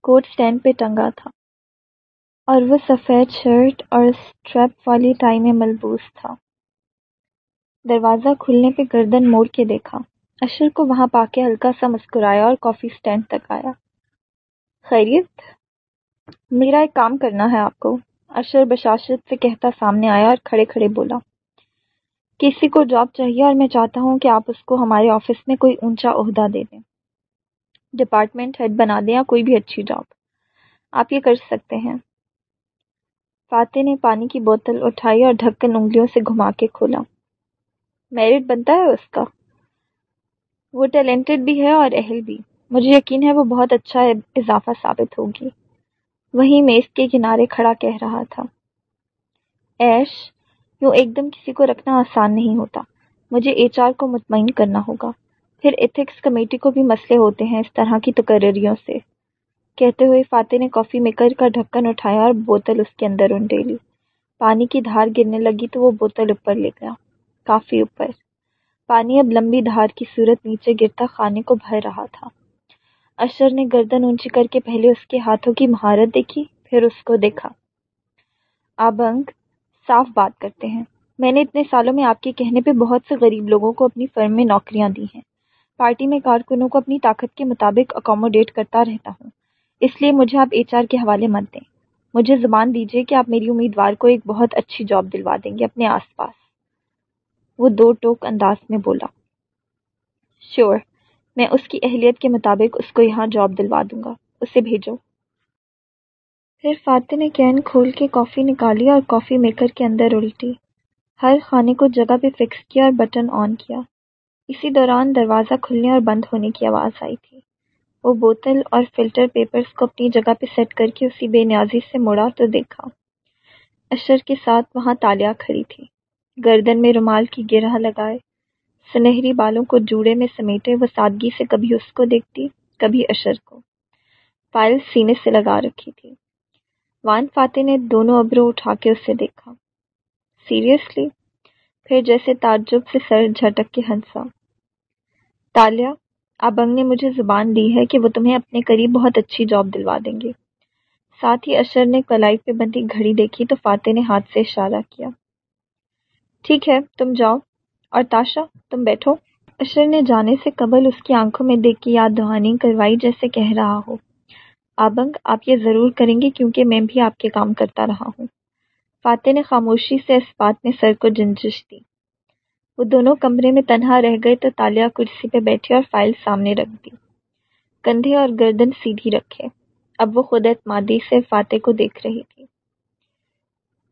کوٹ اسٹینڈ پہ ٹنگا تھا۔ اور وہ سفید شرٹ اور اسٹریپ والی ٹائی میں ملبوس تھا۔ دروازہ کھلنے پہ گردن موڑ کے دیکھا۔ اشر کو وہاں پا کے ہلکا سا مسکرایا اور کافی اسٹینڈ تک آیا۔ خیریت؟ میرا ایک کام کرنا ہے آپ کو۔ اشر بشاشت سے کہتا سامنے آیا اور کھڑے کھڑے بولا۔ کسی کو جاب چاہیے اور میں چاہتا ہوں کہ آپ اس کو ہمارے آفس میں کوئی اونچا عہدہ دے دیں۔ ڈپارٹمنٹ ہیڈ بنا دیں یا کوئی بھی اچھی جاب آپ یہ کر سکتے ہیں۔ فاتح نے پانی کی بوتل اٹھائی اور ڈھکن انگلیوں سے گھما کے کھولا۔ میرٹ بنتا ہے اس کا؟ وہ ٹیلنٹڈ بھی ہے اور اہل بھی۔ مجھے یقین ہے وہ بہت اچھا اضافہ ثابت ہوگی۔ وہیں میز کے کنارے کھڑا کہہ رہا تھا۔ ایش یوں ایک دم کسی کو رکھنا آسان نہیں ہوتا۔ مجھے ایچ آر کو مطمئن کرنا ہوگا۔ پھر ایتھکس کمیٹی کو بھی مسئلے ہوتے ہیں اس طرح کی تقرریوں سے۔ کہتے ہوئے فاتح نے کافی میکر کا ڈھکن اٹھایا اور بوتل اس کے اندر انڈیلی پانی کی دھار گرنے لگی تو وہ بوتل اوپر لے گیا۔ کافی اوپر۔ پانی اب لمبی دھار کی صورت نیچے گرتا خانے کو بھر رہا تھا۔ اشر نے گردن اونچی کر کے پہلے اس کے ہاتھوں کی مہارت دیکھی، پھر اس کو دیکھا۔ آبنگ صاف بات کرتے ہیں۔ میں نے اتنے سالوں میں آپ کے کہنے پہ بہت سے غریب لوگوں کو اپنی فرم میں نوکریاں دی ہیں۔ پارٹی میں کارکنوں کو اپنی طاقت کے مطابق اکوموڈیٹ کرتا رہتا ہوں۔ اس لیے مجھے آپ ایچ آر کے حوالے مت دیں۔ مجھے زبان دیجیے کہ آپ میری امیدوار کو ایک بہت اچھی جاب دلوا دیں گے اپنے آس پاس۔ وہ دو ٹوک انداز میں بولا۔ شیور میں اس کی اہلیت کے مطابق اس کو یہاں جاب دلوا دوں گا۔ اسے بھیجو۔ پھر فاتح نے کین کھول کے کافی نکالی اور کافی میکر کے اندر الٹی۔ ہر خانے کو جگہ پہ فکس کیا اور بٹن آن کیا۔ اسی دوران دروازہ کھلنے اور بند ہونے کی آواز آئی تھی۔ وہ بوتل اور فلٹر پیپرز کو اپنی جگہ پہ سیٹ کر کے اسی بے نیازی سے مڑا تو دیکھا۔ اشر کے ساتھ وہاں تالیا کھڑی تھی۔ گردن میں رومال کی گرہ لگائے۔ سنہری بالوں کو جوڑے میں سمیٹے وہ سادگی سے کبھی اس کو دیکھتی، کبھی اشر کو۔ فائل سینے سے لگا رکھی تھی۔ وان فاتح نے دونوں ابرو اٹھا کے اسے دیکھا۔ سیریسلی پھر جیسے تعجب سے سر جھٹک کے ہنسا۔ تالیہ آبنگ نے مجھے زبان دی ہے کہ وہ تمہیں اپنے قریب بہت اچھی جاب دلوا دیں گے۔ ساتھ ہی اشر نے کلائی پہ بندی گھڑی دیکھی تو فاتح نے ہاتھ سے اشارہ کیا۔ ٹھیک ہے، تم جاؤ۔ اور تاشا، تم بیٹھو۔ اشر نے جانے سے قبل اس کی آنکھوں میں دیکھ کے یاد دہانی کروائی جیسے کہہ رہا ہو۔ آبنگ آپ یہ ضرور کریں گے کیونکہ میں بھی آپ کے کام کرتا رہا ہوں۔ فاتح نے خاموشی سے اس بات میں سر کو جنجش دی۔ وہ دونوں کمرے میں تنہا رہ گئے تو تالیہ کرسی پہ بیٹھی اور فائل سامنے رکھ دی۔ کندھے اور گردن سیدھی رکھے۔ اب وہ خود اعتمادی سے فاتح کو دیکھ رہی تھی۔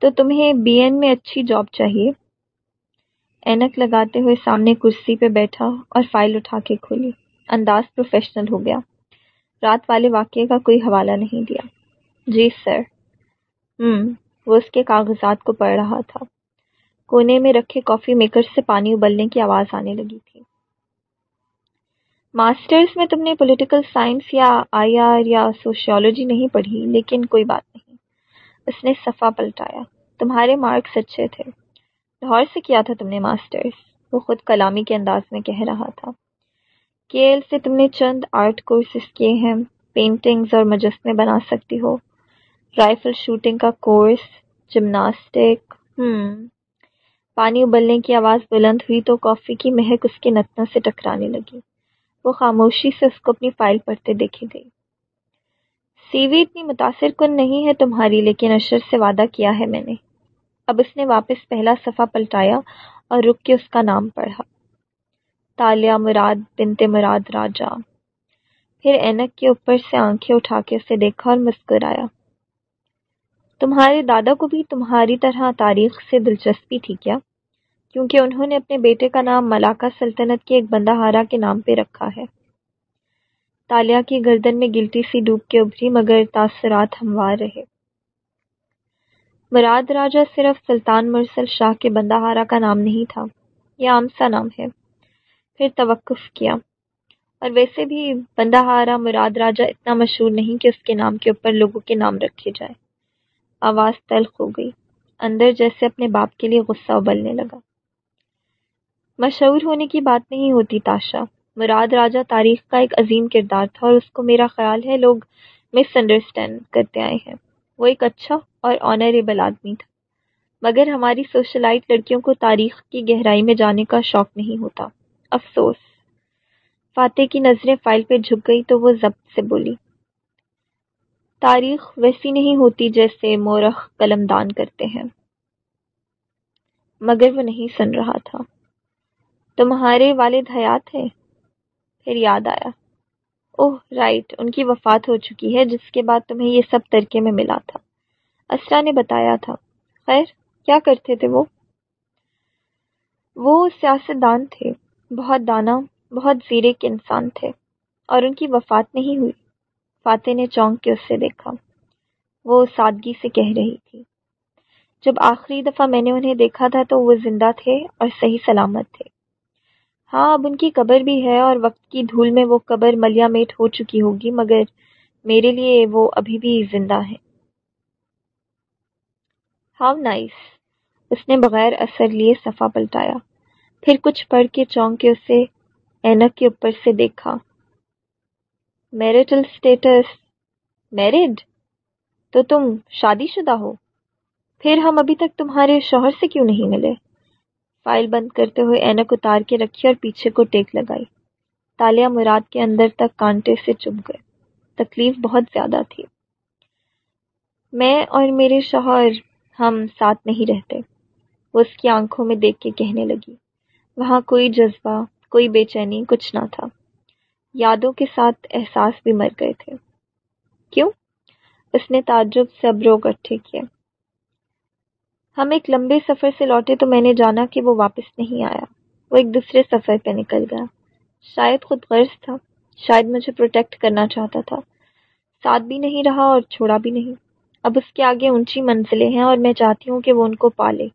تو تمہیں بی این میں اچھی جاب چاہیے؟ اینک لگاتے ہوئے سامنے کرسی پہ بیٹھا اور فائل اٹھا کے کھولی۔ انداز پروفیشنل ہو گیا۔ رات والے واقعے کا کوئی حوالہ نہیں دیا۔ جی سر۔ ہوں وہ اس کے کاغذات کو پڑھ رہا تھا۔ کونے میں رکھے کافی میکر سے پانی ابلنے کی آواز آنے لگی تھی۔ ماسٹرز میں تم نے پولیٹیکل سائنس یا آئی آر یا سوشیولوجی نہیں پڑھی، لیکن کوئی بات نہیں۔ اس نے صفا پلٹایا۔ تمہارے مارکس اچھے تھے۔ لاہور سے کیا تھا تم نے ماسٹرز وہ خود کلامی کے انداز میں کہہ رہا تھا۔ کیل سے تم نے چند آرٹ کورسز کیے ہیں پینٹنگز اور مجسمے بنا سکتی ہو۔ رائفل شوٹنگ کا کورس جمناسٹک ہم پانی ابلنے کی آواز بلند ہوئی تو کافی کی مہک اس کے نتنوں سے ٹکرانے لگی۔ وہ خاموشی سے اس کو اپنی فائل پڑھتے دیکھی گئی۔ سی وی اتنی متاثر کن نہیں ہے تمہاری، لیکن اشر سے وعدہ کیا ہے میں نے۔ اب اس نے واپس پہلا صفحہ پلٹایا اور رک کے اس کا نام پڑھا۔ تالیہ مراد بنت مراد راجا۔ پھر اینک کے اوپر سے آنکھیں اٹھا کے اسے دیکھا اور مسکرایا۔ تمہارے دادا کو بھی تمہاری طرح تاریخ سے دلچسپی تھی کیا؟ کیونکہ انہوں نے اپنے بیٹے کا نام ملاقہ سلطنت کے ایک بندہ ہارا کے نام پہ رکھا ہے۔ تالیہ کی گردن میں گلٹی سی ڈوب کے ابھری مگر تاثرات ہموار رہے۔ مراد راجہ صرف سلطان مرسل شاہ کے بندہ ہارا کا نام نہیں تھا، یہ عام سا نام ہے۔ پھر توقف کیا۔ اور ویسے بھی بندہ ہارا مراد راجہ اتنا مشہور نہیں کہ اس کے نام کے اوپر لوگوں کے نام رکھے جائے آواز تلخ ہو گئی۔ اندر جیسے اپنے باپ کے لیے غصہ ابلنے لگا۔ مشہور ہونے کی بات نہیں ہوتی تاشا۔ مراد راجہ تاریخ کا ایک عظیم کردار تھا اور اس کو میرا خیال ہے لوگ مس انڈرسٹینڈ کرتے آئے ہیں۔ وہ ایک اچھا اور آنریبل آدمی تھا۔ مگر ہماری سوشلائٹ لڑکیوں کو تاریخ کی گہرائی میں جانے کا شوق نہیں ہوتا۔ افسوس۔ فاتح کی نظریں فائل پہ جھک گئی تو وہ ضبط سے بولی، تاریخ ویسی نہیں ہوتی جیسے مورخ قلم دان کرتے ہیں۔ مگر وہ نہیں سن رہا تھا۔ تمہارے والد حیات ہیں؟ پھر یاد آیا۔ اوہ، رائٹ، ان کی وفات ہو چکی ہے جس کے بعد تمہیں یہ سب ترکے میں ملا تھا۔ اسرا نے بتایا تھا۔ خیر، کیا کرتے تھے وہ؟ وہ سیاست دان تھے۔ بہت دانا، بہت زیرے کے انسان تھے اور ان کی وفات نہیں ہوئی۔ فاتح نے چونک کے اس سے دیکھا۔ وہ سادگی سے کہہ رہی تھی۔ جب آخری دفعہ میں نے انہیں دیکھا تھا تو وہ زندہ تھے اور صحیح سلامت تھے۔ ہاں اب ان کی قبر بھی ہے اور وقت کی دھول میں وہ قبر ملیا میٹ ہو چکی ہوگی، مگر میرے لیے وہ ابھی بھی زندہ ہے۔ How nice. اس نے بغیر اثر لیے صفا پلٹایا۔ پھر کچھ پڑھ کے چونک کے اسے اینک کے اوپر سے دیکھا۔ میرٹل اسٹیٹس میرڈ تو تم شادی شدہ ہو۔ پھر ہم ابھی تک تمہارے شوہر سے کیوں نہیں ملے؟ فائل بند کرتے ہوئے اینک اتار کے رکھی اور پیچھے کو ٹیک لگائی۔ تالیہ مراد کے اندر تک کانٹے سے چپ گئے۔ تکلیف بہت زیادہ تھی۔ میں اور میرے شوہر ہم ساتھ نہیں رہتے۔ وہ اس کی آنکھوں میں دیکھ کے کہنے لگی۔ وہاں کوئی جذبہ، کوئی بے چینی، کچھ نہ تھا۔ یادوں کے ساتھ احساس بھی مر گئے تھے۔ کیوں؟ اس نے تعجب سے ابرو اکٹھے کیے۔ ہم ایک لمبے سفر سے لوٹے تو میں نے جانا کہ وہ واپس نہیں آیا۔ وہ ایک دوسرے سفر پہ نکل گیا۔ شاید خود غرض تھا۔ شاید مجھے پروٹیکٹ کرنا چاہتا تھا۔ ساتھ بھی نہیں رہا اور چھوڑا بھی نہیں۔ اب اس کے آگے اونچی منزلیں ہیں اور میں چاہتی ہوں کہ وہ ان کو پالے۔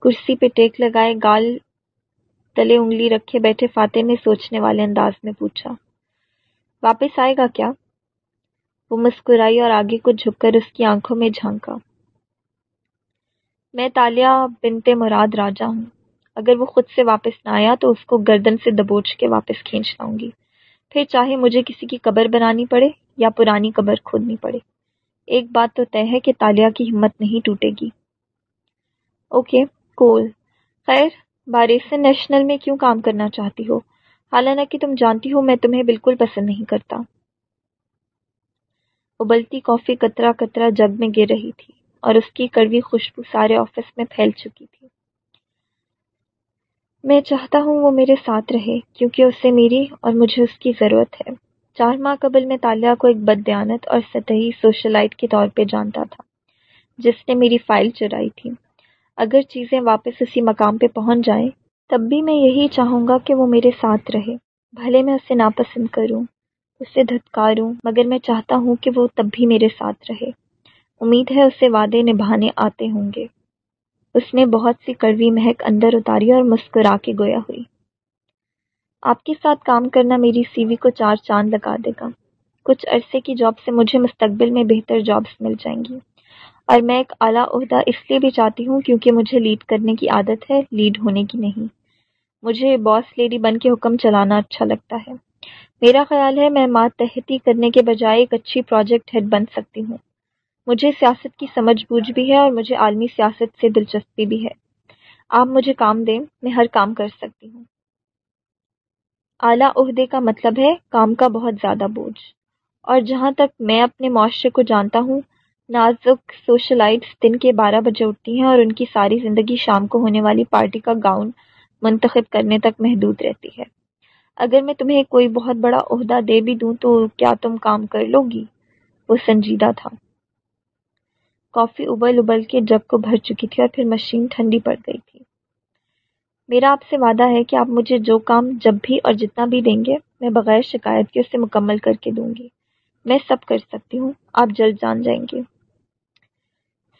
کرسی پہ ٹیک لگائے، گال تلے انگلی رکھے بیٹھے فاتح نے سوچنے والے انداز میں پوچھا، واپس آئے گا کیا؟ وہ مسکرائی اور آگے کو جھک کر اس کی آنکھوں میں جھانکا۔ میں تالیہ بنت مراد راجا ہوں۔ اگر وہ خود سے واپس نہ آیا تو اس کو گردن سے دبوچ کے واپس کھینچ لاؤں گی۔ پھر چاہے مجھے کسی کی قبر بنانی پڑے یا پرانی قبر کھودنی پڑے۔ ایک بات تو طے ہے کہ تالیہ کی ہمت نہیں ٹوٹے گی۔ Okay, cool. خیر بارسن نیشنل میں کیوں کام کرنا چاہتی ہو؟ حالانہ کہ تم جانتی ہو میں تمہیں بالکل پسند نہیں کرتا۔ ابلتی کافی کترا کترا جگ میں گر رہی تھی اور اس کی کڑوی خوشبو سارے آفس میں پھیل چکی تھی۔ میں چاہتا ہوں وہ میرے ساتھ رہے کیونکہ اسے میری اور مجھے اس کی ضرورت ہے۔ چار ماہ قبل میں تالیہ کو ایک بد دیانت اور سطحی سوشلائٹ کے طور پہ جانتا تھا، جس نے میری فائل چرائی تھی۔ اگر چیزیں واپس اسی مقام پہ پہنچ جائیں، تب بھی میں یہی چاہوں گا کہ وہ میرے ساتھ رہے۔ بھلے میں اسے ناپسند کروں، اسے دھتکاروں، مگر میں چاہتا ہوں کہ وہ تب بھی میرے ساتھ رہے۔ امید ہے اسے وعدے نبھانے آتے ہوں گے۔ اس نے بہت سی کڑوی مہک اندر اتاری اور مسکرا کے گویا ہوئی۔ آپ کے ساتھ کام کرنا میری سی وی کو چار چاند لگا دے گا۔ کچھ عرصے کی جاب سے مجھے مستقبل میں بہتر جابس مل جائیں گی۔ اور میں ایک اعلیٰ عہدہ اس لیے بھی چاہتی ہوں کیونکہ مجھے لیڈ کرنے کی عادت ہے لیڈ ہونے کی نہیں۔ مجھے باس لیڈی بن کے حکم چلانا اچھا لگتا ہے۔ میرا خیال ہے میں ماتحتی کرنے کے بجائے ایک اچھی پروجیکٹ ہیڈ بن سکتی ہوں۔ مجھے سیاست کی سمجھ بوجھ بھی ہے اور مجھے عالمی سیاست سے دلچسپی بھی ہے۔ آپ مجھے کام دیں، میں ہر کام کر سکتی ہوں۔ اعلیٰ عہدے کا مطلب ہے کام کا بہت زیادہ بوجھ۔ اور جہاں تک میں اپنے معاشرے کو جانتا ہوں نازک سوشلائٹس دن کے بارہ بجے اٹھتی ہیں اور ان کی ساری زندگی شام کو ہونے والی پارٹی کا گاؤن منتخب کرنے تک محدود رہتی ہے۔ اگر میں تمہیں کوئی بہت بڑا عہدہ دے بھی دوں تو کیا تم کام کر لو گی؟ وہ سنجیدہ تھا۔ کافی ابل ابل کے جب کو بھر چکی تھی اور پھر مشین ٹھنڈی پڑ گئی تھی۔ میرا آپ سے وعدہ ہے کہ آپ مجھے جو کام جب بھی اور جتنا بھی دیں گے، میں بغیر شکایت کے اسے مکمل کر کے دوں گی۔ میں سب کر سکتی ہوں، آپ جلد جان جائیں گے۔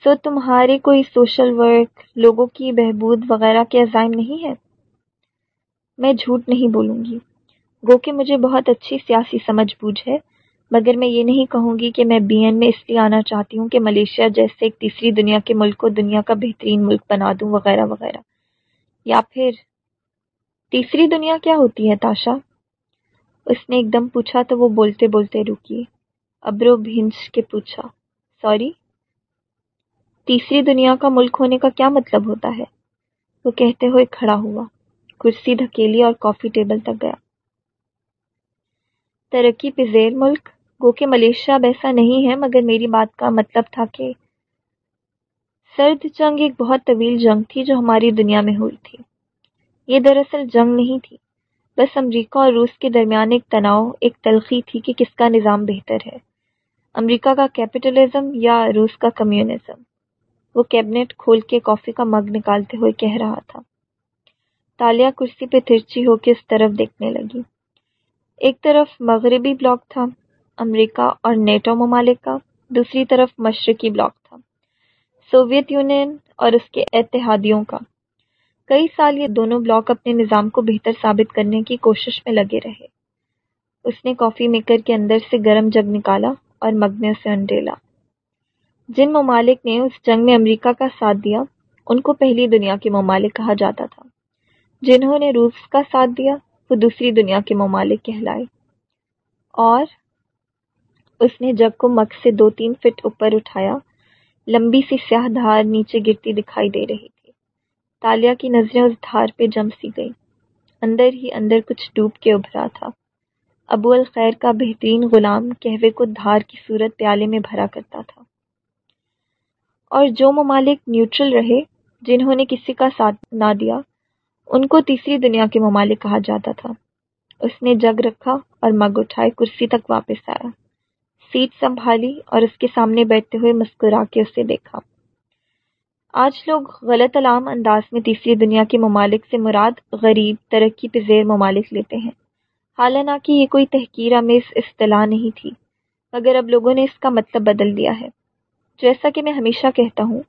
سو تمہارے کوئی سوشل ورک، لوگوں کی بہبود وغیرہ کے عزائم نہیں ہے؟ میں جھوٹ نہیں بولوں گی۔ گو کہ مجھے بہت اچھی سیاسی سمجھ بوجھ ہے، مگر میں یہ نہیں کہوں گی کہ میں بی این میں اس لیے آنا چاہتی ہوں کہ ملیشیا جیسے ایک تیسری دنیا کے ملک کو دنیا کا بہترین ملک بنا دوں، وغیرہ وغیرہ۔ یا پھر، تیسری دنیا کیا ہوتی ہے تاشا؟ اس نے ایک دم پوچھا تو وہ بولتے بولتے رکی۔ ابرو بھینس کے پوچھا، سوری؟ تیسری دنیا کا ملک ہونے کا کیا مطلب ہوتا ہے؟ وہ کہتے ہوئے کھڑا ہوا، کرسی دھکیلی اور کافی ٹیبل تک گیا۔ ترقی پذیر ملک؟ گو کہ ملیشیا اب ایسا نہیں ہے، مگر میری بات کا مطلب تھا کہ سرد جنگ ایک بہت طویل جنگ تھی جو ہماری دنیا میں ہوئی تھی۔ یہ دراصل جنگ نہیں تھی، بس امریکہ اور روس کے درمیان ایک تناؤ، ایک تلخی تھی کہ کس کا نظام بہتر ہے۔ امریکہ کا کیپٹلزم یا روس کا کمیونزم وہ کیبنٹ کھول کے کافی کا مگ نکالتے ہوئے کہہ رہا تھا۔ تالیا کرسی پہ ترچی ہو کے اس طرف دیکھنے لگی۔ ایک طرف مغربی بلاک تھا، امریکہ اور نیٹو ممالک کا، دوسری طرف مشرقی بلاک تھا۔ سوویت یونین اور اس کے اتحادیوں کا۔ کئی سال یہ دونوں بلاک اپنے نظام کو بہتر ثابت کرنے کی کوشش میں لگے رہے۔ اس نے کافی میکر کے اندر سے گرم جگ نکالا اور مگ میں اسے انڈیلا۔ جن ممالک نے اس جنگ میں امریکہ کا ساتھ دیا، ان کو پہلی دنیا کے ممالک کہا جاتا تھا۔ جنہوں نے روس کا ساتھ دیا، وہ دوسری دنیا کے ممالک کہلائے۔ اور اس نے جگ کو مگ سے دو تین فٹ اوپر اٹھایا، لمبی سی سیاہ دھار نیچے گرتی دکھائی دے رہی تھی۔ تالیا کی نظریں اس دھار پہ جم سی گئی اندر ہی اندر کچھ ڈوب کے ابھرا تھا۔ ابو الخیر کا بہترین غلام کہوے کو دھار کی صورت پیالے میں بھرا کرتا تھا۔ اور جو ممالک نیوٹرل رہے، جنہوں نے کسی کا ساتھ نہ دیا، ان کو تیسری دنیا کے ممالک کہا جاتا تھا۔ اس نے جگ رکھا اور مگ اٹھائے، کرسی تک واپس آیا۔ سیٹ سنبھالی اور اس کے سامنے بیٹھتے ہوئے مسکرا کے اسے دیکھا۔ آج لوگ غلط علام انداز میں تیسری دنیا کے ممالک سے مراد غریب، ترقی پذیر ممالک لیتے ہیں۔ حالانکہ یہ کوئی تحقیر امیز اصطلاح نہیں تھی، مگر اب لوگوں نے اس کا مطلب بدل دیا ہے۔ جیسا کہ میں ہمیشہ کہتا ہوں،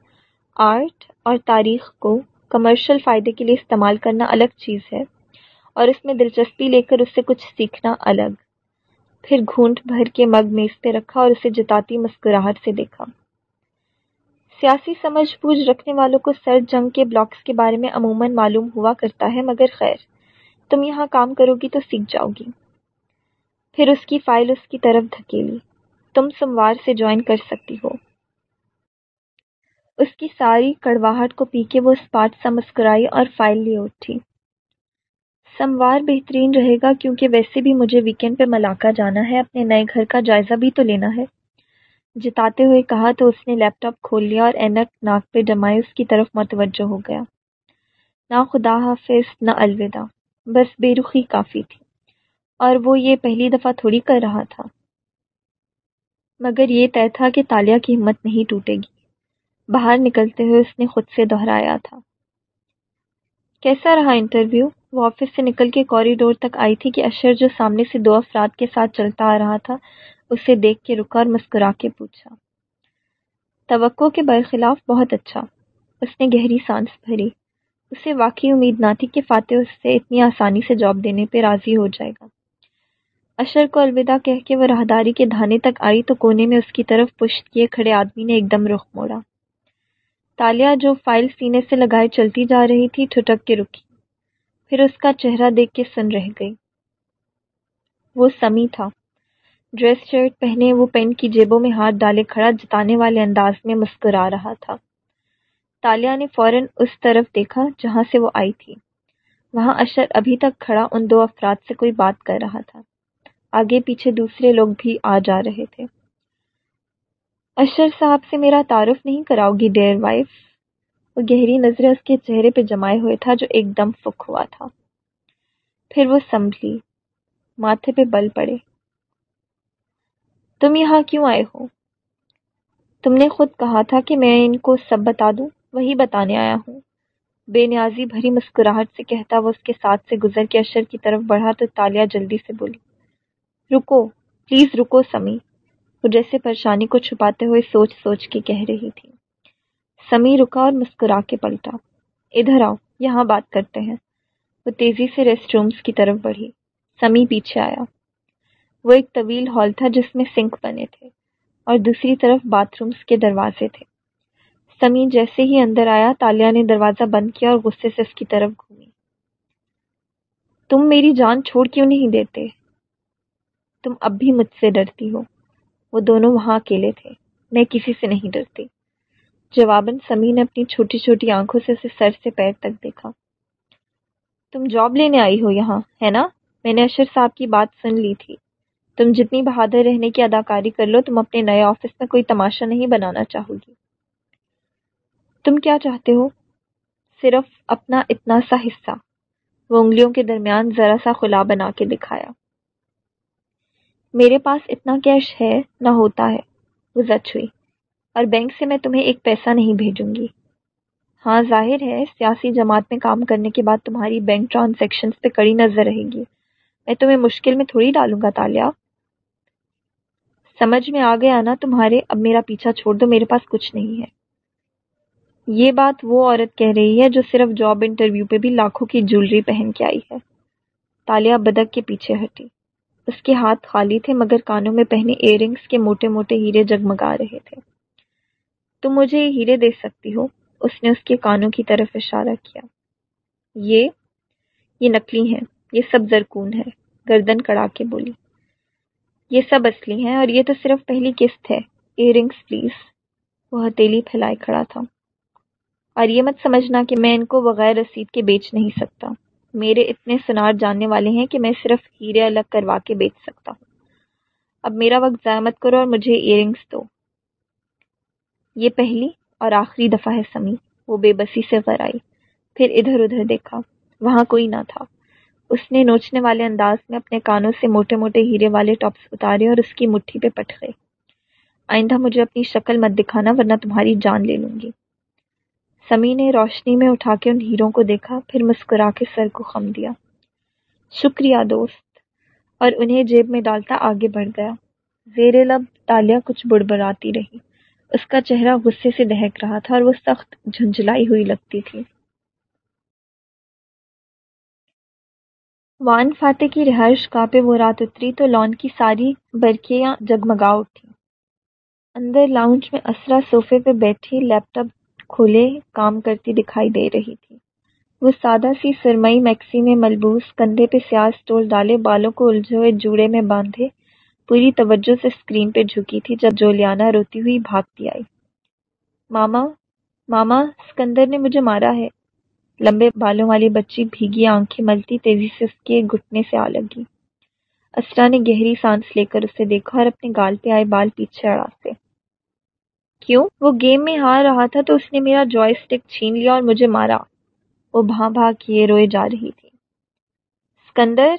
آرٹ اور تاریخ کو کمرشل فائدے کے لیے استعمال کرنا الگ چیز ہے اور اس میں دلچسپی لے کر اس سے کچھ سیکھنا الگ۔ پھر گھونٹ بھر کے مگ میز پہ رکھا اور اسے جتاتی مسکراہٹ سے دیکھا۔ سیاسی سمجھ بوجھ رکھنے والوں کو سرد جنگ کے بلاکس کے بارے میں عموماً معلوم ہوا کرتا ہے، مگر خیر، تم یہاں کام کرو گی تو سیکھ جاؤ گی۔ پھر اس کی فائل اس کی طرف دھکیلی۔ تم سموار سے جوائن کر سکتی ہو۔ اس کی ساری کڑواہٹ کو پی کے وہ اسپاٹ سا مسکرائی اور فائل لیے اٹھی۔ سموار بہترین رہے گا کیونکہ ویسے بھی مجھے ویکینڈ پہ ملاقہ جانا ہے، اپنے نئے گھر کا جائزہ بھی تو لینا ہے۔ جتاتے ہوئے کہا تو اس نے لیپ ٹاپ کھول لیا اور اینک ناک پہ جمائے اس کی طرف متوجہ ہو گیا۔ نہ خدا حافظ، نہ الوداع۔ بس بے رخی کافی تھی۔ اور وہ یہ پہلی دفعہ تھوڑی کر رہا تھا۔ مگر یہ طے تھا کہ تالیا کی ہمت نہیں ٹوٹے گی۔ باہر نکلتے ہوئے اس نے خود سے دہرایا تھا۔ کیسا رہا انٹرویو؟ وہ آفس سے نکل کے کوریڈور تک آئی تھی کہ اشر جو سامنے سے دو افراد کے ساتھ چلتا آ رہا تھا، اسے دیکھ کے رکا اور مسکرا کے پوچھا۔ توقع کے برخلاف بہت اچھا۔ اس نے گہری سانس بھری۔ اسے واقعی امید نہ تھی کہ فاتح اس سے اتنی آسانی سے جاب دینے پہ راضی ہو جائے گا۔ اشر کو الوداع کہہ کے وہ راہداری کے دھانے تک آئی تو کونے میں اس کی طرف پشت کیے کھڑے آدمی نے ایک دم رخ موڑا۔ تالیا جو فائل سینے سے لگائے چلتی جا رہی تھی ٹھٹک کے رکی پھر اس کا چہرہ دیکھ کے سن رہ گئی وہ سمی تھا ڈریس شرٹ پہنے وہ پین کی جیبوں میں ہاتھ ڈالے کھڑا جتانے والے انداز میں مسکرا رہا تھا تالیا نے فوراً اس طرف دیکھا جہاں سے وہ آئی تھی وہاں اشر ابھی تک کھڑا ان دو افراد سے کوئی بات کر رہا تھا آگے پیچھے دوسرے لوگ بھی آ جا رہے تھے اشر صاحب سے میرا تعارف نہیں کراؤ گی ڈیئر وائف وہ گہری نظریں اس کے چہرے پہ جمائے ہوئے تھا جو ایک دم فک ہوا تھا۔ پھر وہ سنبھلی ماتھے پہ بل پڑے۔ تم یہاں کیوں آئے ہو؟ تم نے خود کہا تھا کہ میں ان کو سب بتا دوں، وہی بتانے آیا ہوں۔ بے نیازی بھری مسکراہٹ سے کہتا وہ اس کے ساتھ سے گزر کے اشر کی طرف بڑھا تو تالیا جلدی سے بولی، رکو پلیز رکو سمی وہ جیسے پریشانی کو چھپاتے ہوئے سوچ سوچ کے کہہ رہی تھی۔ سمی رکا اور مسکرا کے پلٹا۔ ادھر آؤ، یہاں بات کرتے ہیں۔ وہ تیزی سے ریسٹ رومس کی طرف بڑھی۔ سمی پیچھے آیا۔ وہ ایک طویل ہال تھا جس میں سنک بنے تھے اور دوسری طرف باتھ رومس کے دروازے تھے۔ سمی جیسے ہی اندر آیا، تالیا نے دروازہ بند کیا اور غصے سے اس کی طرف گھومی۔ تم میری جان چھوڑ کیوں نہیں دیتے؟ تم اب بھی مجھ سے ڈرتی ہو۔ وہ دونوں وہاں اکیلے تھے۔ میں کسی سے نہیں ڈرتی۔ جواباً سمی نے اپنی چھوٹی چھوٹی آنکھوں سے اسے سر سے پیر تک دیکھا۔ تم جاب لینے آئی ہو یہاں، ہے نا؟ میں نے اشر صاحب کی بات سن لی تھی۔ تم جتنی بہادر رہنے کی اداکاری کر لو، تم اپنے نئے آفس میں کوئی تماشا نہیں بنانا چاہو گی تم کیا چاہتے ہو؟ صرف اپنا اتنا سا حصہ۔ وہ انگلیوں کے درمیان ذرا سا خلا بنا کے دکھایا۔ میرے پاس اتنا کیش ہے، نہ ہوتا ہے۔ وہ زچ ہوئی۔ اور بینک سے میں تمہیں ایک پیسہ نہیں بھیجوں گی۔ ہاں ظاہر ہے، سیاسی جماعت میں کام کرنے کے بعد تمہاری بینک ٹرانزیکشنز پہ کڑی نظر رہے گی۔ میں تمہیں مشکل میں تھوڑی ڈالوں گا، تالیا۔ سمجھ میں آ گیا نا، تمہارے اب میرا پیچھا چھوڑ دو، میرے پاس کچھ نہیں ہے۔ یہ بات وہ عورت کہہ رہی ہے جو صرف جاب انٹرویو پہ بھی لاکھوں کی جولری پہن کے آئی ہے۔ تالیا بدک کے پیچھے ہٹی۔ اس کے ہاتھ خالی تھے، مگر کانوں میں پہنے ایئر رنگس کے موٹے موٹے ہیرے جگمگا رہے تھے۔ تم مجھے یہ ہیرے دے سکتی ہو؟ اس نے اس کے کانوں کی طرف اشارہ کیا۔ یہ یہ نکلی ہیں، یہ سب زرکون ہے گردن کڑا کے بولی۔ یہ سب اصلی ہیں اور یہ تو صرف پہلی قسط ہے۔ ایئر رنگس پلیز وہ ہتیلی پھیلائے کھڑا تھا۔ اور یہ مت سمجھنا کہ میں ان کو بغیر رسید کے بیچ نہیں سکتا۔ میرے اتنے سنار جاننے والے ہیں کہ میں صرف ہیرے الگ کروا کے بیچ سکتا ہوں۔ اب میرا وقت ضائع مت کرو اور مجھے ایئر رنگس دو۔ یہ پہلی اور آخری دفعہ ہے سمی وہ بے بسی سے غر آئی۔ پھر ادھر ادھر دیکھا۔ وہاں کوئی نہ تھا۔ اس نے نوچنے والے انداز میں اپنے کانوں سے موٹے موٹے ہیرے والے ٹاپس اتارے اور اس کی مٹھی پہ پٹ گئے آئندہ مجھے اپنی شکل مت دکھانا ورنہ تمہاری جان لے لوں گی۔ سمی نے روشنی میں اٹھا کے ان ہیروں کو دیکھا، پھر مسکرا کے سر کو خم دیا۔ شکریہ دوست۔ اور انہیں جیب میں ڈالتا آگے بڑھ گیا۔ زیر لب تالیا کچھ بڑبڑاتی رہی۔ اس کا چہرہ غصے سے دہک رہا تھا اور وہ سخت جھنجھلائی ہوئی لگتی تھی۔ وان فاتح کی رہائش گاہ پہ وہ رات اتری تو لان کی ساری برکیاں جگمگا اٹھی اندر لاؤنج میں اسرا صوفے پہ بیٹھی لیپ ٹاپ کھولے کام کرتی دکھائی دے رہی تھی۔ وہ سادہ سی سرمئی میکسی میں ملبوس کندھے پہ سیاہ اسٹول ڈالے بالوں کو الجھے ہوئے جوڑے میں باندھے، پوری توجہ سے اسکرین پہ جھکی تھی جب جولیانا روتی ہوئی بھاگتی آئی۔ ماما ماما، سکندر نے مجھے مارا ہے۔ لمبے بالوں والی بچی بھیگی آنکھیں ملتی تیزی سے اس کے گھٹنے سے آ لگی۔ اسرا نے گہری سانس لے کر اسے دیکھا اور اپنے گال پہ آئے بال پیچھے اڑا سے۔ کیوں؟ وہ گیم میں ہار رہا تھا تو اس نے میرا جوائے اسٹک چھین لیا اور مجھے مارا۔ وہ بھاں بھاں کیے روئے جا رہی تھی۔ سکندر،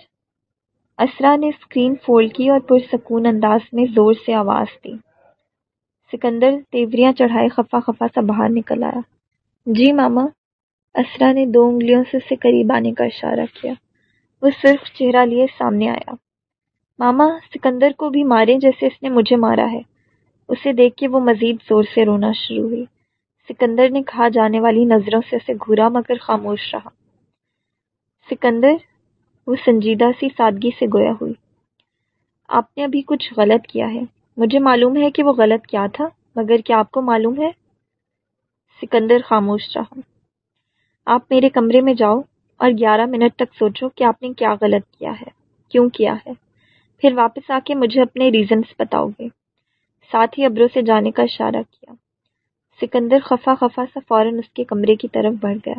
اسرا نے اسکرین فولڈ کی اور پرسکون انداز میں زور سے آواز دی۔ سکندر تیوریاں چڑھائے خفا خفا سا باہر نکل آیا۔ جی ماما، اسرا نے دو انگلیوں سے اسے قریب آنے کا اشارہ کیا۔ وہ صرف چہرہ لیے سامنے آیا۔ ماما، سکندر کو بھی مارے جیسے اس نے مجھے مارا ہے۔ اسے دیکھ کے وہ مزید زور سے رونا شروع ہوئی۔ سکندر نے کھا جانے والی نظروں سے اسے گھورا، مگر خاموش رہا۔ سکندر، وہ سنجیدہ سی سادگی سے گویا ہوئی۔ آپ نے ابھی کچھ غلط کیا ہے۔ مجھے معلوم ہے کہ وہ غلط کیا تھا، مگر کیا آپ کو معلوم ہے؟ سکندر خاموش رہا۔ آپ میرے کمرے میں جاؤ اور گیارہ منٹ تک سوچو کہ آپ نے کیا غلط کیا ہے، کیوں کیا ہے۔ پھر واپس آ کے مجھے اپنے ریزنس بتاؤ گے۔ ساتھ ہی ابرو سے جانے کا اشارہ کیا۔ سکندر خفا خفا سا فوراً اس کے کمرے کی طرف بڑھ گیا۔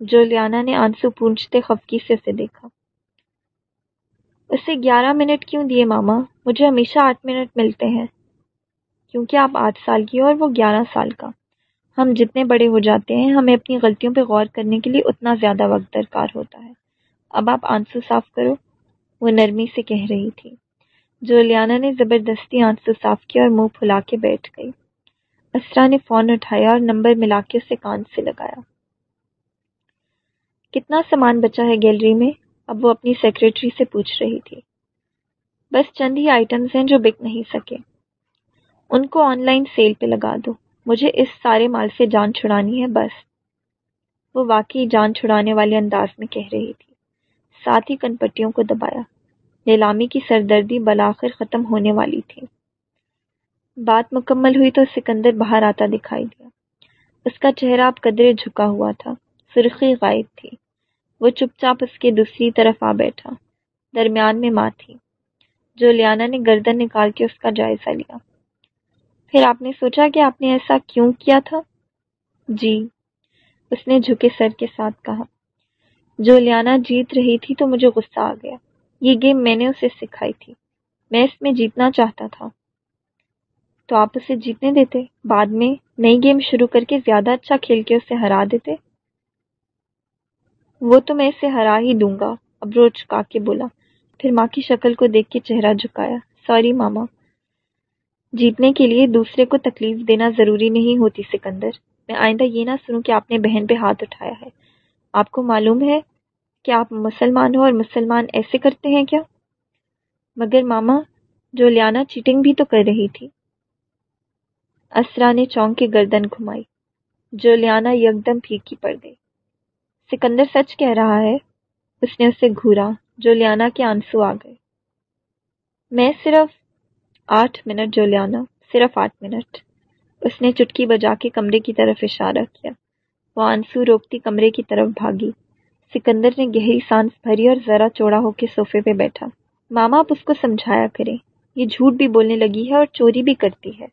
جو لیانا نے آنسو پونچھتے خفکی سے اسے دیکھا۔ اسے گیارہ منٹ کیوں دیے ماما؟ مجھے ہمیشہ آٹھ منٹ ملتے ہیں۔ کیونکہ آپ آٹھ سال کی اور وہ گیارہ سال کا۔ ہم جتنے بڑے ہو جاتے ہیں، ہمیں اپنی غلطیوں پہ غور کرنے کے لیے اتنا زیادہ وقت درکار ہوتا ہے۔ اب آپ آنسو صاف کرو۔ وہ نرمی سے کہہ رہی تھی۔ جولیانا نے زبردستی آنسو صاف کیا اور منہ پھلا کے بیٹھ گئی۔ اسرا نے فون اٹھایا اور نمبر ملا کے اسے کان سے لگایا۔ کتنا سامان بچا ہے گیلری میں؟ اب وہ اپنی سیکرٹری سے پوچھ رہی تھی۔ بس چند ہی آئٹمس ہیں جو بک نہیں سکے۔ ان کو آن لائن سیل پہ لگا دو۔ مجھے اس سارے مال سے جان چھڑانی ہے، بس۔ وہ واقعی جان چھڑانے والے انداز میں کہہ رہی تھی۔ ساتھ ہی کن پٹیوں کو دبایا۔ نیلامی کی سردردی بلاخر ختم ہونے والی تھی۔ بات مکمل ہوئی تو سکندر باہر آتا دکھائی دیا۔ اس کا چہرہ اب قدرے جھکا ہوا تھا۔ سرخی غائب تھی۔ وہ چپ چاپ اس کے دوسری طرف آ بیٹھا۔ درمیان میں ماں تھی۔ جو لیانا نے گردن نکال کے اس کا جائزہ لیا۔ پھر آپ نے سوچا کہ آپ نے ایسا کیوں کیا تھا؟ جی اس نے جھکے سر کے ساتھ کہا۔ جو لیانا جیت رہی تھی تو مجھے غصہ آ گیا۔ یہ گیم میں نے اسے سکھائی تھی۔ میں اس میں جیتنا چاہتا تھا۔ تو آپ اسے جیتنے دیتے؟ بعد میں نئی گیم شروع کر کے زیادہ اچھا کھیل کے اسے ہرا دیتے؟ وہ تو میں اسے ہرا ہی دوں گا۔ اب روز کا کے بولا۔ پھر ماں کی شکل کو دیکھ کے چہرہ جھکایا۔ سوری ماما۔ جیتنے کے لیے دوسرے کو تکلیف دینا ضروری نہیں ہوتی، سکندر۔ میں آئندہ یہ نہ سنوں کہ آپ نے بہن پہ ہاتھ اٹھایا ہے۔ آپ کو معلوم ہے کہ آپ مسلمان ہو اور مسلمان ایسے کرتے ہیں کیا؟ مگر ماما، جو لیانا چیٹنگ بھی تو کر رہی تھی۔ اسرا نے چونک کے گردن گھمائی، جو لیانا یکدم پھیکی پڑ گئی۔ سکندر سچ کہہ رہا ہے، اس نے اسے گھورا، جو لیانا کے آنسو آ گئے۔ میں صرف آٹھ منٹ، جو لیانا صرف آٹھ منٹ۔ اس نے چٹکی بجا کے کمرے کی طرف اشارہ کیا۔ وہ آنسو روکتی کمرے کی طرف بھاگی۔ سکندر نے گہری سانس بھری اور ذرا چوڑا ہو کے صوفے پہ بیٹھا۔ ماما آپ اس کو سمجھایا کریں۔ یہ جھوٹ بھی بولنے لگی ہے اور چوری بھی کرتی ہے۔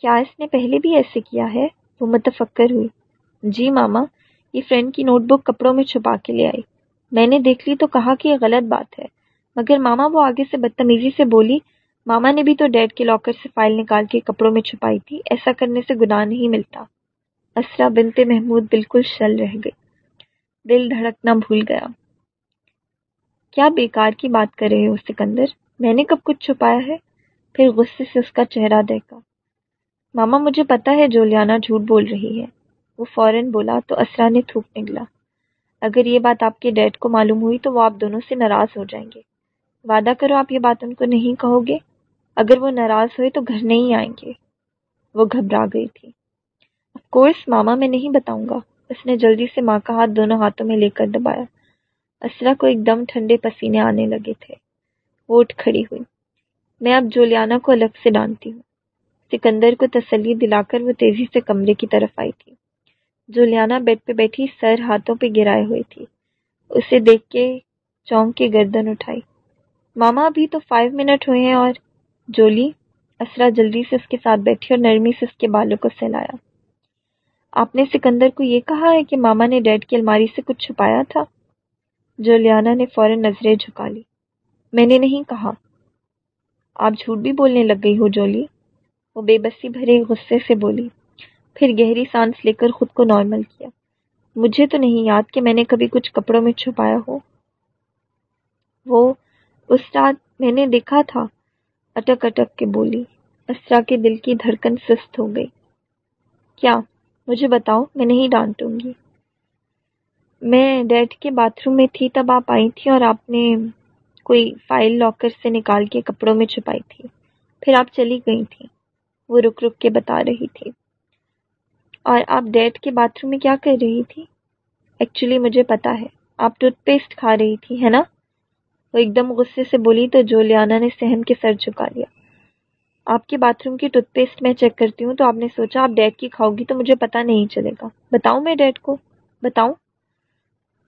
کیا اس نے پہلے بھی ایسے کیا ہے؟ وہ متفکر ہوئی۔ جی ماما، یہ فرینڈ کی نوٹ بک کپڑوں میں چھپا کے لے آئی۔ میں نے دیکھ لی تو کہا کہ یہ غلط بات ہے۔ مگر ماما وہ آگے سے بدتمیزی سے بولی، ماما نے بھی تو ڈیڈ کے لاکر سے فائل نکال کے کپڑوں میں چھپائی تھی، ایسا کرنے سے گناہ نہیں ملتا۔ اسرا بنتے محمود بالکل شل رہ گئی۔ دل دھڑکنا بھول گیا۔ کیا بیکار کی بات کر رہے ہو سکندر؟ میں نے کب کچھ چھپایا ہے؟ پھر غصے سے اس کا چہرہ دیکھا۔ ماما، مجھے پتا ہے جولیانا جھوٹ بول رہی ہے۔ وہ فوراً بولا تو اسرا نے تھوک نکلا اگر یہ بات آپ کے ڈیڈ کو معلوم ہوئی تو وہ آپ دونوں سے ناراض ہو جائیں گے۔ وعدہ کرو آپ یہ بات ان کو نہیں کہو گے۔ اگر وہ ناراض ہوئے تو گھر نہیں آئیں گے۔ وہ گھبرا گئی تھی۔ آف کورس ماما، میں نہیں بتاؤں گا۔ اس نے جلدی سے ماں کا ہاتھ دونوں ہاتھوں میں لے کر دبایا۔ اسرا کو ایک دم ٹھنڈے پسینے آنے لگے تھے۔ وہ اٹھ کھڑی ہوئی۔ میں اب جولیانا کو الگ سے ڈانتی ہوں۔ سکندر کو تسلی دلا کر وہ تیزی سے کمرے کی طرف آئی تھی۔ جولیانا بیڈ پہ بیٹھی، سر ہاتھوں پہ گرائے ہوئی تھی۔ اسے دیکھ کے چونک کے گردن اٹھائی۔ ماما، ابھی تو فائیو منٹ ہوئے ہیں اور جولی، اسرا جلدی سے اس کے ساتھ بیٹھی اور نرمی سے اس کے بالوں کو سہلایا۔ آپ نے سکندر کو یہ کہا ہے کہ ماما نے ڈیڈ کی الماری سے کچھ چھپایا تھا جولیانا نے فوراً نظریں جھکا لی۔ میں نے نہیں کہا۔ آپ جھوٹ بھی بولنے لگ گئی ہو، جولی۔ وہ بے بسی بھرے غصے سے بولی۔ پھر گہری سانس لے کر خود کو نارمل کیا۔ مجھے تو نہیں یاد کہ میں نے کبھی کچھ کپڑوں میں چھپایا ہو۔ وہ اس رات میں نے دیکھا تھا۔ اٹک اٹک کے بولی۔ اسرا کے دل کی دھڑکن سست ہو گئی۔ کیا؟ مجھے بتاؤ، میں نہیں ڈانٹوں گی۔ میں ڈیڈ کے باتھ روم میں تھی تب آپ آئی تھی اور آپ نے کوئی فائل لاکر سے نکال کے کپڑوں میں چھپائی تھی۔ پھر آپ چلی گئی تھیں وہ رک رک کے بتا رہی تھی۔ اور آپ ڈیڈ کے باتھ روم میں کیا کر رہی تھی؟ ایکچولی مجھے پتا ہے۔ آپ ٹوتھ پیسٹ کھا رہی تھی، ہے نا؟ وہ ایک دم غصے سے بولی تو جولیانا نے سہم کے سر جھکا لیا۔ آپ کے باتھ روم کی ٹوتھ پیسٹ میں چیک کرتی ہوں تو آپ نے سوچا آپ ڈیڈ کی کھاؤ گی تو مجھے پتا نہیں چلے گا۔ بتاؤں میں ڈیڈ کو؟ بتاؤں؟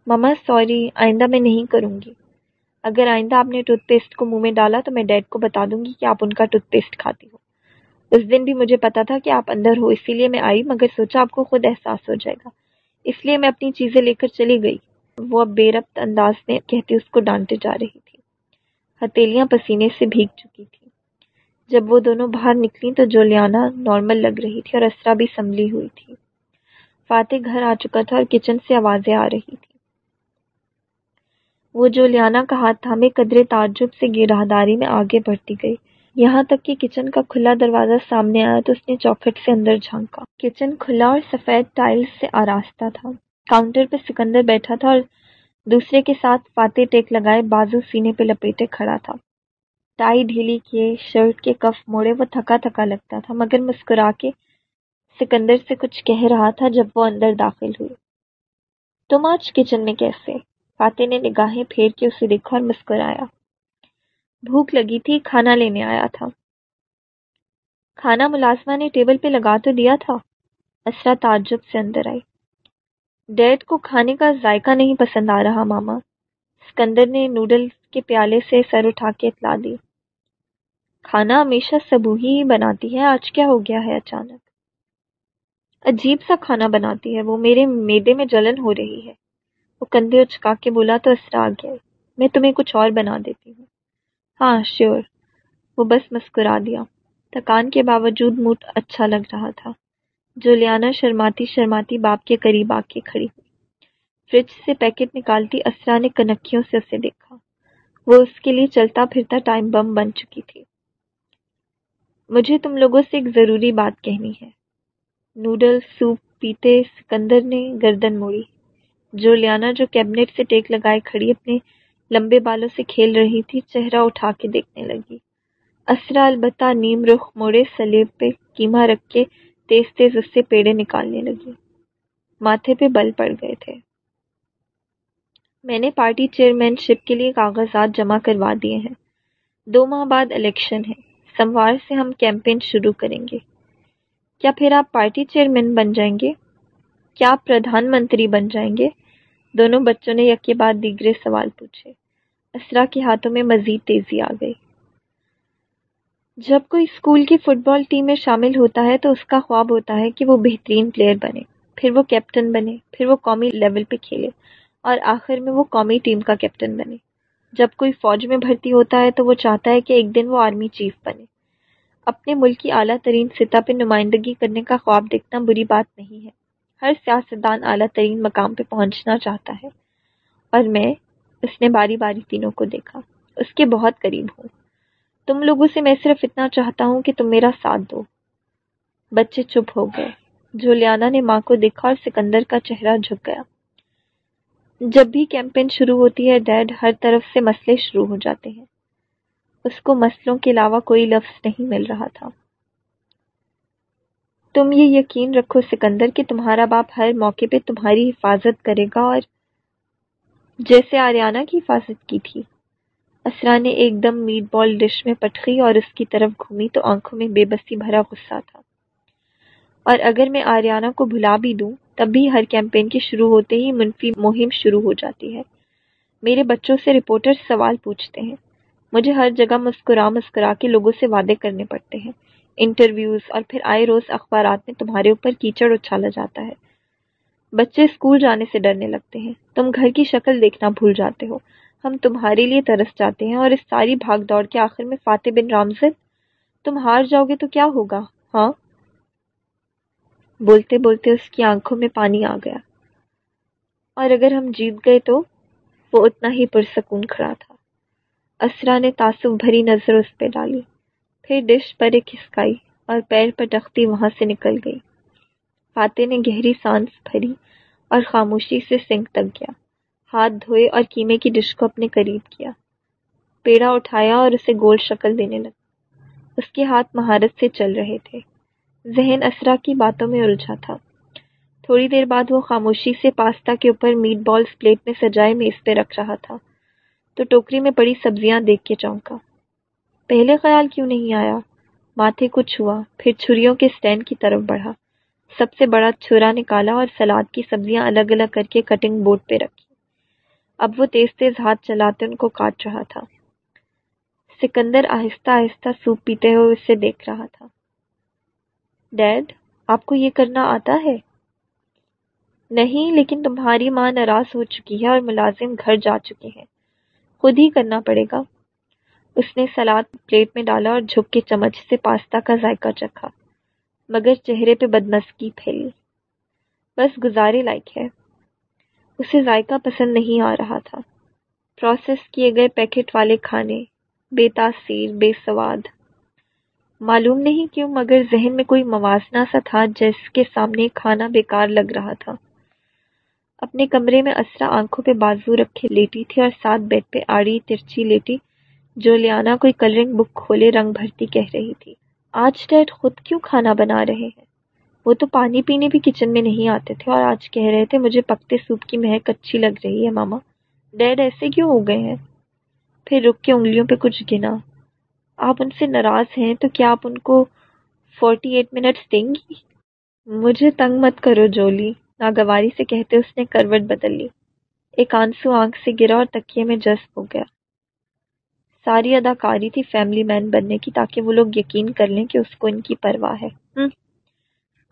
مما سوری آئندہ میں نہیں کروں گی۔ اگر آئندہ آپ نے ٹوتھ پیسٹ کو منہ میں ڈالا تو میں ڈیڈ کو بتا دوں گی کہ آپ ان کا ٹوتھ پیسٹ کھاتی ہو۔ اس دن بھی مجھے پتا تھا کہ آپ اندر ہو، اسی لیے میں آئی، مگر سوچا آپ کو خود احساس ہو جائے گا۔ اس لیے میں اپنی چیزیں لے کر چلی گئی۔ وہ اب بے ربط انداز میں کہتی، اس کو ڈانٹے جا رہی تھی۔ ہتیلیاں پسینے سے بھیگ چکی تھی جب وہ دونوں باہر نکلی تو جولیانا نارمل لگ رہی تھی اور اسرا بھی سنبھلی ہوئی تھی۔ فاتح گھر آ چکا تھا اور کچن سے آوازیں آ رہی تھی وہ جولیانا کا ہاتھ تھامے قدرے تعجب سے گراہداری میں آگے بڑھتی گئی۔ یہاں تک کہ کچن کا کھلا دروازہ سامنے آیا تو اس نے چوکھٹ سے اندر جھانکا۔ کچن کھلا اور سفید ٹائلز سے آراستہ تھا۔ کاؤنٹر پہ سکندر بیٹھا تھا اور دوسرے کے ساتھ فاتح ٹیک لگائے بازو سینے پہ لپیٹے کھڑا تھا۔ ٹائی ڈھیلی کیے، شرٹ کے کف موڑے، وہ تھکا تھکا لگتا تھا، مگر مسکرا کے سکندر سے کچھ کہہ رہا تھا جب وہ اندر داخل ہوئی۔ تم آج کچن میں کیسے؟ فاتح نے نگاہیں پھیر کے اسے دیکھا اور مسکرایا۔ بھوک لگی تھی، کھانا لینے آیا تھا۔ کھانا ملازمہ نے ٹیبل پہ لگا تو دیا تھا۔ اسرا تعجب سے اندر آئی۔ ڈیڈ کو کھانے کا ذائقہ نہیں پسند آ رہا، ماما۔ سکندر نے نوڈل کے پیالے سے سر اٹھا کے اطلاع دی۔ کھانا ہمیشہ سبوہی ہی بناتی ہے۔ آج کیا ہو گیا ہے اچانک؟ عجیب سا کھانا بناتی ہے۔ وہ میرے میدے میں جلن ہو رہی ہے۔ وہ کندھے اچکا کے بولا تو اسرا آ گیا۔ میں تمہیں کچھ اور بنا دیتی ہوں۔ ہاں شیور وہ بس مسکرا دیا۔ تھکان کے باوجود موڈ اچھا لگ رہا تھا۔ جولیانا شرماتی شرماتی باپ کے قریب آ کے کھڑی ہوئی۔ فریج سے پیکٹ نکالتی اسرا نے کنکھیوں سے اسے دیکھا۔ وہ اس کے لیے چلتا پھرتا ٹائم بم بن چکی تھی۔ مجھے تم لوگوں سے ایک ضروری بات کہنی ہے۔ نوڈل، سوپ پیتے سکندر نے گردن موڑی۔ جولیانا جو کیبنٹ سے ٹیک لگائے کھڑی اپنے لمبے بالوں سے کھیل رہی تھی، چہرہ اٹھا کے دیکھنے لگی۔ اسرا البتہ نیم رخ موڑے سلیب پہ کیما رکھ کے تیز تیز اس سے پیڑے نکالنے لگی۔ ماتھے پہ بل پڑ گئے تھے۔ میں نے پارٹی چیئرمین شپ کے لیے کاغذات جمع کروا دیے ہیں۔ دو ماہ بعد الیکشن ہے۔ سموار سے ہم کیمپین شروع کریں گے۔ کیا پھر آپ پارٹی چیئرمین بن جائیں گے؟ کیا آپ پردھان منتری بن جائیں گے؟ دونوں بچوں نے یکے بعد دیگرے سوال پوچھے۔ اسرا کے ہاتھوں میں مزید تیزی آ گئی۔ جب کوئی اسکول کی فٹ بال ٹیم میں شامل ہوتا ہے تو اس کا خواب ہوتا ہے کہ وہ بہترین پلیئر بنے، پھر وہ کیپٹن بنے، پھر وہ قومی لیول پہ کھیلے اور آخر میں وہ قومی ٹیم کا کیپٹن بنے۔ جب کوئی فوج میں بھرتی ہوتا ہے تو وہ چاہتا ہے کہ ایک دن وہ آرمی چیف بنے۔ اپنے ملک کی اعلیٰ ترین سطح پہ نمائندگی کرنے کا خواب دیکھنا بری بات نہیں ہے۔ ہر سیاستدان اعلیٰ ترین مقام پہ پہنچنا چاہتا ہے۔ اور میں اس نے باری باری تینوں کو دیکھا۔ اس کے بہت قریب ہوں۔ تم لوگوں سے میں صرف اتنا چاہتا ہوں کہ تم میرا ساتھ دو۔ بچے چپ ہو گئے۔ جولیانا نے ماں کو دیکھا اور سکندر کا چہرہ جھک گیا۔ جب بھی کیمپین شروع ہوتی ہے ڈیڈ ہر طرف سے مسئلے شروع ہو جاتے ہیں۔ اس کو مسئلوں کے علاوہ کوئی لفظ نہیں مل رہا تھا۔ تم یہ یقین رکھو سکندر کہ تمہارا باپ ہر موقع پہ تمہاری حفاظت کرے گا اور جیسے آریانہ کی حفاظت کی تھی۔ اسرا نے ایک دم میٹ بال ڈش میں پٹخی اور اس کی طرف گھومی تو آنکھوں میں بے بسی بھرا غصہ تھا۔ اور اگر میں آریانہ کو بھلا بھی دوں تب بھی ہر کیمپین کے شروع ہوتے ہی منفی مہم شروع ہو جاتی ہے۔ میرے بچوں سے رپورٹر سوال پوچھتے ہیں۔ مجھے ہر جگہ مسکرا مسکرا کے لوگوں سے وعدے کرنے پڑتے ہیں۔ انٹرویوز اور پھر آئے روز اخبارات میں تمہارے اوپر کیچڑ اچھالا جاتا ہے۔ بچے اسکول جانے سے ڈرنے لگتے ہیں۔ تم گھر کی شکل دیکھنا بھول جاتے ہو۔ ہم تمہارے لیے ترس جاتے ہیں اور اس ساری بھاگ دوڑ کے آخر میں فاتح بن رامزد تم ہار جاؤ گے تو کیا ہوگا؟ ہاں؟ بولتے بولتے اس کی آنکھوں میں پانی آ گیا۔ اور اگر ہم جیت گئے تو وہ اتنا ہی پرسکون کھڑا تھا۔ اسرا نے تعصب بھری نظر اس پہ ڈالی۔ پھر ڈش پر ایک کھسکائی اور پیر پر ٹختی وہاں سے نکل گئی۔ فاتح نے گہری سانس بھری اور خاموشی سے سنک تک گیا۔ ہاتھ دھوئے اور کیمے کی ڈش کو اپنے قریب کیا۔ پیڑا اٹھایا اور اسے گول شکل دینے لگا۔ اس کے ہاتھ مہارت سے چل رہے تھے۔ ذہن اسرا کی باتوں میں الجھا تھا۔ تھوڑی دیر بعد وہ خاموشی سے پاستا کے اوپر میٹ بالز پلیٹ میں سجائے میز پہ رکھ رہا تھا۔ تو ٹوکری میں پڑی سبزیاں دیکھ کے چونکا۔ پہلے خیال کیوں نہیں آیا؟ ماتھے کو چھوا پھر چھریوں کے سٹینڈ کی طرف بڑھا۔ سب سے بڑا چھرا نکالا اور سلاد کی سبزیاں الگ الگ کر کے کٹنگ بورڈ پہ رکھی۔ اب وہ تیز تیز ہاتھ چلاتے ان کو کاٹ رہا تھا۔ سکندر آہستہ آہستہ سوپ پیتے ہوئے اسے دیکھ رہا تھا۔ ڈیڈ آپ کو یہ کرنا آتا ہے؟ نہیں، لیکن تمہاری ماں ناراض ہو چکی ہے اور ملازم گھر جا چکے ہیں۔ خود ہی کرنا پڑے گا۔ اس نے سلاد پلیٹ میں ڈالا اور جھک کے چمچ سے پاستا کا ذائقہ چکھا، مگر چہرے پہ بدمزگی پھیلی۔ بس گزارے لائق ہے۔ اسے ذائقہ پسند نہیں آ رہا تھا۔ پروسیس کیے گئے پیکٹ والے کھانے، بے تاثیر، بے سواد۔ معلوم نہیں کیوں، مگر ذہن میں کوئی موازنہ سا تھا جس کے سامنے کھانا بیکار لگ رہا تھا۔ اپنے کمرے میں اسرا آنکھوں پہ بازو رکھے لیٹی تھی اور ساتھ بیڈ پہ آڑی ترچی لیٹی جو لیانا کوئی کلرنگ بک کھولے رنگ بھرتی کہہ رہی تھی۔ آج ڈیڈ خود کیوں کھانا بنا رہے ہیں؟ وہ تو پانی پینے بھی کچن میں نہیں آتے تھے اور آج کہہ رہے تھے، مجھے پکتے سوپ کی مہک اچھی لگ رہی ہے ماما۔ ڈیڈ ایسے کیوں ہو گئے ہیں؟ پھر رک کے انگلیوں پہ کچھ گنا۔ آپ ان سے ناراض ہیں تو کیا آپ ان کو فورٹی ایٹ منٹس دیں گی؟ مجھے تنگ مت کرو جولی۔ ناگواری سے کہتے اس نے کروٹ بدل لی۔ ایک آنسو آنکھ سے گرا اور تکیے میں جذب ہو گیا۔ ساری اداکاری تھی فیملی مین بننے کی تاکہ وہ لوگ یقین کر لیں کہ اس کو ان کی پرواہ ہے۔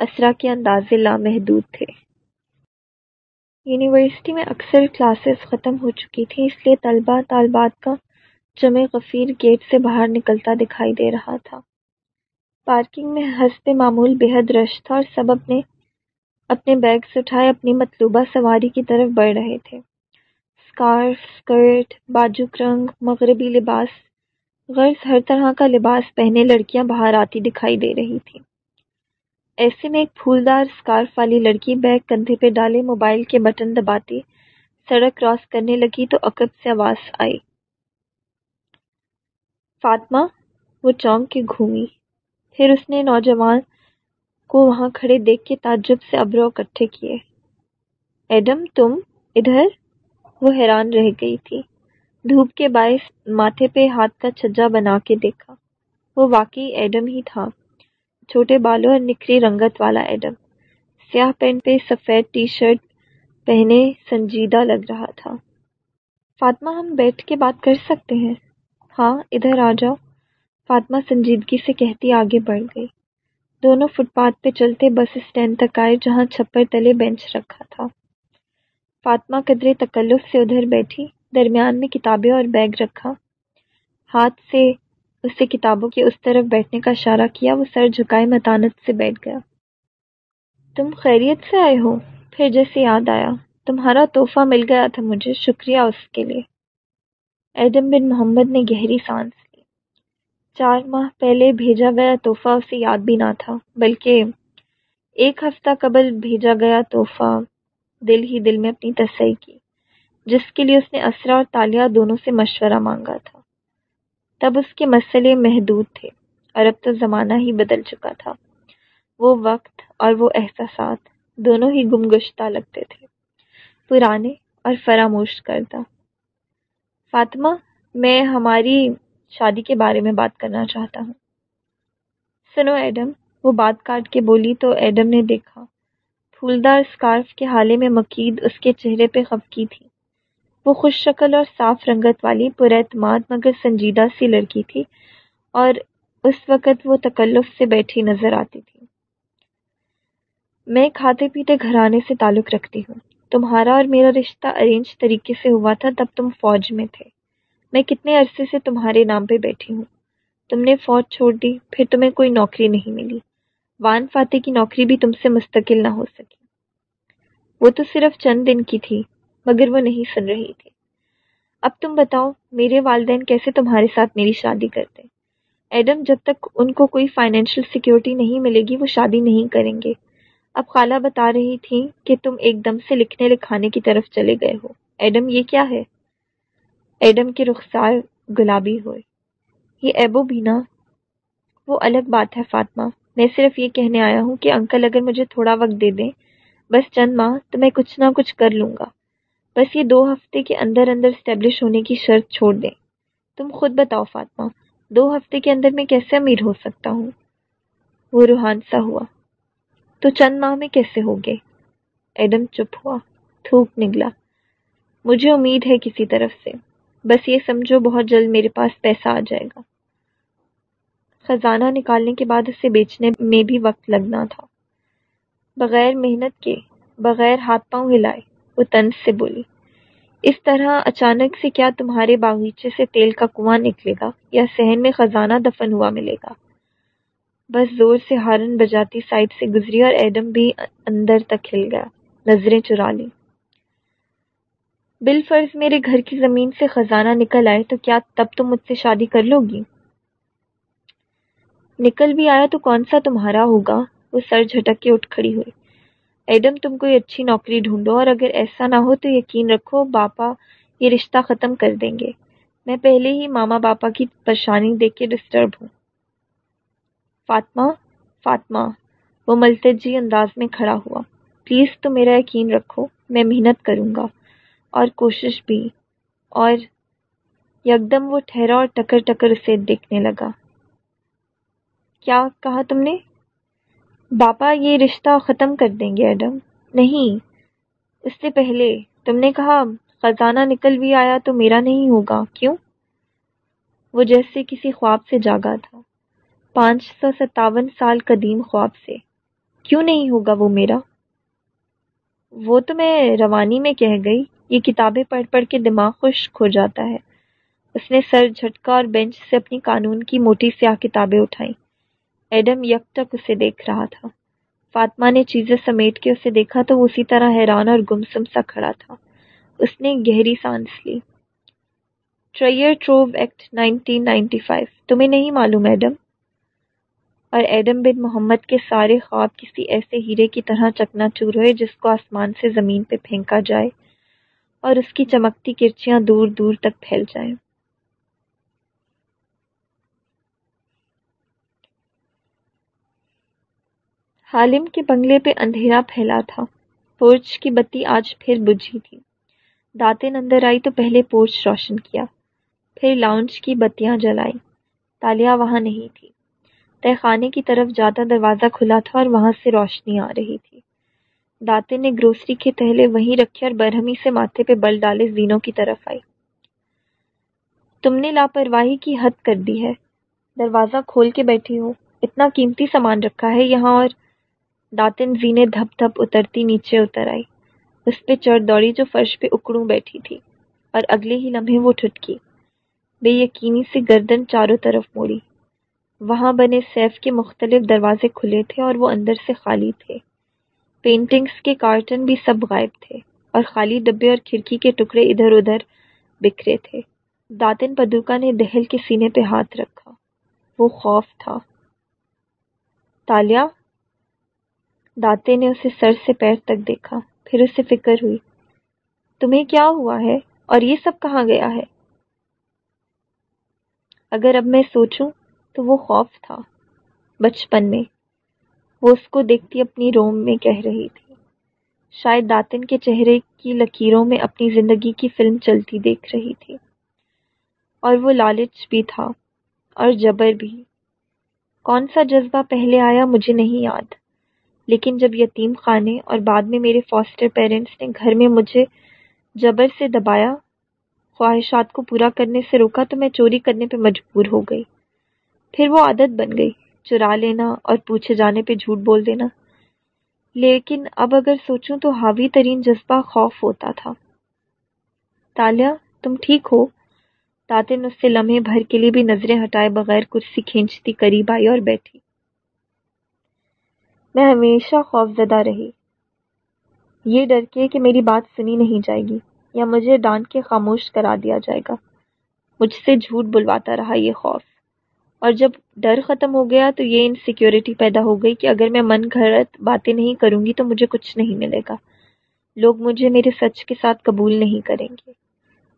اسرا کے اندازے لامحدود تھے۔ یونیورسٹی میں اکثر کلاسز ختم ہو چکی تھیں، اس لیے طلبہ طالبات کا جمع غفیر گیٹ سے باہر نکلتا دکھائی دے رہا تھا۔ پارکنگ میں حسب معمول بے حد رش تھا اور سب اپنے اپنے بیگس اٹھائے اپنی مطلوبہ سواری کی طرف بڑھ رہے تھے۔ اسکارف اسکرٹ باجو رنگ، مغربی لباس، غرض ہر طرح کا لباس پہنے لڑکیاں باہر آتی دکھائی دے رہی تھیں۔ ایسے میں ایک پھولدار اسکارف والی لڑکی بیگ کندھے پہ ڈالے موبائل کے بٹن دباتی سڑک کراس کرنے لگی تو عقب سے آواز آئی۔ فاطمہ وہ چونک کے گھومی۔ پھر اس نے نوجوان کو وہاں کھڑے دیکھ کے تعجب سے ابرو اکٹھے کیے۔ ایڈم، تم ادھر؟ وہ حیران رہ گئی تھی۔ دھوپ کے باعث ماتھے پہ ہاتھ کا چھجا بنا کے دیکھا۔ وہ واقعی ایڈم ہی تھا۔ چھوٹے بالوں اور نکری رنگت والا ایڈم۔ سیاہ پینٹ پہ سفید ٹی شرٹ پہنے سنجیدہ لگ رہا تھا۔ فاطمہ، ہم بیٹھ کے بات کر سکتے ہیں؟ ہاں ادھر آ جاؤ۔ فاطمہ سنجیدگی سے کہتی آگے بڑھ گئی۔ دونوں فٹ پاتھ پہ چلتے بس اسٹینڈ تک آئے جہاں چھپر تلے بینچ رکھا تھا۔ فاطمہ قدرے تکلف سے ادھر بیٹھی، درمیان میں کتابیں اور بیگ رکھا۔ ہاتھ سے اسے کتابوں کے اس طرف بیٹھنے کا اشارہ کیا، وہ سر جھکائے متانت سے بیٹھ گیا۔ تم خیریت سے آئے ہو؟ پھر جیسے یاد آیا، تمہارا تحفہ مل گیا تھا مجھے، شکریہ اس کے لیے۔ ایڈم بن محمد نے گہری سانس لی۔ چار ماہ پہلے بھیجا گیا تحفہ اسے یاد بھی نہ تھا، بلکہ ایک ہفتہ قبل بھیجا گیا تحفہ دل ہی دل میں اپنی تصحیح کی، جس کے لیے اس نے اسرا اور تالیہ دونوں سے مشورہ مانگا تھا۔ تب اس کے مسئلے محدود تھے اور اب تو زمانہ ہی بدل چکا تھا۔ وہ وقت اور وہ احساسات دونوں ہی گمگشتہ لگتے تھے، پرانے اور فراموش کردہ۔ فاطمہ، میں ہماری شادی کے بارے میں بات کرنا چاہتا ہوں۔ سنو ایڈم، وہ بات کاٹ کے بولی تو ایڈم نے دیکھا، پھولدار اسکارف کے حالے میں مقید اس کے چہرے پہ خفکی تھی۔ وہ خوش شکل اور صاف رنگت والی پر اعتماد مگر سنجیدہ سی لڑکی تھی اور اس وقت وہ تکلف سے بیٹھی نظر آتی تھی۔ میں کھاتے پیتے گھرانے سے تعلق رکھتی ہوں۔ تمہارا اور میرا رشتہ ارینج طریقے سے ہوا تھا تب تم فوج میں تھے۔ میں کتنے عرصے سے تمہارے نام پہ بیٹھی ہوں۔ تم نے فوج چھوڑ دی، پھر تمہیں کوئی نوکری نہیں ملی۔ وان فاتح کی نوکری بھی تم سے مستقل نہ ہو سکی۔ وہ تو صرف چند دن کی تھی، مگر وہ نہیں سن رہی تھی۔ اب تم بتاؤ، میرے والدین کیسے تمہارے ساتھ میری شادی کرتے؟ ایڈم، جب تک ان کو کوئی فائنینشیل سیکیورٹی نہیں ملے گی، وہ شادی نہیں کریں گے۔ اب خالہ بتا رہی تھی کہ تم ایک دم سے لکھنے لکھانے کی طرف چلے گئے ہو۔ ایڈم، یہ کیا ہے؟ ایڈم کے رخسار گلابی ہوئے۔ یہ ایبو بینا وہ الگ بات ہے، فاطمہ۔ میں صرف یہ کہنے آیا ہوں کہ انکل اگر مجھے تھوڑا وقت دے دیں، بس چند ماہ تو میں کچھ نہ کچھ کر لوں گا۔ بس یہ دو ہفتے کے اندر اندر اسٹیبلش ہونے کی شرط چھوڑ دیں۔ تم خود بتاؤ، فاطمہ، دو ہفتے کے اندر میں کیسے امیر ہو سکتا ہوں؟ وہ روحان سا ہوا۔ تو چند ماہ میں کیسے ہوگے ایڈم چپ ہوا، تھوک نگلا مجھے امید ہے کسی طرف سے۔ بس یہ سمجھو بہت جلد میرے پاس پیسہ آ جائے گا۔ خزانہ نکالنے کے بعد اسے بیچنے میں بھی وقت لگنا تھا۔ بغیر محنت کے، بغیر ہاتھ پاؤں ہلائے، وہ تنس سے بولی، اس طرح اچانک سے کیا تمہارے باغیچے سے تیل کا کنواں نکلے گا یا صحن میں خزانہ دفن ہوا ملے گا؟ بس زور سے ہارن بجاتی سائڈ سے گزری اور ایڈم بھی اندر تک ہل گیا۔ نظریں چرا لی بل فرض میرے گھر کی زمین سے خزانہ نکل آئے تو کیا تب تم مجھ سے شادی کر لو گی؟ نکل بھی آیا تو کون سا تمہارا ہوگا؟ وہ سر جھٹک کے اٹھ کھڑی ہوئی۔ ایڈم تم کوئی اچھی نوکری ڈھونڈو اور اگر ایسا نہ ہو تو یقین رکھو باپا یہ رشتہ ختم کر دیں گے۔ میں پہلے ہی ماما باپا کی پریشانی دیکھ کے ڈسٹرب ہوں۔ فاطمہ فاطمہ، وہ ملتجی انداز میں کھڑا ہوا۔ پلیز تو میرا یقین رکھو، میں محنت کروں گا۔ اور کوشش بھی۔ اور یکدم وہ ٹھہرا اور ٹکر ٹکر اسے دیکھنے لگا۔ کیا کہا تم نے؟ باپا، یہ رشتہ ختم کر دیں گے، ایڈم۔ نہیں۔ اس سے پہلے تم نے کہا، خزانہ نکل بھی آیا تو میرا نہیں ہوگا۔ کیوں؟ وہ جیسے کسی خواب سے جاگا تھا۔ پانچ سو ستاون سال قدیم خواب سے۔ کیوں نہیں ہوگا وہ میرا؟ وہ تو میں روانی میں کہہ گئی، یہ کتابیں پڑھ پڑھ کے دماغ خشک ہو جاتا ہے۔ اس نے سر جھٹکا اور بینچ سے اپنی قانون کی موٹی سیاہ کتابیں اٹھائیں۔ ایڈم یک تک اسے دیکھ رہا تھا۔ فاطمہ نے چیزیں سمیٹ کے اسے دیکھا تو وہ اسی طرح حیران اور گمسم سا کھڑا تھا۔ اس نے گہری سانس لی۔ Treasure Trove Act nineteen ninety five تمہیں نہیں معلوم ایڈم؟ اور ایڈم بن محمد کے سارے خواب کسی ایسے ہیرے کی طرح چکنا چور ہوئے جس کو آسمان سے زمین پہ پھینکا جائے اور اس کی چمکتی کرچیاں دور دور تک پھیل جائیں۔ حالم کے بنگلے پہ اندھیرا پھیلا تھا۔ پورچ کی بتی آج پھر بجھی تھی۔ داتن اندر آئی تو پہلے پورچ روشن کیا۔ پھر لاؤنج کی بتیاں جلائی۔ تالیا وہاں نہیں تھی تہ خانے کی طرف زیادہ دروازہ کھلا تھا اور وہاں سے روشنی آ رہی تھی۔ داتے نے گروسری کے تہلے وہیں رکھے اور برہمی سے ماتھے پہ بل ڈالے زینوں کی طرف آئی۔ تم نے لاپرواہی کی حد کر دی ہے۔ دروازہ کھول کے بیٹھی ہو اتنا قیمتی سامان رکھا ہے یہاں اور داتن زینے دھپ دھپ اترتی نیچے اتر آئی۔ اس پہ چڑھ دوڑی جو فرش پہ اکڑوں بیٹھی تھی اور اگلے ہی لمحے وہ ٹھٹکی۔ بے یقینی سے گردن چاروں طرف موڑی۔ وہاں بنے سیف کے مختلف دروازے کھلے تھے اور وہ اندر سے خالی تھے۔ پینٹنگز کے کارٹن بھی سب غائب تھے اور خالی ڈبے اور کھڑکی کے ٹکڑے ادھر ادھر بکھرے تھے۔ داتن پدوکا نے دہل کے سینے پہ ہاتھ رکھا۔ وہ خوف تھا۔ تالیا؟ داتے نے اسے سر سے پیر تک دیکھا۔ پھر اسے فکر ہوئی۔ تمہیں کیا ہوا ہے؟ اور یہ سب کہاں گیا ہے؟ اگر اب میں سوچوں تو وہ خوف تھا۔ بچپن میں وہ اس کو دیکھتی اپنی روم میں کہہ رہی تھی۔ شاید داتن کے چہرے کی لکیروں میں اپنی زندگی کی فلم چلتی دیکھ رہی تھی۔ اور وہ لالچ بھی تھا اور جبر بھی۔ کون سا جذبہ پہلے آیا مجھے نہیں یاد، لیکن جب یتیم خانے اور بعد میں میرے فاسٹر پیرنٹس نے گھر میں مجھے جبر سے دبایا، خواہشات کو پورا کرنے سے روکا تو میں چوری کرنے پہ مجبور ہو گئی۔ پھر وہ عادت بن گئی، چرا لینا اور پوچھے جانے پہ جھوٹ بول دینا۔ لیکن اب اگر سوچوں تو حاوی ترین جذبہ خوف ہوتا تھا۔ تالیہ، تم ٹھیک ہو؟ تاطن اس سے لمحے بھر کے لیے بھی نظریں ہٹائے بغیر کرسی کھینچتی قریب آئی اور بیٹھی۔ میں ہمیشہ خوف زدہ رہی۔ یہ ڈر کے کہ میری بات سنی نہیں جائے گی یا مجھے ڈانٹ کے خاموش کرا دیا جائے گا۔ مجھ سے جھوٹ بلواتا رہا یہ خوف۔ اور جب ڈر ختم ہو گیا تو یہ انسیکیورٹی پیدا ہو گئی کہ اگر میں من گھڑت باتیں نہیں کروں گی تو مجھے کچھ نہیں ملے گا۔ لوگ مجھے میرے سچ کے ساتھ قبول نہیں کریں گے۔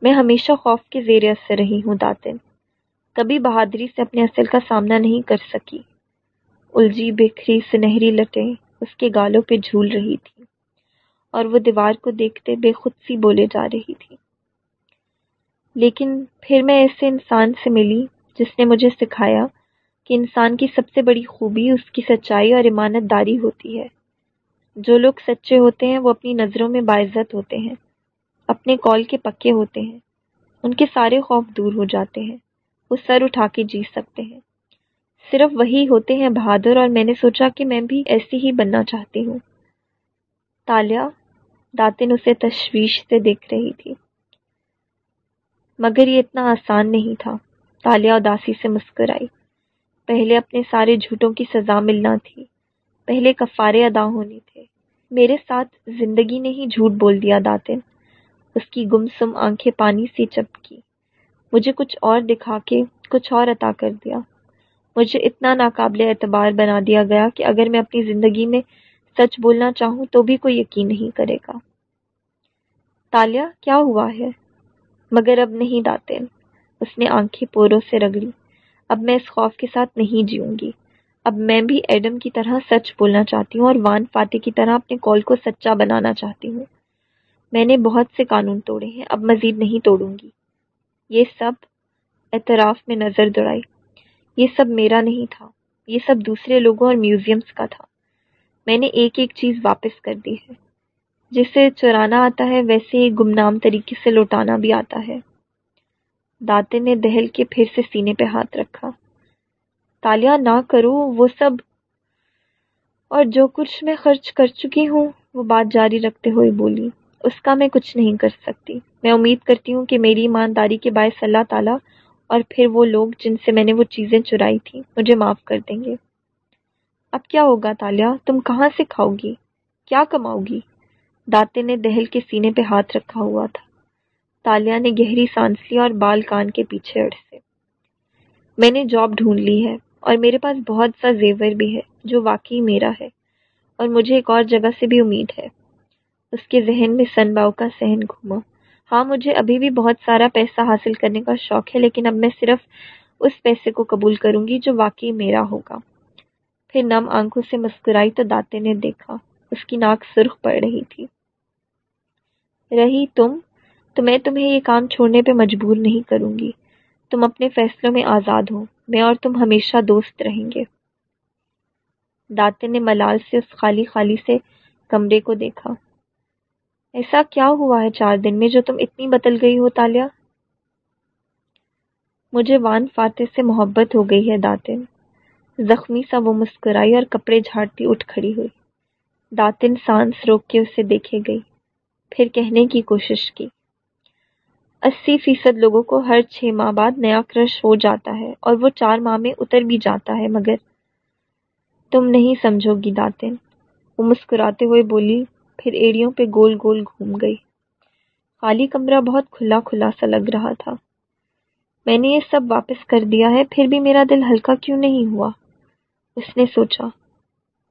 میں ہمیشہ خوف کے زیر اثر رہی ہوں داتن۔ کبھی بہادری سے اپنے اصل کا سامنا نہیں کر سکی۔ الجھی، بکھری، سنہری لٹیں اس کے گالوں پہ جھول رہی تھی اور وہ دیوار کو دیکھتے بے خود سی بولے جا رہی تھی۔ لیکن پھر میں ایسے انسان سے ملی جس نے مجھے سکھایا کہ انسان کی سب سے بڑی خوبی اس کی سچائی اور امانت داری ہوتی ہے۔ جو لوگ سچے ہوتے ہیں، وہ اپنی نظروں میں باعزت ہوتے ہیں، اپنے کال کے پکے ہوتے ہیں۔ ان کے سارے خوف دور ہو جاتے ہیں، وہ سر اٹھا کے جی سکتے ہیں۔ صرف وہی ہوتے ہیں بہادر، اور میں نے سوچا کہ میں بھی ایسی ہی بننا چاہتی ہوں۔ تالیہ داتن اسے تشویش سے دیکھ رہی تھی، مگر یہ اتنا آسان نہیں تھا۔ تالیہ اداسی سے مسکرائی پہلے اپنے سارے جھوٹوں کی سزا ملنا تھی۔ پہلے کفارے ادا ہونے تھے۔ میرے ساتھ زندگی نے ہی جھوٹ بول دیا داتن۔ اس کی گم سم آنکھیں پانی سے چپکی۔ مجھے کچھ اور دکھا کے کچھ اور عطا کر دیا۔ مجھے اتنا ناقابل اعتبار بنا دیا گیا کہ اگر میں اپنی زندگی میں سچ بولنا چاہوں تو بھی کوئی یقین نہیں کرے گا۔ تالیا کیا ہوا ہے؟ مگر اب نہیں داتے اس نے آنکھیں پوروں سے رگڑی۔ اب میں اس خوف کے ساتھ نہیں جیوں گی۔ اب میں بھی ایڈم کی طرح سچ بولنا چاہتی ہوں اور وان فاتح کی طرح اپنے کال کو سچا بنانا چاہتی ہوں۔ میں نے بہت سے قانون توڑے ہیں، اب مزید نہیں توڑوں گی۔ یہ سب اعتراف میں نظر دوڑائی۔ یہ سب میرا نہیں تھا۔ یہ سب دوسرے لوگوں اور میوزیمس کا تھا۔ میں نے ایک ایک چیز واپس کر دی ہے۔ جسے چرانا آتا ہے، ویسے گمنام طریقے سے لوٹانا بھی آتا ہے۔ داتے نے دہل کے پھر سے سینے پہ ہاتھ رکھا۔ تالیاں نہ کرو وہ سب۔ اور جو کچھ میں خرچ کر چکی ہوں، وہ بات جاری رکھتے ہوئے بولی، اس کا میں کچھ نہیں کر سکتی۔ میں امید کرتی ہوں کہ میری ایمانداری کے باعث اللہ تعالیٰ اور پھر وہ لوگ جن سے میں نے وہ چیزیں چرائی تھیں، مجھے معاف کر دیں گے۔ اب کیا ہوگا تالیا تم کہاں سے کھاؤ گی؟ کیا کماؤ گی؟ داتے نے دہل کے سینے پہ ہاتھ رکھا ہوا تھا۔ تالیا نے گہری سانس لی اور بال کان کے پیچھے اڑ سے میں نے جاب ڈھونڈ لی ہے اور میرے پاس بہت سا زیور بھی ہے جو واقعی میرا ہے اور مجھے ایک اور جگہ سے بھی امید ہے۔ اس کے ذہن میں سن باؤ کا سہن گھوما۔ ہاں مجھے ابھی بھی بہت سارا پیسہ حاصل کرنے کا شوق ہے، لیکن اب میں صرف اس پیسے کو قبول کروں گی جو واقعی میرا ہوگا۔ پھر نم آنکھوں سے مسکرائی تو داتے نے دیکھا۔ اس کی ناک سرخ پڑ رہی تھی۔ رہی تم؟ تو میں تمہیں یہ کام چھوڑنے پہ مجبور نہیں کروں گی۔ تم اپنے فیصلوں میں آزاد ہو۔ میں اور تم ہمیشہ دوست رہیں گے۔ داتے نے ملال سے اس خالی خالی سے کمرے کو دیکھا۔ ایسا کیا ہوا ہے چار دن میں جو تم اتنی بدل گئی ہو تالیا؟ مجھے وان فاتح سے محبت ہو گئی ہے داتن۔ زخمی سا وہ مسکرائی اور کپڑے جھاڑتی اٹھ کھڑی ہوئی۔ داتن سانس روک کے اسے دیکھے گئی۔ پھر کہنے کی کوشش کی۔ اسی فیصد لوگوں کو ہر چھ ماہ بعد نیا کرش ہو جاتا ہے اور وہ چار ماہ میں اتر بھی جاتا ہے، مگر تم نہیں سمجھو گی داتن۔ وہ مسکراتے ہوئے بولی، پھر ایڑیوں پہ گول گول گھوم گئی۔ خالی کمرہ بہت کھلا کھلا سا لگ رہا تھا۔ میں نے یہ سب واپس کر دیا ہے، پھر بھی میرا دل ہلکا کیوں نہیں ہوا؟ اس نے سوچا۔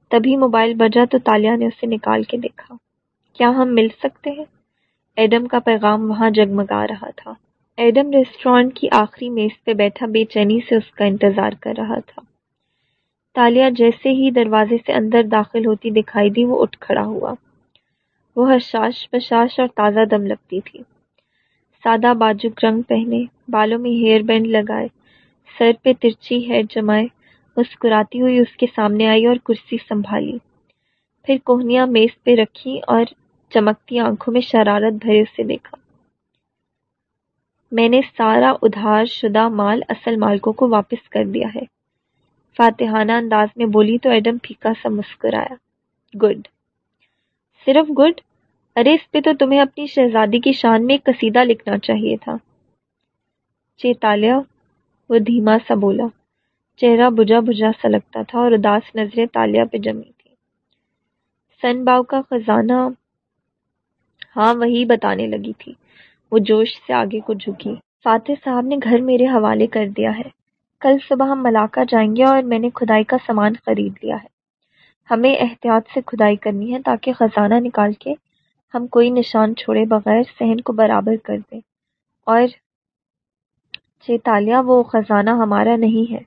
تبھی موبائل بجا تو تالیا نے اسے نکال کے دیکھا۔ کیا ہم مل سکتے ہیں؟ ایڈم کا پیغام وہاں جگمگا رہا تھا۔ ایڈم ریسٹورانٹ کی آخری میز پہ بیٹھا بے چینی سے اس کا انتظار کر رہا تھا۔ تالیا جیسے ہی دروازے سے اندر داخل ہوتی دکھائی دی، وہ اٹھ کھڑا ہوا۔ وہ حشاش بشاش اور تازہ دم لگتی تھی۔ سادہ باجک رنگ پہنے، بالوں میں ہیئر بینڈ لگائے، سر پہ ترچی ہیئر جمائے، مسکراتی ہوئی اس کے سامنے آئی اور کرسی سنبھالی۔ پھر کوہنیاں میز پہ رکھی اور چمکتی آنکھوں میں شرارت بھرے اسے دیکھا۔ میں نے سارا ادھار شدہ مال اصل مالکوں کو واپس کر دیا ہے۔ فاتحانہ انداز میں بولی تو ایڈم پھیکا سا مسکرایا۔ گڈ۔ صرف گڈ؟ ارے، اس پہ تو تمہیں اپنی شہزادی کی شان میں ایک قصیدہ لکھنا چاہیے تھا۔ چیتالیہ؟ وہ دھیما سا بولا۔ چہرہ بجا بجا سا لگتا تھا اور اداس نظریں تالیا پہ جمی تھی سن باؤ کا خزانہ ہاں وہی بتانے لگی تھی۔ وہ جوش سے آگے کو جھکی۔ فاتح صاحب نے گھر میرے حوالے کر دیا ہے۔ کل صبح ہم ملاقہ جائیں گے اور میں نے کھدائی کا سامان خرید لیا ہے۔ ہمیں احتیاط سے کھدائی کرنی ہے تاکہ خزانہ نکال کے ہم کوئی نشان چھوڑے بغیر صحن کو برابر کر دیں۔ اور چیتالیہ، وہ خزانہ ہمارا نہیں ہے۔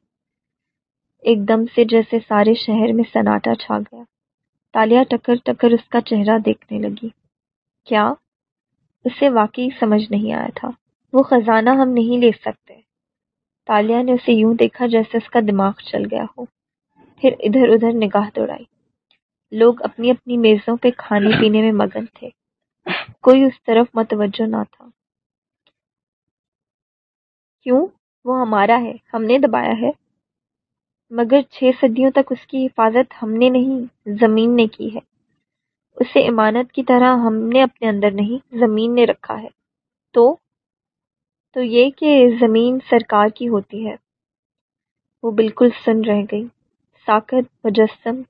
ایک دم سے جیسے سارے شہر میں سناٹا چھا گیا۔ تالیا ٹکر ٹکر اس کا چہرہ دیکھنے لگی۔ کیا؟ اسے واقعی سمجھ نہیں آیا تھا۔ وہ خزانہ ہم نہیں لے سکتے۔ تالیا نے اسے یوں دیکھا جیسے اس کا دماغ چل گیا ہو۔ پھر ادھر ادھر نگاہ دوڑائی۔ لوگ اپنی اپنی میزوں پہ کھانے پینے میں مگن تھے۔ کوئی اس طرف متوجہ نہ تھا۔ کیوں؟ وہ ہمارا ہے۔ ہم نے دبایا ہے۔ مگر چھ صدیوں تک اس کی حفاظت ہم نے نہیں، زمین نے کی ہے۔ اسے امانت کی طرح ہم نے اپنے اندر نہیں، زمین نے رکھا ہے۔ تو تو یہ کہ زمین سرکار کی ہوتی ہے۔ وہ بالکل سن رہ گئی۔ ساکت، مجسم،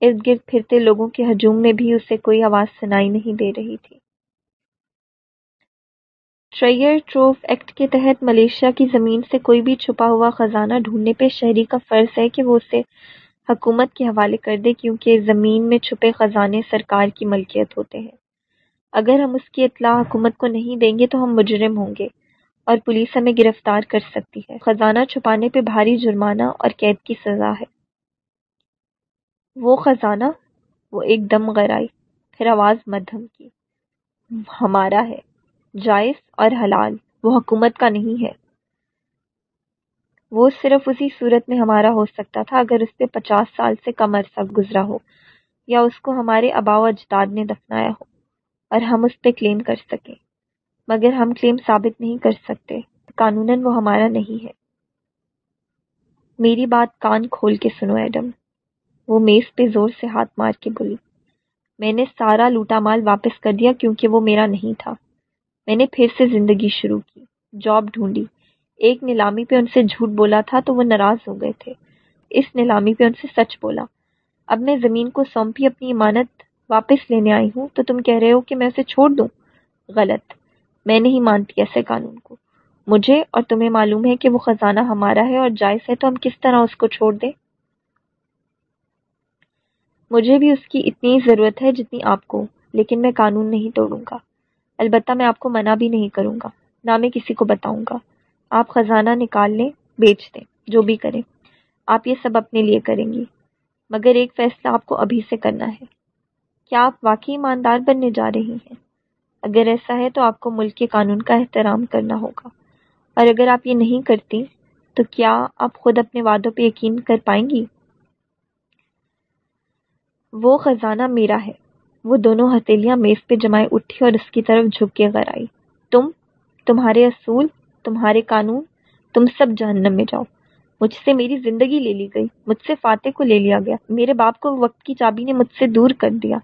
ارد گرد پھرتے لوگوں کے ہجوم میں بھی اسے کوئی آواز سنائی نہیں دے رہی تھی۔ ٹریئر ٹروف ایکٹ کے تحت ملیشیا کی زمین سے کوئی بھی چھپا ہوا خزانہ ڈھونڈنے پہ شہری کا فرض ہے کہ وہ اسے حکومت کے حوالے کر دے کیونکہ زمین میں چھپے خزانے سرکار کی ملکیت ہوتے ہیں۔ اگر ہم اس کی اطلاع حکومت کو نہیں دیں گے تو ہم مجرم ہوں گے اور پولیس ہمیں گرفتار کر سکتی ہے۔ خزانہ چھپانے پہ بھاری جرمانہ اور قید کی سزا ہے۔ وہ خزانہ، وہ ایک دم غرائی، پھر آواز مدھم کی۔ ہمارا ہے، جائز اور حلال۔ وہ حکومت کا نہیں ہے۔ وہ صرف اسی صورت میں ہمارا ہو سکتا تھا اگر اس پہ پچاس سال سے کم عرصہ گزرا ہو، یا اس کو ہمارے آبا و اجداد نے دفنایا ہو اور ہم اس پہ کلیم کر سکیں۔ مگر ہم کلیم ثابت نہیں کر سکتے۔ قانوناً وہ ہمارا نہیں ہے۔ میری بات کان کھول کے سنو، ایڈم۔ وہ میز پہ زور سے ہاتھ مار کے بولی، میں نے سارا لوٹا مال واپس کر دیا کیونکہ وہ میرا نہیں تھا۔ میں نے پھر سے زندگی شروع کی، جاب ڈھونڈی۔ ایک نیلامی پہ ان سے جھوٹ بولا تھا تو وہ ناراض ہو گئے تھے۔ اس نیلامی پہ ان سے سچ بولا۔ اب میں زمین کو سونپی اپنی امانت واپس لینے آئی ہوں تو تم کہہ رہے ہو کہ میں اسے چھوڑ دوں؟ غلط۔ میں نہیں مانتی ایسے قانون کو۔ مجھے اور تمہیں معلوم ہے کہ وہ خزانہ ہمارا ہے اور جائز ہے تو ہم کس طرح اس کو چھوڑ دیں؟ مجھے بھی اس کی اتنی ضرورت ہے جتنی آپ کو، لیکن میں قانون نہیں توڑوں گا۔ البتہ میں آپ کو منع بھی نہیں کروں گا۔ نہ میں کسی کو بتاؤں گا۔ آپ خزانہ نکال لیں، بیچ دیں، جو بھی کریں۔ آپ یہ سب اپنے لیے کریں گی، مگر ایک فیصلہ آپ کو ابھی سے کرنا ہے۔ کیا آپ واقعی ایماندار بننے جا رہی ہیں؟ اگر ایسا ہے تو آپ کو ملک کے قانون کا احترام کرنا ہوگا۔ اور اگر آپ یہ نہیں کرتی، تو کیا آپ خود اپنے وعدوں پہ یقین کر پائیں گی؟ وہ خزانہ میرا ہے۔ وہ دونوں ہتھیلیاں میز پہ جمائے اٹھی اور اس کی طرف جھک کے غیر آئی۔ تم، تمہارے اصول تمہارے قانون، تم سب جہنم میں جاؤ۔ مجھ سے میری زندگی لے لی گئی، مجھ سے فاتح کو لے لیا گیا۔ میرے باپ کو وقت کی چابی نے مجھ سے دور کر دیا۔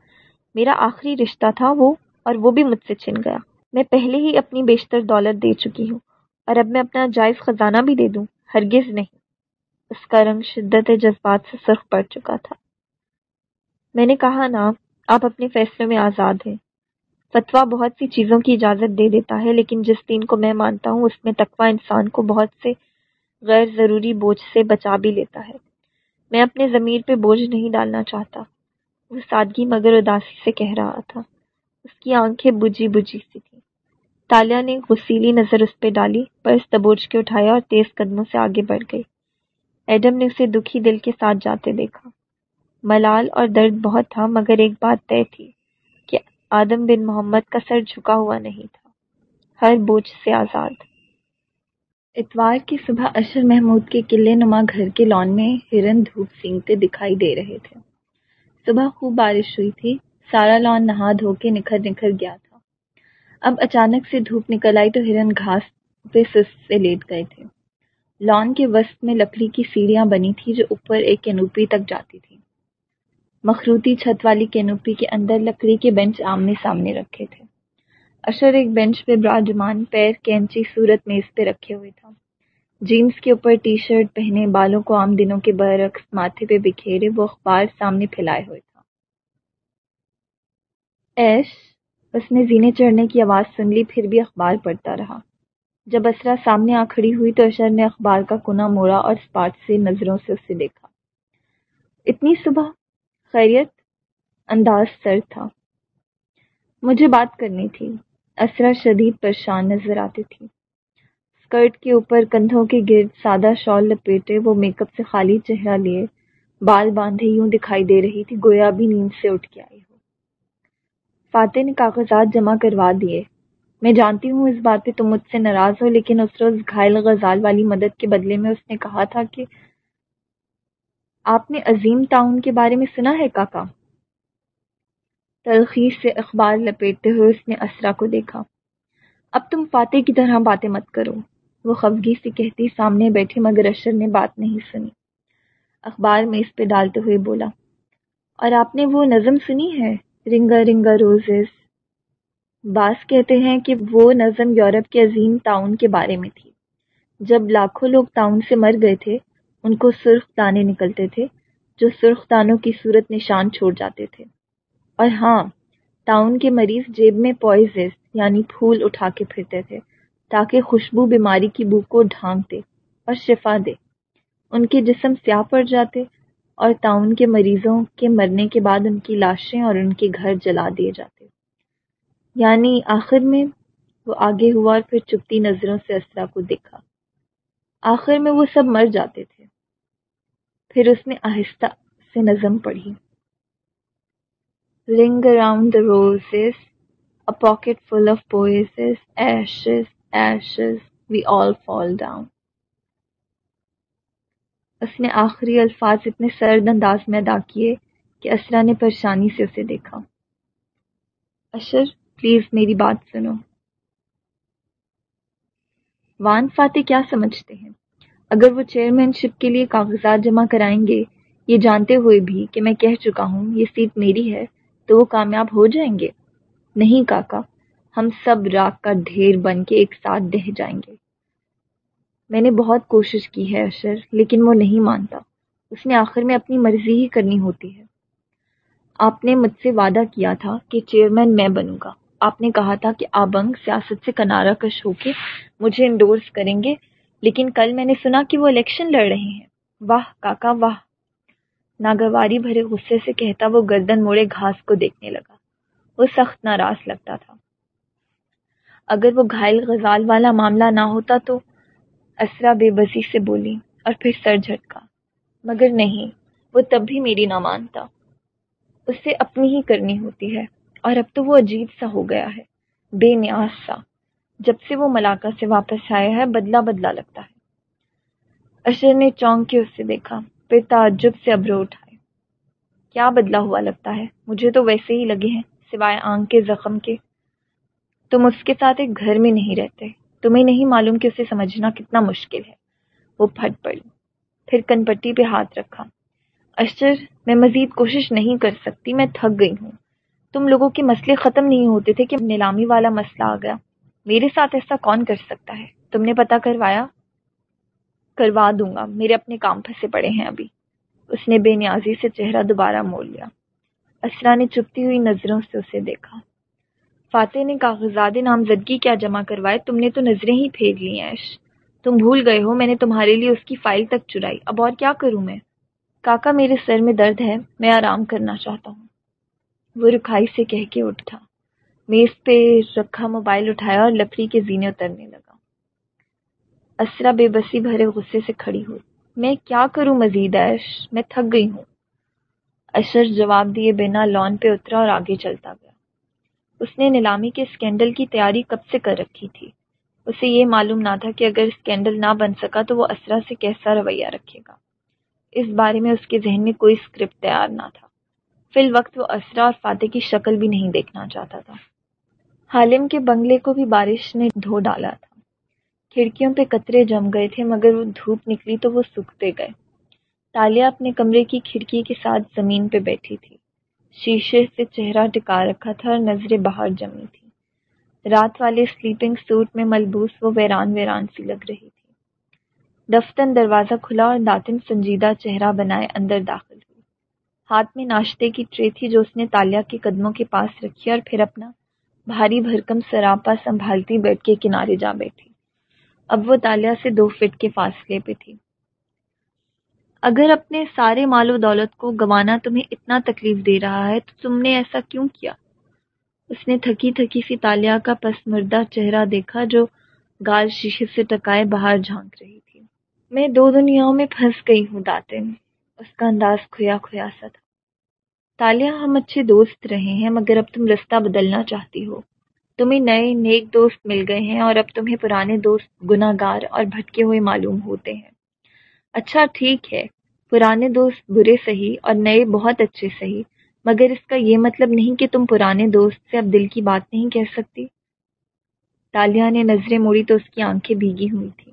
میرا آخری رشتہ تھا وہ، اور وہ بھی مجھ سے چھن گیا۔ میں پہلے ہی اپنی بیشتر دولت دے چکی ہوں، اور اب میں اپنا جائز خزانہ بھی دے دوں۔ ہرگز نہیں۔ اس کا رنگ شدت جذبات سے سرخ پڑ چکا تھا۔ میں نے کہا نا آپ اپنے فیصلے میں آزاد ہیں۔ فتویٰ بہت سی چیزوں کی اجازت دے دیتا ہے، لیکن جس دین کو میں مانتا ہوں، اس میں تقوی انسان کو بہت سے غیر ضروری بوجھ سے بچا بھی لیتا ہے۔ میں اپنے ضمیر پہ بوجھ نہیں ڈالنا چاہتا۔ وہ سادگی مگر اداسی سے کہہ رہا تھا۔ اس کی آنکھیں بجھی بجھی سی تھیں۔ تالیہ نے غسیلی نظر اس پہ ڈالی پر اس دبوچ کے اٹھایا اور تیز قدموں سے آگے بڑھ گئی۔ ایڈم نے اسے دکھی دل کے ساتھ جاتے دیکھا۔ ملال اور درد بہت تھا، مگر ایک بات طے تھی۔ آدم بن محمد کا سر جھکا ہوا نہیں تھا۔ ہر بوجھ سے آزاد۔ اتوار کی صبح اشر محمود کے قلعے نما گھر کے لان میں ہرن دھوپ سینگتے دکھائی دے رہے تھے۔ صبح خوب بارش ہوئی تھی۔ سارا لان نہا دھو کے نکھر نکھر گیا تھا۔ اب اچانک سے دھوپ نکل آئی تو ہرن گھاس پہ سست سے لیٹ گئے تھے۔ لان کے وسط میں لکڑی کی سیڑھیاں بنی تھی جو اوپر ایک کینوپی تک جاتی تھی مخروطی چھت والی کینوپی کے اندر لکڑی کے بینچ آمنے سامنے رکھے تھے۔ اشر ایک بینچ پہ براجمان پیر کینچی صورت میز پہ رکھے ہوئے تھا۔ جینس کے اوپر ٹی شرٹ پہنے بالوں کو عام دنوں کے برعکس ماتھے پہ بکھیرے وہ اخبار سامنے پھیلائے ہوئے تھا۔ ایش اس نے زینے چڑھنے کی آواز سن لی، پھر بھی اخبار پڑھتا رہا۔ جب اسرا سامنے آ کھڑی ہوئی تو اشر نے اخبار کا کنا موڑا اور اسپاٹ سے نظروں سے اسے دیکھا۔ اتنی صبح خیریت انداز سر تھا۔ مجھے بات کرنی تھی۔ اسرا شدید پریشان نظر آتی تھی۔ اسکرٹ کے اوپر کندھوں کے گرد سادہ شال لپیٹے وہ میک اپ سے خالی چہرہ لیے بال باندھے یوں دکھائی دے رہی تھی، گویا بھی نیند سے اٹھ کے آئی ہو۔ فاتح نے کاغذات جمع کروا دیے۔ میں جانتی ہوں اس بات پہ تم مجھ سے ناراض ہو، لیکن اس روز گھائل غزال والی مدد کے بدلے میں اس نے کہا تھا کہ آپ نے عظیم ٹاؤن کے بارے میں سنا ہے کاکا؟ تلخی سے اخبار لپیٹتے ہوئے اس نے اسرا کو دیکھا۔ اب تم فاتح کی طرح باتیں مت کرو۔ وہ خفگی سے کہتی سامنے بیٹھے مگر اشر نے بات نہیں سنی۔ اخبار میں اس پہ ڈالتے ہوئے بولا، اور آپ نے وہ نظم سنی ہے؟ رنگا رنگا روزز بعض کہتے ہیں کہ وہ نظم یورپ کے عظیم تعاون کے بارے میں تھی۔ جب لاکھوں لوگ تعاون سے مر گئے تھے ان کو سرخ دانے نکلتے تھے، جو سرخ دانوں کی صورت نشان چھوڑ جاتے تھے۔ اور ہاں تعاون کے مریض جیب میں پوائزز یعنی پھول اٹھا کے پھرتے تھے، تاکہ خوشبو بیماری کی بو کو ڈھانک دے اور شفا دے۔ ان کے جسم سیاہ پڑ جاتے اور تعاون کے مریضوں کے مرنے کے بعد ان کی لاشیں اور ان کے گھر جلا دیے جاتے۔ یعنی آخر میں وہ آگے ہوا اور پھر چپتی نظروں سے اسرا کو دیکھا۔ آخر میں وہ سب مر جاتے تھے۔ پھر اس نے آہستہ سے نظم پڑھی۔ Ring around the roses a pocket full of posies ashes ashes we all fall down. اس نے آخری الفاظ اتنے سرد انداز میں ادا کیے کہ اسرا نے پریشانی سے اسے دیکھا۔ اشر، پلیز میری بات سنو۔ وان فاتح کیا سمجھتے ہیں؟ اگر وہ چیئرمین شپ کے لیے کاغذات جمع کرائیں گے، یہ جانتے ہوئے بھی کہ میں کہہ چکا ہوں، یہ سیٹ میری ہے، تو وہ کامیاب ہو جائیں گے؟ نہیں کاکا، ہم سب راک کا ڈھیر بن کے ایک ساتھ دہ جائیں گے۔ میں نے بہت کوشش کی ہے اشر، لیکن وہ نہیں مانتا۔ اس نے آخر میں اپنی مرضی ہی کرنی ہوتی ہے۔ آپ نے مجھ سے وعدہ کیا تھا کہ چیئرمین میں بنوں گا۔ آپ نے کہا تھا کہ آبنگ سیاست سے کنارہ کش ہو کے مجھے انڈورس کریں گے۔ لیکن کل میں نے سنا کہ وہ الیکشن لڑ رہے ہیں۔ واہ کاکا، واہ۔ ناگواری بھرے غصے سے کہتا وہ گردن موڑے گھاس کو دیکھنے لگا۔ وہ سخت ناراض لگتا تھا۔ اگر وہ گھائل غزال والا معاملہ نہ ہوتا تو اسرا بے بسی سے بولی اور پھر سر جھٹکا۔ مگر نہیں، وہ تب بھی میری نہ مانتا اسے اپنی ہی کرنی ہوتی ہے اور اب تو وہ عجیب سا ہو گیا ہے۔ بے نیاز سا۔ جب سے وہ ملاقہ سے واپس آیا ہے بدلا بدلا لگتا ہے۔ اشر نے چونک کے اس سے دیکھا، پھر تعجب سے ابرو اٹھائے۔ کیا بدلا ہوا لگتا ہے؟ مجھے تو ویسے ہی لگے ہیں، سوائے آنکھ کے زخم کے۔ تم اس کے ساتھ ایک گھر میں نہیں رہتے۔ تمہیں نہیں معلوم کہ اسے سمجھنا کتنا مشکل ہے۔ وہ پھٹ پڑی، پھر کن پٹی پہ ہاتھ رکھا۔ اشر، میں مزید کوشش نہیں کر سکتی، میں تھک گئی ہوں۔ تم لوگوں کے مسئلے ختم نہیں ہوتے تھے کہ نیلامی والا مسئلہ آ گیا۔ میرے ساتھ ایسا کون کر سکتا ہے؟ تم نے پتا کروایا؟ کروا دوں گا۔ میرے اپنے کام پھنسے پڑے ہیں ابھی۔ اس نے بے نیازی سے چہرہ دوبارہ موڑ لیا۔ اسرا نے چپتی ہوئی نظروں سے اسے دیکھا۔ فاتح نے کاغذات نامزدگی کیا جمع کروائے۔ تم نے تو نظریں ہی پھیر لی ایش، تم بھول گئے ہو۔ میں نے تمہارے لیے اس کی فائل تک چرائی۔ اب اور کیا کروں میں؟ کاکا میرے سر میں درد ہے۔ میں آرام کرنا چاہتا ہوں۔ وہ رکھائی سے کہہ کے اٹھا میز پہ رکھا موبائل اٹھایا اور لکڑی کے زینے اترنے لگا۔ اسرا بے بسی بھرے غصے سے کھڑی ہوئی۔ میں کیا کروں مزید ایش میں تھک گئی ہوں۔ اشر جواب دیے بنا لان پہ اترا اور آگے چلتا گیا۔ اس نے نیلامی کے اسکینڈل کی تیاری کب سے کر رکھی تھی؟ اسے یہ معلوم نہ تھا کہ اگر اسکینڈل نہ بن سکا تو وہ اسرا سے کیسا رویہ رکھے گا۔ اس بارے میں اس کے ذہن میں کوئی اسکرپٹ تیار نہ تھا۔ فی الوقت وہ اسرا اور فاتح کی شکل بھی نہیں دیکھنا چاہتا تھا۔ حالم کے بنگلے کو بھی بارش نے دھو ڈالا تھا۔ کھڑکیوں پہ قطرے جم گئے تھے، مگر وہ دھوپ نکلی تو وہ سوکھتے گئے۔ تالیہ اپنے کمرے کی کھڑکی کے ساتھ زمین پہ بیٹھی تھی۔ شیشے سے چہرہ ٹکا رکھا تھا اور نظریں باہر جمی تھی رات والے سلیپنگ سوٹ میں ملبوس وہ ویران ویران سی لگ رہی تھی۔ دفتن دروازہ کھلا اور داتن سنجیدہ چہرہ بنائے اندر داخل ہوئی۔ ہاتھ میں ناشتے کی ٹرے تھی جو اس نے تالیہ کے قدموں کے پاس رکھی اور پھر اپنا بھاری بھرکم سراپا سنبھالتی بیٹھ کے کنارے جا بیٹھی۔ اب وہ تالیہ سے دو فٹ کے فاصلے پہ تھی۔ اگر اپنے سارے مال و دولت کو گوانا تمہیں اتنا تکلیف دے رہا ہے تو تم نے ایسا کیوں کیا؟ اس نے تھکی تھکی سی تالیا کا پس مردہ چہرہ دیکھا جو گال شیشے سے ٹکائے باہر جھانک رہی تھی۔ میں دو دنیاؤں میں پھنس گئی ہوں داتن اس کا انداز کھویا کھویا سا تھا۔ تالیہ ہم اچھے دوست رہے ہیں مگر اب تم رستہ بدلنا چاہتی ہو تمہیں نئے نیک دوست مل گئے ہیں اور اب تمہیں پرانے دوست گناہ گار اور بھٹکے ہوئے معلوم ہوتے ہیں اچھا ٹھیک ہے پرانے دوست برے صحیح اور نئے بہت اچھے صحیح مگر اس کا یہ مطلب نہیں کہ تم پرانے دوست سے اب دل کی بات نہیں کہہ سکتی تالیہ نے نظریں موڑی تو اس کی آنکھیں بھیگی ہوئی تھیں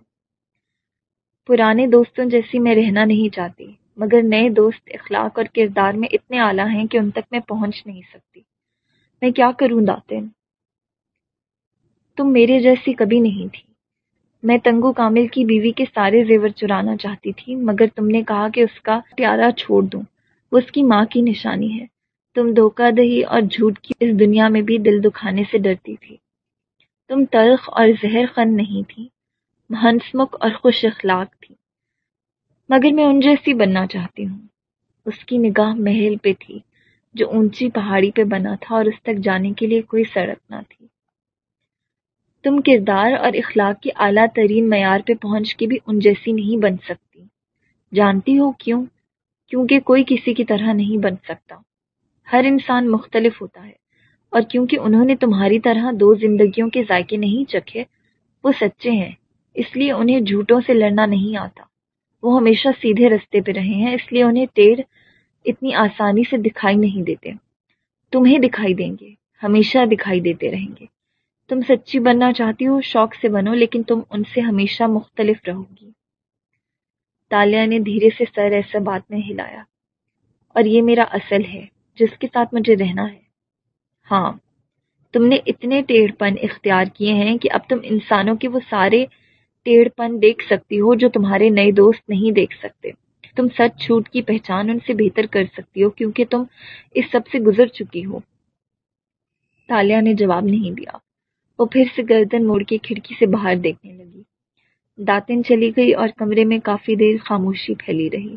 پرانے دوستوں جیسی میں رہنا نہیں چاہتی مگر نئے دوست اخلاق اور کردار میں اتنے اعلیٰ ہیں کہ ان تک میں پہنچ نہیں سکتی۔ میں کیا کروں داتن تم میرے جیسی کبھی نہیں تھی۔ میں تنگو کامل کی بیوی کے سارے زیور چرانا چاہتی تھی، مگر تم نے کہا کہ اس کا پیارا چھوڑ دوں۔ وہ اس کی ماں کی نشانی ہے۔ تم دھوکہ دہی اور جھوٹ کی اس دنیا میں بھی دل دکھانے سے ڈرتی تھی۔ تم تلخ اور زہر خن نہیں تھی۔ ہنسمک اور خوش اخلاق تھی۔ مگر میں ان جیسی بننا چاہتی ہوں۔ اس کی نگاہ محل پہ تھی، جو اونچی پہاڑی پہ بنا تھا اور اس تک جانے کے لیے کوئی سڑک نہ تھی۔ تم کردار اور اخلاق کے اعلیٰ ترین معیار پہ پہنچ کے بھی ان جیسی نہیں بن سکتی۔ جانتی ہو کیوں؟ کیونکہ کوئی کسی کی طرح نہیں بن سکتا۔ ہر انسان مختلف ہوتا ہے، اور کیونکہ انہوں نے تمہاری طرح دو زندگیوں کے ذائقے نہیں چکھے، وہ سچے ہیں، اس لیے انہیں جھوٹوں سے لڑنا نہیں آتا۔ وہ ہمیشہ سیدھے رستے پہ رہے ہیں، اس لیے انہیں ٹیڑھ اتنی آسانی سے دکھائی نہیں دیتے۔ تمہیں دکھائی دیں گے، ہمیشہ دکھائی دیتے رہیں گے۔ تم سچی بننا چاہتی ہو، شوق سے بنو، لیکن تم ان سے ہمیشہ مختلف رہو گی۔ تالیا نے دھیرے سے سر ایسا بات میں ہلایا۔ اور یہ میرا اصل ہے، جس کے ساتھ مجھے رہنا ہے۔ ہاں تم نے اتنے ٹیڑھ پن اختیار کیے ہیں کہ اب تم انسانوں کے وہ سارے ٹیڑھ پن دیکھ سکتی ہو جو تمہارے نئے دوست نہیں دیکھ سکتے۔ تم سچ چھوٹ کی پہچان ان سے بہتر کر سکتی ہو کیونکہ تم اس سب سے گزر چکی ہو۔ تالیا نے جواب نہیں دیا۔ وہ پھر سے گردن موڑ کے کھڑکی سے باہر دیکھنے لگی۔ داتن چلی گئی اور کمرے میں کافی دیر خاموشی پھیلی رہی۔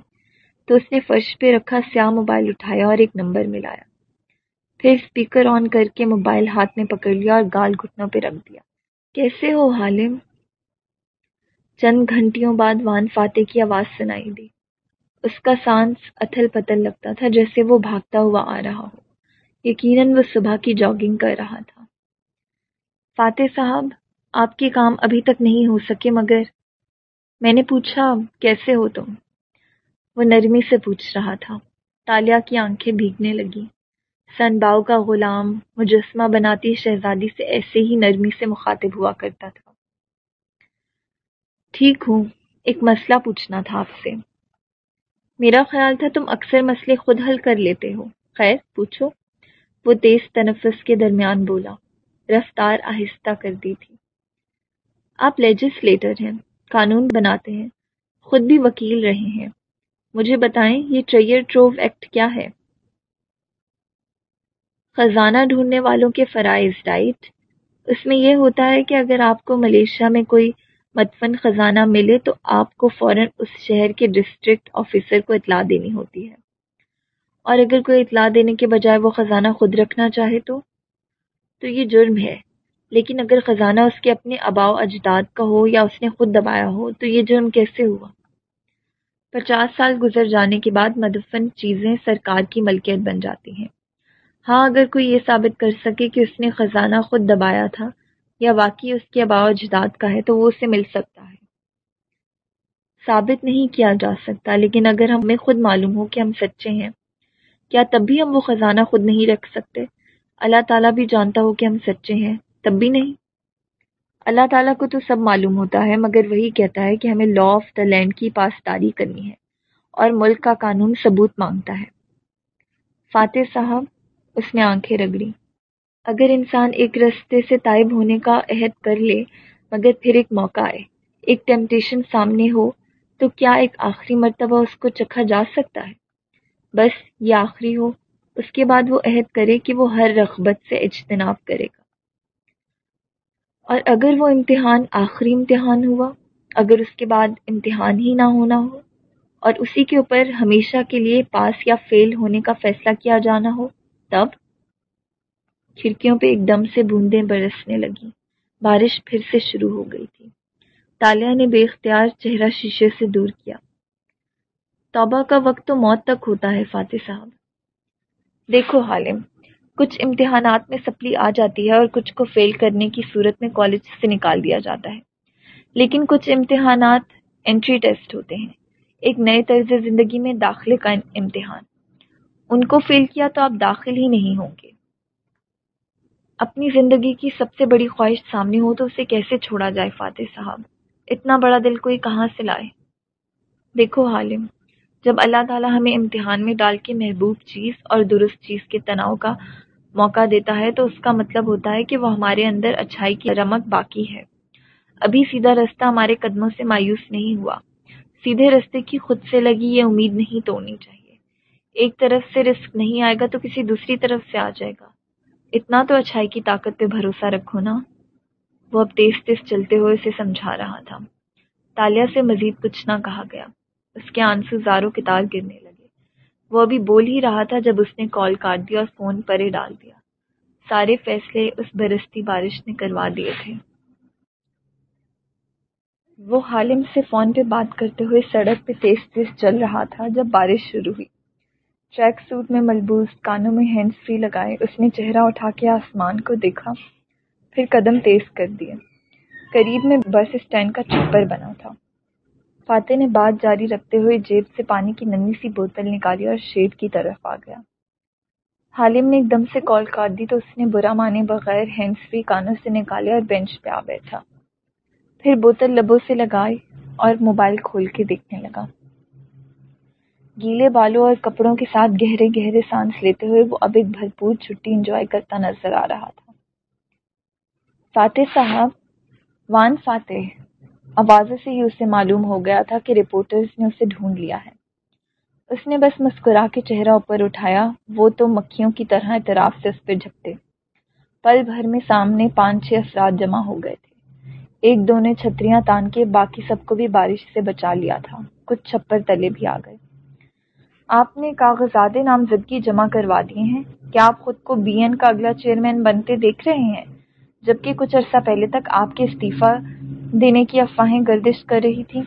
تو اس نے فرش پہ رکھا سیاہ موبائل اٹھایا اور ایک نمبر ملایا۔ پھر اسپیکر آن کر کے موبائل ہاتھ میں پکڑ لیا اور گال گھٹنوں پہ رکھ دیا۔ کیسے ہو حالم؟ چند گھنٹیوں بعد وان فاتح کی آواز سنائی دی۔ اس کا سانس اتھل پتل لگتا تھا جیسے وہ بھاگتا ہوا آ رہا ہو۔ یقیناً وہ صبح کی جاگنگ کر رہا تھا۔ فاتح صاحب، آپ کے کام ابھی تک نہیں ہو سکے، مگر میں نے پوچھا کیسے ہو تم؟ وہ نرمی سے پوچھ رہا تھا۔ تالیا کی آنکھیں بھیگنے لگی۔ سن باؤ کا غلام مجسمہ بناتی شہزادی سے ایسے ہی نرمی سے مخاطب ہوا کرتا تھا۔ ٹھیک ہوں، ایک مسئلہ پوچھنا تھا آپ سے۔ میرا خیال تھا تم اکثر مسئلے خود حل کر لیتے ہو۔ خیر، پوچھو۔ وہ تیز تنفس کے درمیان بولا۔ رفتار آہستہ کر دی تھی۔ آپ لیجسلیٹر ہیں، قانون بناتے ہیں۔ خود بھی وکیل رہے ہیں۔ مجھے بتائیں، یہ ٹریئر ٹروو ایکٹ کیا ہے؟ خزانہ ڈھونڈنے والوں کے فرائض رائٹ اس میں یہ ہوتا ہے کہ اگر آپ کو ملیشیا میں کوئی مدفن خزانہ ملے تو آپ کو فوراً اس شہر کے ڈسٹرکٹ آفیسر کو اطلاع دینی ہوتی ہے۔ اور اگر کوئی اطلاع دینے کے بجائے وہ خزانہ خود رکھنا چاہے تو؟ تو یہ جرم ہے۔ لیکن اگر خزانہ اس کے اپنے آباؤ اجداد کا ہو یا اس نے خود دبایا ہو، تو یہ جرم کیسے ہوا؟ پچاس سال گزر جانے کے بعد مدفن چیزیں سرکار کی ملکیت بن جاتی ہیں۔ ہاں اگر کوئی یہ ثابت کر سکے کہ اس نے خزانہ خود دبایا تھا یا واقعی اس کے آباؤ اجداد کا ہے تو وہ اسے مل سکتا ہے۔ ثابت نہیں کیا جا سکتا، لیکن اگر ہمیں خود معلوم ہو کہ ہم سچے ہیں، کیا تب بھی ہم وہ خزانہ خود نہیں رکھ سکتے؟ اللہ تعالیٰ بھی جانتا ہو کہ ہم سچے ہیں، تب بھی نہیں۔ اللہ تعالیٰ کو تو سب معلوم ہوتا ہے، مگر وہی کہتا ہے کہ ہمیں لا آف دا لینڈ کی پاسداری کرنی ہے اور ملک کا قانون ثبوت مانگتا ہے۔ فاتح صاحب، اس نے آنکھیں رگڑی۔ اگر انسان ایک رستے سے طائب ہونے کا عہد کر لے، مگر پھر ایک موقع آئے، ایک ٹیمپٹیشن سامنے ہو، تو کیا ایک آخری مرتبہ اس کو چکھا جا سکتا ہے؟ بس یہ آخری ہو، اس کے بعد وہ عہد کرے کہ وہ ہر رغبت سے اجتناب کرے گا۔ اور اگر وہ امتحان آخری امتحان ہوا، اگر اس کے بعد امتحان ہی نہ ہونا ہو، اور اسی کے اوپر ہمیشہ کے لیے پاس یا فیل ہونے کا فیصلہ کیا جانا ہو، تب کھڑکیوں پہ ایک دم سے بوندیں برسنے لگی بارش پھر سے شروع ہو گئی تھی۔ تالیا نے بے اختیار چہرہ شیشے سے دور کیا۔ توبہ کا وقت تو موت تک ہوتا ہے، فاتح صاحب۔ دیکھو حالم، کچھ امتحانات میں سپلی آ جاتی ہے اور کچھ کو فیل کرنے کی صورت میں کالج سے نکال دیا جاتا ہے۔ لیکن کچھ امتحانات انٹری ٹیسٹ ہوتے ہیں۔ ایک نئے طرز زندگی میں داخلے کا امتحان۔ ان کو فیل کیا تو آپ داخل ہی نہیں ہوں گے۔ اپنی زندگی کی سب سے بڑی خواہش سامنے ہو تو اسے کیسے چھوڑا جائے فاتح صاحب؟ اتنا بڑا دل کوئی کہاں سے لائے؟ دیکھو حالم جب اللہ تعالیٰ ہمیں امتحان میں ڈال کے محبوب چیز اور درست چیز کے تناؤ کا موقع دیتا ہے تو اس کا مطلب ہوتا ہے کہ وہ ہمارے اندر اچھائی کی رمک باقی ہے۔ ابھی سیدھا رستہ ہمارے قدموں سے مایوس نہیں ہوا۔ سیدھے رستے کی خود سے لگی یہ امید نہیں توڑنی چاہیے۔ ایک طرف سے رسک نہیں آئے گا تو کسی دوسری طرف سے آ جائے گا۔ اتنا تو اچھائی کی طاقت پہ بھروسہ رکھو نا۔ وہ اب تیز تیز چلتے ہوئے اسے سمجھا رہا تھا۔ تالیا سے مزید کچھ نہ کہا گیا۔ اس کے آنسو زاروں کتار گرنے لگے۔ وہ ابھی بول ہی رہا تھا جب اس نے کال کاٹ دیا اور فون پرے ڈال دیا۔ سارے فیصلے اس برستی بارش نے کروا دیے تھے۔ وہ حالم سے فون پہ بات کرتے ہوئے سڑک پہ تیز تیز چل رہا تھا جب بارش شروع ہوئی۔ ٹریک سوٹ میں ملبوس، کانوں میں ہینڈ فری لگائے، اس نے چہرہ اٹھا کے آسمان کو دیکھا، پھر قدم تیز کر دیے۔ قریب میں بس اسٹینڈ کا چھپر بنا تھا۔ فاتح نے بات جاری رکھتے ہوئے جیب سے پانی کی ننی سی بوتل نکالی اور شیڈ کی طرف آ گیا۔ حالم نے ایک دم سے کال کاٹ دی تو اس نے برا مانے بغیر ہینڈ فری کانوں سے نکالے اور بینچ پہ آ بیٹھا۔ پھر بوتل لبوں سے لگائی اور موبائل کھول کے دیکھنے لگا۔ گیلے بالوں اور کپڑوں کے ساتھ گہرے گہرے سانس لیتے ہوئے وہ اب ایک بھرپور چھٹی انجوائے کرتا نظر آ رہا تھا۔ فاتح صاحب، وان فاتح، آوازوں سے ہی اسے معلوم ہو گیا تھا کہ رپورٹرز نے اسے ڈھونڈ لیا ہے۔ اس نے بس مسکرا کے چہرہ اوپر اٹھایا، وہ تو مکھیوں کی طرح اعتراف سے اس پہ جھپتے پل بھر میں سامنے پانچ چھ افراد جمع ہو گئے تھے۔ ایک دو نے چھتریاں تان کے، باقی سب کو بھی بارش سے بچا لیا تھا۔ کچھ چھپر تلے بھی آ گئے۔ آپ نے کاغذات نامزدگی جمع کروا دیے ہیں۔ کیا آپ خود کو بی این کا اگلا چیئرمین بنتے دیکھ رہے ہیں؟ جبکہ کچھ عرصہ پہلے تک آپ کے استعفی دینے کی افواہیں گردش کر رہی تھی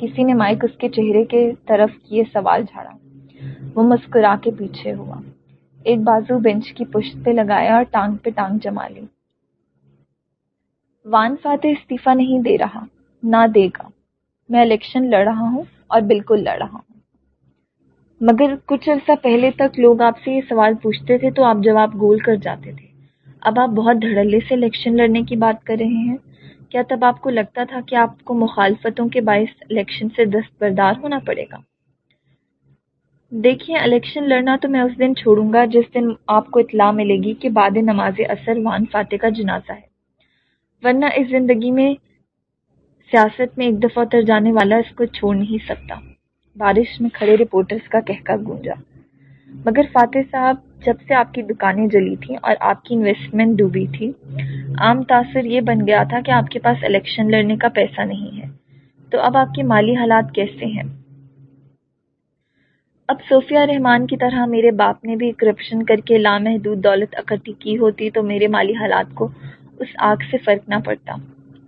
کسی نے مائک اس کے چہرے کے طرف کیے سوال جھاڑا۔ وہ مسکرا کے پیچھے ہوا۔ ایک بازو بینچ کی پشت پہ لگایا اور ٹانگ پہ ٹانگ جما لی۔ وان فاتح استعفی نہیں دے رہا، نہ دے گا۔ میں الیکشن لڑ رہا ہوں اور بالکل لڑ رہا ہوں۔ مگر کچھ عرصہ پہلے تک لوگ آپ سے یہ سوال پوچھتے تھے تو آپ جواب گول کر جاتے تھے۔ اب آپ بہت دھڑلے سے الیکشن لڑنے کی بات کر رہے ہیں۔ کیا تب آپ کو لگتا تھا کہ آپ کو مخالفتوں کے باعث الیکشن سے دستبردار ہونا پڑے گا؟ دیکھیے، الیکشن لڑنا تو میں اس دن چھوڑوں گا جس دن آپ کو اطلاع ملے گی کہ بعد نماز اثر وان فاتح کا جنازہ ہے۔ ورنہ اس زندگی میں سیاست میں ایک دفعہ اتر جانے والا اس کو چھوڑ نہیں سکتا۔ بارش میں کھڑے رپورٹرز کا کہکا گونجا۔ مگر فاتح صاحب جب سے آپ کی دکانیں جلی تھیں اور آپ کی انویسٹمنٹ ڈوبی تھی، عام تاثر یہ بن گیا تھا کہ آپ کے پاس الیکشن لڑنے کا پیسہ نہیں ہے۔ تو اب آپ کے مالی حالات کیسے ہیں؟ اب صوفیہ رحمان کی طرح میرے باپ نے بھی کرپشن کر کے لامحدود دولت اکٹھی کی ہوتی تو میرے مالی حالات کو اس آگ سے فرق نہ پڑتا۔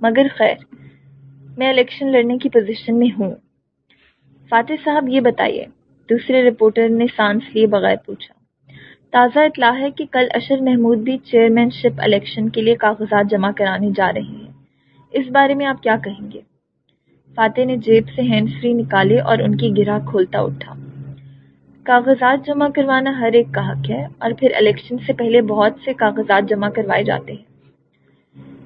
مگر خیر، میں الیکشن لڑنے کی پوزیشن میں ہوں۔ فاتح صاحب یہ بتائیے، دوسرے رپورٹر نے سانس لیے بغیر پوچھا۔ تازہ اطلاع ہے کہ کل اشر محمود بھی چیئرمین شپ الیکشن کے لیے کاغذات جمع کرانے جا رہے ہیں۔ اس بارے میں آپ کیا کہیں گے؟ فاتح نے جیب سے ہینڈ فری نکالے اور ان کی گرہ کھولتا اٹھا۔ کاغذات جمع کروانا ہر ایک کا حق ہے اور پھر الیکشن سے پہلے بہت سے کاغذات جمع کروائے جاتے ہیں۔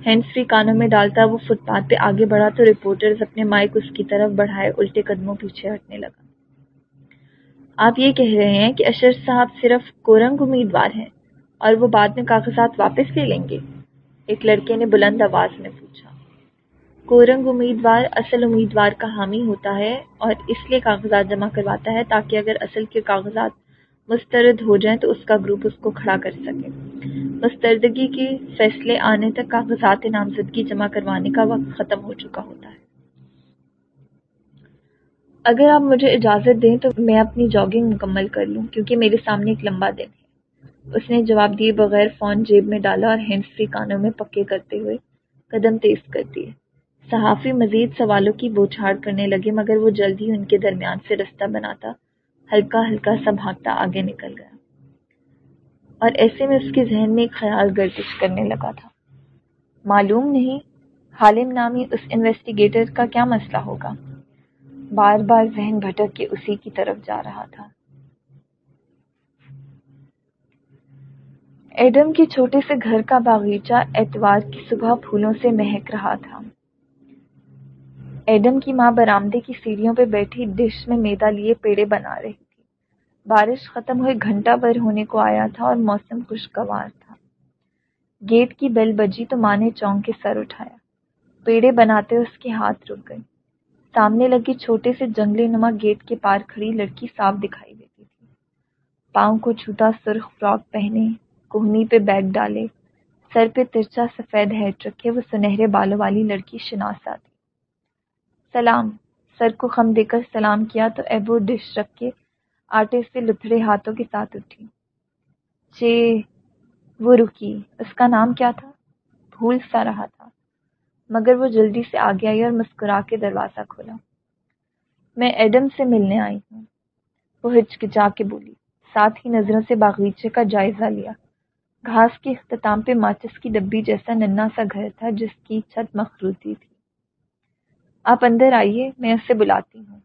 ہینڈ فری کانوں میں ڈالتا وہ فٹ پاتھ پہ آگے بڑھا تو رپورٹرز اپنے مائک اس کی طرف بڑھائے، الٹے قدموں پیچھے ہٹنے لگا۔ آپ یہ کہہ رہے ہیں کہ اشر صاحب صرف کورنگ امیدوار ہیں اور وہ بعد میں کاغذات واپس لے لیں گے۔ ایک لڑکے نے بلند آواز میں پوچھا۔ کورنگ امیدوار اصل امیدوار کا حامی ہوتا ہے اور اس لیے کاغذات جمع کرواتا ہے تاکہ اگر اصل کے کاغذات مسترد ہو جائیں تو اس کا گروپ اس کو کھڑا کر سکے۔ مستردگی کے فیصلے آنے تک کاغذات نامزدگی جمع کروانے کا وقت ختم ہو چکا ہوتا ہے۔ اگر آپ مجھے اجازت دیں تو میں اپنی جاگنگ مکمل کر لوں کیونکہ میرے سامنے ایک لمبا دن ہے۔ اس نے جواب دیے بغیر فون جیب میں ڈالا اور ہینڈ فری کانوں میں پکے کرتے ہوئے قدم تیز کر دیے۔ صحافی مزید سوالوں کی بوچھاڑ کرنے لگے، مگر وہ جلد ہی ان کے درمیان سے رستہ بناتا ہلکا ہلکا سا بھاگتا آگے نکل گیا۔ اور ایسے میں اس کے ذہن میں ایک خیال گردش کرنے لگا تھا۔ معلوم نہیں حالم نامی اس انویسٹیگیٹر کا کیا مسئلہ ہوگا۔ بار بار ذہن بھٹک کے اسی کی طرف جا رہا تھا۔ ایڈم کے چھوٹے سے گھر کا باغیچہ اتوار کی صبح پھولوں سے مہک رہا تھا۔ ایڈم کی ماں برامدے کی سیڑھیوں پہ بیٹھی ڈش میں میدا لیے پیڑے بنا رہی تھی۔ بارش ختم ہوئے گھنٹہ بھر ہونے کو آیا تھا اور موسم خوشگوار تھا۔ گیٹ کی بیل بجی تو ماں نے چونک کے سر اٹھایا۔ پیڑے بناتے اس کے ہاتھ رک گئے۔ سامنے لگی چھوٹے سے جنگلی نما گیٹ کے پار کھڑی لڑکی صاف دکھائی دیتی تھی۔ پاؤں کو چھوٹا سرخ فراک پہنے، کوہنی پہ بیگ ڈالے، سر پہ ترچا سفید ہیٹ رکھے وہ سنہرے بالوں والی لڑکی شناسا تھی۔ سلام، سر کو خم دے کر سلام کیا تو ایبو ڈش رکھ کے آٹے سے لتھڑے ہاتھوں کے ساتھ اٹھی۔ چے وہ رکی۔ اس کا نام کیا تھا؟ بھول سا رہا تھا۔ مگر وہ جلدی سے آگے آئی اور مسکرا کے دروازہ کھولا۔ میں ایڈم سے ملنے آئی ہوں۔ وہ ہچکچا کے بولی۔ ساتھ ہی نظروں سے باغیچے کا جائزہ لیا۔ گھاس کے اختتام پہ ماچس کی ڈبی جیسا ننا سا گھر تھا جس کی چھت مخروطی تھی۔ آپ اندر آئیے، میں اسے بلاتی ہوں۔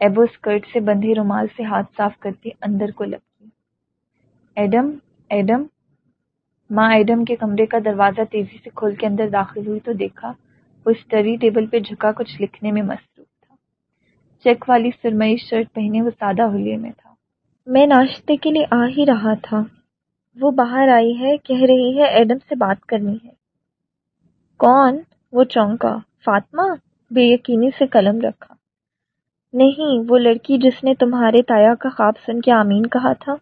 ایبو اسکرٹ سے بندھے رومال سے ہاتھ صاف کرتی اندر کو لپکی۔ Adam Adam. ماں ایڈم کے کمرے کا دروازہ تیزی سے کھول کے اندر داخل ہوئی تو دیکھا، وہ اسٹری ٹیبل پہ جھکا کچھ لکھنے میں مصروف تھا۔ چیک والی سرمئی شرٹ پہنے وہ سادہ ہولیے میں تھا۔ میں ناشتے کے لیے آ ہی رہا تھا۔ وہ باہر آئی ہے، کہہ رہی ہے، ایڈم سے بات کرنی ہے۔ کون؟ وہ چونکا۔ فاطمہ؟ بے یقینی سے قلم رکھا۔ نہیں، وہ لڑکی جس نے تمہارے تایا کا خواب سن کے آمین کہا تھا،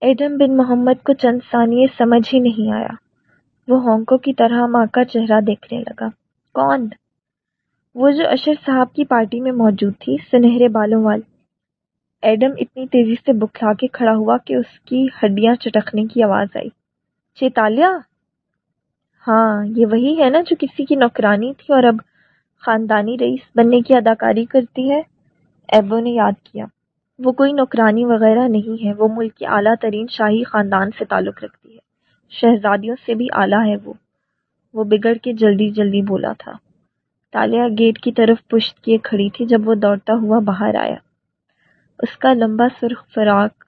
ایڈم بن محمد کو چند ثانیے سمجھ ہی نہیں آیا۔ وہ ہونکوں کی طرح ماں کا چہرہ دیکھنے لگا۔ کون؟ وہ جو اشر صاحب کی پارٹی میں موجود تھی، سنہرے بالوں والی۔ ایڈم اتنی تیزی سے بکھلا کے کھڑا ہوا کہ اس کی ہڈیاں چٹکنے کی آواز آئی۔ چیتالیہ؟ ہاں یہ وہی ہے نا جو کسی کی نوکرانی تھی اور اب خاندانی رئیس بننے کی اداکاری کرتی ہے۔ ایبو نے یاد کیا، وہ کوئی نوکرانی وغیرہ نہیں ہے، وہ ملک کی اعلیٰ ترین شاہی خاندان سے تعلق رکھتی ہے۔ شہزادیوں سے بھی اعلیٰ ہے وہ۔ وہ بگڑ کے جلدی جلدی بولا تھا۔ تالیہ گیٹ کی طرف پشت کیے کھڑی تھی جب وہ دوڑتا ہوا باہر آیا۔ اس کا لمبا سرخ فراق،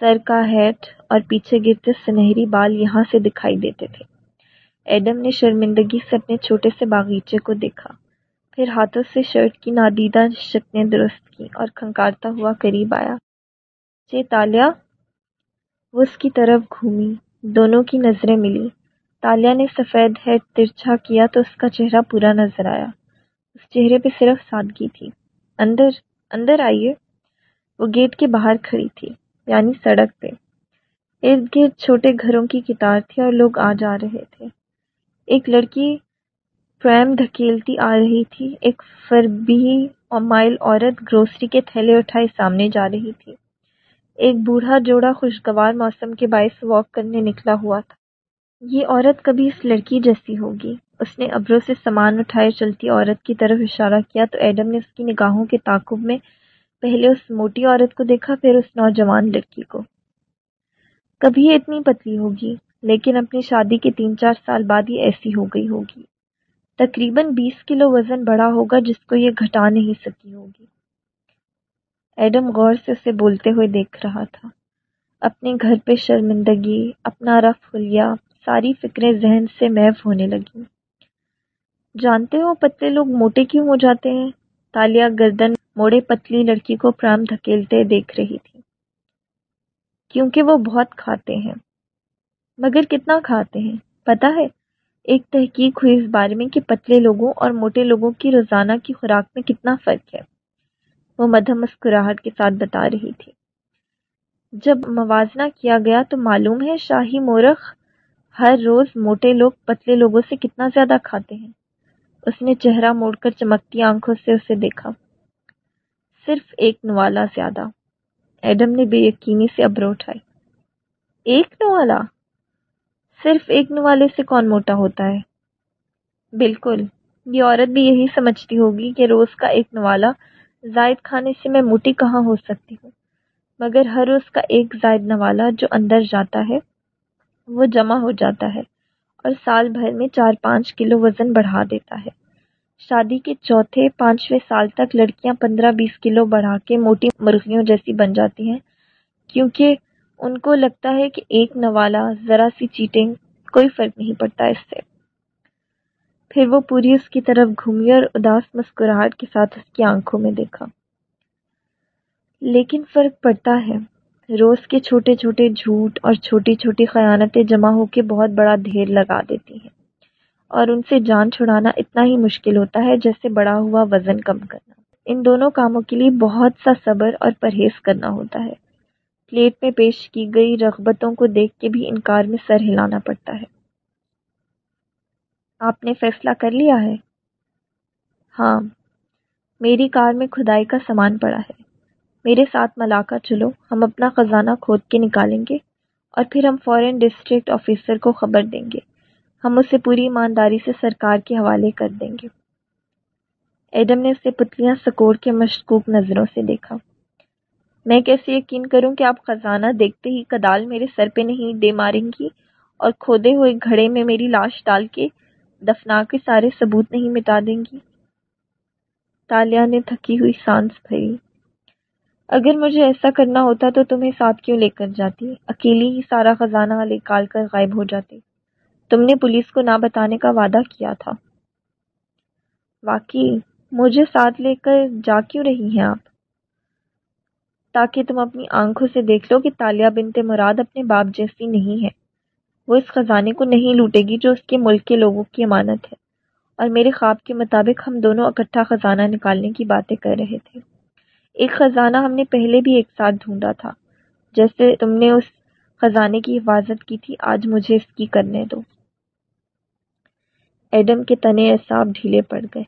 سر کا ہیٹ اور پیچھے گرتے سنہری بال یہاں سے دکھائی دیتے تھے۔ ایڈم نے شرمندگی سے اپنے چھوٹے سے باغیچے کو دیکھا۔ پھر ہاتھوں سے شرٹ کی نادیدہ شکلیں درست کی اور کھنکارتا ہوا قریب آیا۔ چے تالیہ وہ اس کی طرف گھومی۔ دونوں کی نظریں ملی تالیہ نے سفید ہیڈ ترچھا کیا تو اس کا چہرہ پورا نظر آیا۔ اس چہرے پہ صرف سادگی تھی۔ اندر اندر آئیے۔ وہ گیٹ کے باہر کھڑی تھی یعنی سڑک پہ۔ ارد گرد چھوٹے گھروں کی کتار تھی اور لوگ آ جا رہے تھے۔ ایک لڑکی پریم دھکیلتی آ رہی تھی۔ ایک فربی اور مائل عورت گروسری کے تھیلے اٹھائے سامنے جا رہی تھی۔ ایک بوڑھا جوڑا خوشگوار موسم کے باعث واک کرنے نکلا ہوا تھا۔ یہ عورت کبھی اس لڑکی جیسی ہوگی۔ اس نے ابروں سے سامان اٹھائے چلتی عورت کی طرف اشارہ کیا تو ایڈم نے اس کی نگاہوں کے تعاقب میں پہلے اس موٹی عورت کو دیکھا، پھر اس نوجوان لڑکی کو۔ کبھی اتنی پتلی ہوگی۔ لیکن اپنی شادی کے تین چار سال بعد یہ ایسی ہو گئی ہوگی۔ تقریباً بیس کلو وزن بڑا ہوگا جس کو یہ گھٹا نہیں سکی ہوگی۔ ایڈم غور سے اسے بولتے ہوئے دیکھ رہا تھا۔ اپنے گھر پہ شرمندگی، اپنا رف حلیہ ساری فکریں ذہن سے محو ہونے لگی۔ جانتے ہو پتلے لوگ موٹے کیوں ہو جاتے ہیں؟ تالیہ گردن موڑے پتلی لڑکی کو پرام دھکیلتے دیکھ رہی تھی۔ کیونکہ وہ بہت کھاتے ہیں۔ مگر کتنا کھاتے ہیں۔ پتہ ہے، ایک تحقیق ہوئی اس بارے میں کہ پتلے لوگوں اور موٹے لوگوں کی روزانہ کی خوراک میں کتنا فرق ہے۔ وہ مدھم مسکراہٹ کے ساتھ بتا رہی تھی۔ جب موازنہ کیا گیا تو معلوم ہے شاہی مورخ ہر روز موٹے لوگ پتلے لوگوں سے کتنا زیادہ کھاتے ہیں۔ اس نے چہرہ موڑ کر چمکتی آنکھوں سے اسے دیکھا۔ صرف ایک نوالا زیادہ۔ ایڈم نے بے یقینی سے ابرو اٹھائی ایک نوالا؟ صرف ایک نوالے سے کون موٹا ہوتا ہے؟ بالکل، یہ عورت بھی یہی سمجھتی ہوگی کہ روز کا ایک نوالا زائد کھانے سے میں موٹی کہاں ہو سکتی ہوں؟ مگر ہر روز کا ایک زائد نوالا جو اندر جاتا ہے، وہ جمع ہو جاتا ہے اور سال بھر میں چار پانچ کلو وزن بڑھا دیتا ہے۔ شادی کے چوتھے پانچویں سال تک لڑکیاں پندرہ بیس کلو بڑھا کے موٹی مرغیوں جیسی بن جاتی ہیں، کیونکہ ان کو لگتا ہے کہ ایک نوالا ذرا سی چیٹنگ کوئی فرق نہیں پڑتا اس سے۔ پھر وہ پوری اس کی طرف گھومی اور اداس مسکراہٹ کے ساتھ اس کی آنکھوں میں دیکھا۔ لیکن فرق پڑتا ہے۔ روز کے چھوٹے چھوٹے جھوٹ اور چھوٹی چھوٹی خیانتیں جمع ہو کے بہت بڑا ڈھیر لگا دیتی ہیں۔ اور ان سے جان چھڑانا اتنا ہی مشکل ہوتا ہے جیسے بڑا ہوا وزن کم کرنا۔ ان دونوں کاموں کے لیے بہت سا صبر اور پرہیز کرنا ہوتا ہے۔ پلیٹ میں پیش کی گئی رغبتوں کو دیکھ کے بھی انکار میں سر ہلانا پڑتا ہے۔ آپ نے فیصلہ کر لیا ہے؟ ہاں۔ میری کار میں کھدائی کا سامان پڑا ہے۔ میرے ساتھ ملاقہ چلو۔ ہم اپنا خزانہ کھود کے نکالیں گے اور پھر ہم فورن ڈسٹرکٹ آفیسر کو خبر دیں گے۔ ہم اسے پوری ایمانداری سے سرکار کے حوالے کر دیں گے۔ ایڈم نے اسے پتلیاں سکوڑ کے مشکوک نظروں سے دیکھا۔ میں کیسے یقین کروں کہ آپ خزانہ دیکھتے ہی کدال میرے سر پہ نہیں دے ماریں گی اور کھودے ہوئے گھڑے میں میری لاش ڈال کے دفنا کے سارے ثبوت نہیں مٹا دیں گی؟ تالیہ نے تھکی ہوئی سانس بھری۔ اگر مجھے ایسا کرنا ہوتا تو تمہیں ساتھ کیوں لے کر جاتی؟ اکیلی ہی سارا خزانہ نکال کر غائب ہو جاتی۔ تم نے پولیس کو نہ بتانے کا وعدہ کیا تھا۔ واقعی، مجھے ساتھ لے کر جا کیوں رہی ہیں آپ؟ تاکہ تم اپنی آنکھوں سے دیکھ لو کہ تالیہ بنت مراد اپنے باپ جیسی نہیں ہے۔ وہ اس خزانے کو نہیں لوٹے گی جو اس کے ملک کے لوگوں کی امانت ہے۔ اور میرے خواب کے مطابق ہم دونوں اکٹھا خزانہ نکالنے کی باتیں کر رہے تھے۔ ایک خزانہ ہم نے پہلے بھی ایک ساتھ ڈھونڈا تھا۔ جیسے تم نے اس خزانے کی حفاظت کی تھی، آج مجھے اس کی کرنے دو۔ ایڈم کے تنے احساب ڈھیلے پڑ گئے۔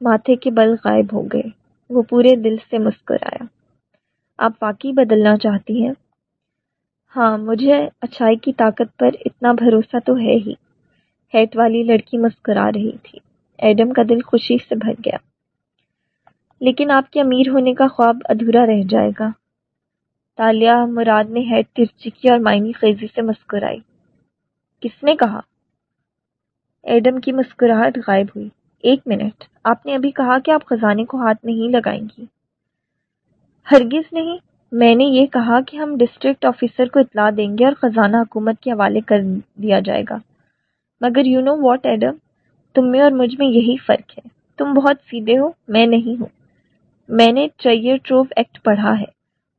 ماتھے کے بل غائب ہو گئے۔ وہ پورے دل سے مسکرایا۔ آپ واقعی بدلنا چاہتی ہیں؟ ہاں مجھے اچھائی کی طاقت پر اتنا بھروسہ تو ہے ہی۔ ہیٹ والی لڑکی مسکرا رہی تھی۔ ایڈم کا دل خوشی سے بھر گیا۔ لیکن آپ کے امیر ہونے کا خواب ادھورا رہ جائے گا۔ تالیہ مراد نے ہیڈ ترچی کی اور مائنی خیزی سے مسکرائی۔ کس نے کہا؟ ایڈم کی مسکراہٹ غائب ہوئی۔ ایک منٹ، آپ نے ابھی کہا کہ آپ خزانے کو ہاتھ نہیں لگائیں گی۔ ہرگز نہیں۔ میں نے یہ کہا کہ ہم ڈسٹرکٹ آفیسر کو اطلاع دیں گے اور خزانہ حکومت کے حوالے کر دیا جائے گا۔ مگر یو نو واٹ ایڈم تم میں اور مجھ میں یہی فرق ہے۔ تم بہت سیدھے ہو، میں نہیں ہوں۔ میں نے ٹریئر ٹروف ایکٹ پڑھا ہے۔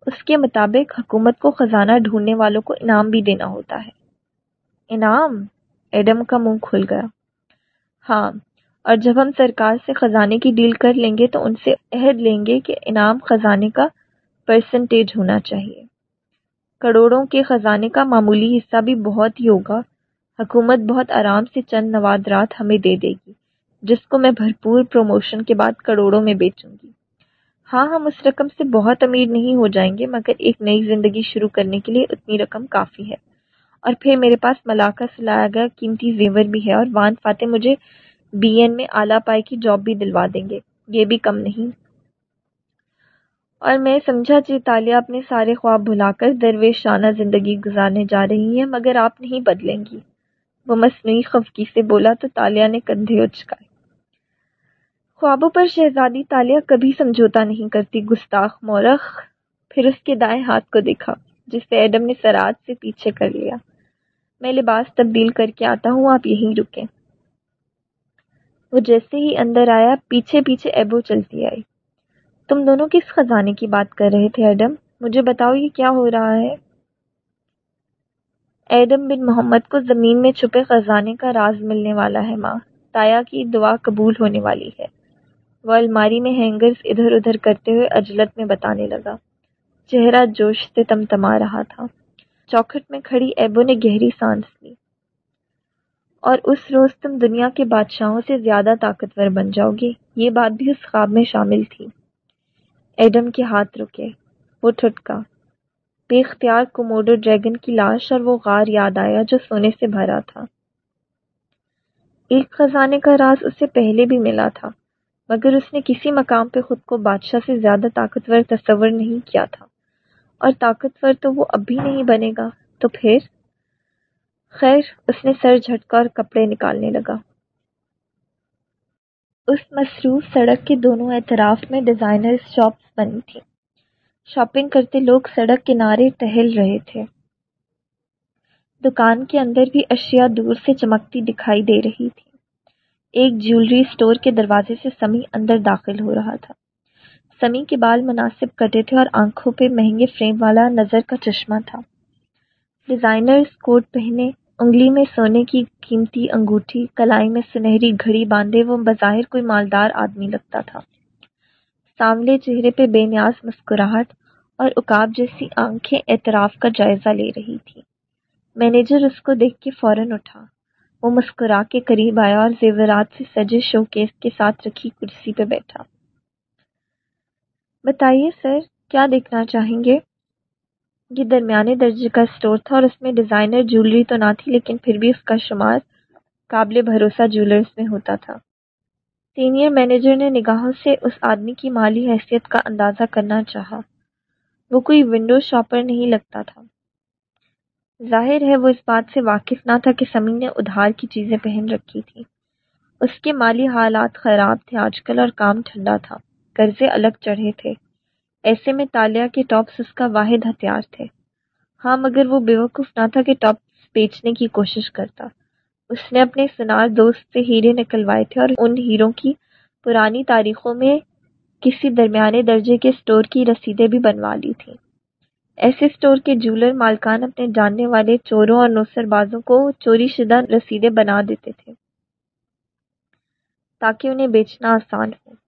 اس کے مطابق حکومت کو خزانہ ڈھونڈنے والوں کو انعام بھی دینا ہوتا ہے۔ انعام؟ ایڈم کا منہ کھل گیا۔ ہاں اور جب ہم سرکار سے خزانے کی ڈیل کر لیں گے تو ان سے عہد لیں گے کہ انعام خزانے کا پرسنٹیج ہونا چاہیے۔ کروڑوں کے خزانے کا معمولی حصہ بھی بہت ہی ہوگا۔ حکومت بہت آرام سے چند نوادرات ہمیں دے دے گی، جس کو میں بھرپور پروموشن کے بعد کروڑوں میں بیچوں گی۔ ہاں ہم اس رقم سے بہت امیر نہیں ہو جائیں گے، مگر ایک نئی زندگی شروع کرنے کے لیے اتنی رقم کافی ہے۔ اور پھر میرے پاس ملاقہ سے لایا گیا قیمتی زیور بھی ہے اور وان فاتح مجھے بی این میں اعلیٰ پائی کی جاب بھی دلوا دیں گے۔ یہ بھی کم نہیں۔ اور میں سمجھا جی تالیہ اپنے سارے خواب بھلا کر درویش شانہ زندگی گزارنے جا رہی ہیں، مگر آپ نہیں بدلیں گی۔ وہ مصنوعی خفکی سے بولا تو تالیہ نے کندھے اچکائے۔ خوابوں پر شہزادی تالیہ کبھی سمجھوتا نہیں کرتی، گستاخ، مورخ، پھر اس کے دائیں ہاتھ کو دیکھا، جس سے ایڈم نے سراج سے پیچھے کر لیا۔ میں لباس تبدیل کر کے آتا ہوں، آپ یہیں رکیں۔ وہ جیسے ہی اندر آیا، پیچھے پیچھے ایبو چلتی آئی۔ تم دونوں کس خزانے کی بات کر رہے تھے، ایڈم؟ مجھے بتاؤ یہ کیا ہو رہا ہے۔ ایڈم بن محمد کو زمین میں چھپے خزانے کا راز ملنے والا ہے، ماں۔ تایا کی دعا قبول ہونے والی ہے۔ وہ الماری میں ہینگرز ادھر ادھر کرتے ہوئے اجلت میں بتانے لگا۔ چہرہ جوش سے تم تما رہا تھا۔ چوکھٹ میں کھڑی ایبو نے گہری سانس لی۔ اور اس روز تم دنیا کے بادشاہوں سے زیادہ طاقتور بن جاؤ گے۔ یہ بات بھی اس خواب میں شامل تھی۔ ایڈم کے ہاتھ رکے، وہ ٹھٹکا۔ بے اختیار کوموڈو ڈریگن کی لاش اور وہ غار یاد آیا جو سونے سے بھرا تھا۔ ایک خزانے کا راز اسے پہلے بھی ملا تھا، مگر اس نے کسی مقام پہ خود کو بادشاہ سے زیادہ طاقتور تصور نہیں کیا تھا۔ اور طاقتور تو وہ اب بھی نہیں بنے گا۔ تو پھر؟ خیر، اس نے سر جھٹکا اور کپڑے نکالنے لگا۔ اس مصروف سڑک کے دونوں اطراف میں ڈیزائنر شاپس بنی تھیں شاپنگ کرتے لوگ سڑک کنارے ٹہل رہے تھے۔ دکان کے اندر بھی اشیاء دور سے چمکتی دکھائی دے رہی تھی۔ ایک جیولری اسٹور کے دروازے سے سمی اندر داخل ہو رہا تھا۔ سمی کے بال مناسب کٹے تھے اور آنکھوں پہ مہنگے فریم والا نظر کا چشمہ تھا۔ ڈیزائنر کوٹ پہنے انگلی میں سونے کی قیمتی انگوٹھی، کلائی میں سنہری گھڑی باندھے وہ بظاہر کوئی مالدار آدمی لگتا تھا۔ سانولے چہرے پہ بے نیاز مسکراہٹ اور اکاب جیسی آنکھیں اعتراف کا جائزہ لے رہی تھی۔ مینیجر اس کو دیکھ کے فوراً اٹھا۔ وہ مسکرا کے قریب آیا اور زیورات سے سجے شو کیس کے ساتھ رکھی کرسی پہ بیٹھا۔ بتائیے سر، کیا دیکھنا چاہیں گے؟ یہ درمیانے درجے کا اسٹور تھا اور اس میں ڈیزائنر جولری تو نہ تھی، لیکن پھر بھی اس کا شمار قابل بھروسہ جولرز میں ہوتا تھا۔ سینئر مینیجر نے نگاہوں سے اس آدمی کی مالی حیثیت کا اندازہ کرنا چاہا۔ وہ کوئی ونڈو شاپر نہیں لگتا تھا۔ ظاہر ہے وہ اس بات سے واقف نہ تھا کہ سمی نے ادھار کی چیزیں پہن رکھی تھی۔ اس کے مالی حالات خراب تھے آج کل اور کام ٹھنڈا تھا۔ قرضے الگ چڑھے تھے۔ ایسے میں تالیا کے ٹاپس اس کا واحد ہتھیار تھے۔ ہاں مگر وہ بیوقوف نہ تھا کہ ٹاپس بیچنے کی کوشش کرتا۔ اس نے اپنے سنار دوست سے ہیرے نکلوائے تھے اور ان ہیروں کی پرانی تاریخوں میں کسی درمیانے درجے کے اسٹور کی رسیدیں بھی بنوا لی تھیں۔ ایسے اسٹور کے جولر مالکان اپنے جاننے والے چوروں اور نوسر بازوں کو چوری شدہ رسیدیں بنا دیتے تھے تاکہ انہیں بیچنا آسان ہو۔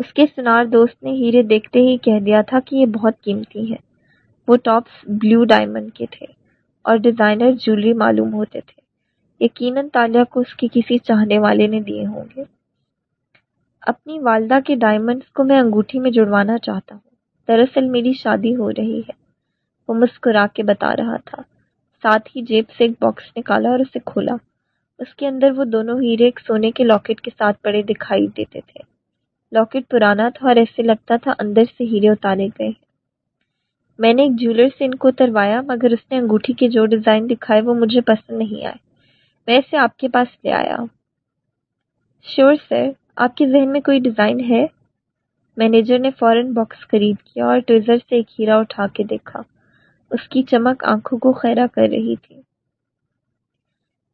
اس کے سنار دوست نے ہیرے دیکھتے ہی کہہ دیا تھا کہ یہ بہت قیمتی ہیں وہ ٹاپس بلیو ڈائمنڈ کے تھے اور ڈیزائنر جولری معلوم ہوتے تھے۔ یقیناً تالیہ کو اس کے کسی چاہنے والے نے دیے ہوں گے۔ اپنی والدہ کے ڈائمنڈس کو میں انگوٹھی میں جڑوانا چاہتا ہوں۔ دراصل میری شادی ہو رہی ہے۔ وہ مسکرا کے بتا رہا تھا۔ ساتھ ہی جیب سے ایک باکس نکالا اور اسے کھولا۔ اس کے اندر وہ دونوں ہیرے ایک سونے کے لاکٹ کے ساتھ پڑے دکھائی دیتے تھے۔ لاکٹ پرانا تھا اور ایسے لگتا تھا اندر سے ہیرے اتارے گئے۔ میں نے ایک جولر سے ان کو اتروایا مگر اس نے انگوٹھی کے جو ڈیزائن دکھائے وہ مجھے پسند نہیں آئے۔ میں اسے آپ کے پاس لے آیا۔ شیور سر آپ کے ذہن میں کوئی ڈیزائن ہے؟ مینیجر نے فوراً باکس خرید کیا اور ٹویزر سے ایک ہیرا اٹھا کے دیکھا۔ اس کی چمک آنکھوں کو خیرہ کر رہی تھی۔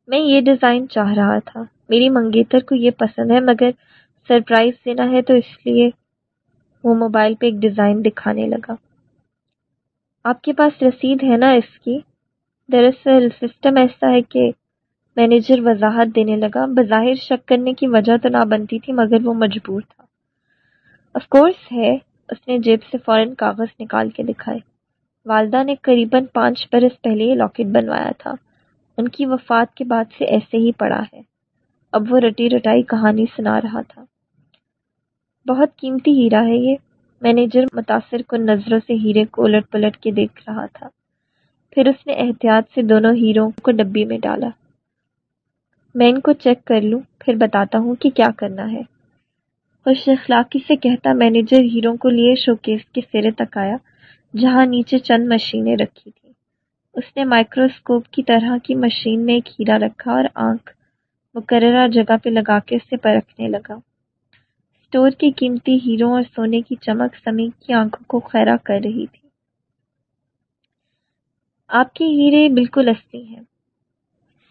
میں یہ ڈیزائن چاہ رہا تھا۔ میری منگیتر کو یہ پسند ہے، مگر سرپرائز دینا ہے تو اس لیے وہ موبائل پہ ایک ڈیزائن دکھانے لگا۔ آپ کے پاس رسید ہے نا اس کی؟ دراصل سسٹم ایسا ہے کہ مینیجر وضاحت دینے لگا۔ بظاہر شک کرنے کی وجہ تو نہ بنتی تھی، مگر وہ مجبور تھا۔ آف کورس ہے، اس نے جیب سے فوراً کاغذ نکال کے دکھائے۔ والدہ نے قریب پانچ برس پہلے یہ لاکٹ بنوایا تھا۔ ان کی وفات کے بعد سے ایسے ہی پڑا ہے۔ اب وہ رٹی رٹائی کہانی سنا رہا تھا۔ بہت قیمتی ہیرا ہے یہ۔ مینیجر متاثر کو نظروں سے ہیرے کو الٹ پلٹ کے دیکھ رہا تھا۔ پھر اس نے احتیاط سے دونوں ہیروں کو ڈبی میں ڈالا۔ میں ان کو چیک کر لوں، پھر بتاتا ہوں کہ کیا کرنا ہے۔ خوش اخلاقی سے کہتا مینیجر ہیروں کو لیے شوکیس کے سرے تک آیا، جہاں نیچے چند مشینیں رکھی تھیں۔ اس نے مائکروسکوپ کی طرح کی مشین میں ایک ہیرا رکھا اور آنکھ مقررہ جگہ پہ لگا کے اسے پرکھنے لگا۔ اسٹور کی قیمتی ہیروں اور سونے کی چمک سمی کی آنکھوں کو خیرہ کر رہی تھی۔ آپ کے ہیرے بالکل اصلی ہیں۔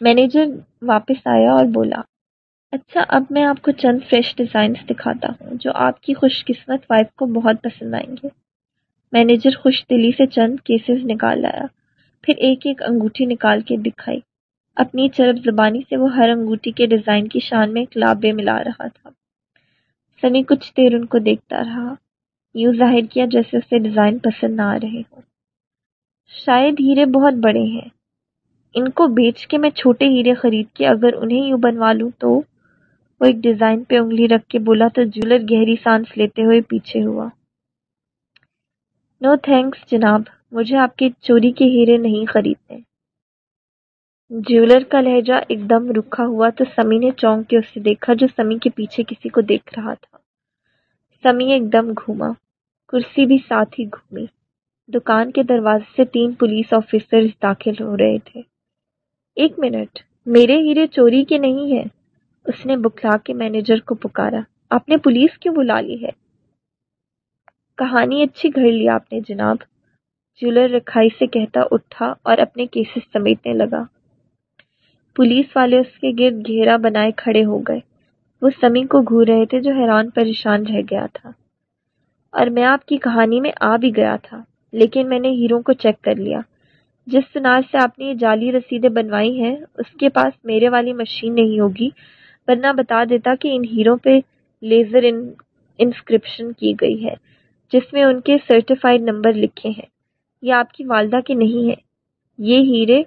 مینیجر واپس آیا اور بولا اچھا اب میں آپ کو چند فریش ڈیزائنس دکھاتا ہوں جو آپ کی خوش قسمت وائف کو بہت پسند آئیں گے۔ مینیجر خوش دلی سے چند کیسز نکال لایا پھر ایک ایک انگوٹھی نکال کے دکھائی۔ اپنی چرب زبانی سے وہ ہر انگوٹھی کے ڈیزائن کی شان میں ایک لابے ملا رہا تھا۔ سنی کچھ دیر ان کو دیکھتا رہا۔ یوں ظاہر کیا جیسے اسے ڈیزائن پسند نہ آ رہے ہوں۔ شاید ہیرے بہت بڑے ہیں۔ ان کو بیچ کے میں چھوٹے ہیرے خرید کے اگر انہیں یوں بنوا لوں تو وہ ایک ڈیزائن پہ انگلی رکھ کے بولا تو جولر گہری سانس لیتے ہوئے پیچھے ہوا۔ نو تھینکس جناب، مجھے آپ کے چوری کے ہیرے نہیں خریدنے۔ جیولر کا لہجہ ایک دم رکھا ہوا تو سمی نے چونک کے اسے دیکھا جو سمی کے پیچھے کسی کو دیکھ رہا تھا۔ سمی ایک دم گھوما، کرسی بھی ساتھ ہی گھومی۔ دکان کے دروازے سے تین پولیس آفیسر داخل ہو رہے تھے۔ ایک منٹ، میرے ہیرے چوری کے نہیں ہیں؟ اس نے بکھلا کے مینیجر کو پکارا۔ آپ نے پولیس کیوں بلا لی ہے؟ کہانی اچھی گھڑ لی آپ نے جناب۔ جولر رکھائی سے کہتا اٹھا اور اپنے کیسز سمیٹنے لگا۔ پولیس والے اس کے گرد گھیرا بنائے کھڑے ہو گئے۔ وہ سمی کو گھور رہے تھے جو حیران پریشان رہ گیا تھا۔ اور میں آپ کی کہانی میں آ بھی گیا تھا، لیکن میں نے ہیروں کو چیک کر لیا۔ جس سنار سے آپ نے یہ جعلی رسیدیں بنوائی ہیں، اس کے پاس میرے والی مشین نہیں ہوگی، ورنہ بتا دیتا کہ ان ہیروں پہ لیزر ان انسکرپشن کی گئی ہے، جس میں ان کے سرٹیفائڈ نمبر لکھے ہیں۔ یہ آپ کی والدہ کے نہیں ہے یہ ہیرے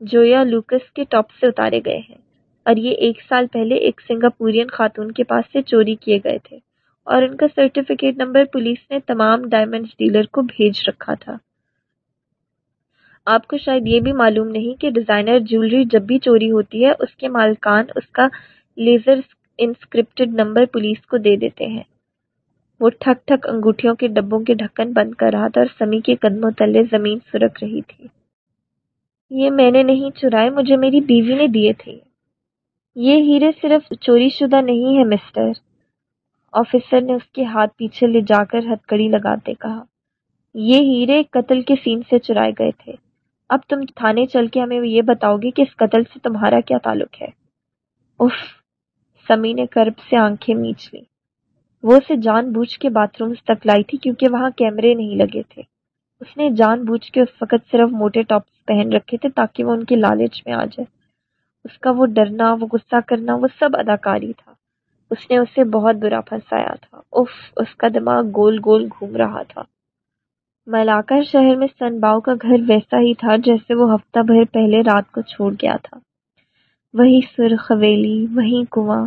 جویا لوکس کے ٹاپ سے اتارے گئے ہیں۔ اور یہ ایک سال پہلے ایک سنگاپورین خاتون کے پاس سے چوری کیے گئے تھے۔ اور ان کا سرٹیفکیٹ نمبر پولیس نے تمام ڈائمنڈ ڈیلر کو بھیج رکھا تھا۔ آپ کو شاید یہ بھی معلوم نہیں کہ ڈیزائنر جیولری جب بھی چوری ہوتی ہے، اس کے مالکان اس کا لیزر انسکرپٹڈ نمبر پولیس کو دے دیتے ہیں۔ وہ ٹھک ٹھک انگوٹھیوں کے ڈبوں کے ڈھکن بند کر رہا تھا اور سمی کے قدموں تلے زمین سرک رہی تھی۔ یہ میں نے نہیں چرائے، مجھے میری بیوی نے دیے تھے۔ یہ ہیرے صرف چوری شدہ نہیں ہے، مسٹر۔ آفیسر نے اس کے ہاتھ پیچھے لے جا کر ہتکڑی لگاتے کہا، یہ ہیرے قتل کے سین سے چرائے گئے تھے۔ اب تم تھانے چل کے ہمیں یہ بتاؤ گے کہ اس قتل سے تمہارا کیا تعلق ہے۔ اف سمی نے کرب سے آنکھیں میچ لی وہ اسے جان بوجھ کے باتھ روم تک لائی تھی کیونکہ وہاں کیمرے نہیں لگے تھے۔ اس نے جان بوجھ کے اس وقت صرف موٹے ٹاپس پہن رکھے تھے تاکہ وہ ان کے لالچ میں آ جائے۔ اس کا وہ ڈرنا، وہ غصہ کرنا، وہ سب اداکاری تھا۔ اس نے اسے بہت برا پھنسایا تھا۔ اف اس کا دماغ گول گول گھوم رہا تھا۔ ملاکا شہر میں سن باؤ کا گھر ویسا ہی تھا جیسے وہ ہفتہ بھر پہلے رات کو چھوڑ گیا تھا۔ وہی سرخ حویلی وہی کنواں،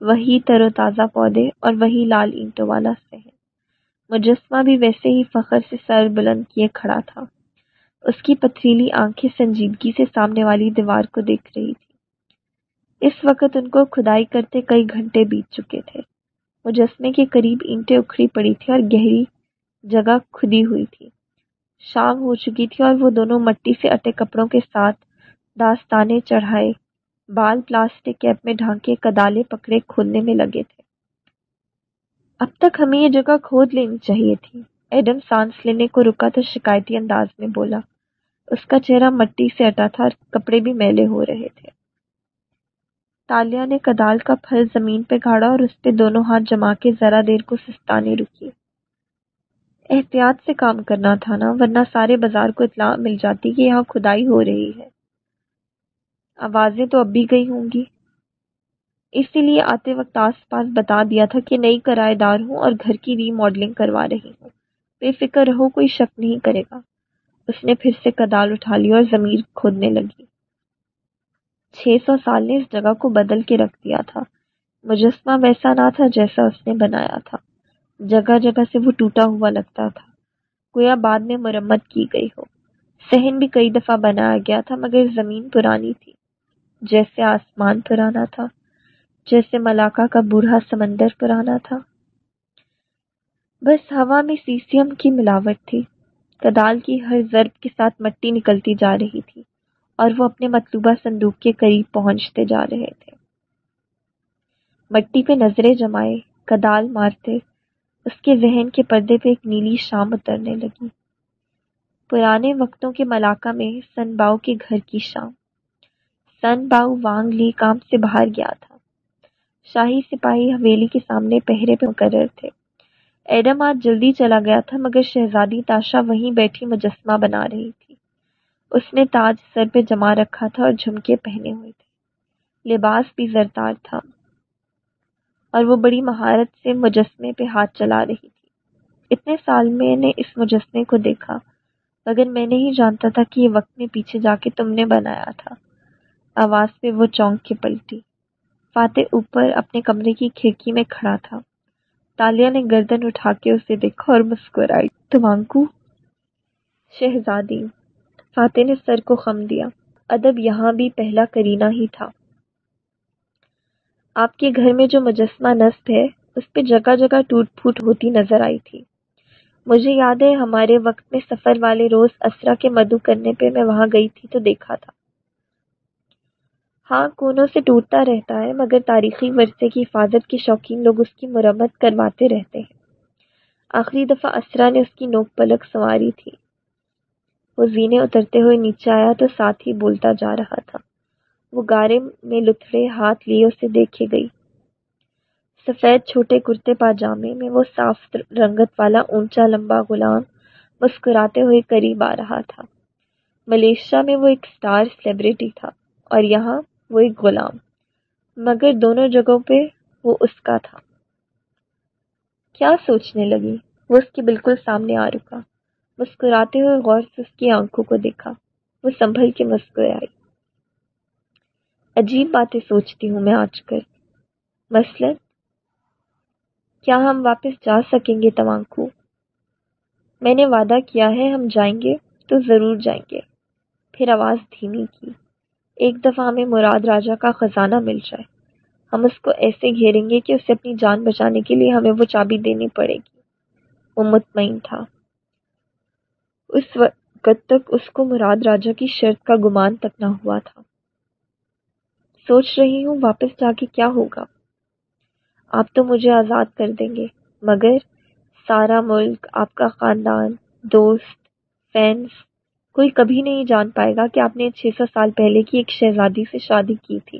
وہی تر و تازہ پودے اور وہی لال اینٹوں والا سہن مجسمہ بھی ویسے ہی فخر سے سر بلند کیے کھڑا تھا۔ اس کی پتھریلی آنکھیں سنجیدگی سے سامنے والی دیوار کو دیکھ رہی تھی۔ اس وقت ان کو کھدائی کرتے کئی گھنٹے بیت چکے تھے۔ مجسمے کے قریب اینٹیں اکھڑی پڑی تھی اور گہری جگہ کھدی ہوئی تھی۔ شام ہو چکی تھی اور وہ دونوں مٹی سے اٹے کپڑوں کے ساتھ داستانے چڑھائے۔ بال پلاسٹک کیپ میں ڈھانکے کدالے پکڑے کھودنے میں لگے تھے۔ اب تک ہمیں یہ جگہ کھود لینی چاہیے تھی۔ ایڈم سانس لینے کو رکا تو شکایتی انداز میں بولا۔ اس کا چہرہ مٹی سے اٹا تھا اور کپڑے بھی میلے ہو رہے تھے۔ تالیا نے کدال کا پھل زمین پہ گاڑا اور اس پہ دونوں ہاتھ جما کے ذرا دیر کو سستانے رکی۔ احتیاط سے کام کرنا تھا نا، ورنہ سارے بازار کو اطلاع مل جاتی کہ یہاں کھدائی ہو رہی ہے۔ آوازیں تو اب بھی گئی ہوں گی۔ اسی لیے آتے وقت آس پاس بتا دیا تھا کہ نئی کرایہ دار ہوں اور گھر کی ری ماڈلنگ کروا رہی ہوں۔ بے فکر رہو، کوئی شک نہیں کرے گا۔ اس نے پھر سے کدال اٹھا لی اور زمیر کھودنے لگی۔ چھ سو سال نے اس جگہ کو بدل کے رکھ دیا تھا۔ مجسمہ ویسا نہ تھا جیسا اس نے بنایا تھا۔ جگہ جگہ سے وہ ٹوٹا ہوا لگتا تھا۔ گویا بعد میں مرمت کی گئی ہو۔ صحن بھی کئی دفعہ بنایا گیا تھا، مگر زمین پرانی تھی۔ جیسے آسمان پرانا تھا۔ جیسے ملاقہ کا بوڑھا سمندر پرانا تھا۔ بس ہوا میں سیسیم کی ملاوٹ تھی۔ کدال کی ہر ضرب کے ساتھ مٹی نکلتی جا رہی تھی اور وہ اپنے مطلوبہ صندوق کے قریب پہنچتے جا رہے تھے۔ مٹی پہ نظریں جمائے، کدال مارتے، اس کے ذہن کے پردے پہ ایک نیلی شام اترنے لگی۔ پرانے وقتوں کے ملاقہ میں سن باؤ کے گھر کی شام۔ سن باؤ وانگ لی کام سے باہر گیا تھا۔ شاہی سپاہی حویلی کے سامنے پہرے پہ مقرر تھے۔ ایڈم آج جلدی چلا گیا تھا، مگر شہزادی تاشا وہیں بیٹھی مجسمہ بنا رہی تھی۔ اس نے تاج سر پہ جما رکھا تھا اور جھمکے پہنے ہوئے تھے۔ لباس بھی زردار تھا اور وہ بڑی مہارت سے مجسمے پہ ہاتھ چلا رہی تھی۔ اتنے سال میں نے اس مجسمے کو دیکھا، مگر میں نہیں جانتا تھا کہ یہ وقت میں پیچھے جا کے تم نے بنایا تھا۔ آواز پہ وہ چونک کے پلٹی۔ فاتح اوپر اپنے کمرے کی کھڑکی میں کھڑا تھا۔ تالیا نے گردن اٹھا کے اسے دیکھا اور مسکرائی۔ تمانکو شہزادی، فاتح نے سر کو خم دیا۔ ادب یہاں بھی پہلا کرینا ہی تھا۔ آپ کے گھر میں جو مجسمہ نصب ہے، اس پہ جگہ جگہ ٹوٹ پھوٹ ہوتی نظر آئی تھی۔ مجھے یاد ہے ہمارے وقت میں سفر والے روز اسرا کے مدعو کرنے پہ میں وہاں گئی تھی تو دیکھا تھا۔ ہاں کونوں سے ٹوٹتا رہتا ہے، مگر تاریخی ورثے کی حفاظت کے شوقین لوگ اس کی مرمت کرواتے رہتے ہیں۔ آخری دفعہ اسرا نے اس کی نوک پلک سنواری تھی۔ وہ زینے اترتے ہوئے نیچے آیا تو ساتھ ہی بولتا جا رہا تھا۔ وہ گارے میں لتھڑے ہاتھ لیے اسے دیکھے گئی۔ سفید چھوٹے کرتے پاجامے میں وہ صاف رنگت والا اونچا لمبا غلام مسکراتے ہوئے قریب آ رہا تھا۔ ملیشیا میں وہ ایک سٹار سیلیبریٹی تھا اور یہاں وہ ایک غلام۔ مگر دونوں جگہوں پہ وہ اس کا تھا۔ کیا سوچنے لگی؟ وہ اس کے بالکل سامنے آ رکا۔ مسکراتے ہوئے غور سے اس کی آنکھوں کو دیکھا۔ وہ سنبھل کے مسکرائی عجیب باتیں سوچتی ہوں میں آج کل۔ مثلاً، کیا ہم واپس جا سکیں گے توانکو میں نے وعدہ کیا ہے ہم جائیں گے تو ضرور جائیں گے۔ پھر آواز دھیمی کی۔ ایک دفعہ ہمیں مراد راجا کا خزانہ مل جائے۔ ہم اس کو ایسے گھیریں گے کہ اسے اپنی جان بچانے کے لیے ہمیں وہ چابی دینی پڑے گی۔ وہ مطمئن تھا۔ اس وقت تک اس کو مراد راجا کی شرط کا گمان تک نہ ہوا تھا۔ سوچ رہی ہوں واپس جا کے کیا ہوگا۔ آپ تو مجھے آزاد کر دیں گے، مگر سارا ملک، آپ کا خاندان، دوست فینس کوئی کبھی نہیں جان پائے گا کہ آپ نے چھ سو سال پہلے کی ایک شہزادی سے شادی کی تھی۔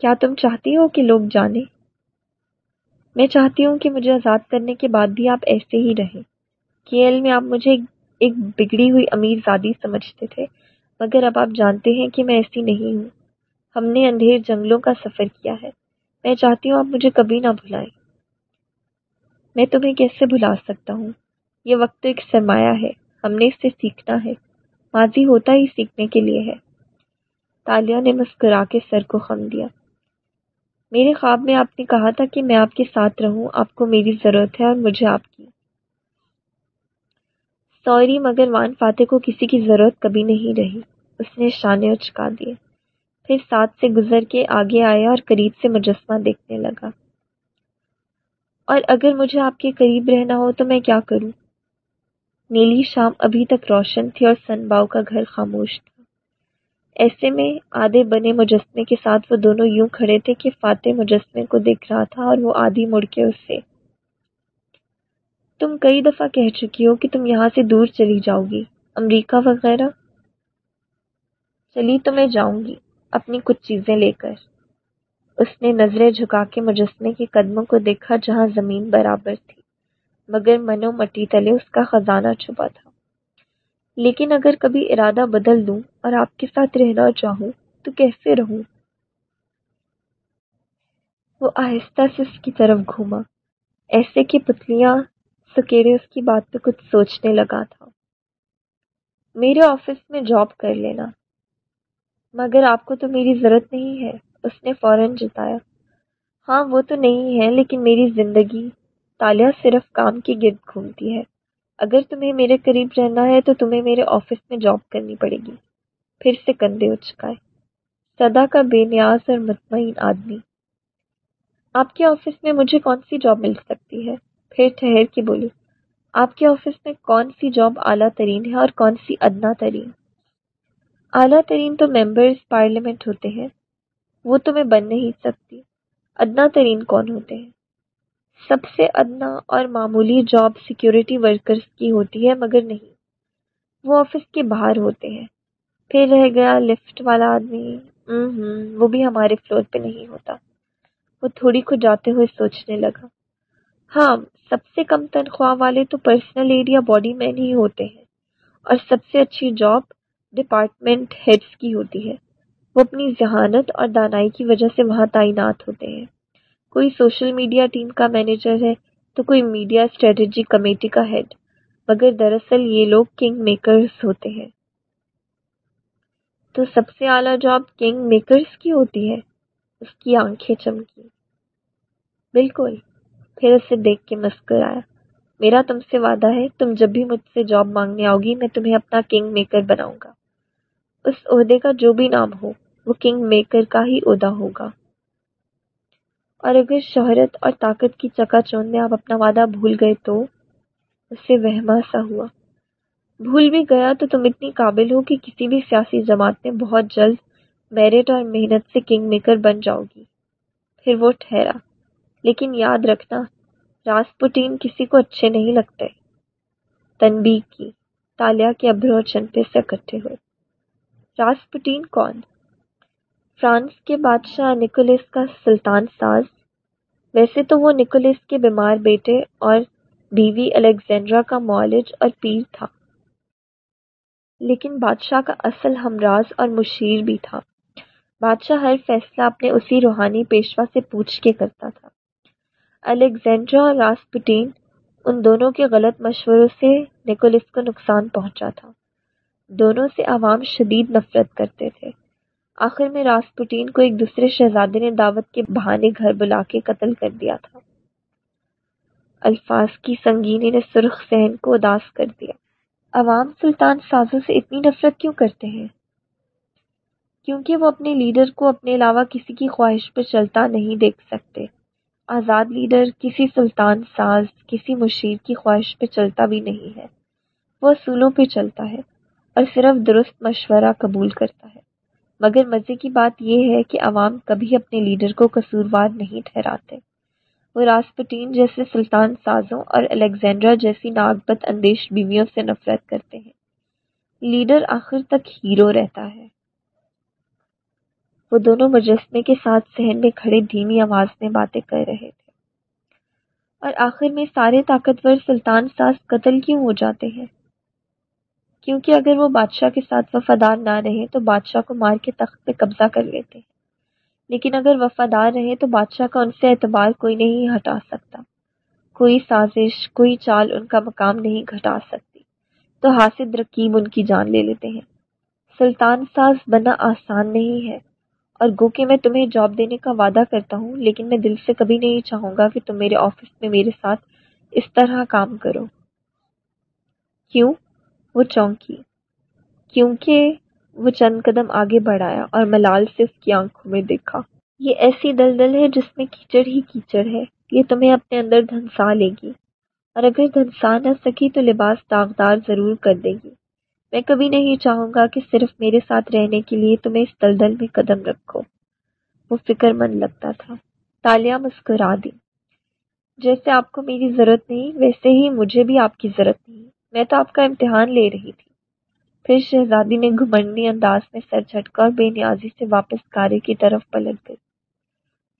کیا تم چاہتی ہو کہ لوگ جانیں؟ میں چاہتی ہوں کہ مجھے آزاد کرنے کے بعد بھی آپ ایسے ہی رہیں۔ کیل میں آپ مجھے ایک بگڑی ہوئی امیر زادی سمجھتے تھے، مگر اب آپ جانتے ہیں کہ میں ایسی نہیں ہوں۔ ہم نے اندھیر جنگلوں کا سفر کیا ہے۔ میں چاہتی ہوں آپ مجھے کبھی نہ بھلائیں۔ میں تمہیں کیسے بھلا سکتا ہوں؟ یہ وقت تو ایک سرمایہ ہے۔ ہم نے اس سے سیکھنا ہے۔ ماضی ہوتا ہی سیکھنے کے لیے ہے۔ تالیہ نے مسکرا کے سر کو خم دیا۔ میرے خواب میں آپ نے کہا تھا کہ میں آپ کے ساتھ رہوں، آپ کو میری ضرورت ہے اور مجھے آپ کی۔ سوری مگر وان فاتح کو کسی کی ضرورت کبھی نہیں رہی۔ اس نے شانے اچکا دیے۔ پھر ساتھ سے گزر کے آگے آیا اور قریب سے مجسمہ دیکھنے لگا۔ اور اگر مجھے آپ کے قریب رہنا ہو تو میں کیا کروں؟ نیلی شام ابھی تک روشن تھی اور سن باؤ کا گھر خاموش تھا۔ ایسے میں آدھے بنے مجسمے کے ساتھ وہ دونوں یوں کھڑے تھے کہ فاتح مجسمے کو دیکھ رہا تھا اور وہ آدھی مڑ کے اس سے تم کئی دفعہ کہہ چکی ہو کہ تم یہاں سے دور چلی جاؤ گی، امریکہ وغیرہ۔ چلی تو میں جاؤں گی، اپنی کچھ چیزیں لے کر۔ اس نے نظریں جھکا کے مجسمے کے قدموں کو دیکھا جہاں زمین برابر تھی۔ مگر منو مٹی تلے اس کا خزانہ چھپا تھا۔ لیکن اگر کبھی ارادہ بدل دوں اور آپ کے ساتھ رہنا چاہوں تو کیسے رہوں؟ وہ آہستہ سے اس کی طرف گھوما۔ ایسے کہ پتلیاں سکیرے اس کی بات پہ کچھ سوچنے لگا تھا۔ میرے آفس میں جاب کر لینا۔ مگر آپ کو تو میری ضرورت نہیں ہے، اس نے فوراً جتایا۔ ہاں وہ تو نہیں ہے، لیکن میری زندگی تالیہ صرف کام کی گرد گھومتی ہے اگر تمہیں میرے قریب رہنا ہے تو تمہیں میرے آفس میں جاب کرنی پڑے گی۔ پھر سے کندھے اچکائے۔ سدا کا بے نیاز اور مطمئن آدمی۔ آپ کے آفس میں مجھے کون سی جاب مل سکتی ہے؟ پھر ٹھہر کے بولی آپ کے آفس میں کون سی جاب اعلیٰ ترین ہے اور کون سی ادنا ترین؟ اعلیٰ ترین تو ممبرس پارلیمنٹ ہوتے ہیں۔ وہ تو میں بن نہیں سکتی۔ ادنا ترین کون ہوتے ہیں؟ سب سے ادنا اور معمولی جاب سیکیورٹی ورکرز کی ہوتی ہے، مگر نہیں۔ وہ آفس کے باہر ہوتے ہیں۔ پھر رہ گیا لفٹ والا آدمی۔ ہوں وہ بھی ہمارے فلور پہ نہیں ہوتا۔ وہ تھوڑی کو جاتے ہوئے سوچنے لگا۔ ہاں سب سے کم تنخواہ والے تو پرسنل ایریا باڈی مین ہی ہوتے ہیں۔ اور سب سے اچھی جاب ڈپارٹمنٹ ہیڈس کی ہوتی ہے۔ وہ اپنی ذہانت اور دانائی کی وجہ سے وہاں تعینات ہوتے ہیں۔ کوئی سوشل میڈیا ٹیم کا مینیجر ہے، تو کوئی میڈیا اسٹریٹجی کمیٹی کا ہیڈ۔ مگر دراصل یہ لوگ کنگ میکرز ہوتے ہیں۔ تو سب سے اعلیٰ جاب کنگ میکرز کی ہوتی ہے، اس کی آنکھیں چمکی۔ بالکل، پھر اسے دیکھ کے مسکر آیا۔ میرا تم سے وعدہ ہے، تم جب بھی مجھ سے جاب مانگنے آؤ گی میں تمہیں اپنا کنگ میکر بناؤں گا۔ اس عہدے کا جو بھی نام ہو، وہ کنگ میکر کا ہی عہدہ ہوگا۔ اور اگر شہرت اور طاقت کی چکا چوند میں آپ اپنا وعدہ بھول گئے تو اسے وہما سا ہوا۔ بھول بھی گیا تو تم اتنی قابل ہو کہ کسی بھی سیاسی جماعت میں بہت جلد میرٹ اور محنت سے کنگ میکر بن جاؤ گی۔ پھر وہ ٹھہرا۔ لیکن یاد رکھنا، راسپوٹین کسی کو اچھے نہیں لگتے۔ تنبیہ کی تالیا کے ابرو اور چنپے سے اکٹھے ہوئے۔ راسپوٹین کون؟ فرانس کے بادشاہ نکولس کا سلطان ساز۔ ویسے تو وہ نکولس کے بیمار بیٹے اور بیوی الیگزینڈرا کا معالج اور پیر تھا۔ لیکن بادشاہ کا اصل ہمراز اور مشیر بھی تھا۔ بادشاہ ہر فیصلہ اپنے اسی روحانی پیشوا سے پوچھ کے کرتا تھا۔ الیگزینڈرا اور راسپوٹین ان دونوں کے غلط مشوروں سے نکولس کو نقصان پہنچا تھا۔ دونوں سے عوام شدید نفرت کرتے تھے۔ آخر میں راسپوٹین کو ایک دوسرے شہزادے نے دعوت کے بہانے گھر بلا کے قتل کر دیا تھا۔ الفاظ کی سنگینی نے سرخ سہن کو اداس کر دیا۔ عوام سلطان سازوں سے اتنی نفرت کیوں کرتے ہیں؟ کیونکہ وہ اپنے لیڈر کو اپنے علاوہ کسی کی خواہش پہ چلتا نہیں دیکھ سکتے۔ آزاد لیڈر کسی سلطان ساز، کسی مشیر کی خواہش پہ چلتا بھی نہیں ہے۔ وہ اصولوں پہ چلتا ہے اور صرف درست مشورہ قبول کرتا ہے۔ مگر مزے کی بات یہ ہے کہ عوام کبھی اپنے لیڈر کو قصوروار نہیں ٹھہراتے۔ وہ راسپٹین جیسے سلطان سازوں اور الیگزینڈرا جیسی ناگبت اندیش بیویوں سے نفرت کرتے ہیں۔ لیڈر آخر تک ہیرو رہتا ہے۔ وہ دونوں مجسمے کے ساتھ سہن میں کھڑے دھیمی آواز میں باتیں کر رہے تھے۔ اور آخر میں سارے طاقتور سلطان ساز قتل کیوں ہو جاتے ہیں؟ کیونکہ اگر وہ بادشاہ کے ساتھ وفادار نہ رہے تو بادشاہ کو مار کے تخت پہ قبضہ کر لیتے۔ ہیں لیکن اگر وفادار رہے تو بادشاہ کا ان سے اعتبار کوئی نہیں ہٹا سکتا۔ کوئی سازش، کوئی چال ان کا مقام نہیں گھٹا سکتی۔ تو حاصل رقیب ان کی جان لے لیتے ہیں۔ سلطان ساز بنا آسان نہیں ہے۔ اور گو کہ میں تمہیں جاب دینے کا وعدہ کرتا ہوں، لیکن میں دل سے کبھی نہیں چاہوں گا کہ تم میرے آفس میں میرے ساتھ اس طرح کام کرو۔ کیوں؟ وہ چونکی۔ کیونکہ وہ چند قدم آگے بڑھایا اور ملال سے اس کی آنکھوں میں دیکھا۔ یہ ایسی دلدل ہے جس میں کیچڑ ہی کیچڑ ہے۔ یہ تمہیں اپنے اندر دھنسا لے گی۔ اور اگر دھنسا نہ سکی تو لباس داغدار ضرور کر دے گی۔ میں کبھی نہیں چاہوں گا کہ صرف میرے ساتھ رہنے کے لیے تمہیں اس دلدل میں قدم رکھو۔ وہ فکر مند لگتا تھا۔ تالیاں مسکرا دی۔ جیسے آپ کو میری ضرورت نہیں، ویسے ہی مجھے بھی آپ کی ضرورت نہیں۔ میں تو آپ کا امتحان لے رہی تھی۔ پھر شہزادی نے گھمنڈی انداز میں سر جھٹکا اور بے نیازی سے واپس کارے کی طرف پلٹ گئی۔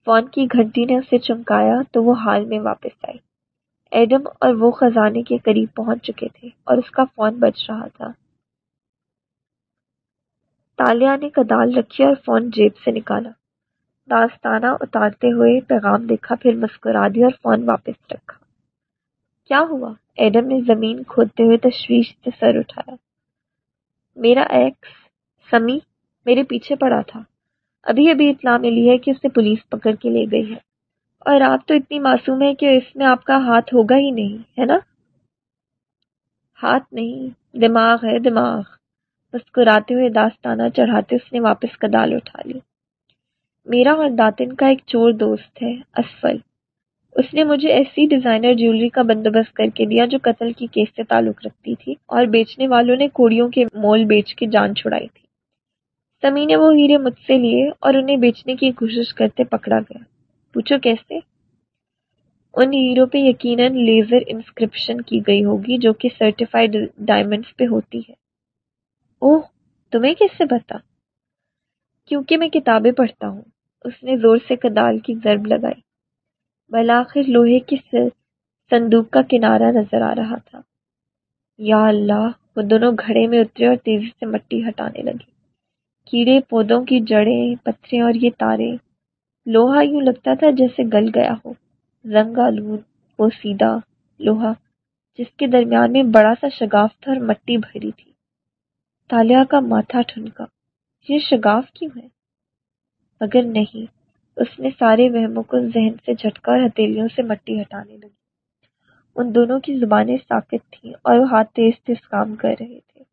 فون کی گھنٹی نے اسے چمکایا تو وہ حال میں واپس آئی۔ ایڈم اور وہ خزانے کے قریب پہنچ چکے تھے اور اس کا فون بج رہا تھا۔ تالیہ نے کدال رکھی اور فون جیب سے نکالا۔ داستانہ اتارتے ہوئے پیغام دیکھا، پھر مسکرا دیا اور فون واپس رکھا۔ کیا ہوا؟ ایڈم نے زمین کھودتے ہوئے تشویش سے سر اٹھایا۔ میرا ایکس سمی میرے پیچھے پڑا تھا۔ ابھی ابھی اطلاع ملی ہے کہ اسے پولیس پکڑ کے لے گئی ہے۔ اور آپ تو اتنی معصوم ہے کہ اس میں آپ کا ہاتھ ہوگا ہی نہیں، ہے نا؟ ہاتھ نہیں، دماغ ہے، دماغ۔ مسکراتے ہوئے داستانہ چڑھاتے اس نے واپس کدال اٹھا لی۔ میرا اور داتن کا ایک چور دوست ہے، اسفل۔ اس نے مجھے ایسی ڈیزائنر جیولری کا بندوبست کر کے دیا جو قتل کی کیس سے تعلق رکھتی تھی اور بیچنے والوں نے کوڑیوں کے مول بیچ کے جان چھڑائی تھی۔ سمی نے وہ ہیرے مجھ سے لیے اور انہیں بیچنے کی کوشش کرتے پکڑا گیا۔ پوچھو کیسے؟ ان ہیرو پہ یقیناً لیزر انسکرپشن کی گئی ہوگی جو کہ سرٹیفائڈ ڈائمنڈس پہ ہوتی ہے۔ اوہ، تمہیں کس سے پتا کیونکہ میں کتابیں پڑھتا ہوں۔ اس نے زور سے کدال کی ضرب لگائی۔ بلاخر لوہے کی صندوق کا کنارہ نظر آ رہا تھا۔ یا اللہ، وہ دونوں گھڑے میں اترے اور تیزی سے مٹی ہٹانے لگے۔ کیڑے، پودوں کی جڑیں پتھرے اور یہ تارے۔ لوہا یوں لگتا تھا جیسے گل گیا ہو۔ رنگ آلود وہ سیدھا لوہا، جس کے درمیان میں بڑا سا شگاف تھا اور مٹی بھری تھی۔ تالیا کا ماتھا ٹھنکا۔ یہ شگاف کیوں ہے؟ مگر نہیں اس نے سارے وہموں کو ذہن سے جھٹکا اور ہتھیلیوں سے مٹی ہٹانے لگی۔ ان دونوں کی زبانیں ساکت تھیں اور وہ ہاتھ تیز تیز کام کر رہے تھے۔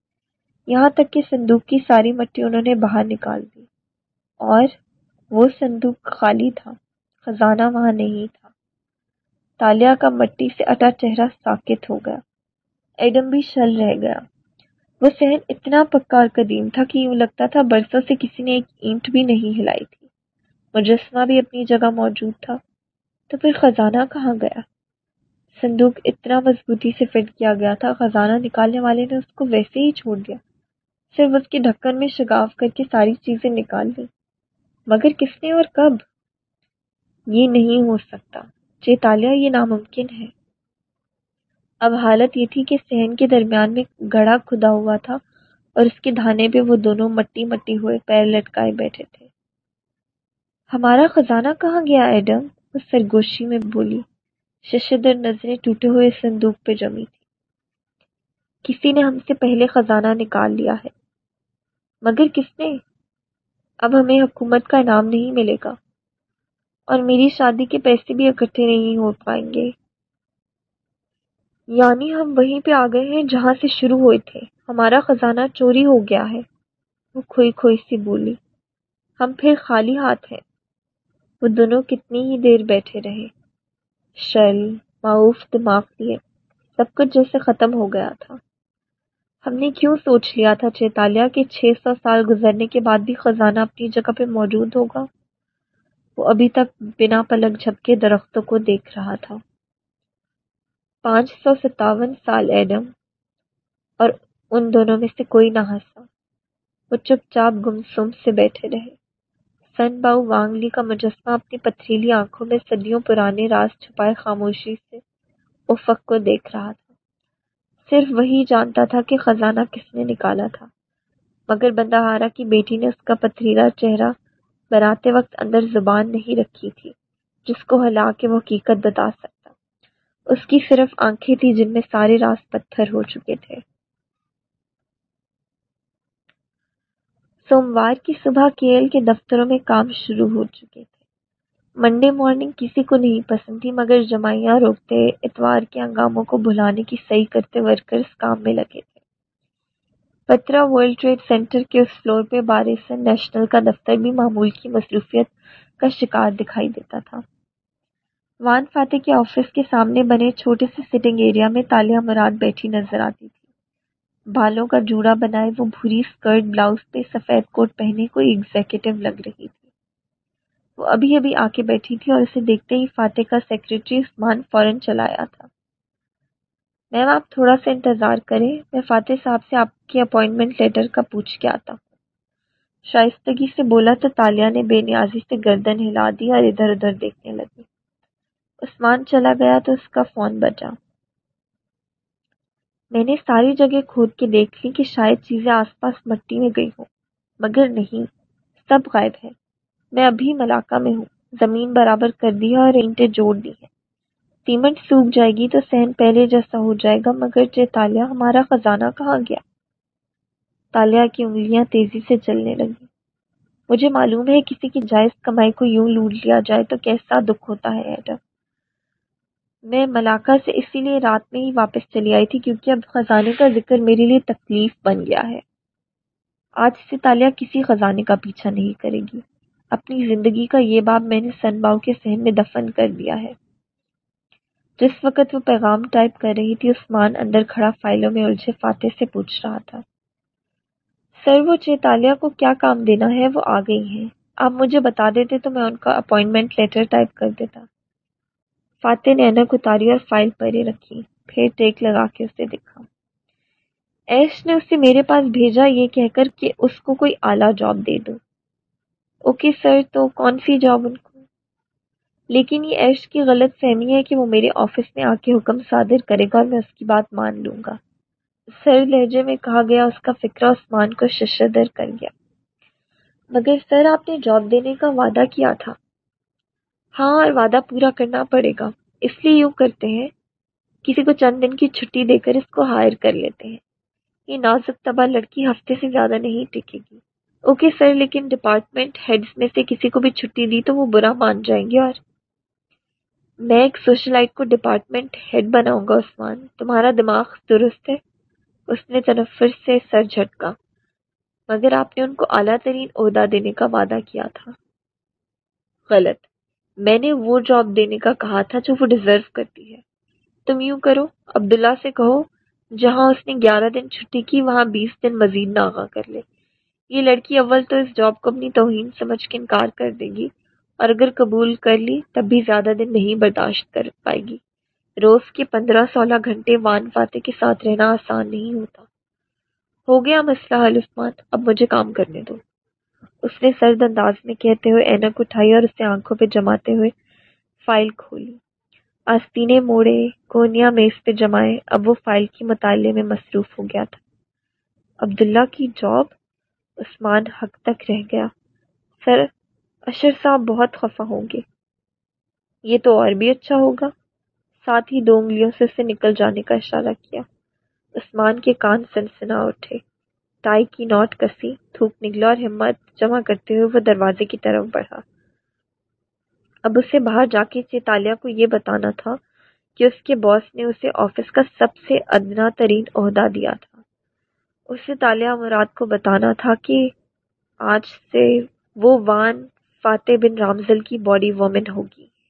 یہاں تک کہ صندوق کی ساری مٹی انہوں نے باہر نکال دی۔ اور وہ صندوق خالی تھا، خزانہ وہاں نہیں تھا۔ تالیا کا مٹی سے اٹا چہرہ ساکت ہو گیا۔ ایڈم بھی شل رہ گیا۔ وہ صحن اتنا پکا اور قدیم تھا کہ یوں لگتا تھا برسوں سے کسی نے ایک اینٹ بھی نہیں ہلائی تھی۔ مجسمہ بھی اپنی جگہ موجود تھا، تو پھر خزانہ کہاں گیا؟ صندوق اتنا مضبوطی سے فٹ کیا گیا تھا، خزانہ نکالنے والے نے اس کو ویسے ہی چھوڑ دیا۔ صرف اس کے ڈھکن میں شگاف کر کے ساری چیزیں نکال لی۔ مگر کس نے اور کب؟ یہ نہیں ہو سکتا۔ چیتالیہ یہ ناممکن ہے۔ اب حالت یہ تھی کہ سہن کے درمیان میں گڑھا کھدا ہوا تھا اور اس کے دھانے پہ وہ دونوں مٹی مٹی ہوئے پیر لٹکائے بیٹھے تھے۔ ہمارا خزانہ کہاں گیا، ایڈم؟ وہ سرگوشی میں بولی۔ ششدر نظریں ٹوٹے ہوئے صندوق پہ جمی تھی۔ کسی نے ہم سے پہلے خزانہ نکال لیا ہے۔ مگر کس نے؟ اب ہمیں حکومت کا انعام نہیں ملے گا۔ اور میری شادی کے پیسے بھی اکٹھے نہیں ہو پائیں گے۔ یعنی ہم وہیں پہ آ گئے ہیں جہاں سے شروع ہوئے تھے۔ ہمارا خزانہ چوری ہو گیا ہے۔ وہ کھوئی کھوئی سی بولی۔ ہم پھر خالی ہاتھ ہیں۔ وہ دونوں کتنی ہی دیر بیٹھے رہے۔ شل، معاوف دماغ لیے، سب کچھ جیسے ختم ہو گیا تھا۔ ہم نے کیوں سوچ لیا تھا چیتالیہ کہ چھ سو سال گزرنے کے بعد بھی خزانہ اپنی جگہ پہ موجود ہوگا؟ وہ ابھی تک بنا پلک جھپکے درختوں کو دیکھ رہا تھا۔ پانچ سو ستاون سال ایڈم، اور ان دونوں میں سے کوئی نہ ہنسا۔ وہ چپ چاپ گمسم سے بیٹھے رہے۔ سن باؤ وانگلی کا مجسمہ اپنی پتھریلی آنکھوں میں صدیوں پرانے راز چھپائے خاموشی سے افق کو دیکھ رہا تھا۔ صرف وہی جانتا تھا کہ خزانہ کس نے نکالا تھا۔ مگر بندہ ہارا کی بیٹی نے اس کا پتھریلا چہرہ بناتے وقت اندر زبان نہیں رکھی تھی، جس کو ہلا کے وہ حقیقت بتا سکتا۔ اس کی صرف آنکھیں تھی جن میں سارے راز پتھر ہو چکے تھے۔ سوموار کی صبح کیل کے دفتروں میں کام شروع ہو چکے تھے۔ منڈے مارننگ کسی کو نہیں پسند تھی مگر جمائیاں روکتے، اتوار کے ہنگاموں کو بھلانے کی صحیح کرتے ورکرز کام میں لگے تھے۔ پترا ورلڈ ٹریڈ سینٹر کے اس فلور پہ بارسن نیشنل کا دفتر بھی معمول کی مصروفیت کا شکار دکھائی دیتا تھا۔ وان فاتح کے آفس کے سامنے بنے چھوٹے سے سٹنگ ایریا میں تالیہ مراد بیٹھی نظر آتی تھی۔ بالوں کا جوڑا بنائے وہ بھوری اسکرٹ بلاؤز پہ سفید کوٹ پہنے کوئی ایگزیکٹو لگ رہی تھی۔ وہ ابھی ابھی آ کے بیٹھی تھی اور اسے دیکھتے ہی فاتح کا سیکرٹری عثمان فوراً چلایا تھا۔ میم، آپ تھوڑا سا انتظار کریں، میں فاتح صاحب سے آپ کی اپوائنٹمنٹ لیٹر کا پوچھ کے آتا ہوں۔ شائستگی سے بولا تو تالیہ نے بے نیازی سے گردن ہلا دی اور ادھر ادھر دیکھنے لگی۔ عثمان چلا گیا تو اس کا فون بجا۔ میں نے ساری جگہ کھود کے دیکھ لی کہ شاید چیزیں آس پاس مٹی میں گئی ہوں، مگر نہیں، سب غائب ہے میں ابھی ملاقہ میں ہوں، زمین برابر کر دی ہے اور اینٹیں جوڑ دی ہیں۔ سیمنٹ سوکھ جائے گی تو سہن پہلے جیسا ہو جائے گا، مگر جے ہمارا خزانہ کہاں گیا؟ تالیہ کی انگلیاں تیزی سے چلنے لگی مجھے معلوم ہے کسی کی جائز کمائی کو یوں لوٹ لیا جائے تو کیسا دکھ ہوتا ہے، ایڈم۔ میں ملاقہ سے اسی لیے رات میں ہی واپس چلی آئی تھی کیونکہ اب خزانے کا ذکر میرے لیے تکلیف بن گیا ہے۔ آج سے تالیہ کسی خزانے کا پیچھا نہیں کرے گی۔ اپنی زندگی کا یہ باب میں نے سن باؤ کے سہن میں دفن کر دیا ہے۔ جس وقت وہ پیغام ٹائپ کر رہی تھی، عثمان اندر کھڑا فائلوں میں الجھے فاتح سے پوچھ رہا تھا۔ سر، وہ چیتالیہ کو کیا کام دینا ہے؟ وہ آ گئی ہیں۔ آپ مجھے بتا دیتے تو میں ان کا اپوائنٹمنٹ لیٹر ٹائپ کر دیتا۔ فاتح نے اینک اتاری اور فائل پرے رکھی، پھر ٹیک لگا کے اسے دکھا ایش نے اسے میرے پاس بھیجا، یہ کہہ کر کہ اس کو کوئی اعلیٰ جاب دے دو۔ اوکے سر، تو کون سی جاب ان کو؟ لیکن یہ ایش کی غلط فہمی ہے کہ وہ میرے آفس میں آ کے حکم صادر کرے گا اور میں اس کی بات مان لوں گا۔ سر، لہجے میں کہا گیا، اس کا فکرہ عثمان کو ششدر کر گیا۔ مگر سر، آپ نے جاب دینے کا وعدہ کیا تھا۔ ہاں اور وعدہ پورا کرنا پڑے گا۔ اس لیے یوں کرتے ہیں، کسی کو چند دن کی چھٹی دے کر اس کو ہائر کر لیتے ہیں۔ یہ نازک تباہ لڑکی ہفتے سے زیادہ نہیں ٹکے گی۔ اوکے سر، لیکن ڈپارٹمنٹ ہیڈز میں سے کسی کو بھی چھٹی دی تو وہ برا مان جائیں گے۔ اور میں ایک سوشلائٹ کو ڈپارٹمنٹ ہیڈ بناؤں گا، عثمان۔ تمہارا دماغ درست ہے۔ اس نے تنفر سے سر جھٹکا، مگر آپ نے ان کو اعلیٰ ترین عہدہ دینے کا وعدہ کیا تھا۔ غلط۔ میں نے وہ جاب دینے کا کہا تھا جو وہ ڈیزرو کرتی ہے۔ تم یوں کرو، عبداللہ سے کہو، جہاں اس نے گیارہ دن چھٹی کی، وہاں بیس دن مزید ناغا کر لے۔ یہ لڑکی اول تو اس جاب کو اپنی توہین سمجھ کے انکار کر دے گی اور اگر قبول کر لی، تب بھی زیادہ دن نہیں برداشت کر پائے گی۔ روز کے پندرہ سولہ گھنٹے وان فاتح کے ساتھ رہنا آسان نہیں ہوتا۔ ہو گیا مسئلہ حل، عثمان، اب مجھے کام کرنے دو۔ اس نے سرد انداز میں کہتے ہوئے اینک اٹھائی اور اسے آنکھوں پہ جماتے ہوئے فائل کھولی۔ آستینے موڑے کونیا میز پہ جمائے، اب وہ فائل کی مطالعے میں مصروف ہو گیا تھا۔ عبداللہ کی جاب عثمان حق تک رہ گیا۔ سر، اشر صاحب بہت خفا ہوں گے۔ یہ تو اور بھی اچھا ہوگا۔ ساتھ ہی دو انگلیوں سے اسے نکل جانے کا اشارہ کیا۔ عثمان کے کان سنسنا اٹھے۔ ٹائی کی نوٹ کسی تھوک نکلا اور ہمت جمع کرتے ہوئے وہ دروازے کی طرف بڑھا۔ اب اسے باہر جا کے چیتالیہ کو یہ بتانا تھا کہ اس کے باس نے اسے آفس کا سب سے ادنا ترین عہدہ دیا تھا۔ اسے تالیہ مراد کو بتانا تھا کہ آج سے وہ وان فاتح بن رامزل کی باڈی وومن ہوگی۔